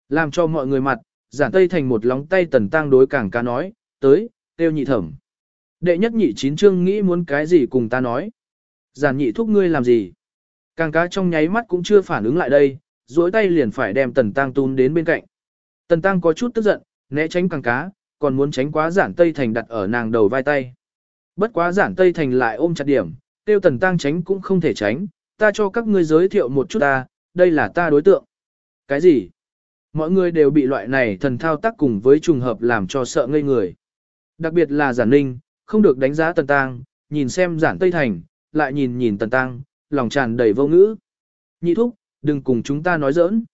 Làm cho mọi người mặt, giản Tây Thành một lóng tay tần tăng đối càng cá nói, tới, tiêu nhị thẩm. Đệ nhất nhị chín chương nghĩ muốn cái gì cùng ta nói. Giản nhị thúc ngươi làm gì? Càng cá trong nháy mắt cũng chưa phản ứng lại đây, duỗi tay liền phải đem tần tăng tún đến bên cạnh. Tần tăng có chút tức giận, né tránh càng cá, còn muốn tránh quá giản Tây Thành đặt ở nàng đầu vai tay. Bất quá giản Tây Thành lại ôm chặt điểm, tiêu tần tăng tránh cũng không thể tránh, ta cho các ngươi giới thiệu một chút ta, đây là ta đối tượng. Cái gì? Mọi người đều bị loại này thần thao tác cùng với trùng hợp làm cho sợ ngây người. Đặc biệt là giản ninh, không được đánh giá tần tăng, nhìn xem giản Tây Thành, lại nhìn nhìn tần tăng, lòng tràn đầy vô ngữ. Nhị thúc, đừng cùng chúng ta nói giỡn.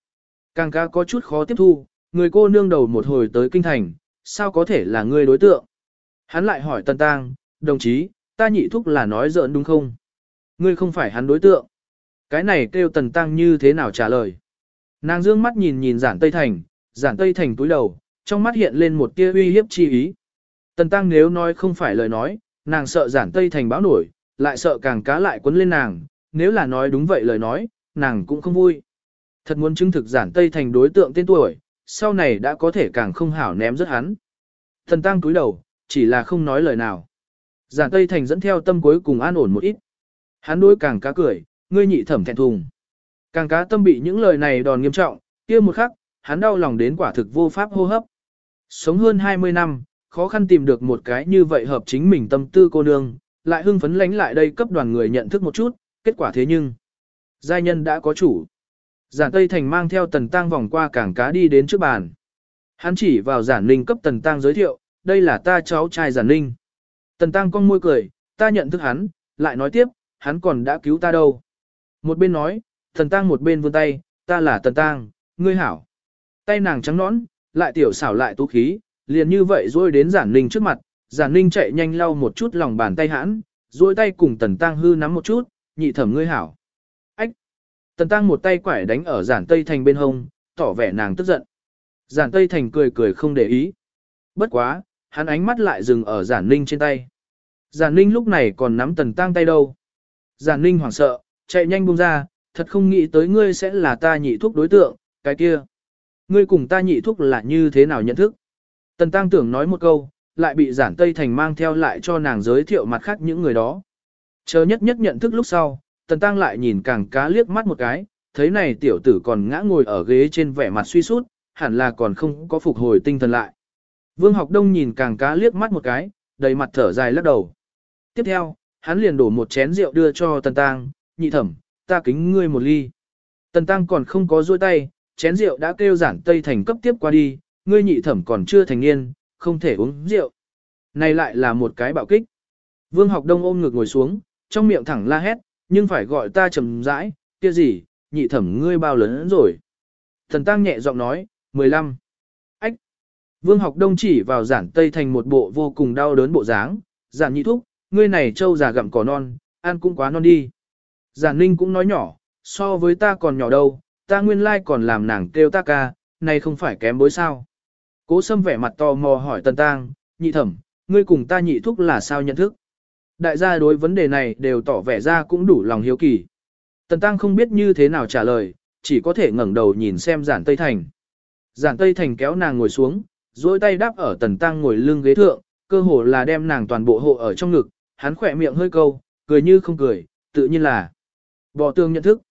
Càng ca có chút khó tiếp thu, người cô nương đầu một hồi tới kinh thành, sao có thể là ngươi đối tượng? Hắn lại hỏi Tần Tăng, đồng chí, ta nhị thúc là nói giỡn đúng không? Ngươi không phải hắn đối tượng. Cái này kêu Tần Tăng như thế nào trả lời? Nàng dương mắt nhìn nhìn giản Tây Thành, giản Tây Thành túi đầu, trong mắt hiện lên một tia uy hiếp chi ý. Tần Tăng nếu nói không phải lời nói, nàng sợ giản Tây Thành báo nổi, lại sợ càng cá lại quấn lên nàng, nếu là nói đúng vậy lời nói, nàng cũng không vui. Thật muốn chứng thực giản Tây Thành đối tượng tên tuổi, sau này đã có thể càng không hảo ném rất hắn. Thần Tăng túi đầu, chỉ là không nói lời nào. Giản Tây Thành dẫn theo tâm cuối cùng an ổn một ít. Hắn đối càng cá cười, ngươi nhị thẩm thẹn thùng. Càng cá tâm bị những lời này đòn nghiêm trọng, kia một khắc, hắn đau lòng đến quả thực vô pháp hô hấp. Sống hơn 20 năm, khó khăn tìm được một cái như vậy hợp chính mình tâm tư cô nương, lại hưng phấn lánh lại đây cấp đoàn người nhận thức một chút, kết quả thế nhưng. Giai nhân đã có chủ. Giản Tây Thành mang theo tần tang vòng qua cảng cá đi đến trước bàn. Hắn chỉ vào giản ninh cấp tần tang giới thiệu, đây là ta cháu trai giản ninh. Tần tăng con môi cười, ta nhận thức hắn, lại nói tiếp, hắn còn đã cứu ta đâu. Một bên nói, tần tăng một bên vươn tay, ta là tần tăng, ngươi hảo. Tay nàng trắng nõn, lại tiểu xảo lại tú khí, liền như vậy rồi đến giản ninh trước mặt, giản ninh chạy nhanh lau một chút lòng bàn tay hãn, duỗi tay cùng tần tăng hư nắm một chút, nhị thẩm ngươi hảo. Ách! Tần tăng một tay quải đánh ở giản tây thành bên hông, tỏ vẻ nàng tức giận. Giản tây thành cười cười không để ý. Bất quá, hắn ánh mắt lại dừng ở giản ninh trên tay. Giản ninh lúc này còn nắm tần tăng tay đâu. Giản ninh hoảng sợ, chạy nhanh buông ra, thật không nghĩ tới ngươi sẽ là ta nhị thuốc đối tượng, cái kia. Ngươi cùng ta nhị thuốc là như thế nào nhận thức? Tần tăng tưởng nói một câu, lại bị giản Tây Thành mang theo lại cho nàng giới thiệu mặt khác những người đó. Chờ nhất nhất nhận thức lúc sau, Tần Tăng lại nhìn càng cá liếc mắt một cái, thấy này tiểu tử còn ngã ngồi ở ghế trên vẻ mặt suy sút, hẳn là còn không có phục hồi tinh thần lại. Vương học đông nhìn càng cá liếc mắt một cái, đầy mặt thở dài lắc đầu. Tiếp theo, hắn liền đổ một chén rượu đưa cho Tần Tăng, nhị thẩm, ta kính ngươi một ly. Tần Tăng còn không có duỗi tay, chén rượu đã kêu giản Tây Thành cấp tiếp qua đi, ngươi nhị thẩm còn chưa thành niên, không thể uống rượu. Này lại là một cái bạo kích. Vương học đông ôm ngực ngồi xuống, trong miệng thẳng la hét, nhưng phải gọi ta trầm rãi, kia gì, nhị thẩm ngươi bao lớn rồi. Thần tăng nhẹ giọng nói, 15. Ách. Vương học đông chỉ vào giản tây thành một bộ vô cùng đau đớn bộ dáng, giản nhị thúc, ngươi này trâu già gặm cỏ non, ăn cũng quá non đi. Giản ninh cũng nói nhỏ, so với ta còn nhỏ đâu, ta nguyên lai còn làm nàng kêu ta ca, này không phải kém bối sao. Cố sâm vẻ mặt tò mò hỏi tần tang, nhị thẩm, ngươi cùng ta nhị thúc là sao nhận thức? Đại gia đối vấn đề này đều tỏ vẻ ra cũng đủ lòng hiếu kỳ. Tần Tăng không biết như thế nào trả lời, chỉ có thể ngẩng đầu nhìn xem giản Tây Thành. Giản Tây Thành kéo nàng ngồi xuống, duỗi tay đáp ở Tần Tăng ngồi lưng ghế thượng, cơ hồ là đem nàng toàn bộ hộ ở trong ngực, hắn khỏe miệng hơi câu, cười như không cười, tự nhiên là bỏ tương nhận thức.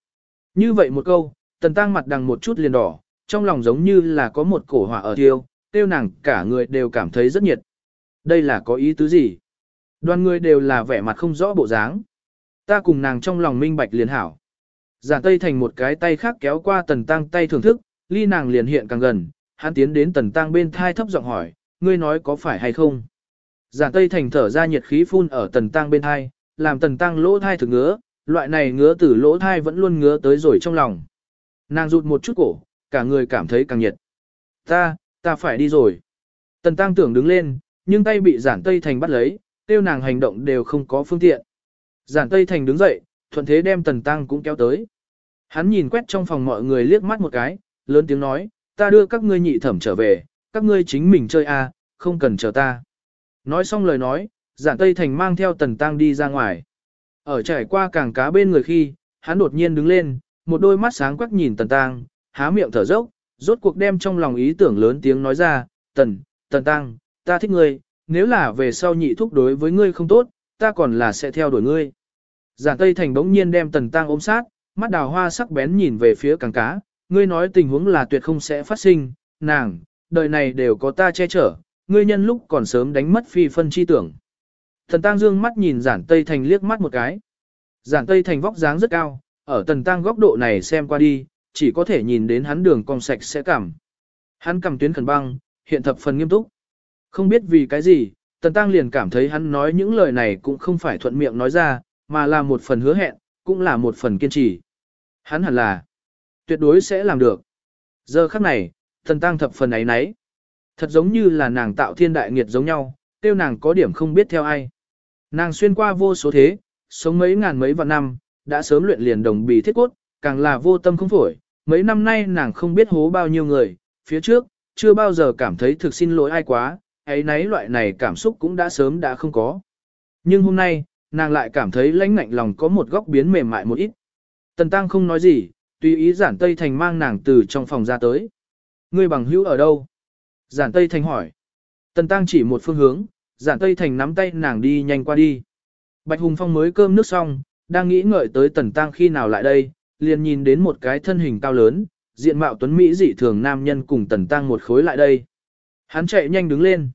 Như vậy một câu, Tần Tăng mặt đằng một chút liền đỏ, trong lòng giống như là có một cổ hỏa ở thiêu, tiêu nàng cả người đều cảm thấy rất nhiệt. Đây là có ý tứ gì? Đoàn người đều là vẻ mặt không rõ bộ dáng. Ta cùng nàng trong lòng minh bạch liền hảo. Giản Tây Thành một cái tay khác kéo qua Tần Tăng tay thưởng thức, ly nàng liền hiện càng gần, hắn tiến đến Tần Tăng bên thai thấp giọng hỏi, ngươi nói có phải hay không? Giản Tây Thành thở ra nhiệt khí phun ở Tần Tăng bên thai, làm Tần Tăng lỗ thai thực ngứa, loại này ngứa từ lỗ thai vẫn luôn ngứa tới rồi trong lòng. Nàng rụt một chút cổ, cả người cảm thấy càng nhiệt. Ta, ta phải đi rồi. Tần Tăng tưởng đứng lên, nhưng tay bị giản Tây Thành bắt lấy, tiêu nàng hành động đều không có phương tiện. Giản Tây Thành đứng dậy, thuận thế đem Tần Tăng cũng kéo tới. Hắn nhìn quét trong phòng mọi người liếc mắt một cái, lớn tiếng nói, ta đưa các ngươi nhị thẩm trở về, các ngươi chính mình chơi a, không cần chờ ta. Nói xong lời nói, Giản Tây Thành mang theo Tần Tăng đi ra ngoài. Ở trải qua cảng cá bên người khi, hắn đột nhiên đứng lên, một đôi mắt sáng quắc nhìn Tần Tăng, há miệng thở dốc, rốt cuộc đem trong lòng ý tưởng lớn tiếng nói ra, Tần, Tần Tăng, ta thích ngươi, nếu là về sau nhị thúc đối với ngươi không tốt, ta còn là sẽ theo đuổi ngươi. Giản Tây Thành bỗng nhiên đem Tần Tăng ôm sát, mắt đào hoa sắc bén nhìn về phía càng cá, ngươi nói tình huống là tuyệt không sẽ phát sinh, nàng, đời này đều có ta che chở, ngươi nhân lúc còn sớm đánh mất phi phân chi tưởng. Thần Tăng dương mắt nhìn Giản Tây Thành liếc mắt một cái. Giản Tây Thành vóc dáng rất cao, ở Tần Tăng góc độ này xem qua đi, chỉ có thể nhìn đến hắn đường cong sạch sẽ cảm. Hắn cầm tuyến khẩn băng, hiện thập phần nghiêm túc. Không biết vì cái gì, Tần Tăng liền cảm thấy hắn nói những lời này cũng không phải thuận miệng nói ra, mà là một phần hứa hẹn, cũng là một phần kiên trì. Hắn hẳn là, tuyệt đối sẽ làm được. Giờ khắc này, thần tăng thập phần ấy nấy. Thật giống như là nàng tạo thiên đại nghiệt giống nhau, tiêu nàng có điểm không biết theo ai. Nàng xuyên qua vô số thế, sống mấy ngàn mấy vạn năm, đã sớm luyện liền đồng bì thiết cốt, càng là vô tâm không phổi. Mấy năm nay nàng không biết hố bao nhiêu người, phía trước, chưa bao giờ cảm thấy thực xin lỗi ai quá, ấy nấy loại này cảm xúc cũng đã sớm đã không có. Nhưng hôm nay, nàng lại cảm thấy lãnh ngạnh lòng có một góc biến mềm mại một ít. Tần Tăng không nói gì, tùy ý giản Tây Thành mang nàng từ trong phòng ra tới. Ngươi bằng hữu ở đâu? Giản Tây Thành hỏi. Tần Tăng chỉ một phương hướng, giản Tây Thành nắm tay nàng đi nhanh qua đi. Bạch Hùng Phong mới cơm nước xong, đang nghĩ ngợi tới Tần Tăng khi nào lại đây, liền nhìn đến một cái thân hình cao lớn, diện mạo tuấn Mỹ dị thường nam nhân cùng Tần Tăng một khối lại đây. Hắn chạy nhanh đứng lên.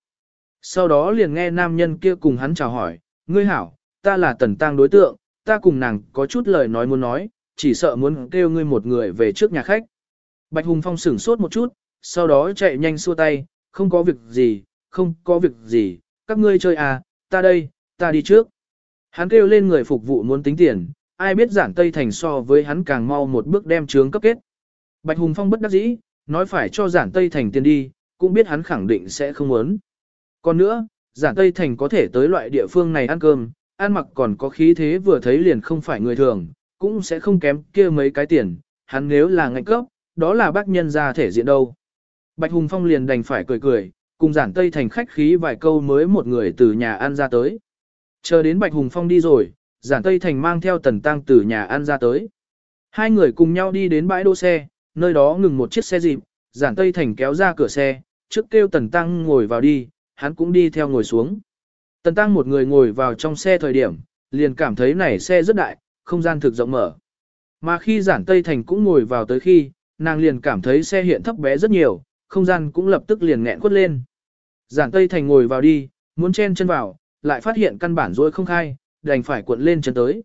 Sau đó liền nghe nam nhân kia cùng hắn chào hỏi, ngươi hảo, ta là Tần Tăng đối tượng, ta cùng nàng có chút lời nói muốn nói, chỉ sợ muốn kêu ngươi một người về trước nhà khách. Bạch Hùng Phong sửng sốt một chút, sau đó chạy nhanh xua tay, không có việc gì, không có việc gì, các ngươi chơi à, ta đây, ta đi trước. Hắn kêu lên người phục vụ muốn tính tiền, ai biết giản Tây Thành so với hắn càng mau một bước đem trướng cấp kết. Bạch Hùng Phong bất đắc dĩ, nói phải cho giản Tây Thành tiền đi, cũng biết hắn khẳng định sẽ không muốn. Còn nữa, giản Tây Thành có thể tới loại địa phương này ăn cơm, ăn mặc còn có khí thế vừa thấy liền không phải người thường, cũng sẽ không kém kia mấy cái tiền, hắn nếu là ngạch cấp, đó là bác nhân ra thể diện đâu. Bạch Hùng Phong liền đành phải cười cười, cùng giản Tây Thành khách khí vài câu mới một người từ nhà ăn ra tới. Chờ đến Bạch Hùng Phong đi rồi, giản Tây Thành mang theo tần tăng từ nhà ăn ra tới. Hai người cùng nhau đi đến bãi đỗ xe, nơi đó ngừng một chiếc xe dịp, giản Tây Thành kéo ra cửa xe, trước kêu tần tăng ngồi vào đi, hắn cũng đi theo ngồi xuống. Tần tăng một người ngồi vào trong xe thời điểm, liền cảm thấy này xe rất đại, không gian thực rộng mở. Mà khi giản Tây Thành cũng ngồi vào tới khi, nàng liền cảm thấy xe hiện thấp bé rất nhiều, không gian cũng lập tức liền nghẹn quất lên. Giản Tây Thành ngồi vào đi, muốn chen chân vào, lại phát hiện căn bản rồi không khai, đành phải cuộn lên chân tới.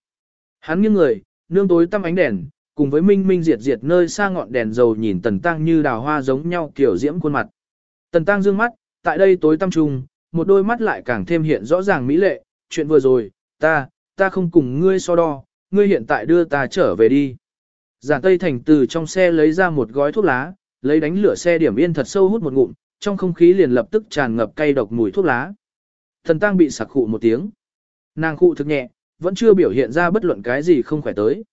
Hắn nghiêng người, nương tối tăm ánh đèn, cùng với minh minh diệt diệt nơi xa ngọn đèn dầu nhìn Tần Tăng như đào hoa giống nhau kiểu diễm khuôn mặt. Tần Tăng dương mắt, tại đây tối tăm trùng, một đôi mắt lại càng thêm hiện rõ ràng mỹ lệ, chuyện vừa rồi, ta, ta không cùng ngươi so đo, ngươi hiện tại đưa ta trở về đi. Giản Tây Thành từ trong xe lấy ra một gói thuốc lá, lấy đánh lửa xe điểm yên thật sâu hút một ngụm, trong không khí liền lập tức tràn ngập cay độc mùi thuốc lá. Thần tang bị sặc khụ một tiếng. Nàng khụ thực nhẹ, vẫn chưa biểu hiện ra bất luận cái gì không khỏe tới.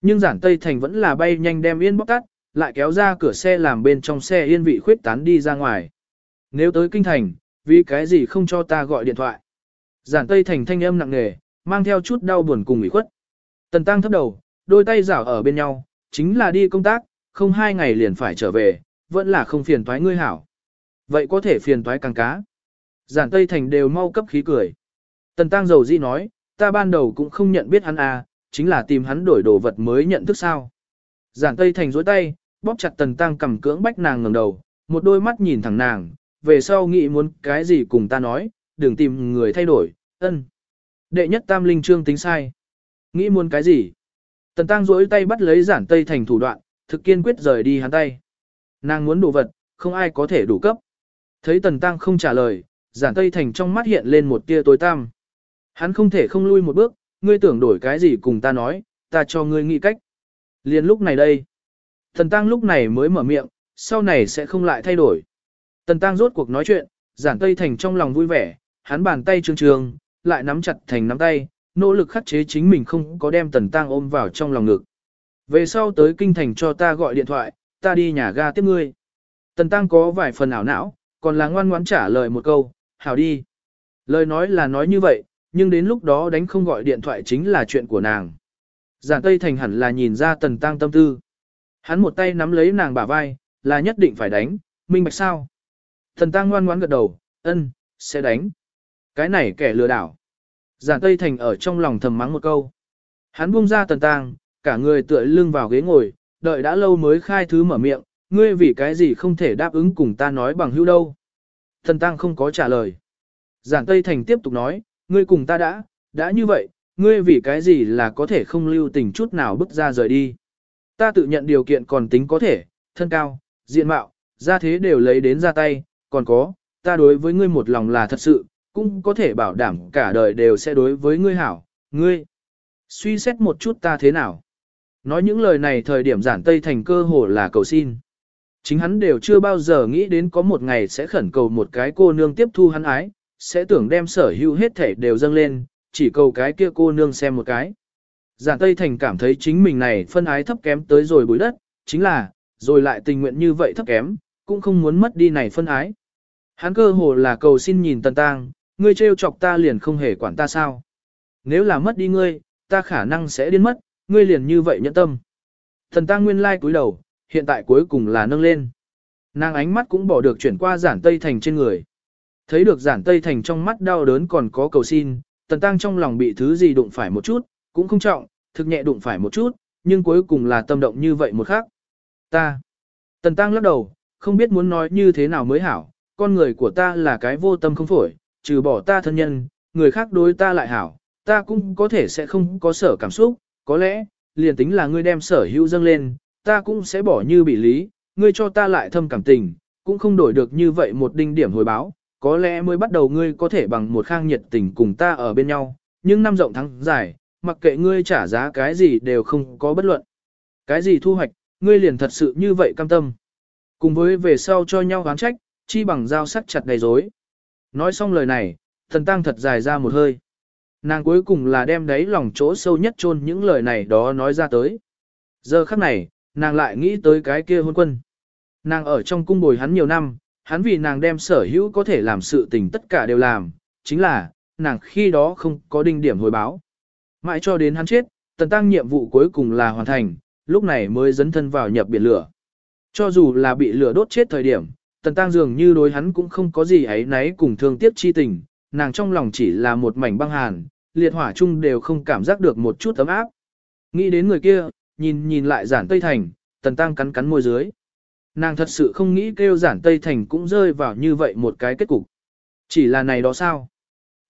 Nhưng giản Tây Thành vẫn là bay nhanh đem yên bóc tắt, lại kéo ra cửa xe làm bên trong xe yên vị khuyết tán đi ra ngoài. Nếu tới kinh thành, vì cái gì không cho ta gọi điện thoại. Giản Tây Thành thanh âm nặng nề, mang theo chút đau buồn cùng ủy khuất. Tần Tăng thấp đầu, đôi tay giảo ở bên nhau, chính là đi công tác, không hai ngày liền phải trở về, vẫn là không phiền toái ngươi hảo. Vậy có thể phiền toái càng cá. Giản Tây Thành đều mau cấp khí cười. Tần Tăng dầu di nói, ta ban đầu cũng không nhận biết hắn à, chính là tìm hắn đổi đồ vật mới nhận thức sao. Giản Tây Thành dối tay, bóp chặt Tần Tăng cầm cưỡng bách nàng ngẩng đầu, một đôi mắt nhìn thẳng nàng, về sau nghĩ muốn cái gì cùng ta nói, đừng tìm người thay đổi, ân. Đệ nhất tam linh trương tính sai. Nghĩ muốn cái gì? Tần Tăng dối tay bắt lấy giản tây thành thủ đoạn, thực kiên quyết rời đi hắn tay. Nàng muốn đồ vật, không ai có thể đủ cấp. Thấy Tần Tăng không trả lời, giản tây thành trong mắt hiện lên một tia tối tăm. Hắn không thể không lui một bước, ngươi tưởng đổi cái gì cùng ta nói, ta cho ngươi nghĩ cách. Liên lúc này đây. Tần Tăng lúc này mới mở miệng, sau này sẽ không lại thay đổi. Tần Tăng rốt cuộc nói chuyện, giản tây thành trong lòng vui vẻ, hắn bàn tay trương trương, lại nắm chặt thành nắm tay, nỗ lực khắc chế chính mình không có đem Tần Tăng ôm vào trong lòng ngực. Về sau tới kinh thành cho ta gọi điện thoại, ta đi nhà ga tiếp ngươi. Tần Tăng có vài phần ảo não, còn là ngoan ngoãn trả lời một câu, hảo đi. Lời nói là nói như vậy, nhưng đến lúc đó đánh không gọi điện thoại chính là chuyện của nàng. Giản Tây Thành hẳn là nhìn ra Tần Tăng tâm tư. Hắn một tay nắm lấy nàng bả vai, là nhất định phải đánh, minh bạch sao. Tần Tăng ngoan ngoãn gật đầu, ân, sẽ đánh. Cái này kẻ lừa đảo. Giản Tây Thành ở trong lòng thầm mắng một câu. Hắn buông ra tần Tăng cả người tựa lưng vào ghế ngồi, đợi đã lâu mới khai thứ mở miệng, ngươi vì cái gì không thể đáp ứng cùng ta nói bằng hữu đâu. Thần tăng không có trả lời. Giản Tây Thành tiếp tục nói, ngươi cùng ta đã, đã như vậy, ngươi vì cái gì là có thể không lưu tình chút nào bước ra rời đi. Ta tự nhận điều kiện còn tính có thể, thân cao, diện mạo, ra thế đều lấy đến ra tay, còn có, ta đối với ngươi một lòng là thật sự, cũng có thể bảo đảm cả đời đều sẽ đối với ngươi hảo, ngươi. Suy xét một chút ta thế nào? Nói những lời này thời điểm giản tây thành cơ hồ là cầu xin. Chính hắn đều chưa bao giờ nghĩ đến có một ngày sẽ khẩn cầu một cái cô nương tiếp thu hắn ái, sẽ tưởng đem sở hữu hết thể đều dâng lên, chỉ cầu cái kia cô nương xem một cái. Giản Tây Thành cảm thấy chính mình này phân ái thấp kém tới rồi bụi đất, chính là, rồi lại tình nguyện như vậy thấp kém, cũng không muốn mất đi này phân ái. Hắn cơ hồ là cầu xin nhìn Tần tang ngươi trêu chọc ta liền không hề quản ta sao. Nếu là mất đi ngươi, ta khả năng sẽ điên mất, ngươi liền như vậy nhẫn tâm. Thần Tăng nguyên lai cúi đầu, hiện tại cuối cùng là nâng lên. Nàng ánh mắt cũng bỏ được chuyển qua giản Tây Thành trên người. Thấy được giản Tây Thành trong mắt đau đớn còn có cầu xin, Tần Tăng trong lòng bị thứ gì đụng phải một chút, cũng không trọng, thực nhẹ đụng phải một chút, nhưng cuối cùng là tâm động như vậy một khắc. Ta. Tần Tăng lắc đầu, không biết muốn nói như thế nào mới hảo, con người của ta là cái vô tâm không phổi, trừ bỏ ta thân nhân, người khác đối ta lại hảo, ta cũng có thể sẽ không có sở cảm xúc, có lẽ, liền tính là ngươi đem sở hữu dâng lên, ta cũng sẽ bỏ như bị lý, ngươi cho ta lại thâm cảm tình, cũng không đổi được như vậy một đinh điểm hồi báo, có lẽ mới bắt đầu ngươi có thể bằng một khang nhiệt tình cùng ta ở bên nhau, nhưng năm rộng tháng dài, mặc kệ ngươi trả giá cái gì đều không có bất luận. Cái gì thu hoạch, ngươi liền thật sự như vậy cam tâm. Cùng với về sau cho nhau oán trách, chi bằng dao sắc chặt đầy rối. Nói xong lời này, thần tăng thật dài ra một hơi. Nàng cuối cùng là đem đấy lòng chỗ sâu nhất chôn những lời này đó nói ra tới. Giờ khắc này, nàng lại nghĩ tới cái kia hôn quân. Nàng ở trong cung bồi hắn nhiều năm, hắn vì nàng đem sở hữu có thể làm sự tình tất cả đều làm, chính là, nàng khi đó không có đinh điểm hồi báo. Mãi cho đến hắn chết, tần tăng nhiệm vụ cuối cùng là hoàn thành, lúc này mới dấn thân vào nhập biển lửa. Cho dù là bị lửa đốt chết thời điểm, tần tăng dường như đối hắn cũng không có gì ấy náy cùng thương tiếc chi tình, nàng trong lòng chỉ là một mảnh băng hàn, liệt hỏa chung đều không cảm giác được một chút ấm áp. Nghĩ đến người kia, nhìn nhìn lại giản Tây Thành, tần tăng cắn cắn môi dưới. Nàng thật sự không nghĩ kêu giản Tây Thành cũng rơi vào như vậy một cái kết cục. Chỉ là này đó sao?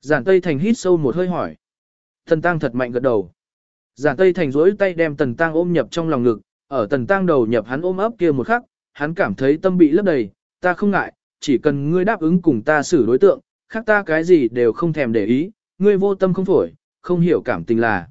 Giản Tây Thành hít sâu một hơi hỏi. Tần tăng thật mạnh gật đầu. Giản Tây Thành duỗi tay đem tần tăng ôm nhập trong lòng ngực, ở tần tăng đầu nhập hắn ôm ấp kia một khắc, hắn cảm thấy tâm bị lấp đầy, ta không ngại, chỉ cần ngươi đáp ứng cùng ta xử đối tượng, khác ta cái gì đều không thèm để ý, ngươi vô tâm không phổi, không hiểu cảm tình là.